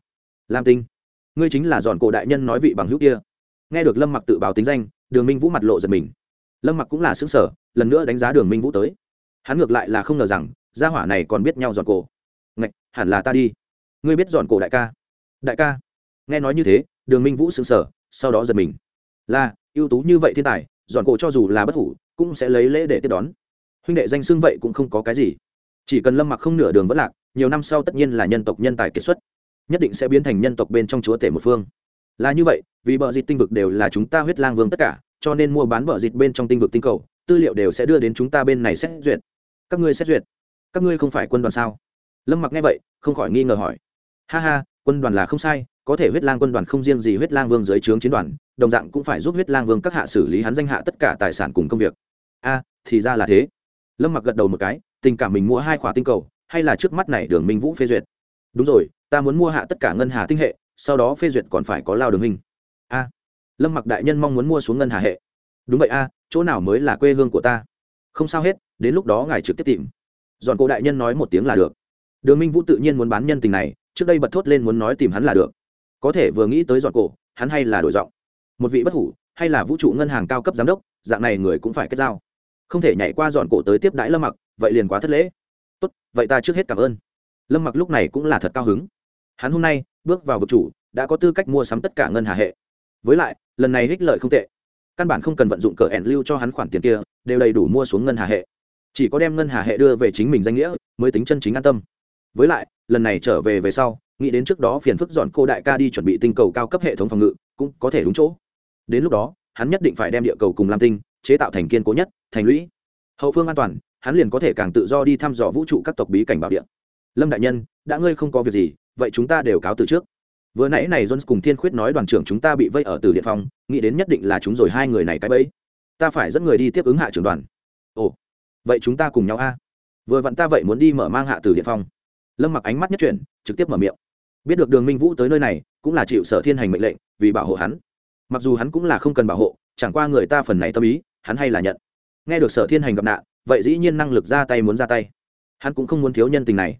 Lam tinh ngươi chính là giòn cổ đại nhân nói vị bằng hữu kia. Nghe được lâm mặc tự báo tính danh, đường minh vũ mặt lộ giật mình. Lâm mặc cũng là xứng sở lần nữa đánh giá đường minh vũ tới. Hắn ngược lại là không ngờ rằng, gia hỏa này còn biết nhau giòn cổ. Ngạch, hẳn là ta đi. Ngươi biết giòn cổ đại ca? Đại ca. Nghe nói như thế, đường minh vũ xứng sở sau đó giật mình. Là, ưu tú như vậy thiên tài, giòn cổ cho dù là bất hủ, cũng sẽ lấy lễ để tiếp đón. Huynh đệ danh xưng vậy cũng không có cái gì. Chỉ cần lâm mặc không nửa đường vẫn lạc, nhiều năm sau tất nhiên là nhân tộc nhân tài kiệt xuất nhất định sẽ biến thành nhân tộc bên trong chúa tể một phương. Là như vậy, vì bờ dịt tinh vực đều là chúng ta huyết lang vương tất cả, cho nên mua bán bờ dịt bên trong tinh vực tinh cầu, tư liệu đều sẽ đưa đến chúng ta bên này xét duyệt. Các ngươi xét duyệt. Các ngươi không phải quân đoàn sao? Lâm mặc nghe vậy, không khỏi nghi ngờ hỏi. Ha ha, quân đoàn là không sai, có thể huyết lang quân đoàn không riêng gì huyết lang vương dưới trướng chiến đoàn, đồng dạng cũng phải giúp huyết lang vương các hạ xử lý hắn danh hạ tất cả tài sản cùng công việc. A, thì ra là thế. Lâm mặc gật đầu một cái, tình cảm mình mua hai khóa tinh cầu, hay là trước mắt này đường minh vũ phê duyệt. Đúng rồi ta muốn mua hạ tất cả ngân hà tinh hệ, sau đó phê duyệt còn phải có lao đường hình a, lâm mặc đại nhân mong muốn mua xuống ngân hà hệ. Đúng vậy a, chỗ nào mới là quê hương của ta? Không sao hết, đến lúc đó ngài trực tiếp tìm. Dọn cổ đại nhân nói một tiếng là được. Đường minh vũ tự nhiên muốn bán nhân tình này, trước đây bật thốt lên muốn nói tìm hắn là được. Có thể vừa nghĩ tới dọn cổ, hắn hay là đổi giọng. Một vị bất hủ, hay là vũ trụ ngân hàng cao cấp giám đốc, dạng này người cũng phải kết giao. Không thể nhảy qua dọn cổ tới tiếp đãi lâm mặc, vậy liền quá thất lễ. Tốt, vậy ta trước hết cảm ơn. Lâm mặc lúc này cũng là thật cao hứng hắn hôm nay bước vào vực chủ, đã có tư cách mua sắm tất cả ngân hà hệ. Với lại, lần này hích lợi không tệ. Căn bản không cần vận dụng cờ ẻn lưu cho hắn khoản tiền kia, đều đầy đủ mua xuống ngân hà hệ. Chỉ có đem ngân hà hệ đưa về chính mình danh nghĩa, mới tính chân chính an tâm. Với lại, lần này trở về về sau, nghĩ đến trước đó phiền phức dọn cô đại ca đi chuẩn bị tinh cầu cao cấp hệ thống phòng ngự, cũng có thể đúng chỗ. Đến lúc đó, hắn nhất định phải đem địa cầu cùng lam tinh chế tạo thành kiên cố nhất, thành lũy. Hậu phương an toàn, hắn liền có thể càng tự do đi thăm dò vũ trụ các tộc bí cảnh bảo địa. Lâm đại nhân, đã ngươi không có việc gì vậy chúng ta đều cáo từ trước. Vừa nãy này jones cùng thiên khuyết nói đoàn trưởng chúng ta bị vây ở từ điện phong nghĩ đến nhất định là chúng rồi hai người này cái bẫy. Ta phải dẫn người đi tiếp ứng hạ trưởng đoàn. Ồ, vậy chúng ta cùng nhau a? Vừa vặn ta vậy muốn đi mở mang hạ từ điện phong lâm mặc ánh mắt nhất chuyển, trực tiếp mở miệng. Biết được đường minh vũ tới nơi này, cũng là chịu sở thiên hành mệnh lệnh, vì bảo hộ hắn. Mặc dù hắn cũng là không cần bảo hộ, chẳng qua người ta phần này tâm ý, hắn hay là nhận. Nghe được sở thiên hành gặp nạn, vậy dĩ nhiên năng lực ra tay muốn ra tay. Hắn cũng không muốn thiếu nhân tình này.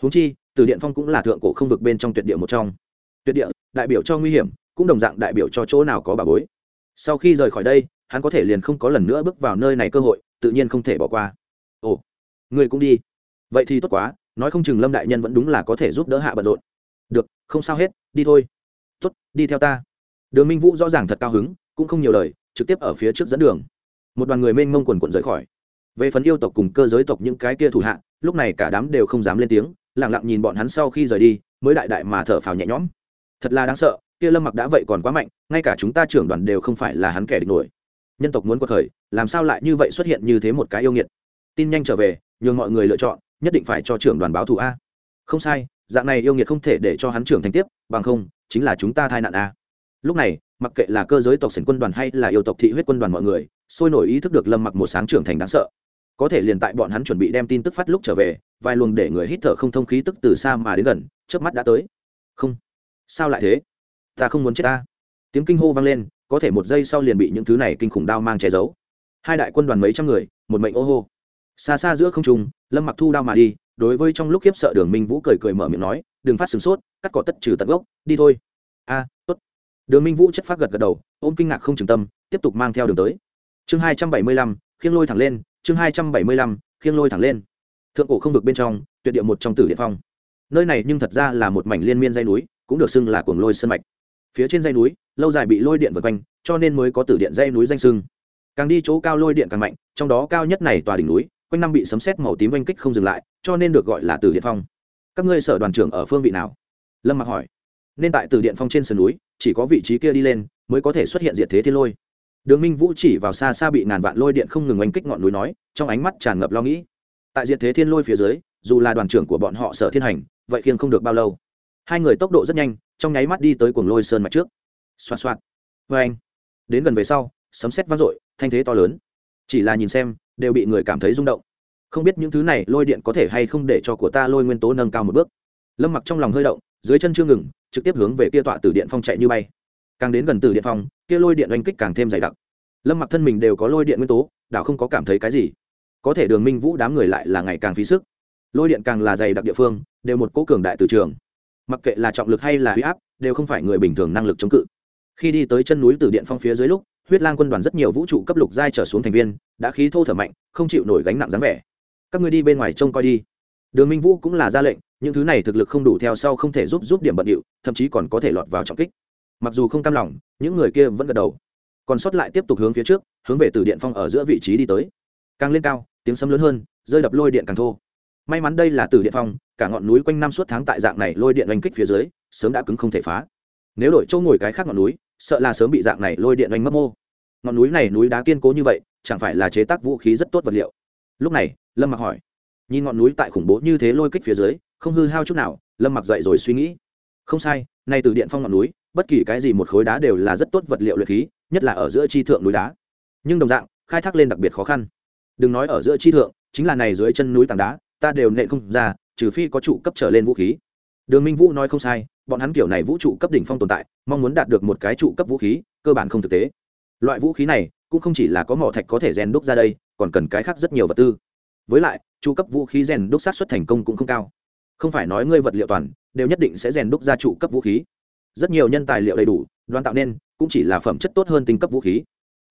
Huống chi từ điện phong cũng là thượng cổ không vực bên trong tuyệt địa một trong. Tuyệt địa, đại biểu cho nguy hiểm, cũng đồng dạng đại biểu cho chỗ nào có bà bối. Sau khi rời khỏi đây, hắn có thể liền không có lần nữa bước vào nơi này cơ hội, tự nhiên không thể bỏ qua. Ồ, người cũng đi. Vậy thì tốt quá, nói không chừng lâm đại nhân vẫn đúng là có thể giúp đỡ hạ bận rộn. Được, không sao hết, đi thôi. Tốt, đi theo ta. Đường minh vũ rõ ràng thật cao hứng, cũng không nhiều lời, trực tiếp ở phía trước dẫn đường. Một đoàn người mênh mông quần quận rời khỏi. Về phần yêu tộc cùng cơ giới tộc những cái kia thủ hạ, lúc này cả đám đều không dám lên tiếng lẳng lặng nhìn bọn hắn sau khi rời đi, mới đại đại mà thở phào nhẹ nhõm. Thật là đáng sợ, kia lâm mặc đã vậy còn quá mạnh, ngay cả chúng ta trưởng đoàn đều không phải là hắn kẻ địch nổi. Nhân tộc muốn quật khởi, làm sao lại như vậy xuất hiện như thế một cái yêu nghiệt? Tin nhanh trở về, nhường mọi người lựa chọn, nhất định phải cho trưởng đoàn báo thù a. Không sai, dạng này yêu nghiệt không thể để cho hắn trưởng thành tiếp, bằng không, chính là chúng ta thai nạn a. Lúc này, mặc kệ là cơ giới tộc sển quân đoàn hay là yêu tộc thị huyết quân đoàn mọi người, sôi nổi ý thức được lâm mặc một sáng trưởng thành đáng sợ có thể liền tại bọn hắn chuẩn bị đem tin tức phát lúc trở về, vài luồng để người hít thở không thông khí tức từ xa mà đến gần trước mắt đã tới. Không. Sao lại thế? Ta không muốn chết ta. Tiếng kinh hô vang lên, có thể một giây sau liền bị những thứ này kinh khủng đao mang che giấu. Hai đại quân đoàn mấy trăm người, một mệnh ô hô. Xa xa giữa không trung, lâm mặc thu đao mà đi, đối với trong lúc khiếp sợ đường minh vũ cười cười mở miệng nói, đừng phát sửng sốt, cắt cỏ tất trừ tận gốc, đi thôi. A, tốt. Đường minh vũ chất phát gật gật đầu, ôm kinh ngạc không chừng tâm, tiếp tục mang theo đường tới. Chương hai trăm bảy mươi lăm, khiêng lôi thẳng lên chương hai trăm bảy mươi lăm, khiêng lôi thẳng lên. Thượng cổ không vực bên trong, tuyệt địa một trong tử địa phong. Nơi này nhưng thật ra là một mảnh liên miên dây núi, cũng được xưng là cuồng lôi sân mạch. Phía trên dây núi, lâu dài bị lôi điện vượt quanh, cho nên mới có tử điện dây núi danh sưng càng đi chỗ cao lôi điện càng mạnh, trong đó cao nhất này tòa đỉnh núi, quanh năm bị sấm sét màu tím oanh kích không dừng lại, cho nên được gọi là tử điện phong. Các ngươi sở đoàn trưởng ở phương vị nào? Lâm mặc hỏi. Nên tại tử điện phong trên sườn núi, chỉ có vị trí kia đi lên, mới có thể xuất hiện diệt thế thiên lôi đường minh vũ chỉ vào xa xa bị ngàn vạn lôi điện không ngừng oanh kích ngọn núi nói, trong ánh mắt tràn ngập lo nghĩ. Tại diệt thế thiên lôi phía dưới, dù là đoàn trưởng của bọn họ sở thiên hành, vậy khiêng không được bao lâu. Hai người tốc độ rất nhanh, trong nháy mắt đi tới cuồng lôi sơn mạch trước. Xoạt xoạt. Vê anh. Đến gần về sau, sấm sét vang dội, thanh thế to lớn. Chỉ là nhìn xem, đều bị người cảm thấy rung động. Không biết những thứ này lôi điện có thể hay không để cho của ta lôi nguyên tố nâng cao một bước. Lâm mặc trong lòng hơi động, dưới chân chưa ngừng, trực tiếp hướng về kia tọa tử điện phong chạy như bay. Càng đến gần tử điện phong kia lôi điện oanh kích càng thêm dày đặc. Lâm mặc thân mình đều có lôi điện nguyên tố, đảo không có cảm thấy cái gì. Có thể đường minh vũ đám người lại là ngày càng phí sức. Lôi điện càng là dày đặc địa phương, đều một cố cường đại từ trường. Mặc kệ là trọng lực hay là huy áp, đều không phải người bình thường năng lực chống cự. Khi đi tới chân núi từ điện phong phía dưới lúc, huyết lang quân đoàn rất nhiều vũ trụ cấp lục giai trở xuống thành viên, đã khí thô thở mạnh, không chịu nổi gánh nặng dáng vẻ. Các ngươi đi bên ngoài trông coi đi. Đường minh vũ cũng là ra lệnh, những thứ này thực lực không đủ theo sau không thể giúp giúp điểm bận điệu, thậm chí còn có thể lọt vào trọng kích mặc dù không cam lòng, những người kia vẫn gật đầu. Còn sót lại tiếp tục hướng phía trước, hướng về từ điện phong ở giữa vị trí đi tới. Càng lên cao, tiếng sấm lớn hơn, rơi đập lôi điện càng thô. May mắn đây là từ điện phong, cả ngọn núi quanh năm suốt tháng tại dạng này lôi điện oanh kích phía dưới, sớm đã cứng không thể phá. Nếu đổi chỗ ngồi cái khác ngọn núi, sợ là sớm bị dạng này lôi điện oanh mất mô. Ngọn núi này núi đá kiên cố như vậy, chẳng phải là chế tác vũ khí rất tốt vật liệu? Lúc này, lâm mặc hỏi. Nhìn ngọn núi tại khủng bố như thế lôi kích phía dưới, không hư hao chút nào, lâm mặc dậy rồi suy nghĩ. Không sai, nay từ điện phong ngọn núi bất kỳ cái gì một khối đá đều là rất tốt vật liệu luyện khí, nhất là ở giữa chi thượng núi đá. Nhưng đồng dạng, khai thác lên đặc biệt khó khăn. Đừng nói ở giữa chi thượng, chính là này dưới chân núi tảng đá, ta đều nện không ra, trừ phi có trụ cấp trở lên vũ khí. Đường minh vũ nói không sai, bọn hắn kiểu này vũ trụ cấp đỉnh phong tồn tại, mong muốn đạt được một cái trụ cấp vũ khí, cơ bản không thực tế. Loại vũ khí này, cũng không chỉ là có mỏ thạch có thể rèn đúc ra đây, còn cần cái khác rất nhiều vật tư. Với lại, trụ cấp vũ khí rèn đúc sát xuất thành công cũng không cao. Không phải nói ngươi vật liệu toàn, đều nhất định sẽ rèn đúc ra trụ cấp vũ khí rất nhiều nhân tài liệu đầy đủ đoán tạo nên cũng chỉ là phẩm chất tốt hơn tinh cấp vũ khí.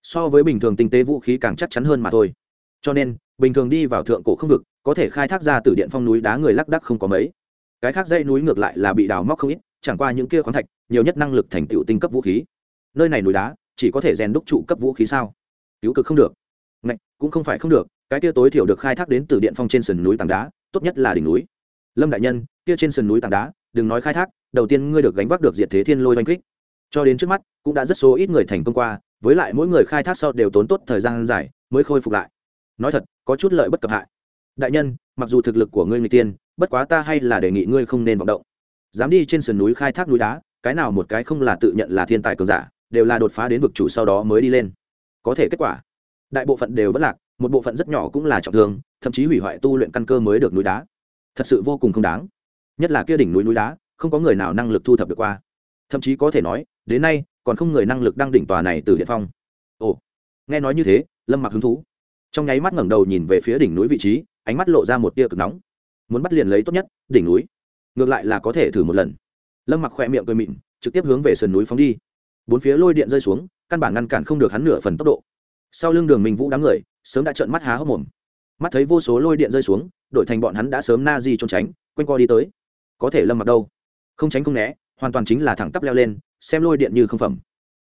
So với bình thường tinh tế vũ khí càng chắc chắn hơn mà thôi. Cho nên bình thường đi vào thượng cổ không vực có thể khai thác ra từ điện phong núi đá người lắc đắc không có mấy. Cái khác dãy núi ngược lại là bị đào móc không ít chẳng qua những kia khoáng thạch nhiều nhất năng lực thành tựu tinh cấp vũ khí. Nơi này núi đá chỉ có thể rèn đúc trụ cấp vũ khí sao? Cứu cực không được. Ngạch, cũng không phải không được cái kia tối thiểu được khai thác đến từ điện phong trên sườn núi tảng đá tốt nhất là đỉnh núi. Lâm đại nhân kia trên sườn núi tảng đá đừng nói khai thác đầu tiên ngươi được gánh vác được diệt thế thiên lôi oanh kích. Cho đến trước mắt, cũng đã rất số ít người thành công qua, với lại mỗi người khai thác sau đều tốn tốt thời gian dài mới khôi phục lại. Nói thật, có chút lợi bất cập hại. Đại nhân, mặc dù thực lực của ngươi người tiên, bất quá ta hay là đề nghị ngươi không nên vọng động. Dám đi trên sườn núi khai thác núi đá, cái nào một cái không là tự nhận là thiên tài cường giả, đều là đột phá đến vực chủ sau đó mới đi lên. Có thể kết quả, đại bộ phận đều vẫn lạc, một bộ phận rất nhỏ cũng là trọng thương, thậm chí hủy hoại tu luyện căn cơ mới được núi đá. Thật sự vô cùng không đáng. Nhất là kia đỉnh núi núi đá không có người nào năng lực thu thập được qua. Thậm chí có thể nói, đến nay, còn không người năng lực đăng đỉnh tòa này từ điện phong. Ồ, nghe nói như thế, lâm mặc hứng thú. Trong nháy mắt ngẩng đầu nhìn về phía đỉnh núi vị trí, ánh mắt lộ ra một tia cực nóng. Muốn bắt liền lấy tốt nhất, đỉnh núi. Ngược lại là có thể thử một lần. Lâm mặc khỏe miệng cười mịn, trực tiếp hướng về sườn núi phóng đi. Bốn phía lôi điện rơi xuống, căn bản ngăn cản không được hắn nửa phần tốc độ. Sau lưng đường mình vũ đám người, sớm đã trợn mắt há hốc mồm. Mắt thấy vô số lôi điện rơi xuống, đổi thành bọn hắn đã sớm na di trốn tránh, quanh co đi tới. Có thể lâm mặc đâu? Không tránh không né, hoàn toàn chính là thẳng tắp leo lên, xem lôi điện như không phẩm.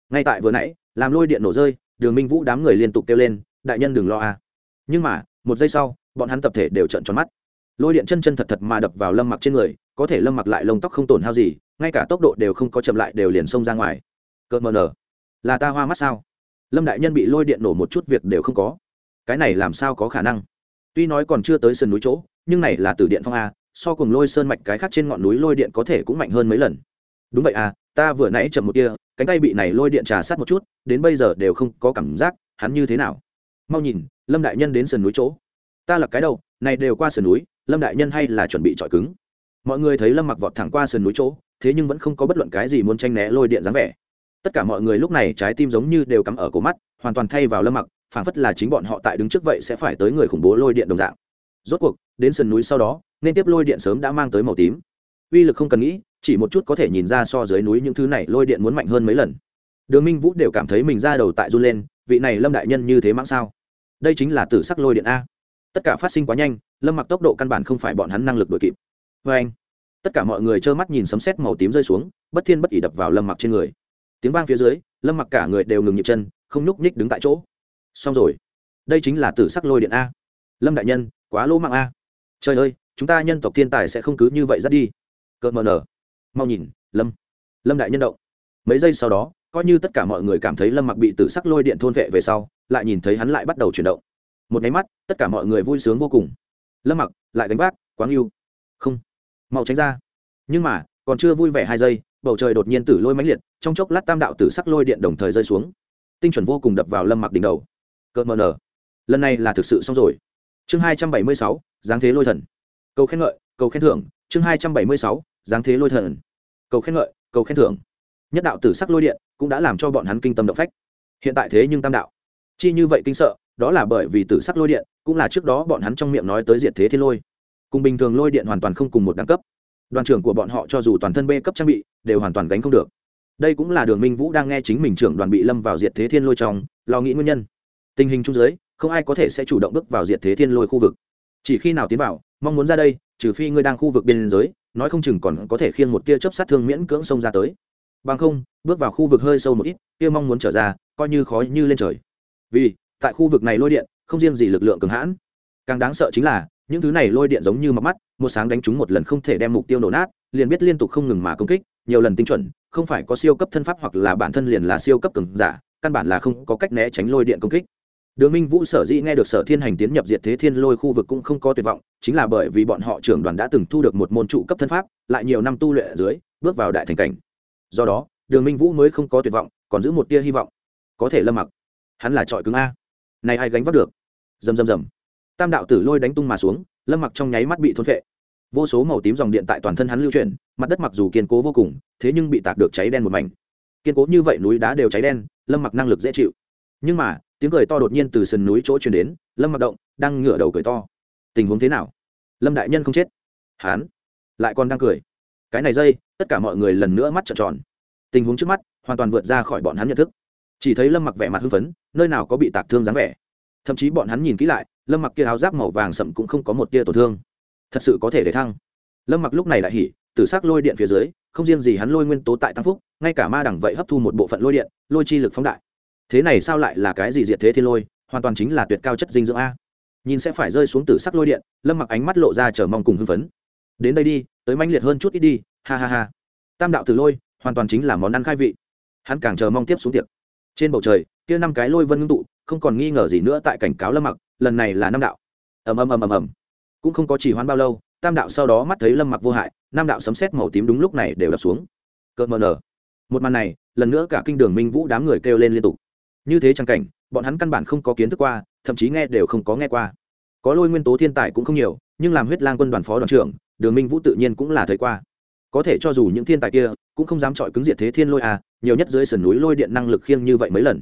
Ngay tại vừa nãy, làm lôi điện nổ rơi, đường minh vũ đám người liên tục kêu lên, đại nhân đừng lo a. Nhưng mà, một giây sau, bọn hắn tập thể đều trợn tròn mắt. Lôi điện chân chân thật thật mà đập vào lâm mặc trên người, có thể lâm mặc lại lông tóc không tổn hao gì, ngay cả tốc độ đều không có chậm lại đều liền xông ra ngoài. Cợt mờ nở. Là ta hoa mắt sao? Lâm đại nhân bị lôi điện nổ một chút việc đều không có. Cái này làm sao có khả năng? Tuy nói còn chưa tới sườn núi chỗ, nhưng này là từ điện phong a so cùng lôi sơn mạch cái khác trên ngọn núi lôi điện có thể cũng mạnh hơn mấy lần. Đúng vậy à ta vừa nãy chậm một kia cánh tay bị này lôi điện trà sát một chút, đến bây giờ đều không có cảm giác, hắn như thế nào? Mau nhìn, lâm đại nhân đến sườn núi chỗ. Ta là cái đầu, này đều qua sườn núi, lâm đại nhân hay là chuẩn bị trọi cứng? Mọi người thấy lâm mặc vọt thẳng qua sườn núi chỗ, thế nhưng vẫn không có bất luận cái gì muốn tranh né lôi điện dáng vẻ. Tất cả mọi người lúc này trái tim giống như đều cắm ở cổ mắt, hoàn toàn thay vào lâm mặc, phảng phất là chính bọn họ tại đứng trước vậy sẽ phải tới người khủng bố lôi điện đồng dạng rốt cuộc, đến sườn núi sau đó, nên tiếp lôi điện sớm đã mang tới màu tím. Uy lực không cần nghĩ, chỉ một chút có thể nhìn ra so dưới núi những thứ này lôi điện muốn mạnh hơn mấy lần. Đường minh vũ đều cảm thấy mình ra đầu tại run lên, vị này lâm đại nhân như thế mãng sao? Đây chính là tử sắc lôi điện a. Tất cả phát sinh quá nhanh, lâm mặc tốc độ căn bản không phải bọn hắn năng lực đội kịp. Vê anh, tất cả mọi người trơ mắt nhìn sấm sét màu tím rơi xuống, bất thiên bất ỉ đập vào lâm mặc trên người. Tiếng vang phía dưới, lâm mặc cả người đều ngừng nhịp chân, không nhúc nhích đứng tại chỗ. Xong rồi, đây chính là tử sắc lôi điện a. Lâm đại nhân quá lỗ mạng a. Trời ơi, chúng ta nhân tộc thiên tài sẽ không cứ như vậy dắt đi. Cợt mờ nở. Mau nhìn, lâm. Lâm đại nhân động. Mấy giây sau đó, coi như tất cả mọi người cảm thấy lâm mặc bị tử sắc lôi điện thôn vệ về sau, lại nhìn thấy hắn lại bắt đầu chuyển động. Một nháy mắt, tất cả mọi người vui sướng vô cùng. Lâm mặc, lại đánh vác quáng yêu không. Mau tránh ra. Nhưng mà, còn chưa vui vẻ hai giây, bầu trời đột nhiên tử lôi mãnh liệt, trong chốc lát tam đạo tử sắc lôi điện đồng thời rơi xuống. Tinh chuẩn vô cùng đập vào lâm mặc đỉnh đầu. Cợt mờ nở. Lần này là thực sự xong rồi chương hai trăm bảy mươi sáu, giáng thế lôi thần. Cầu khen ngợi, cầu khen thưởng, chương hai trăm bảy mươi sáu, giáng thế lôi thần. Cầu khen ngợi, cầu khen thưởng. Nhất đạo tử sắc lôi điện cũng đã làm cho bọn hắn kinh tâm động phách. Hiện tại thế nhưng tam đạo. Chi như vậy kinh sợ, đó là bởi vì tử sắc lôi điện cũng là trước đó bọn hắn trong miệng nói tới diệt thế thiên lôi. Cùng bình thường lôi điện hoàn toàn không cùng một đẳng cấp. Đoàn trưởng của bọn họ cho dù toàn thân b cấp trang bị, đều hoàn toàn gánh không được. Đây cũng là đường minh vũ đang nghe chính mình trưởng đoàn bị lâm vào diệt thế thiên lôi trong, lo nghĩ nguyên nhân. Tình hình chung giới không ai có thể sẽ chủ động bước vào diệt thế thiên lôi khu vực. Chỉ khi nào tiến vào, mong muốn ra đây, trừ phi ngươi đang khu vực biên giới, nói không chừng còn có thể khiêng một tia chớp sát thương miễn cưỡng xông ra tới. Bằng không, bước vào khu vực hơi sâu một ít, kia mong muốn trở ra, coi như khói như lên trời. Vì, tại khu vực này lôi điện, không riêng gì lực lượng cường hãn. Càng đáng sợ chính là, những thứ này lôi điện giống như mặt mắt, một sáng đánh chúng một lần không thể đem mục tiêu nổ nát, liền biết liên tục không ngừng mà công kích, nhiều lần tinh chuẩn, không phải có siêu cấp thân pháp hoặc là bản thân liền là siêu cấp cường giả, căn bản là không có cách né tránh lôi điện công kích đường minh vũ sở dĩ nghe được sở thiên hành tiến nhập diệt thế thiên lôi khu vực cũng không có tuyệt vọng, chính là bởi vì bọn họ trưởng đoàn đã từng thu được một môn trụ cấp thân pháp, lại nhiều năm tu luyện ở dưới, bước vào đại thành cảnh. Do đó, đường minh vũ mới không có tuyệt vọng, còn giữ một tia hy vọng. Có thể lâm mặc, hắn là trọi cứng a. Này ai gánh vác được? Rầm rầm rầm. Tam đạo tử lôi đánh tung mà xuống, lâm mặc trong nháy mắt bị thôn phệ. Vô số màu tím dòng điện tại toàn thân hắn lưu chuyển, mặt đất mặc dù kiên cố vô cùng, thế nhưng bị tạc được cháy đen một mảnh. Kiên cố như vậy núi đá đều cháy đen, lâm mặc năng lực dễ chịu nhưng mà, tiếng cười to đột nhiên từ sườn núi chỗ truyền đến, lâm mặc động đang ngửa đầu cười to. Tình huống thế nào? Lâm đại nhân không chết. Hán lại còn đang cười. Cái này dây, tất cả mọi người lần nữa mắt trợn tròn. Tình huống trước mắt, hoàn toàn vượt ra khỏi bọn hắn nhận thức. Chỉ thấy lâm mặc vẻ mặt hưng phấn, nơi nào có bị tạc thương dáng vẻ. Thậm chí bọn hắn nhìn kỹ lại, lâm mặc kia áo giáp màu vàng sậm cũng không có một tia tổn thương. Thật sự có thể để thăng. Lâm mặc lúc này lại hỉ, tử s ắ c lôi điện phía dưới, không riêng gì hắn lôi nguyên tố tại tăng phúc, ngay cả ma đẳng vậy hấp thu một bộ phận lôi điện, lôi chi lực phóng đại thế này sao lại là cái gì diệt thế thiên lôi, hoàn toàn chính là tuyệt cao chất dinh dưỡng a. Nhìn sẽ phải rơi xuống từ sắc lôi điện, lâm mặc ánh mắt lộ ra chờ mong cùng hưng phấn. Đến đây đi, tới manh liệt hơn chút ít đi, ha ha ha. Tam đạo tử lôi, hoàn toàn chính là món ăn khai vị. Hắn càng chờ mong tiếp xuống tiệc. Trên bầu trời, kia năm cái lôi vân ngưng tụ, không còn nghi ngờ gì nữa tại cảnh cáo lâm mặc, lần này là năm đạo. Ầm ầm ầm ầm ầm. Cũng không có chỉ hoán bao lâu, tam đạo sau đó mắt thấy lâm mặc vô hại nam đạo sấm xét màu tím đúng lúc này đều đập xuống. Cợt mờ nở. Một màn này, lần nữa cả kinh đường minh vũ đám người kêu lên liên tục như thế trang cảnh, bọn hắn căn bản không có kiến thức qua, thậm chí nghe đều không có nghe qua. Có lôi nguyên tố thiên tài cũng không nhiều, nhưng làm huyết lang quân đoàn phó đoàn trưởng, đường minh vũ tự nhiên cũng là thấy qua. Có thể cho dù những thiên tài kia, cũng không dám chọi cứng diệt thế thiên lôi à nhiều nhất dưới sườn núi lôi điện năng lực khiêng như vậy mấy lần.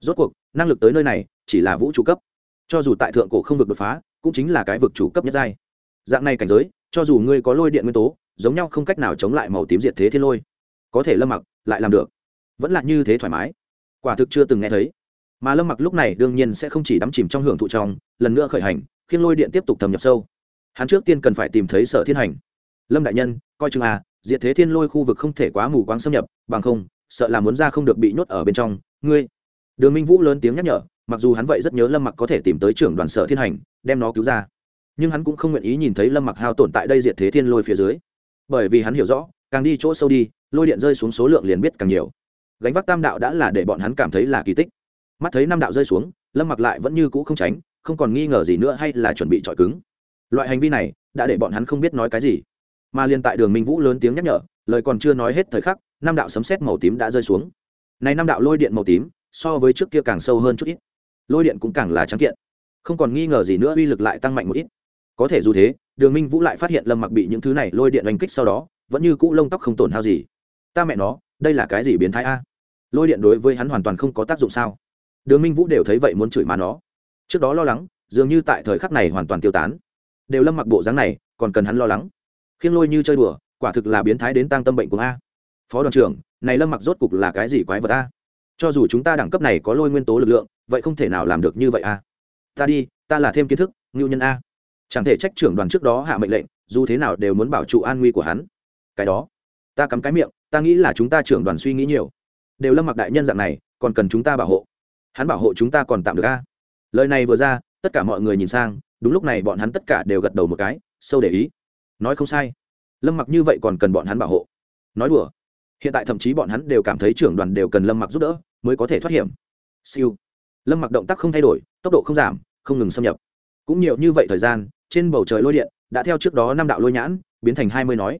Rốt cuộc, năng lực tới nơi này, chỉ là vũ trụ cấp. Cho dù tại thượng cổ không vực đột phá, cũng chính là cái vực chủ cấp nhất giai. Dạng này cảnh giới, cho dù ngươi có lôi điện nguyên tố, giống nhau không cách nào chống lại màu tím diệt thế thiên lôi. Có thể lâm mặc, lại làm được. Vẫn là như thế thoải mái quả thực chưa từng nghe thấy. Mà lâm mặc lúc này đương nhiên sẽ không chỉ đắm chìm trong hưởng thụ trong, lần nữa khởi hành khiến lôi điện tiếp tục thâm nhập sâu. Hắn trước tiên cần phải tìm thấy sở thiên hành. Lâm đại nhân, coi chừng à diệt thế thiên lôi khu vực không thể quá mù quáng xâm nhập, bằng không, sợ là muốn ra không được bị nhốt ở bên trong. Ngươi, đường minh vũ lớn tiếng nhắc nhở, mặc dù hắn vậy rất nhớ lâm mặc có thể tìm tới trưởng đoàn sở thiên hành, đem nó cứu ra. Nhưng hắn cũng không nguyện ý nhìn thấy lâm mặc hao tổn tại đây diệt thế thiên lôi phía dưới. Bởi vì hắn hiểu rõ, càng đi chỗ sâu đi, lôi điện rơi xuống số lượng liền biết càng nhiều gánh vác tam đạo đã là để bọn hắn cảm thấy là kỳ tích. Mắt thấy năm đạo rơi xuống, lâm mặc lại vẫn như cũ không tránh, không còn nghi ngờ gì nữa hay là chuẩn bị trọi cứng. Loại hành vi này đã để bọn hắn không biết nói cái gì. Mà liền tại đường minh vũ lớn tiếng nhắc nhở, lời còn chưa nói hết thời khắc, năm đạo sấm sét màu tím đã rơi xuống. Này năm đạo lôi điện màu tím, so với trước kia càng sâu hơn chút ít. Lôi điện cũng càng là trắng kiện. Không còn nghi ngờ gì nữa, uy lực lại tăng mạnh một ít. Có thể dù thế, đường minh vũ lại phát hiện lâm mặc bị những thứ này lôi điện oanh kích sau đó, vẫn như cũ lông tóc không tổn hao gì. Ta mẹ nó, đây là cái gì biến thái a? Lôi điện đối với hắn hoàn toàn không có tác dụng sao? Đường minh vũ đều thấy vậy muốn chửi má nó. Trước đó lo lắng, dường như tại thời khắc này hoàn toàn tiêu tán. Đều lâm mặc bộ dáng này, còn cần hắn lo lắng. Khiêng lôi như chơi đùa, quả thực là biến thái đến tăng tâm bệnh của a. Phó đoàn trưởng, này lâm mặc rốt cục là cái gì quái vật a? Cho dù chúng ta đẳng cấp này có lôi nguyên tố lực lượng, vậy không thể nào làm được như vậy a. Ta đi, ta là thêm kiến thức, ngưu nhân a. Chẳng thể trách trưởng đoàn trước đó hạ mệnh lệnh, dù thế nào đều muốn bảo trụ an nguy của hắn. Cái đó, ta cắm cái miệng, ta nghĩ là chúng ta trưởng đoàn suy nghĩ nhiều đều lâm mặc đại nhân dạng này, còn cần chúng ta bảo hộ. Hắn bảo hộ chúng ta còn tạm được a. Lời này vừa ra, tất cả mọi người nhìn sang, đúng lúc này bọn hắn tất cả đều gật đầu một cái, sâu để ý. Nói không sai. Lâm mặc như vậy còn cần bọn hắn bảo hộ. Nói đùa. Hiện tại thậm chí bọn hắn đều cảm thấy trưởng đoàn đều cần lâm mặc giúp đỡ, mới có thể thoát hiểm. Siêu. Lâm mặc động tác không thay đổi, tốc độ không giảm, không ngừng xâm nhập. Cũng nhiều như vậy thời gian, trên bầu trời lôi điện, đã theo trước đó năm đạo lôi nhãn, biến thành hai mươi nói.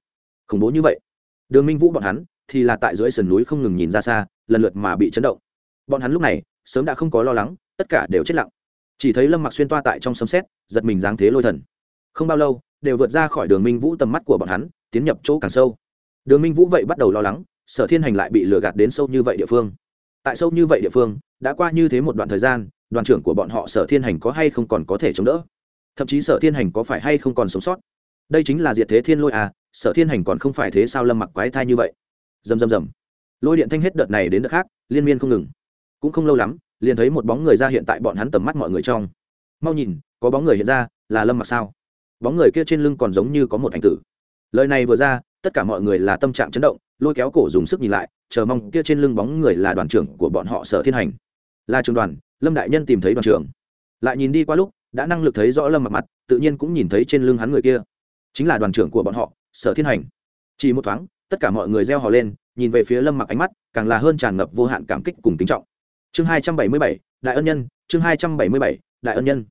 Khủng bố như vậy. Đường minh vũ bọn hắn thì là tại dưới sườn núi không ngừng nhìn ra xa, lần lượt mà bị chấn động. Bọn hắn lúc này, sớm đã không có lo lắng, tất cả đều chết lặng. Chỉ thấy lâm mặc xuyên toa tại trong sấm xét giật mình dáng thế lôi thần. Không bao lâu, đều vượt ra khỏi đường minh vũ tầm mắt của bọn hắn, tiến nhập chỗ càng sâu. Đường minh vũ vậy bắt đầu lo lắng, sở thiên hành lại bị lừa gạt đến sâu như vậy địa phương. Tại sâu như vậy địa phương, đã qua như thế một đoạn thời gian, đoàn trưởng của bọn họ sở thiên hành có hay không còn có thể chống đỡ? Thậm chí sở thiên hành có phải hay không còn sống sót? Đây chính là diệt thế thiên lôi à sở thiên hành còn không phải thế sao lâm mặc quái thai như vậy? Dầm dầm dầm lôi điện thanh hết đợt này đến đợt khác, liên miên không ngừng. Cũng không lâu lắm, liền thấy một bóng người ra hiện tại bọn hắn tầm mắt mọi người trong. Mau nhìn, có bóng người hiện ra, là lâm mặc sao? Bóng người kia trên lưng còn giống như có một ảnh tử. Lời này vừa ra, tất cả mọi người là tâm trạng chấn động, lôi kéo cổ dùng sức nhìn lại, chờ mong kia trên lưng bóng người là đoàn trưởng của bọn họ sở thiên hành. Là trường đoàn, lâm đại nhân tìm thấy đoàn trưởng. Lại nhìn đi qua lúc, đã năng lực thấy rõ lâm mặc mặt, tự nhiên cũng nhìn thấy trên lưng hắn người kia. Chính là đoàn trưởng của bọn họ, sở thiên hành. Chỉ một thoáng tất cả mọi người reo hò lên, nhìn về phía lâm mặc ánh mắt, càng là hơn tràn ngập vô hạn cảm kích cùng kính trọng. Chương hai trăm bảy mươi bảy, đại ân nhân, chương hai trăm bảy mươi bảy, đại ân nhân.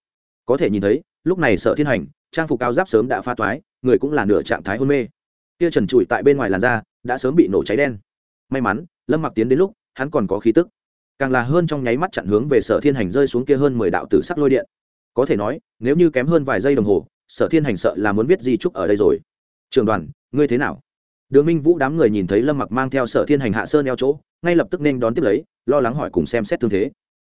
Có thể nhìn thấy, lúc này sở thiên hành, trang phục cao giáp sớm đã pha toái, người cũng là nửa trạng thái hôn mê. Kia trần trụi tại bên ngoài làn da đã sớm bị nổ cháy đen. May mắn, lâm mặc tiến đến lúc, hắn còn có khí tức. Càng là hơn trong nháy mắt chặn hướng về sở thiên hành rơi xuống kia hơn mười đạo tử sắc lôi điện. Có thể nói, nếu như kém hơn vài giây đồng hồ, sở thiên hành sợ là muốn viết di trúc ở đây rồi. Trường đoàn, ngươi thế nào? Đường minh vũ đám người nhìn thấy lâm mặc mang theo sở thiên hành hạ sơn eo chỗ, ngay lập tức nên đón tiếp lấy, lo lắng hỏi cùng xem xét thương thế.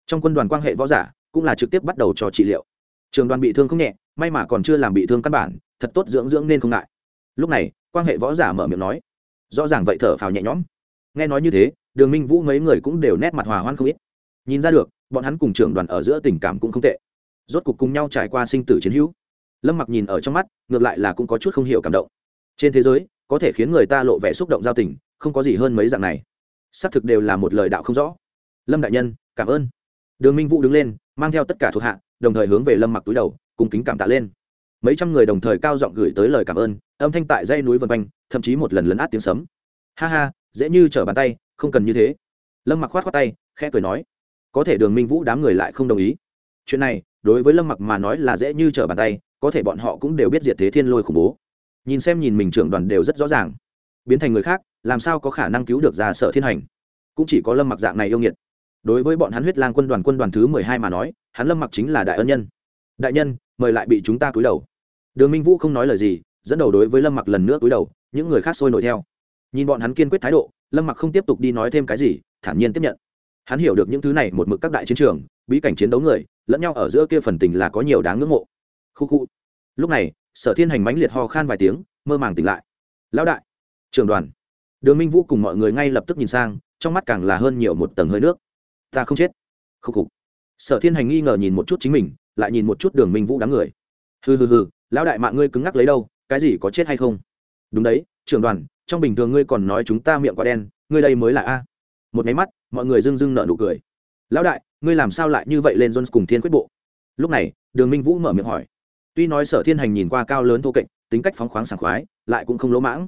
Trong quân đoàn quan hệ võ giả, cũng là trực tiếp bắt đầu cho trị liệu. Trường đoàn bị thương không nhẹ, may mà còn chưa làm bị thương căn bản, thật tốt dưỡng dưỡng nên không ngại. Lúc này quan hệ võ giả mở miệng nói, rõ ràng vậy thở phào nhẹ nhõm. Nghe nói như thế, đường minh vũ mấy người cũng đều nét mặt hòa hoan không ít. Nhìn ra được, bọn hắn cùng trưởng đoàn ở giữa tình cảm cũng không tệ. Rốt cuộc cùng nhau trải qua sinh tử chiến hữu. Lâm mặc nhìn ở trong mắt, ngược lại là cũng có chút không hiểu cảm động. Trên thế giới có thể khiến người ta lộ vẻ xúc động giao tình, không có gì hơn mấy dạng này. Xác thực đều là một lời đạo không rõ. Lâm đại nhân, cảm ơn. Đường minh vũ đứng lên, mang theo tất cả thuộc hạ, đồng thời hướng về lâm mặc túi đầu, cùng kính cảm tạ lên. Mấy trăm người đồng thời cao giọng gửi tới lời cảm ơn, âm thanh tại dây núi vân quanh, thậm chí một lần lấn át tiếng sấm. Ha ha, dễ như trở bàn tay, không cần như thế. Lâm mặc khoát khoát tay, khẽ cười nói. Có thể đường minh vũ đám người lại không đồng ý. Chuyện này, đối với lâm mặc mà nói là dễ như trở bàn tay, có thể bọn họ cũng đều biết diệt thế thiên lôi khủng bố nhìn xem nhìn mình trưởng đoàn đều rất rõ ràng. Biến thành người khác, làm sao có khả năng cứu được ra sở thiên hành? Cũng chỉ có lâm mặc dạng này yêu nghiệt. Đối với bọn hắn huyết lang quân đoàn quân đoàn thứ mười hai mà nói, hắn lâm mặc chính là đại ân nhân. Đại nhân, mời lại bị chúng ta cúi đầu. Đường minh vũ không nói lời gì, dẫn đầu đối với lâm mặc lần nữa cúi đầu, những người khác sôi nổi theo. Nhìn bọn hắn kiên quyết thái độ, lâm mặc không tiếp tục đi nói thêm cái gì, thản nhiên tiếp nhận. Hắn hiểu được những thứ này một mực các đại chiến trường, bí cảnh chiến đấu người, lẫn nhau ở giữa kia phần tình là có nhiều đáng ngưỡng mộ. Khu khu. Lúc này sở thiên hành mãnh liệt ho khan vài tiếng, mơ màng tỉnh lại. Lão đại trường đoàn. Đường minh vũ cùng mọi người ngay lập tức nhìn sang, trong mắt càng là hơn nhiều một tầng hơi nước. Ta không chết. Khúc khục. Sở thiên hành nghi ngờ nhìn một chút chính mình, lại nhìn một chút đường minh vũ đám người. Hừ hừ hừ, lão đại mạng ngươi cứng ngắc lấy đâu, cái gì có chết hay không? Đúng đấy, trưởng đoàn, trong bình thường ngươi còn nói chúng ta miệng quá đen, ngươi đây mới là a. Một máy mắt, mọi người dưng dưng nợ nụ cười. Lão đại, ngươi làm sao lại như vậy lên jones cùng thiên quyết bộ? Lúc này, đường minh vũ mở miệng hỏi tuy nói sở thiên hành nhìn qua cao lớn thô kệch, tính cách phóng khoáng sảng khoái, lại cũng không lỗ mãng.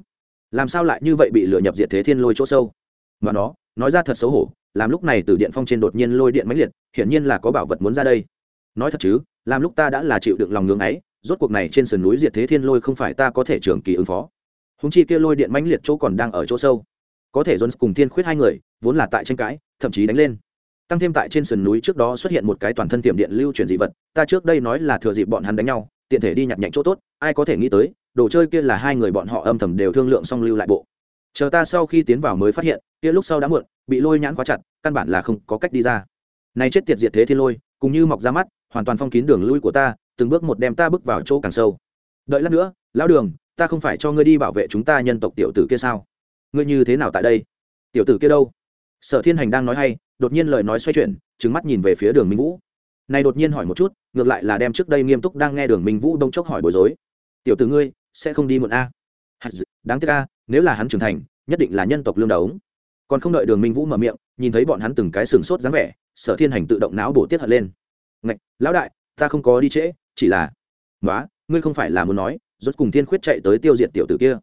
Làm sao lại như vậy bị lửa nhập diệt thế thiên lôi chỗ sâu? Mà nó, nói ra thật xấu hổ, làm lúc này từ điện phong trên đột nhiên lôi điện mãnh liệt, hiển nhiên là có bảo vật muốn ra đây. Nói thật chứ, làm lúc ta đã là chịu đựng lòng ngưỡng ấy, rốt cuộc này trên sườn núi diệt thế thiên lôi không phải ta có thể trường kỳ ứng phó. Húng chi kia lôi điện mãnh liệt chỗ còn đang ở chỗ sâu. Có thể jones cùng thiên khuyết hai người, vốn là tại tranh cãi, thậm chí đánh lên. Tăng thêm tại trên sườn núi trước đó xuất hiện một cái toàn thân tiệm điện lưu chuyển dị vật, ta trước đây nói là thừa dịp bọn hắn đánh nhau tiện thể đi nhặt nhạnh chỗ tốt, ai có thể nghĩ tới, đồ chơi kia là hai người bọn họ âm thầm đều thương lượng xong lưu lại bộ. Chờ ta sau khi tiến vào mới phát hiện, kia lúc sau đã muộn, bị lôi nhãn khóa chặt, căn bản là không có cách đi ra. Này chết tiệt diệt thế thiên lôi, cùng như mọc ra mắt, hoàn toàn phong kín đường lui của ta, từng bước một đem ta bước vào chỗ càng sâu. Đợi lát nữa, lão đường, ta không phải cho ngươi đi bảo vệ chúng ta nhân tộc tiểu tử kia sao? Ngươi như thế nào tại đây? Tiểu tử kia đâu? Sở thiên hành đang nói hay, đột nhiên lời nói xoay chuyển trứng mắt nhìn về phía đường minh vũ này đột nhiên hỏi một chút, ngược lại là đem trước đây nghiêm túc đang nghe đường minh vũ đông chốc hỏi bối rối. Tiểu tử ngươi, sẽ không đi muộn a? Đáng tiếc a, nếu là hắn trưởng thành, nhất định là nhân tộc lương đấu còn không đợi đường minh vũ mở miệng, nhìn thấy bọn hắn từng cái sừng sốt dáng vẻ, sở thiên hành tự động não bổ tiết hận lên. Ngạch, lão đại, ta không có đi trễ, chỉ là nói ngươi không phải là muốn nói, rốt cùng thiên khuyết chạy tới tiêu diệt tiểu tử kia.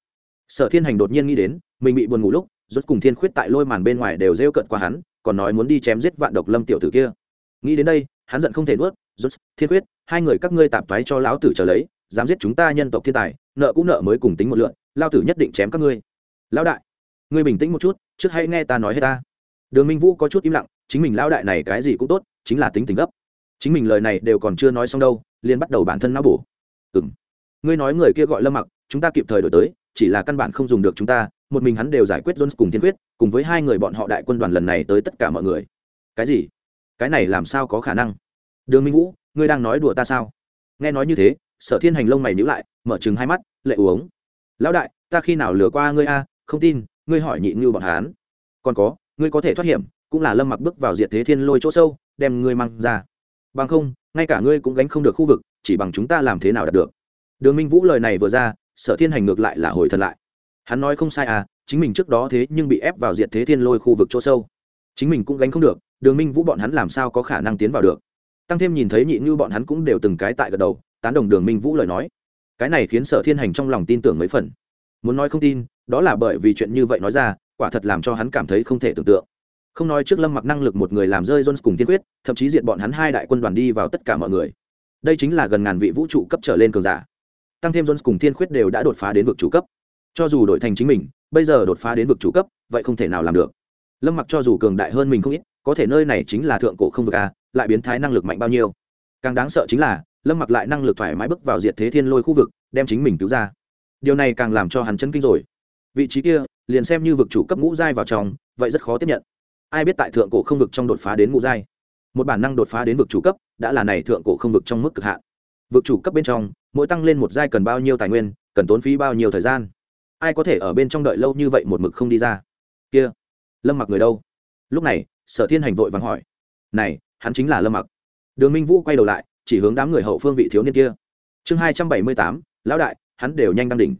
Sở thiên hành đột nhiên nghĩ đến, mình bị buồn ngủ lúc, rốt cùng thiên khuyết tại lôi màn bên ngoài đều rêu cận qua hắn, còn nói muốn đi chém giết vạn độc lâm tiểu tử kia. Nghĩ đến đây hắn giận không thể nuốt rút thiên Quyết, hai người các ngươi tạm thoái cho lão tử trở lấy dám giết chúng ta nhân tộc thiên tài nợ cũng nợ mới cùng tính một lượng lao tử nhất định chém các ngươi. Lão đại ngươi bình tĩnh một chút trước hãy nghe ta nói hết ta. Đường minh vũ có chút im lặng chính mình lão đại này cái gì cũng tốt chính là tính tình gấp. Chính mình lời này đều còn chưa nói xong đâu liền bắt đầu bản thân não bổ. Ừng ngươi nói người kia gọi lâm mặc chúng ta kịp thời đổi tới chỉ là căn bản không dùng được chúng ta một mình hắn đều giải quyết jones cùng thiên quyết cùng với hai người bọn họ đại quân đoàn lần này tới tất cả mọi người. Cái gì? Cái này làm sao có khả năng? Đường minh vũ, ngươi đang nói đùa ta sao? Nghe nói như thế, sở thiên hành lông mày nhữ lại, mở chừng hai mắt, lệ uống. Lão đại, ta khi nào lừa qua ngươi a? Không tin, ngươi hỏi nhị như bọn hán còn có, ngươi có thể thoát hiểm, cũng là lâm mặc bước vào diệt thế thiên lôi chỗ sâu, đem ngươi mang ra. Bằng không, ngay cả ngươi cũng gánh không được khu vực, chỉ bằng chúng ta làm thế nào đạt được? Đường minh vũ lời này vừa ra, sở thiên hành ngược lại là hồi thật lại. Hắn nói không sai à chính mình trước đó thế nhưng bị ép vào diệt thế thiên lôi khu vực chỗ sâu. Chính mình cũng gánh không được đường minh vũ bọn hắn làm sao có khả năng tiến vào được? Tăng thêm nhìn thấy nhị như bọn hắn cũng đều từng cái tại gật đầu, tán đồng đường minh vũ lời nói. Cái này khiến sở thiên hành trong lòng tin tưởng mấy phần. Muốn nói không tin, đó là bởi vì chuyện như vậy nói ra, quả thật làm cho hắn cảm thấy không thể tưởng tượng. Không nói trước lâm mặc năng lực một người làm rơi jones cùng tiên quyết, thậm chí diệt bọn hắn hai đại quân đoàn đi vào tất cả mọi người. Đây chính là gần ngàn vị vũ trụ cấp trở lên cường giả. Tăng thêm jones cùng thiên Quyết đều đã đột phá đến vực chủ cấp. Cho dù đổi thành chính mình, bây giờ đột phá đến vực chủ cấp, vậy không thể nào làm được. Lâm mặc cho dù cường đại hơn mình không ít có thể nơi này chính là thượng cổ không vực a, lại biến thái năng lực mạnh bao nhiêu. Càng đáng sợ chính là, lâm mặc lại năng lực thoải mái bước vào diệt thế thiên lôi khu vực, đem chính mình cứu ra. Điều này càng làm cho hắn chân kinh rồi. Vị trí kia, liền xem như vực chủ cấp ngũ giai vào trong, vậy rất khó tiếp nhận. Ai biết tại thượng cổ không vực trong đột phá đến ngũ giai? Một bản năng đột phá đến vực chủ cấp, đã là này thượng cổ không vực trong mức cực hạn. Vực chủ cấp bên trong, mỗi tăng lên một giai cần bao nhiêu tài nguyên, cần tốn phí bao nhiêu thời gian? Ai có thể ở bên trong đợi lâu như vậy một mực không đi ra? Kia, lâm mặc người đâu? Lúc này sở thiên hành vội vàng hỏi, này, hắn chính là lâm mặc. Đường minh vũ quay đầu lại, chỉ hướng đám người hậu phương vị thiếu niên kia. Chương hai trăm bảy mươi tám, lão đại, hắn đều nhanh đăng đỉnh.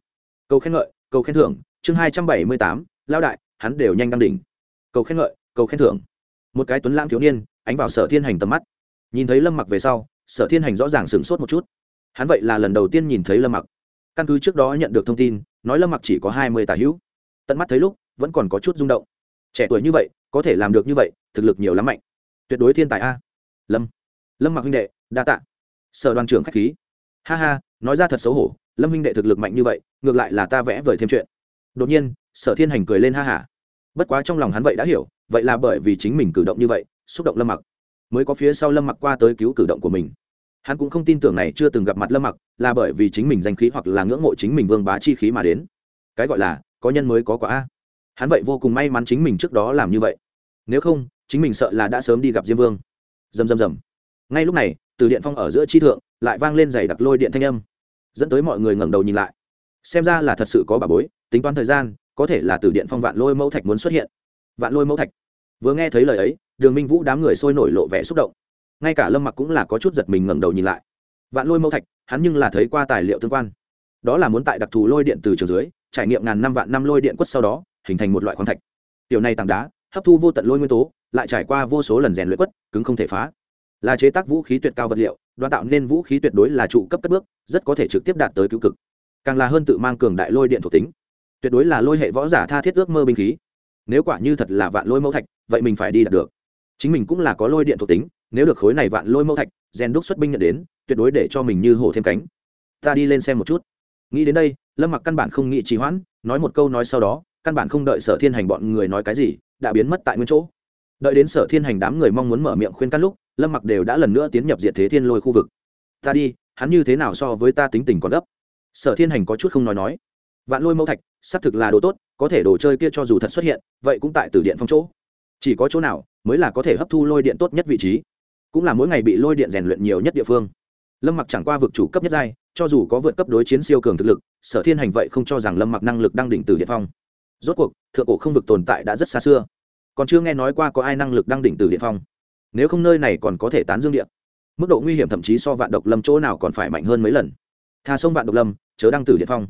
Câu khen ngợi câu khen thưởng. Chương hai trăm bảy mươi tám, lão đại, hắn đều nhanh đăng đỉnh. Câu khen ngợi câu khen thưởng. Một cái tuấn lãng thiếu niên ánh vào sở thiên hành tầm mắt. Nhìn thấy lâm mặc về sau, sở thiên hành rõ ràng sửng sốt một chút. Hắn vậy là lần đầu tiên nhìn thấy lâm mặc. Căn cứ trước đó nhận được thông tin, nói lâm mặc chỉ có hai mươi tà hữu. Tận mắt thấy lúc, vẫn còn có chút rung động. Trẻ tuổi như vậy có thể làm được như vậy, thực lực nhiều lắm mạnh. Tuyệt đối thiên tài a. Lâm. Lâm mặc huynh đệ, đa tạ. Sở đoàn trưởng k h á c h khí. Ha ha, nói ra thật xấu hổ, lâm huynh đệ thực lực mạnh như vậy, ngược lại là ta vẽ vời thêm chuyện. Đột nhiên, sở thiên hành cười lên ha hả bất quá trong lòng hắn vậy đã hiểu, vậy là bởi vì chính mình cử động như vậy, xúc động lâm mặc mới có phía sau lâm mặc qua tới cứu cử động của mình. Hắn cũng không tin tưởng này chưa từng gặp mặt lâm mặc là bởi vì chính mình danh khí hoặc là ngưỡng mộ chính mình vương bá chi khí mà đến. Cái gọi là, có nhân mới có quả a hắn vậy vô cùng may mắn chính mình trước đó làm như vậy. Nếu không, chính mình sợ là đã sớm đi gặp diêm vương. Dầm dầm dầm ngay lúc này, từ điện phong ở giữa chi thượng, lại vang lên giày đặc lôi điện thanh âm, dẫn tới mọi người ngẩng đầu nhìn lại. Xem ra là thật sự có bà bối, tính toán thời gian, có thể là từ điện phong vạn lôi mẫu thạch muốn xuất hiện. Vạn lôi mẫu thạch. Vừa nghe thấy lời ấy, đường minh vũ đám người sôi nổi lộ vẻ xúc động. Ngay cả lâm mặc cũng là có chút giật mình ngẩng đầu nhìn lại. Vạn lôi mẫu thạch, hắn nhưng là thấy qua tài liệu tương quan. Đó là muốn tại đặc thù lôi điện từ trường dưới, trải nghiệm ngàn năm vạn năm lôi điện quất sau đó hình thành một loại khoáng thạch. Tiểu này tảng đá, hấp thu vô tận lôi nguyên tố, lại trải qua vô số lần rèn luyện quất, cứng không thể phá. Là chế tác vũ khí tuyệt cao vật liệu đoan tạo nên vũ khí tuyệt đối là trụ cấp cất bước, rất có thể trực tiếp đạt tới cứu cực. Càng là hơn tự mang cường đại lôi điện thuộc tính. Tuyệt đối là lôi hệ võ giả tha thiết ước mơ binh khí. Nếu quả như thật là vạn lôi mẫu thạch, vậy mình phải đi đạt được. Chính mình cũng là có lôi điện thuộc tính, nếu được khối này vạn lôi mẫu thạch, rèn đúc xuất binh nhận đến, tuyệt đối để cho mình như hổ thêm cánh. Ta đi lên xem một chút. Nghĩ đến đây, lâm mặc căn bản không nghĩ trì hoãn, nói một câu nói sau đó căn bản không đợi sở thiên hành bọn người nói cái gì, đã biến mất tại nguyên chỗ. Đợi đến sở thiên hành đám người mong muốn mở miệng khuyên căn lúc, lâm mặc đều đã lần nữa tiến nhập diệt thế thiên lôi khu vực. Ta đi, hắn như thế nào so với ta tính tình còn gấp? Sở thiên hành có chút không nói nói. Vạn lôi mẫu thạch, xác thực là đồ tốt, có thể đồ chơi kia cho dù thật xuất hiện, vậy cũng tại từ điện phong chỗ. Chỉ có chỗ nào mới là có thể hấp thu lôi điện tốt nhất vị trí. Cũng là mỗi ngày bị lôi điện rèn luyện nhiều nhất địa phương. Lâm mặc chẳng qua vực chủ cấp nhất giai, cho dù có vượt cấp đối chiến siêu cường thực lực, sở thiên hành vậy không cho rằng lâm mặc năng lực đang đỉnh từ điện phong rốt cuộc, thượng cổ không vực tồn tại đã rất xa xưa. Còn chưa nghe nói qua có ai năng lực đăng đỉnh từ điện phong. Nếu không nơi này còn có thể tán dương điện mức độ nguy hiểm thậm chí so vạn độc lâm chỗ nào còn phải mạnh hơn mấy lần. Tha sông vạn độc lâm, chớ đăng tử điện phong.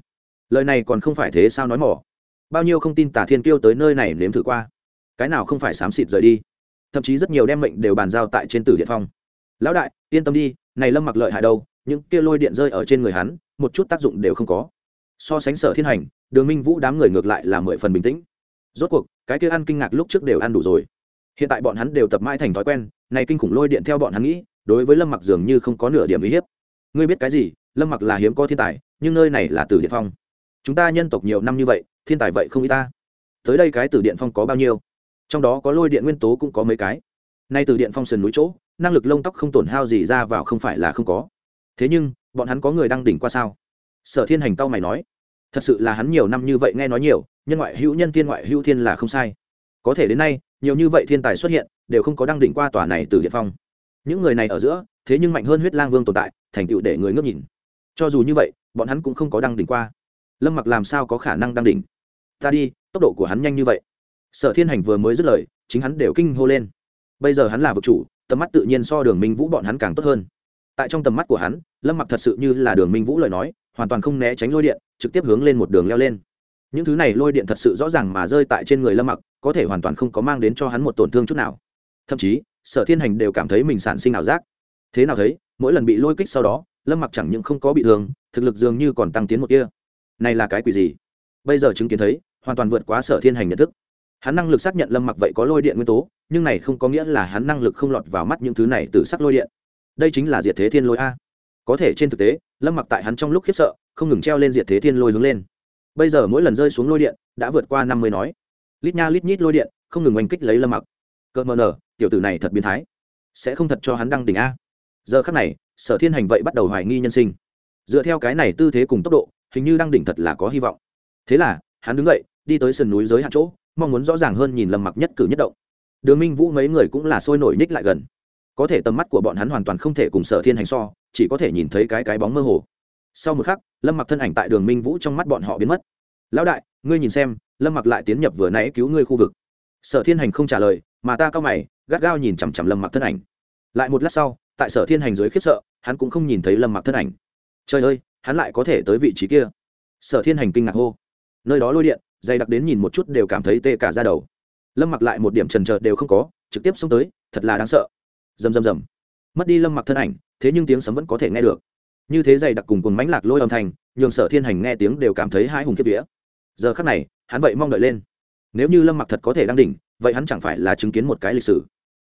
Lời này còn không phải thế sao nói mỏ. Bao nhiêu không tin tả thiên kiêu tới nơi này nếm thử qua. Cái nào không phải xám xịt rời đi. Thậm chí rất nhiều đem mệnh đều bàn giao tại trên tử điện phong. Lão đại, yên tâm đi, này lâm mặc lợi hại đâu, những kia lôi điện rơi ở trên người hắn, một chút tác dụng đều không có so sánh sở thiên hành, đường minh vũ đám người ngược lại là mười phần bình tĩnh. Rốt cuộc, cái kia ăn kinh ngạc lúc trước đều ăn đủ rồi. Hiện tại bọn hắn đều tập mãi thành thói quen, này kinh khủng lôi điện theo bọn hắn nghĩ, đối với lâm mặc dường như không có nửa điểm uy hiếp. Ngươi biết cái gì? Lâm mặc là hiếm có thiên tài, nhưng nơi này là tử điện phong. Chúng ta nhân tộc nhiều năm như vậy, thiên tài vậy không y ta. Tới đây cái tử điện phong có bao nhiêu? Trong đó có lôi điện nguyên tố cũng có mấy cái. Nay tử điện phong sườn núi chỗ, năng lực lông tóc không tổn hao gì ra vào không phải là không có. Thế nhưng, bọn hắn có người đang đỉnh qua sao? Sở thiên hành tao mày nói thật sự là hắn nhiều năm như vậy nghe nói nhiều, nhân ngoại hữu nhân thiên ngoại hữu thiên là không sai. Có thể đến nay, nhiều như vậy thiên tài xuất hiện, đều không có đăng đỉnh qua tòa này từ địa phong. Những người này ở giữa, thế nhưng mạnh hơn huyết lang vương tồn tại, thành tựu để người ngước nhìn. Cho dù như vậy, bọn hắn cũng không có đăng đỉnh qua. Lâm mặc làm sao có khả năng đăng đỉnh? Ta đi, tốc độ của hắn nhanh như vậy. Sở thiên hành vừa mới dứt lời, chính hắn đều kinh hô lên. Bây giờ hắn là vực chủ, tầm mắt tự nhiên so đường minh vũ bọn hắn càng tốt hơn. Tại trong tầm mắt của hắn, lâm mặc thật sự như là đường minh vũ lời nói hoàn toàn không né tránh lôi điện, trực tiếp hướng lên một đường leo lên. Những thứ này lôi điện thật sự rõ ràng mà rơi tại trên người lâm mặc, có thể hoàn toàn không có mang đến cho hắn một tổn thương chút nào. Thậm chí, sở thiên hành đều cảm thấy mình sản sinh ảo giác. Thế nào thấy, mỗi lần bị lôi kích sau đó, lâm mặc chẳng những không có bị thương, thực lực dường như còn tăng tiến một kia này là cái quỷ gì? Bây giờ chứng kiến thấy, hoàn toàn vượt quá sở thiên hành nhận thức. Hắn năng lực xác nhận lâm mặc vậy có lôi điện nguyên tố, nhưng này không có nghĩa là hắn năng lực không lọt vào mắt những thứ này từ sắc lôi điện. Đây chính là diệt thế thiên lôi a có thể trên thực tế, lâm mặc tại hắn trong lúc khiếp sợ, không ngừng treo lên diệt thế thiên lôi hướng lên. Bây giờ mỗi lần rơi xuống lôi điện, đã vượt qua năm mươi nói. Lít nha lít nhít lôi điện, không ngừng oanh kích lấy lâm mặc. Cỡ mờ nở, tiểu tử này thật biến thái. Sẽ không thật cho hắn đăng đỉnh a. Giờ khắc này, sở thiên hành vậy bắt đầu hoài nghi nhân sinh. Dựa theo cái này tư thế cùng tốc độ, hình như đăng đỉnh thật là có hy vọng. Thế là, hắn đứng dậy, đi tới sườn núi giới hạn chỗ, mong muốn rõ ràng hơn nhìn lâm mặc nhất cử nhất động. Đường minh vũ mấy người cũng là sôi nổi ních lại gần. Có thể tầm mắt của bọn hắn hoàn toàn không thể cùng sở thiên hành so chỉ có thể nhìn thấy cái cái bóng mơ hồ. Sau một khắc, lâm mặc thân ảnh tại đường minh vũ trong mắt bọn họ biến mất. Lão đại, ngươi nhìn xem, lâm mặc lại tiến nhập vừa nãy cứu ngươi khu vực. Sở thiên hành không trả lời, mà ta cao mày, gắt gao nhìn chằm chằm lâm mặc thân ảnh. Lại một lát sau, tại sở thiên hành dưới khiếp sợ, hắn cũng không nhìn thấy lâm mặc thân ảnh. Trời ơi, hắn lại có thể tới vị trí kia. Sở thiên hành kinh ngạc hô. Nơi đó lôi điện, dày đặc đến nhìn một chút đều cảm thấy tê cả ra đầu. Lâm mặc lại một điểm trần trờ đều không có, trực tiếp xông tới, thật là đáng sợ. Rầm rầm rầm mất đi lâm mặc thân ảnh, thế nhưng tiếng sấm vẫn có thể nghe được. Như thế dày đặc cùng cùng mánh lạc lôi âm thanh, nhường sở thiên hành nghe tiếng đều cảm thấy hai hùng kiếp vía. Giờ khắc này, hắn vậy mong đợi lên. Nếu như lâm mặc thật có thể đăng đỉnh, vậy hắn chẳng phải là chứng kiến một cái lịch sử.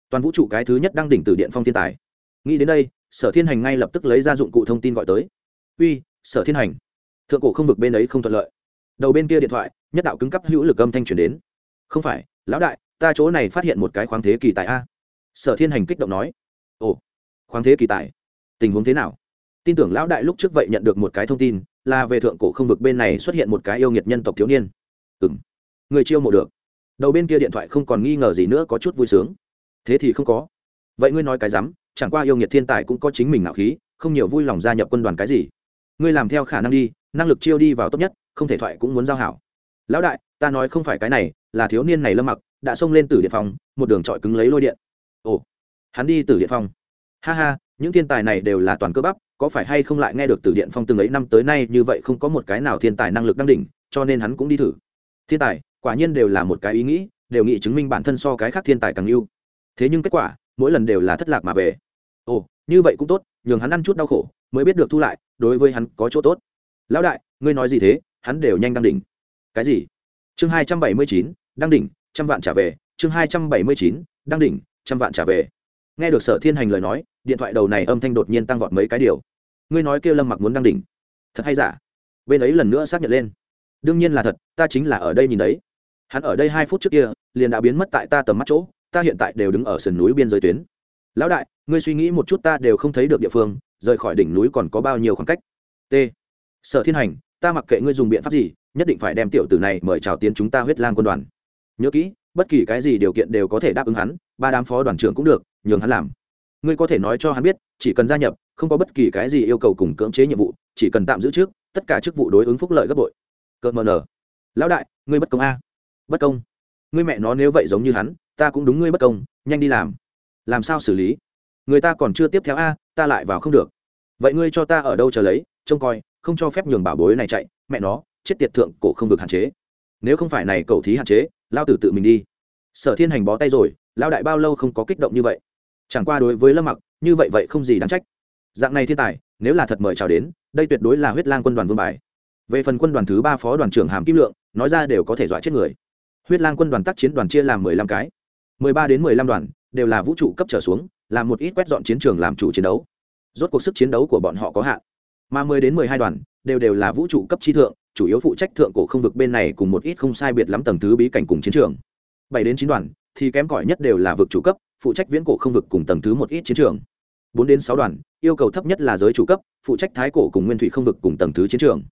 Toàn vũ trụ cái thứ nhất đăng đỉnh từ điện phong thiên tài. Nghĩ đến đây, sở thiên hành ngay lập tức lấy ra dụng cụ thông tin gọi tới. Uy, sở thiên hành. Thượng cổ không vực bên ấy không thuận lợi. Đầu bên kia điện thoại, nhất đạo cứng cắp hữu lực âm thanh truyền đến. Không phải, lão đại, ta chỗ này phát hiện một cái khoáng thế kỳ tài a. Sở thiên hành kích động nói. Ồ khoáng thế kỳ tài. Tình huống thế nào? Tin tưởng lão đại lúc trước vậy nhận được một cái thông tin, là về thượng cổ không vực bên này xuất hiện một cái yêu nghiệt nhân tộc thiếu niên. Ừ m người chiêu mộ được. Đầu bên kia điện thoại không còn nghi ngờ gì nữa, có chút vui sướng. Thế thì không có. Vậy ngươi nói cái rắm, chẳng qua yêu nghiệt thiên tài cũng có chính mình nạo khí, không nhiều vui lòng gia nhập quân đoàn cái gì. Ngươi làm theo khả năng đi, năng lực chiêu đi vào tốt nhất, không thể thoại cũng muốn giao hảo. Lão đại, ta nói không phải cái này, là thiếu niên này lâm mặc, đã xông lên từ điện phòng, một đường trọi cứng lấy lôi điện. Ồ. Hắn đi từ điện phong ha ha, những thiên tài này đều là toàn cơ bắp, có phải hay không lại nghe được từ điện phong từng ấy năm tới nay như vậy không có một cái nào thiên tài năng lực đăng đỉnh, cho nên hắn cũng đi thử. Thiên tài, quả nhiên đều là một cái ý nghĩ, đều nghĩ chứng minh bản thân so cái khác thiên tài càng yêu thế nhưng kết quả, mỗi lần đều là thất lạc mà về. Ồ, như vậy cũng tốt, nhường hắn ăn chút đau khổ, mới biết được thu lại, đối với hắn có chỗ tốt. Lão đại, ngươi nói gì thế, hắn đều nhanh đăng đỉnh. Cái gì? Chương hai trăm bảy mươi chín, đăng đỉnh, trăm vạn trả về. Chương hai trăm bảy mươi chín, đăng đỉnh, trăm vạn trả về nghe được sở thiên hành lời nói, điện thoại đầu này âm thanh đột nhiên tăng vọt mấy cái điều. Ngươi nói kêu lâm mặc muốn đăng đỉnh. Thật hay giả? Bên ấy lần nữa xác nhận lên. Đương nhiên là thật, ta chính là ở đây nhìn đấy. Hắn ở đây hai phút trước kia, liền đã biến mất tại ta tầm mắt chỗ, ta hiện tại đều đứng ở sườn núi biên giới tuyến. Lão đại, ngươi suy nghĩ một chút ta đều không thấy được địa phương, rời khỏi đỉnh núi còn có bao nhiêu khoảng cách? T. Sở thiên hành, ta mặc kệ ngươi dùng biện pháp gì, nhất định phải đem tiểu tử này mời chào tiến chúng ta huyết lang quân đoàn. Nhớ kỹ, bất kỳ cái gì điều kiện đều có thể đáp ứng hắn, ba đám phó đoàn trưởng cũng được nhường hắn làm. Ngươi có thể nói cho hắn biết, chỉ cần gia nhập, không có bất kỳ cái gì yêu cầu cùng cưỡng chế nhiệm vụ, chỉ cần tạm giữ trước, tất cả chức vụ đối ứng phúc lợi gấp bội. Cợt mờ nở lão đại, ngươi bất công a. Bất công. Ngươi mẹ nó nếu vậy giống như hắn, ta cũng đúng ngươi bất công, nhanh đi làm. Làm sao xử lý? Người ta còn chưa tiếp theo a, ta lại vào không được. Vậy ngươi cho ta ở đâu chờ lấy, trông coi, không cho phép nhường bảo bối này chạy, mẹ nó, chết tiệt thượng cổ không vực hạn chế. Nếu không phải này cầu thí hạn chế, lao tử tự mình đi. Sở thiên hành bó tay rồi lao đại bao lâu không có kích động như vậy? Chẳng qua đối với lâm mặc, như vậy vậy không gì đáng trách. Dạng này thiên tài, nếu là thật mời chào đến, đây tuyệt đối là huyết lang quân đoàn vương bài. Về phần quân đoàn thứ ba phó đoàn trưởng hàm kim lượng, nói ra đều có thể dọa chết người. Huyết lang quân đoàn tác chiến đoàn chia làm mười lăm cái. Mười ba đến mười lăm đoàn, đều là vũ trụ cấp trở xuống làm một ít quét dọn chiến trường làm chủ chiến đấu. Rốt cuộc sức chiến đấu của bọn họ có hạn. Mà mười đến mười hai đoàn, đều đều là vũ trụ cấp chi thượng, chủ yếu phụ trách thượng cổ không vực bên này cùng một ít không sai biệt lắm tầng thứ bí cảnh cùng chiến trường. Bảy đến chín đoàn, thì kém cỏi nhất đều là vực chủ cấp phụ trách viễn cổ không vực cùng tầng thứ một ít chiến trường. Bốn đến sáu đoàn, yêu cầu thấp nhất là giới chủ cấp, phụ trách thái cổ cùng nguyên thủy không vực cùng tầng thứ chiến trường.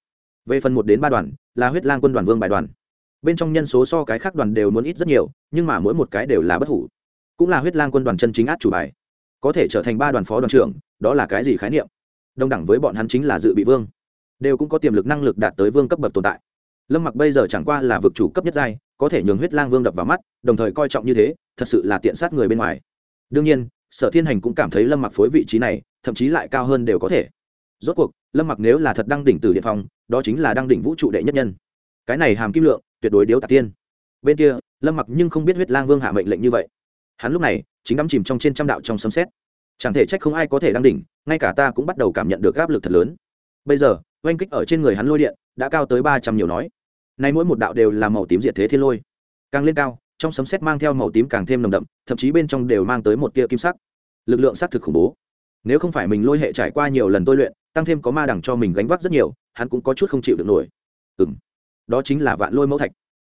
Về phần một đến ba đoàn, là huyết lang quân đoàn vương bài đoàn. Bên trong nhân số so cái khác đoàn đều muốn ít rất nhiều, nhưng mà mỗi một cái đều là bất hủ. Cũng là huyết lang quân đoàn chân chính át chủ bài. Có thể trở thành ba đoàn phó đoàn trưởng, đó là cái gì khái niệm? Đồng đẳng với bọn hắn chính là dự bị vương. Đều cũng có tiềm lực năng lực đạt tới vương cấp bậc tồn tại. Lâm mặc bây giờ chẳng qua là vực chủ cấp nhất giai, có thể nhường huyết lang vương đập vào mắt, đồng thời coi trọng như thế thật sự là tiện sát người bên ngoài. Đương nhiên, sở thiên hành cũng cảm thấy lâm mặc phối vị trí này, thậm chí lại cao hơn đều có thể. Rốt cuộc, lâm mặc nếu là thật đăng đỉnh từ địa phòng, đó chính là đăng đỉnh vũ trụ đệ nhất nhân. Cái này hàm kim lượng, tuyệt đối điếu tạc tiên. Bên kia, lâm mặc nhưng không biết huyết lang vương hạ mệnh lệnh như vậy. Hắn lúc này, chính đắm chìm trong trên trăm đạo trong sấm xét chẳng thể trách không ai có thể đăng đỉnh, ngay cả ta cũng bắt đầu cảm nhận được áp lực thật lớn. Bây giờ, oanh kích ở trên người hắn lôi điện, đã cao tới ba trăm nhiều nói. Nay mỗi một đạo đều là màu tím diệt thế thiên lôi. Càng lên cao trong sấm xét mang theo màu tím càng thêm nồng đậm, thậm chí bên trong đều mang tới một tia kim sắc. Lực lượng xác thực khủng bố. Nếu không phải mình lôi hệ trải qua nhiều lần tôi luyện, tăng thêm có ma đẳng cho mình gánh vác rất nhiều, hắn cũng có chút không chịu được nổi. Ừ m đó chính là vạn lôi mẫu thạch.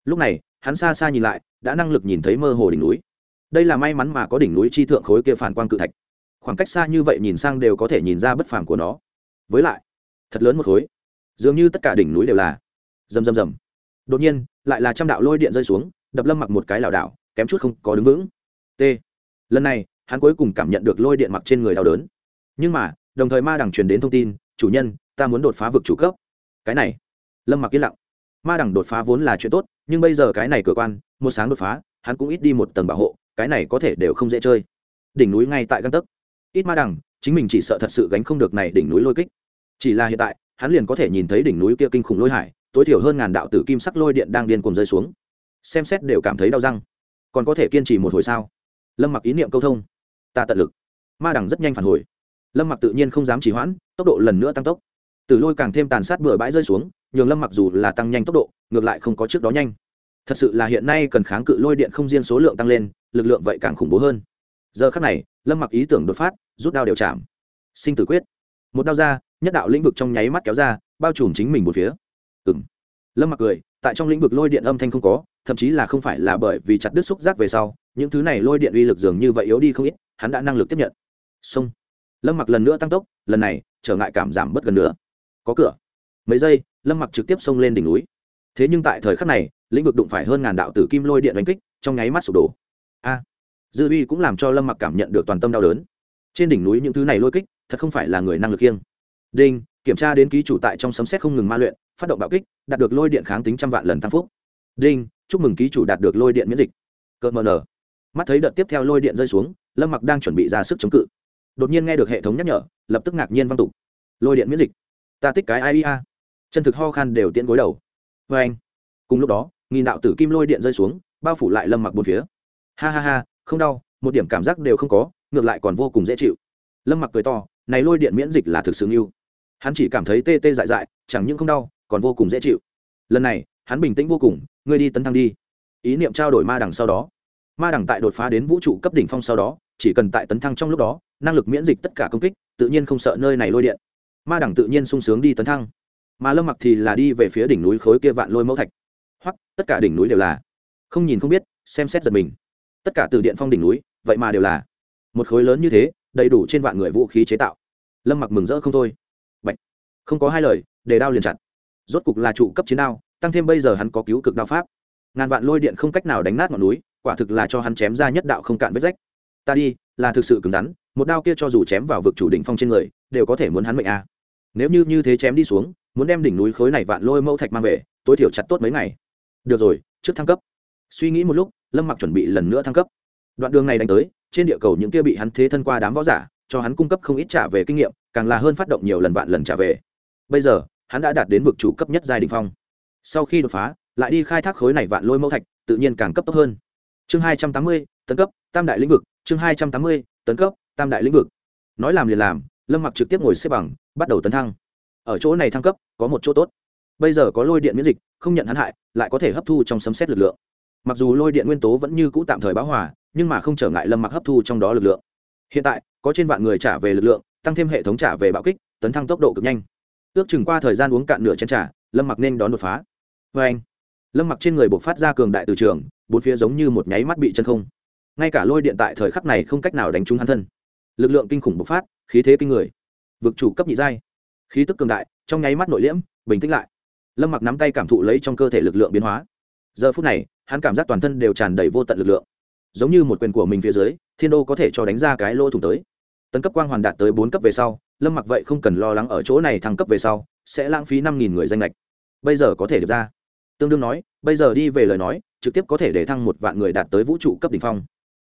Lúc này, hắn xa xa nhìn lại, đã năng lực nhìn thấy mơ hồ đỉnh núi. Đây là may mắn mà có đỉnh núi chi thượng khối kia phản quang cự thạch. Khoảng cách xa như vậy nhìn sang đều có thể nhìn ra bất phàm của nó. Với lại, thật lớn một khối. Dường như tất cả đỉnh núi đều là, rầm rầm rầm. Đột nhiên, lại là trăm đạo lôi điện rơi xuống đập lâm mặc một cái lảo đảo, kém chút không có đứng vững. T. Lần này, hắn cuối cùng cảm nhận được lôi điện mặc trên người đau đớn. Nhưng mà, đồng thời ma đằng truyền đến thông tin, chủ nhân, ta muốn đột phá vực chủ cấp. Cái này, lâm mặc yên lặng. Ma đằng đột phá vốn là chuyện tốt, nhưng bây giờ cái này cửa quan, một sáng đột phá, hắn cũng ít đi một tầng bảo hộ, cái này có thể đều không dễ chơi. Đỉnh núi ngay tại găng tấc. Ít ma đằng, chính mình chỉ sợ thật sự gánh không được này đỉnh núi lôi kích. Chỉ là hiện tại, hắn liền có thể nhìn thấy đỉnh núi kia kinh khủng lôi hải, tối thiểu hơn ngàn đạo tử kim sắc lôi điện đang điên cuồng rơi xuống xem xét đều cảm thấy đau răng. Còn có thể kiên trì một hồi sao? Lâm mặc ý niệm câu thông. Ta tận lực. Ma đằng rất nhanh phản hồi. Lâm mặc tự nhiên không dám trì hoãn, tốc độ lần nữa tăng tốc. Tử lôi càng thêm tàn sát bừa bãi rơi xuống, nhường lâm mặc dù là tăng nhanh tốc độ, ngược lại không có trước đó nhanh. Thật sự là hiện nay cần kháng cự lôi điện không riêng số lượng tăng lên, lực lượng vậy càng khủng bố hơn. Giờ khắc này, lâm mặc ý tưởng đột phát, rút đao đều chạm. Sinh tử quyết. Một đao ra, nhất đạo lĩnh vực trong nháy mắt kéo ra, bao trùm chính mình một phía. Ừng lâm mặc cười, tại trong lĩnh vực lôi điện âm thanh không có, thậm chí là không phải là bởi vì chặt đứt xúc giác về sau, những thứ này lôi điện uy lực dường như vậy yếu đi không ít, hắn đã năng lực tiếp nhận. Xong. Lâm mặc lần nữa tăng tốc, lần này, trở ngại cảm giảm bất gần nữa. Có cửa. Mấy giây, lâm mặc trực tiếp xông lên đỉnh núi. Thế nhưng tại thời khắc này, lĩnh vực đụng phải hơn ngàn đạo tử kim lôi điện đánh kích, trong nháy mắt sụp đổ. A. Dư uy cũng làm cho lâm mặc cảm nhận được toàn tâm đau đớn. Trên đỉnh núi những thứ này lôi kích, thật không phải là người năng lực kiêng đinh kiểm tra đến ký chủ tại trong sấm xét không ngừng ma luyện, phát động bạo kích, đạt được lôi điện kháng tính trăm vạn lần tăng phúc. Đinh, chúc mừng ký chủ đạt được lôi điện miễn dịch. Cợt mờ nở mắt thấy đợt tiếp theo lôi điện rơi xuống, lâm mặc đang chuẩn bị ra sức chống cự. Đột nhiên nghe được hệ thống nhắc nhở, lập tức ngạc nhiên văng tục. Lôi điện miễn dịch. Ta tích cái ia chân thực ho khan đều tiễn gối đầu. Vê anh. Cùng lúc đó, nghìn đạo tử kim lôi điện rơi xuống, bao phủ lại lâm mặc bốn phía. Ha ha ha, không đau, một điểm cảm giác đều không có, ngược lại còn vô cùng dễ chịu. Lâm mặc cười to, này lôi điện miễn dịch là thực sự yêu hắn chỉ cảm thấy tê tê dại dại, chẳng những không đau, còn vô cùng dễ chịu. Lần này, hắn bình tĩnh vô cùng, ngươi đi tấn thăng đi. Ý niệm trao đổi ma đằng sau đó. Ma đằng tại đột phá đến vũ trụ cấp đỉnh phong sau đó, chỉ cần tại tấn thăng trong lúc đó, năng lực miễn dịch tất cả công kích, tự nhiên không sợ nơi này lôi điện. Ma đằng tự nhiên sung sướng đi tấn thăng. Mà lâm mặc thì là đi về phía đỉnh núi khối kia vạn lôi mẫu thạch. Hoặc, tất cả đỉnh núi đều là. Không nhìn không biết, xem xét giật mình. Tất cả từ điện phong đỉnh núi, vậy mà đều là. Một khối lớn như thế, đầy đủ trên vạn người vũ khí chế tạo. Lâm mặc mừng rỡ không thôi không có hai lời, để đao liền chặt. Rốt cục là trụ cấp chiến đao, tăng thêm bây giờ hắn có cứu cực đao pháp. Ngàn vạn lôi điện không cách nào đánh nát ngọn núi, quả thực là cho hắn chém ra nhất đạo không cạn vết rách. Ta đi, là thực sự cứng rắn, một đao kia cho dù chém vào vực chủ đỉnh phong trên người, đều có thể muốn hắn mệnh a. Nếu như như thế chém đi xuống, muốn đem đỉnh núi khối này vạn lôi mẫu thạch mang về, tối thiểu chặt tốt mấy ngày. Được rồi, trước thăng cấp. Suy nghĩ một lúc, lâm mặc chuẩn bị lần nữa thăng cấp. Đoạn đường này đánh tới, trên địa cầu những kia bị hắn thế thân qua đám võ giả, cho hắn cung cấp không ít trả về kinh nghiệm, càng là hơn phát động nhiều lần vạn lần trả về bây giờ, hắn đã đạt đến vực chủ cấp nhất giai đình phong. Sau khi đột phá, lại đi khai thác khối này vạn lôi mẫu thạch, tự nhiên càng cấp tốc hơn. Chương hai trăm tám mươi, tấn cấp, tam đại lĩnh vực. Chương hai trăm tám mươi, tấn cấp, tam đại lĩnh vực. Nói làm liền làm, lâm mặc trực tiếp ngồi xếp bằng, bắt đầu tấn thăng. Ở chỗ này thăng cấp, có một chỗ tốt. Bây giờ có lôi điện miễn dịch, không nhận hắn hại, lại có thể hấp thu trong sấm xét lực lượng. Mặc dù lôi điện nguyên tố vẫn như cũ tạm thời báo hòa, nhưng mà không trở ngại lâm mặc hấp thu trong đó lực lượng. Hiện tại, có trên vạn người trả về lực lượng, tăng thêm hệ thống trả về bạo kích, tấn thăng tốc độ cực nhanh ước chừng qua thời gian uống cạn nửa chén trà, lâm mặc nên đón đột phá. Vê anh lâm mặc trên người buộc phát ra cường đại từ trường bốn phía giống như một nháy mắt bị chân không. Ngay cả lôi điện tại thời khắc này không cách nào đánh trúng hắn thân. Lực lượng kinh khủng bộc phát khí thế kinh người. Vực chủ cấp nhị giai. Khí tức cường đại trong nháy mắt nội liễm bình tĩnh lại. Lâm mặc nắm tay cảm thụ lấy trong cơ thể lực lượng biến hóa. Giờ phút này hắn cảm giác toàn thân đều tràn đầy vô tận lực lượng. Giống như một quyền của mình phía dưới thiên đô có thể cho đánh ra cái lô thủng tới tấn cấp quang hoàn đạt tới bốn cấp về sau, lâm mặc vậy không cần lo lắng ở chỗ này thăng cấp về sau, sẽ lãng phí năm nghìn người danh lệch bây giờ có thể được ra. Tương đương nói, bây giờ đi về lời nói, trực tiếp có thể để thăng một vạn người đạt tới vũ trụ cấp đ ỉ n h phong.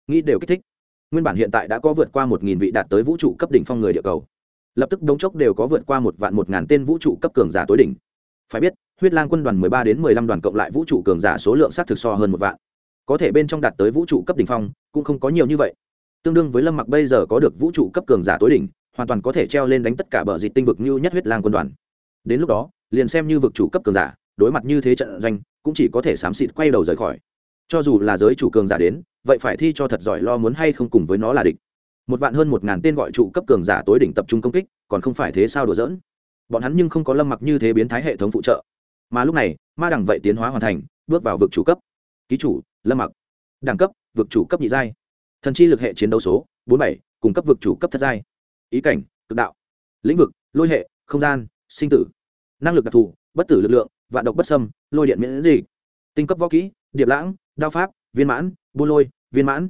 Nghĩ đều kích thích. Nguyên bản hiện tại đã có vượt qua một nghìn vị đạt tới vũ trụ cấp đỉnh phong người địa cầu. Lập tức đống chốc đều có vượt qua một vạn một ngàn tên vũ trụ cấp cường giả tối đỉnh. Phải biết, huyết lang quân đoàn mười ba đến mười lăm đoàn cộng lại vũ trụ cường giả số lượng sát thực so hơn một vạn. Có thể bên trong đạt tới vũ trụ cấp đỉnh phong, cũng không có nhiều như vậy tương đương với lâm mặc bây giờ có được vũ trụ cấp cường giả tối đỉnh, hoàn toàn có thể treo lên đánh tất cả bờ dịch tinh vực như nhất huyết lang quân đoàn. Đến lúc đó, liền xem như vực chủ cấp cường giả, đối mặt như thế trận doanh, cũng chỉ có thể xám xịt quay đầu rời khỏi. Cho dù là giới chủ cường giả đến, vậy phải thi cho thật giỏi lo muốn hay không cùng với nó là địch. Một vạn hơn một ngàn tên gọi trụ cấp cường giả tối đỉnh tập trung công kích, còn không phải thế sao đùa dỡn bọn hắn nhưng không có lâm mặc như thế biến thái hệ thống phụ trợ. Mà lúc này, ma đẳng vậy tiến hóa hoàn thành, bước vào vực chủ cấp. Ký chủ, lâm mặc. Đẳng cấp, vực chủ cấp nhị giai thần chi lực hệ chiến đấu số bốn bảy, cung cấp vực chủ cấp thất giai. Ý cảnh, cực đạo. Lĩnh vực, lôi hệ, không gian, sinh tử. Năng lực đặc thù, bất tử lực lượng, vạn độc bất sâm lôi điện miễn gì tinh cấp võ kỹ, điệp lãng, đao pháp, viên mãn, buôn lôi, viên mãn.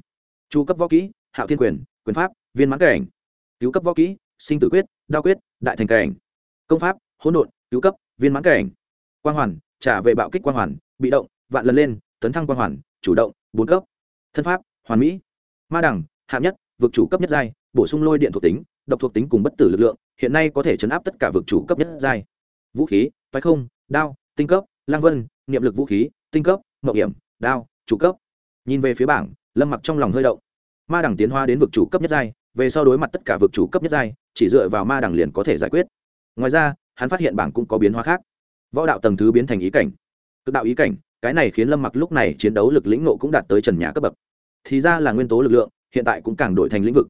Chu cấp võ kỹ, hạo thiên quyền quyền pháp, viên mãn cảnh. Cứu cấp võ kỹ, sinh tử quyết, đao quyết, đại thành cảnh. Công pháp, hỗn độn, cứu cấp, viên mãn cảnh. Quang hoàn, trả về bạo kích quang hoàn, bị động, vạn lần lên, tấn thăng quang hoàn, chủ động, bốn cấp. Thân pháp, hoàn mỹ ma đẳng, hạng nhất, vực chủ cấp nhất giai, bổ sung lôi điện thuộc tính, độc thuộc tính cùng bất tử lực lượng, hiện nay có thể chấn áp tất cả vực chủ cấp nhất giai. Vũ khí, phái không, đao, tinh cấp, lang vân, niệm lực vũ khí, tinh cấp mậu hiểm, đao, chủ cấp. Nhìn về phía bảng, lâm mặc trong lòng hơi động. Ma đẳng tiến hóa đến vực chủ cấp nhất giai, về sau đối mặt tất cả vực chủ cấp nhất giai, chỉ dựa vào ma đẳng liền có thể giải quyết. Ngoài ra, hắn phát hiện bảng cũng có biến hóa khác. Võ đạo tầng thứ biến thành ý cảnh. Cực đạo ý cảnh, cái này khiến lâm mặc lúc này chiến đấu lực lĩnh nộ cũng đạt tới trần nhà cấp bậc thì ra là nguyên tố lực lượng, hiện tại cũng càng đổi thành lĩnh vực.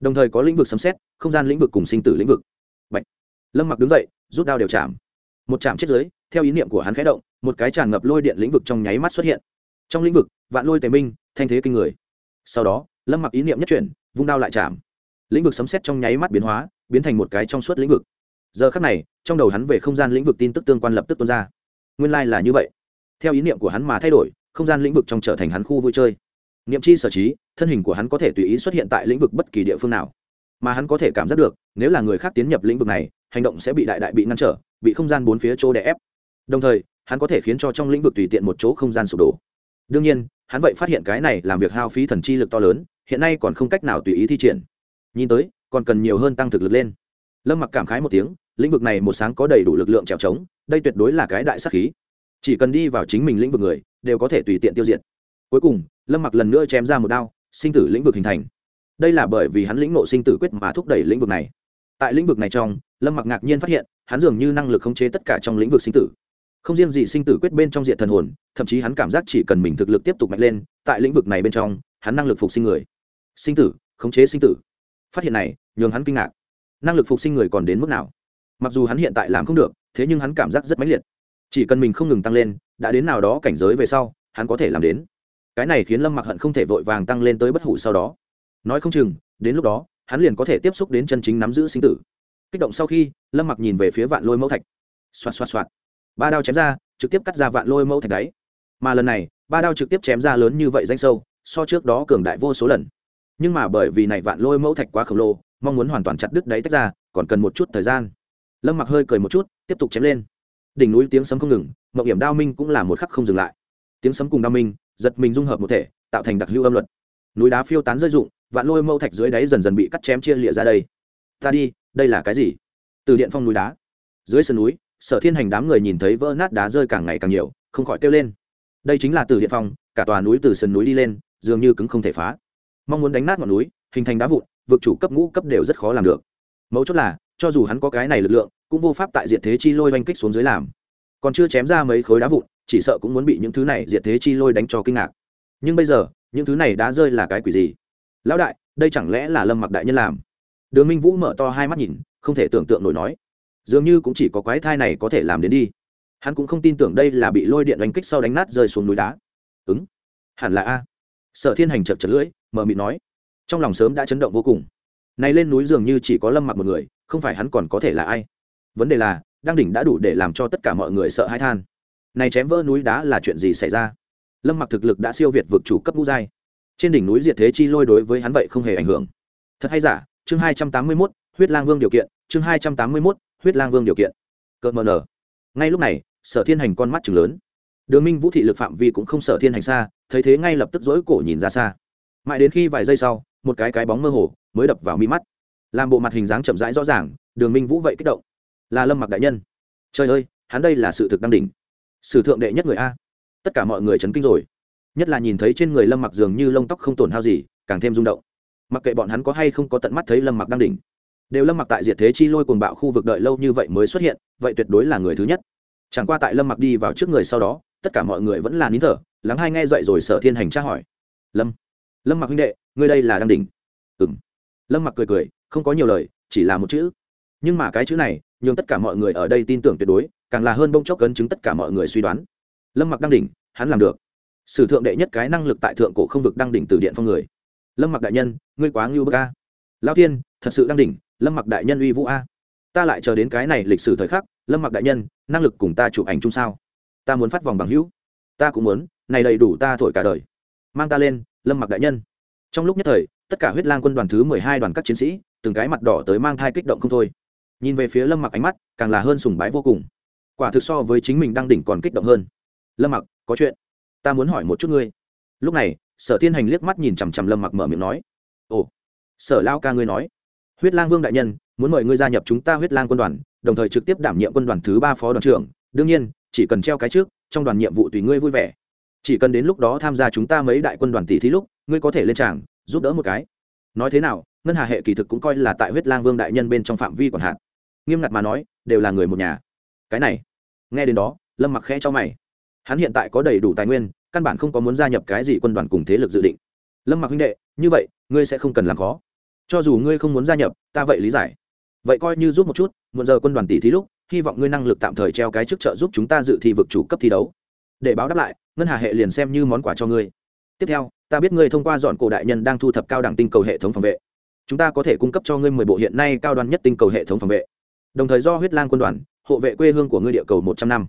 Đồng thời có lĩnh vực sấm xét không gian lĩnh vực cùng sinh tử lĩnh vực. Bạch. lâm mặc đứng dậy, rút đao đều chạm. Một chạm chết giới theo ý niệm của hắn khẽ động, một cái tràn ngập lôi điện lĩnh vực trong nháy mắt xuất hiện. Trong lĩnh vực, vạn lôi tề minh, thanh thế kinh người. Sau đó, lâm mặc ý niệm nhất chuyển, vung đao lại chạm. Lĩnh vực sấm xét trong nháy mắt biến hóa, biến thành một cái trong suốt lĩnh vực. Giờ khắc này, trong đầu hắn về không gian lĩnh vực tin tức tương quan lập tức tuôn ra. Nguyên lai、like、là như vậy. Theo ý niệm của hắn mà thay đổi, không gian lĩnh vực trong trở thành hắn khu vui chơi niệm chi sở trí, thân hình của hắn có thể tùy ý xuất hiện tại lĩnh vực bất kỳ địa phương nào. Mà hắn có thể cảm giác được, nếu là người khác tiến nhập lĩnh vực này, hành động sẽ bị đại đại bị ngăn trở, bị không gian bốn phía chỗ đè ép. Đồng thời, hắn có thể khiến cho trong lĩnh vực tùy tiện một chỗ không gian sụp đổ. Đương nhiên, hắn vậy phát hiện cái này làm việc hao phí thần chi lực to lớn, hiện nay còn không cách nào tùy ý thi triển. Nhìn tới, còn cần nhiều hơn tăng thực lực lên. Lâm mặc cảm khái một tiếng, lĩnh vực này một sáng có đầy đủ lực lượng trèo trống, đây tuyệt đối là cái đại sắc khí. Chỉ cần đi vào chính mình lĩnh vực người, đều có thể tùy tiện tiêu diệt. Cuối cùng lâm mặc lần nữa chém ra một đao, sinh tử lĩnh vực hình thành. Đây là bởi vì hắn lĩnh nộ sinh tử quyết mà thúc đẩy lĩnh vực này. Tại lĩnh vực này trong, lâm mặc ngạc nhiên phát hiện, hắn dường như năng lực khống chế tất cả trong lĩnh vực sinh tử. Không riêng gì sinh tử quyết bên trong diện thần hồn, thậm chí hắn cảm giác chỉ cần mình thực lực tiếp tục mạnh lên, tại lĩnh vực này bên trong, hắn năng lực phục sinh người. Sinh tử, khống chế sinh tử. Phát hiện này, nhường hắn kinh ngạc. Năng lực phục sinh người còn đến mức nào? Mặc dù hắn hiện tại làm không được, thế nhưng hắn cảm giác rất mãnh liệt. Chỉ cần mình không ngừng tăng lên, đã đến nào đó cảnh giới về sau, hắn có thể làm đến cái này khiến lâm mặc hận không thể vội vàng tăng lên tới bất hủ sau đó. Nói không chừng, đến lúc đó, hắn liền có thể tiếp xúc đến chân chính nắm giữ sinh tử. Kích động sau khi, lâm mặc nhìn về phía vạn lôi mẫu thạch. Xoạt xoạt xoạt. Ba đao chém ra, trực tiếp cắt ra vạn lôi mẫu thạch đáy. Mà lần này, ba đao trực tiếp chém ra lớn như vậy danh sâu, so trước đó cường đại vô số lần. Nhưng mà bởi vì này vạn lôi mẫu thạch quá khổng lồ, mong muốn hoàn toàn chặt đứt đáy tách ra, còn cần một chút thời gian. Lâm mặc hơi cười một chút, tiếp tục chém lên. Đỉnh núi tiếng sấm không ngừng mậu hiểm đao minh cũng là một khắc không dừng lại. Tiếng sấm cùng đao minh giật mình dung hợp một thể, tạo thành đặc hữu âm luật. Núi đá phiêu tán rơi rụng, vạn lôi mâu thạch dưới đáy dần dần bị cắt chém chia lịa ra đây. Ta đi, đây là cái gì? Từ điện phong núi đá. Dưới sườn núi, sở thiên hành đám người nhìn thấy vỡ nát đá rơi càng ngày càng nhiều, không khỏi kêu lên. Đây chính là từ điện phong, cả tòa núi từ sườn núi đi lên, dường như cứng không thể phá. Mong muốn đánh nát ngọn núi, hình thành đá vụn, vực chủ cấp ngũ cấp đều rất khó làm được. Mấu chốt là, cho dù hắn có cái này lực lượng, cũng vô pháp tại diện thế chi lôi oanh kích xuống dưới làm. Còn chưa chém ra mấy khối đá vụn chỉ sợ cũng muốn bị những thứ này diệt thế chi lôi đánh cho kinh ngạc. Nhưng bây giờ, những thứ này đã rơi là cái quỷ gì? Lão đại, đây chẳng lẽ là lâm mặc đại nhân làm? Đường minh vũ mở to hai mắt nhìn, không thể tưởng tượng nổi nói. Dường như cũng chỉ có quái thai này có thể làm đến đi. Hắn cũng không tin tưởng đây là bị lôi điện đánh kích sau đánh nát rơi xuống núi đá. Ứng. Hẳn là a. Sở thiên hành chật chật lưỡi mờ mịt nói. Trong lòng sớm đã chấn động vô cùng. Này lên núi dường như chỉ có lâm mặc một người, không phải hắn còn có thể là ai? Vấn đề là, đăng đỉnh đã đủ để làm cho tất cả mọi người sợ hãi than này chém vỡ núi đá là chuyện gì xảy ra? Lâm mặc thực lực đã siêu việt vực chủ cấp ngũ giai. Trên đỉnh núi diệt thế chi lôi đối với hắn vậy không hề ảnh hưởng. Thật hay giả, chương hai trăm tám mươi mốt, huyết lang vương điều kiện, chương hai trăm tám mươi mốt, huyết lang vương điều kiện. Cợt mờ nở ngay lúc này, sở thiên hành con mắt chừng lớn. Đường minh vũ thị lực phạm vi cũng không sở thiên hành xa, thấy thế ngay lập tức dỗi cổ nhìn ra xa. Mãi đến khi vài giây sau, một cái cái bóng mơ hồ mới đập vào mi mắt. Làm bộ mặt hình dáng chậm rãi rõ ràng, đường minh vũ vậy kích động. Là lâm mặc đại nhân. Trời ơi, hắn đây là sự thực đăng đỉnh sử thượng đệ nhất người a. Tất cả mọi người chấn kinh rồi. Nhất là nhìn thấy trên người lâm mặc dường như lông tóc không tổn hao gì, càng thêm rung động. Mặc kệ bọn hắn có hay không có tận mắt thấy lâm mặc đăng đỉnh, đều lâm mặc tại diệt thế chi lôi cuồng bạo khu vực đợi lâu như vậy mới xuất hiện, vậy tuyệt đối là người thứ nhất. Chẳng qua tại lâm mặc đi vào trước người sau đó, tất cả mọi người vẫn là nín thở, lắng hai nghe dậy rồi sở thiên hành tra hỏi. Lâm lâm mặc huynh đệ, ngươi đây là đăng đỉnh? Ừ m lâm mặc cười cười, không có nhiều lời, chỉ là một chữ. Nhưng mà cái chữ này, nhường tất cả mọi người ở đây tin tưởng tuyệt đối càng là hơn bông chốc cấn chứng tất cả mọi người suy đoán. Lâm mặc đăng đỉnh, hắn làm được. Sử thượng đệ nhất cái năng lực tại thượng cổ không vực đăng đỉnh từ điện phong người. Lâm mặc đại nhân, ngươi quá ngưu bơ ca lao thiên, thật sự đăng đỉnh, lâm mặc đại nhân uy vũ a. Ta lại chờ đến cái này lịch sử thời khắc, lâm mặc đại nhân, năng lực cùng ta chụp ảnh chung sao? Ta muốn phát vòng bằng hữu. Ta cũng muốn, này đầy đủ ta thổi cả đời. Mang ta lên, lâm mặc đại nhân. Trong lúc nhất thời, tất cả huyết lang quân đoàn thứ mười hai đoàn các chiến sĩ, từng cái mặt đỏ tới mang thai kích động không thôi. Nhìn về phía lâm mặc ánh mắt, càng là hơn sùng bái vô cùng quả thực so với chính mình đang đỉnh còn kích động hơn. Lâm mặc, có chuyện. Ta muốn hỏi một chút ngươi. Lúc này, sở thiên hành liếc mắt nhìn chằm chằm lâm mặc mở miệng nói. Ồ, sở lao ca ngươi nói. Huyết lang vương đại nhân, muốn mời ngươi gia nhập chúng ta huyết lang quân đoàn, đồng thời trực tiếp đảm nhiệm quân đoàn thứ ba phó đoàn trưởng. Đương nhiên, chỉ cần treo cái trước, trong đoàn nhiệm vụ tùy ngươi vui vẻ. Chỉ cần đến lúc đó tham gia chúng ta mấy đại quân đoàn tỷ thí lúc, ngươi có thể lên tràng, giúp đỡ một cái. Nói thế nào, ngân hà hệ kỳ thực cũng coi là tại huyết lang vương đại nhân bên trong phạm vi còn hạn. Nghiêm ngặt mà nói, đều là người một nhà cái này, nghe đến đó, lâm mặc khẽ cho mày. Hắn hiện tại có đầy đủ tài nguyên, căn bản không có muốn gia nhập cái gì quân đoàn cùng thế lực dự định. Lâm mặc huynh đệ, như vậy, ngươi sẽ không cần làm khó. Cho dù ngươi không muốn gia nhập, ta vậy lý giải. Vậy coi như giúp một chút, muộn giờ quân đoàn tỷ thí lúc, hy vọng ngươi năng lực tạm thời treo cái chức trợ giúp chúng ta dự thi vực chủ cấp thi đấu. Để báo đáp lại, ngân hà hệ liền xem như món quà cho ngươi. Tiếp theo, ta biết ngươi thông qua dọn cổ đại nhân đang thu thập cao đẳng tinh cầu hệ thống phòng vệ. Chúng ta có thể cung cấp cho ngươi mười bộ hiện nay cao đoan nhất tinh cầu hệ thống phòng vệ. Đồng thời do huyết lang quân đoàn hộ vệ quê hương của ngươi địa cầu một trăm năm.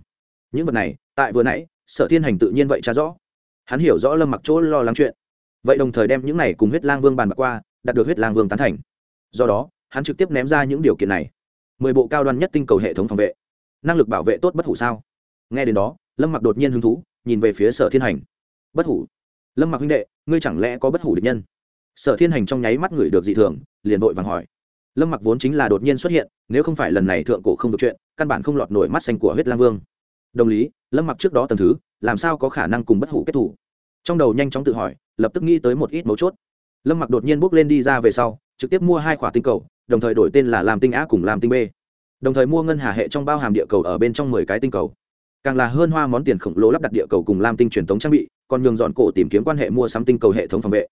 Những vật này, tại vừa nãy, sở thiên hành tự nhiên vậy trả rõ. Hắn hiểu rõ lâm mặc chỗ lo lắng chuyện. Vậy đồng thời đem những này cùng huyết lang vương bàn bạc qua, đạt được huyết lang vương tán thành. Do đó, hắn trực tiếp ném ra những điều kiện này. Mười bộ cao đoan nhất tinh cầu hệ thống phòng vệ. Năng lực bảo vệ tốt bất hủ sao? Nghe đến đó, lâm mặc đột nhiên hứng thú, nhìn về phía sở thiên hành. Bất hủ? Lâm mặc huynh đệ, ngươi chẳng lẽ có bất hủ địch nhân? Sở thiên hành trong nháy mắt người được dị thường, liền vội vàng hỏi lâm mặc vốn chính là đột nhiên xuất hiện, nếu không phải lần này thượng cổ không được chuyện, căn bản không lọt nổi mắt xanh của huyết lang vương. Đồng lý, lâm mặc trước đó tầm thứ, làm sao có khả năng cùng bất hủ kết thủ? Trong đầu nhanh chóng tự hỏi, lập tức nghĩ tới một ít mấu chốt. Lâm mặc đột nhiên bước lên đi ra về sau, trực tiếp mua hai khỏa tinh cầu, đồng thời đổi tên là làm tinh á cùng làm tinh b. Đồng thời mua ngân hà hệ trong bao hàm địa cầu ở bên trong mười cái tinh cầu. Càng là hơn hoa món tiền khổng lồ lắp đặt địa cầu cùng làm tinh truyền thống trang bị, còn nhường dọn cổ tìm kiếm quan hệ mua sắm tinh cầu hệ thống phòng vệ.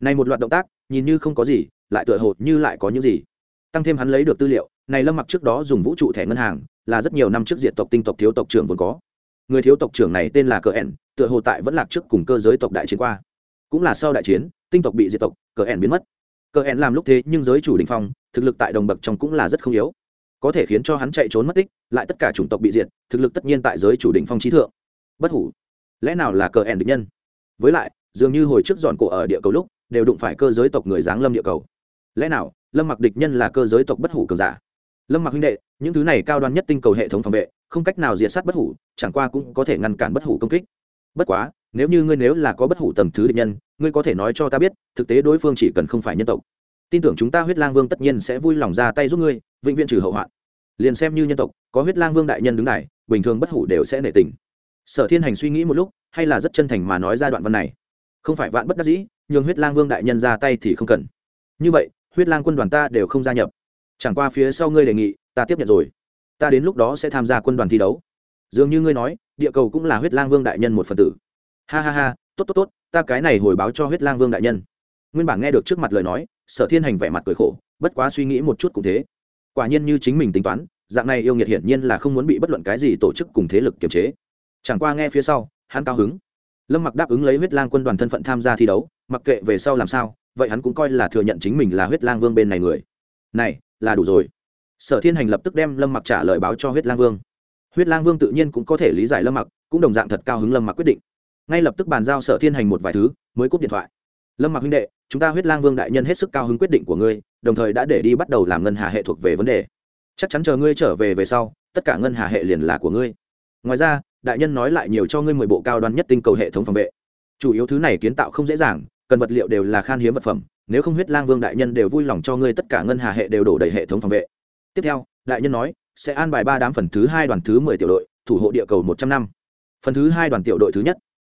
Này một loạt động tác, nhìn như không có gì, lại tựa hồ như lại có những gì tăng thêm hắn lấy được tư liệu, này lâm mặc trước đó dùng vũ trụ thẻ ngân hàng, là rất nhiều năm trước diện tộc tinh tộc thiếu tộc trưởng vốn có. Người thiếu tộc trưởng này tên là cờ ẻn, tựa hồ tại vẫn lạc trước cùng cơ giới tộc đại chiến qua. Cũng là sau đại chiến, tinh tộc bị diệt tộc, cờ ẻn biến mất. Cờ ẻn làm lúc thế nhưng giới chủ đình phong, thực lực tại đồng bậc trong cũng là rất không yếu. Có thể khiến cho hắn chạy trốn mất tích, lại tất cả chủng tộc bị diệt, thực lực tất nhiên tại giới chủ đình phong trí thượng. Bất hủ. Lẽ nào là cờ ẻn địch nhân? Với lại, dường như hồi trước dọn cổ ở địa cầu lúc, đều đụng phải cơ giới tộc người giáng lâm địa cầu. Lẽ nào lâm mặc địch nhân là cơ giới tộc bất hủ cường giả. Lâm mặc huynh đệ, những thứ này cao đoan nhất tinh cầu hệ thống phòng vệ, không cách nào diệt sát bất hủ, chẳng qua cũng có thể ngăn cản bất hủ công kích. Bất quá, nếu như ngươi nếu là có bất hủ tầm thứ địch nhân, ngươi có thể nói cho ta biết, thực tế đối phương chỉ cần không phải nhân tộc. Tin tưởng chúng ta huyết lang vương tất nhiên sẽ vui lòng ra tay giúp ngươi, vĩnh viễn trừ hậu hoạn. Liền xem như nhân tộc, có huyết lang vương đại nhân đứng này bình thường bất hủ đều sẽ nể tình. Sở thiên hành suy nghĩ một lúc, hay là rất chân thành mà nói ra đoạn văn này. Không phải vạn bất đắc dĩ, nhường huyết lang vương đại nhân ra tay thì không cần. Như vậy huyết lang quân đoàn ta đều không gia nhập. Chẳng qua phía sau ngươi đề nghị, ta tiếp nhận rồi. Ta đến lúc đó sẽ tham gia quân đoàn thi đấu. Dường như ngươi nói, địa cầu cũng là huyết lang vương đại nhân một phần tử. Ha ha ha, tốt tốt tốt, ta cái này hồi báo cho huyết lang vương đại nhân. Nguyên bản nghe được trước mặt lời nói, sở thiên hành vẻ mặt cười khổ, bất quá suy nghĩ một chút cũng thế. Quả nhiên như chính mình tính toán, dạng này yêu nghiệt hiển nhiên là không muốn bị bất luận cái gì tổ chức cùng thế lực kiềm chế. Chẳng qua nghe phía sau, hắn cao hứng. Lâm mặc đáp ứng lấy huyết lang quân đoàn thân phận tham gia thi đấu mặc kệ về sau làm sao, vậy hắn cũng coi là thừa nhận chính mình là huyết lang vương bên này người. Này, là đủ rồi. Sở thiên hành lập tức đem lâm mặc trả lời báo cho huyết lang vương. Huyết lang vương tự nhiên cũng có thể lý giải lâm mặc, cũng đồng dạng thật cao hứng lâm mặc quyết định. Ngay lập tức bàn giao sở thiên hành một vài thứ, mới cúp điện thoại. Lâm mặc huynh đệ, chúng ta huyết lang vương đại nhân hết sức cao hứng quyết định của ngươi, đồng thời đã để đi bắt đầu làm ngân hà hệ thuộc về vấn đề. Chắc chắn chờ ngươi trở về về sau, tất cả ngân hà hệ liền là của ngươi. Ngoài ra, đại nhân nói lại nhiều cho ngươi mười bộ cao đoan nhất tinh cầu hệ thống phòng vệ. Chủ yếu thứ này kiến tạo không dễ dàng cần vật liệu đều là khan hiếm vật phẩm, nếu không huyết lang vương đại nhân đều vui lòng cho ngươi tất cả ngân hà hệ đều đổ đầy hệ thống phòng vệ. Tiếp theo, đại nhân nói, sẽ an bài ba đám phần thứ hai đoàn thứ mười tiểu đội, thủ hộ địa cầu một trăm năm. Phần thứ hai đoàn tiểu đội thứ nhất.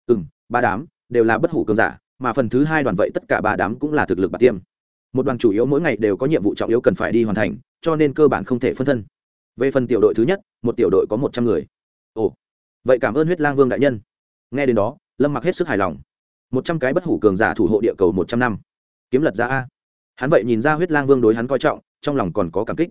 Ừ m ba đám, đều là bất hủ cường giả, mà phần thứ hai đoàn vậy tất cả ba đám cũng là thực lực bạc tiêm. Một đoàn chủ yếu mỗi ngày đều có nhiệm vụ trọng yếu cần phải đi hoàn thành, cho nên cơ bản không thể phân thân. Về phần tiểu đội thứ nhất, một tiểu đội có một trăm người. Ồ, vậy cảm ơn huyết lang vương đại nhân. Nghe đến đó, lâm mặc hết sức hài lòng một trăm cái bất hủ cường giả thủ hộ địa cầu một trăm năm. Kiếm lật ra a. Hắn vậy nhìn ra huyết lang vương đối hắn coi trọng, trong lòng còn có cảm kích.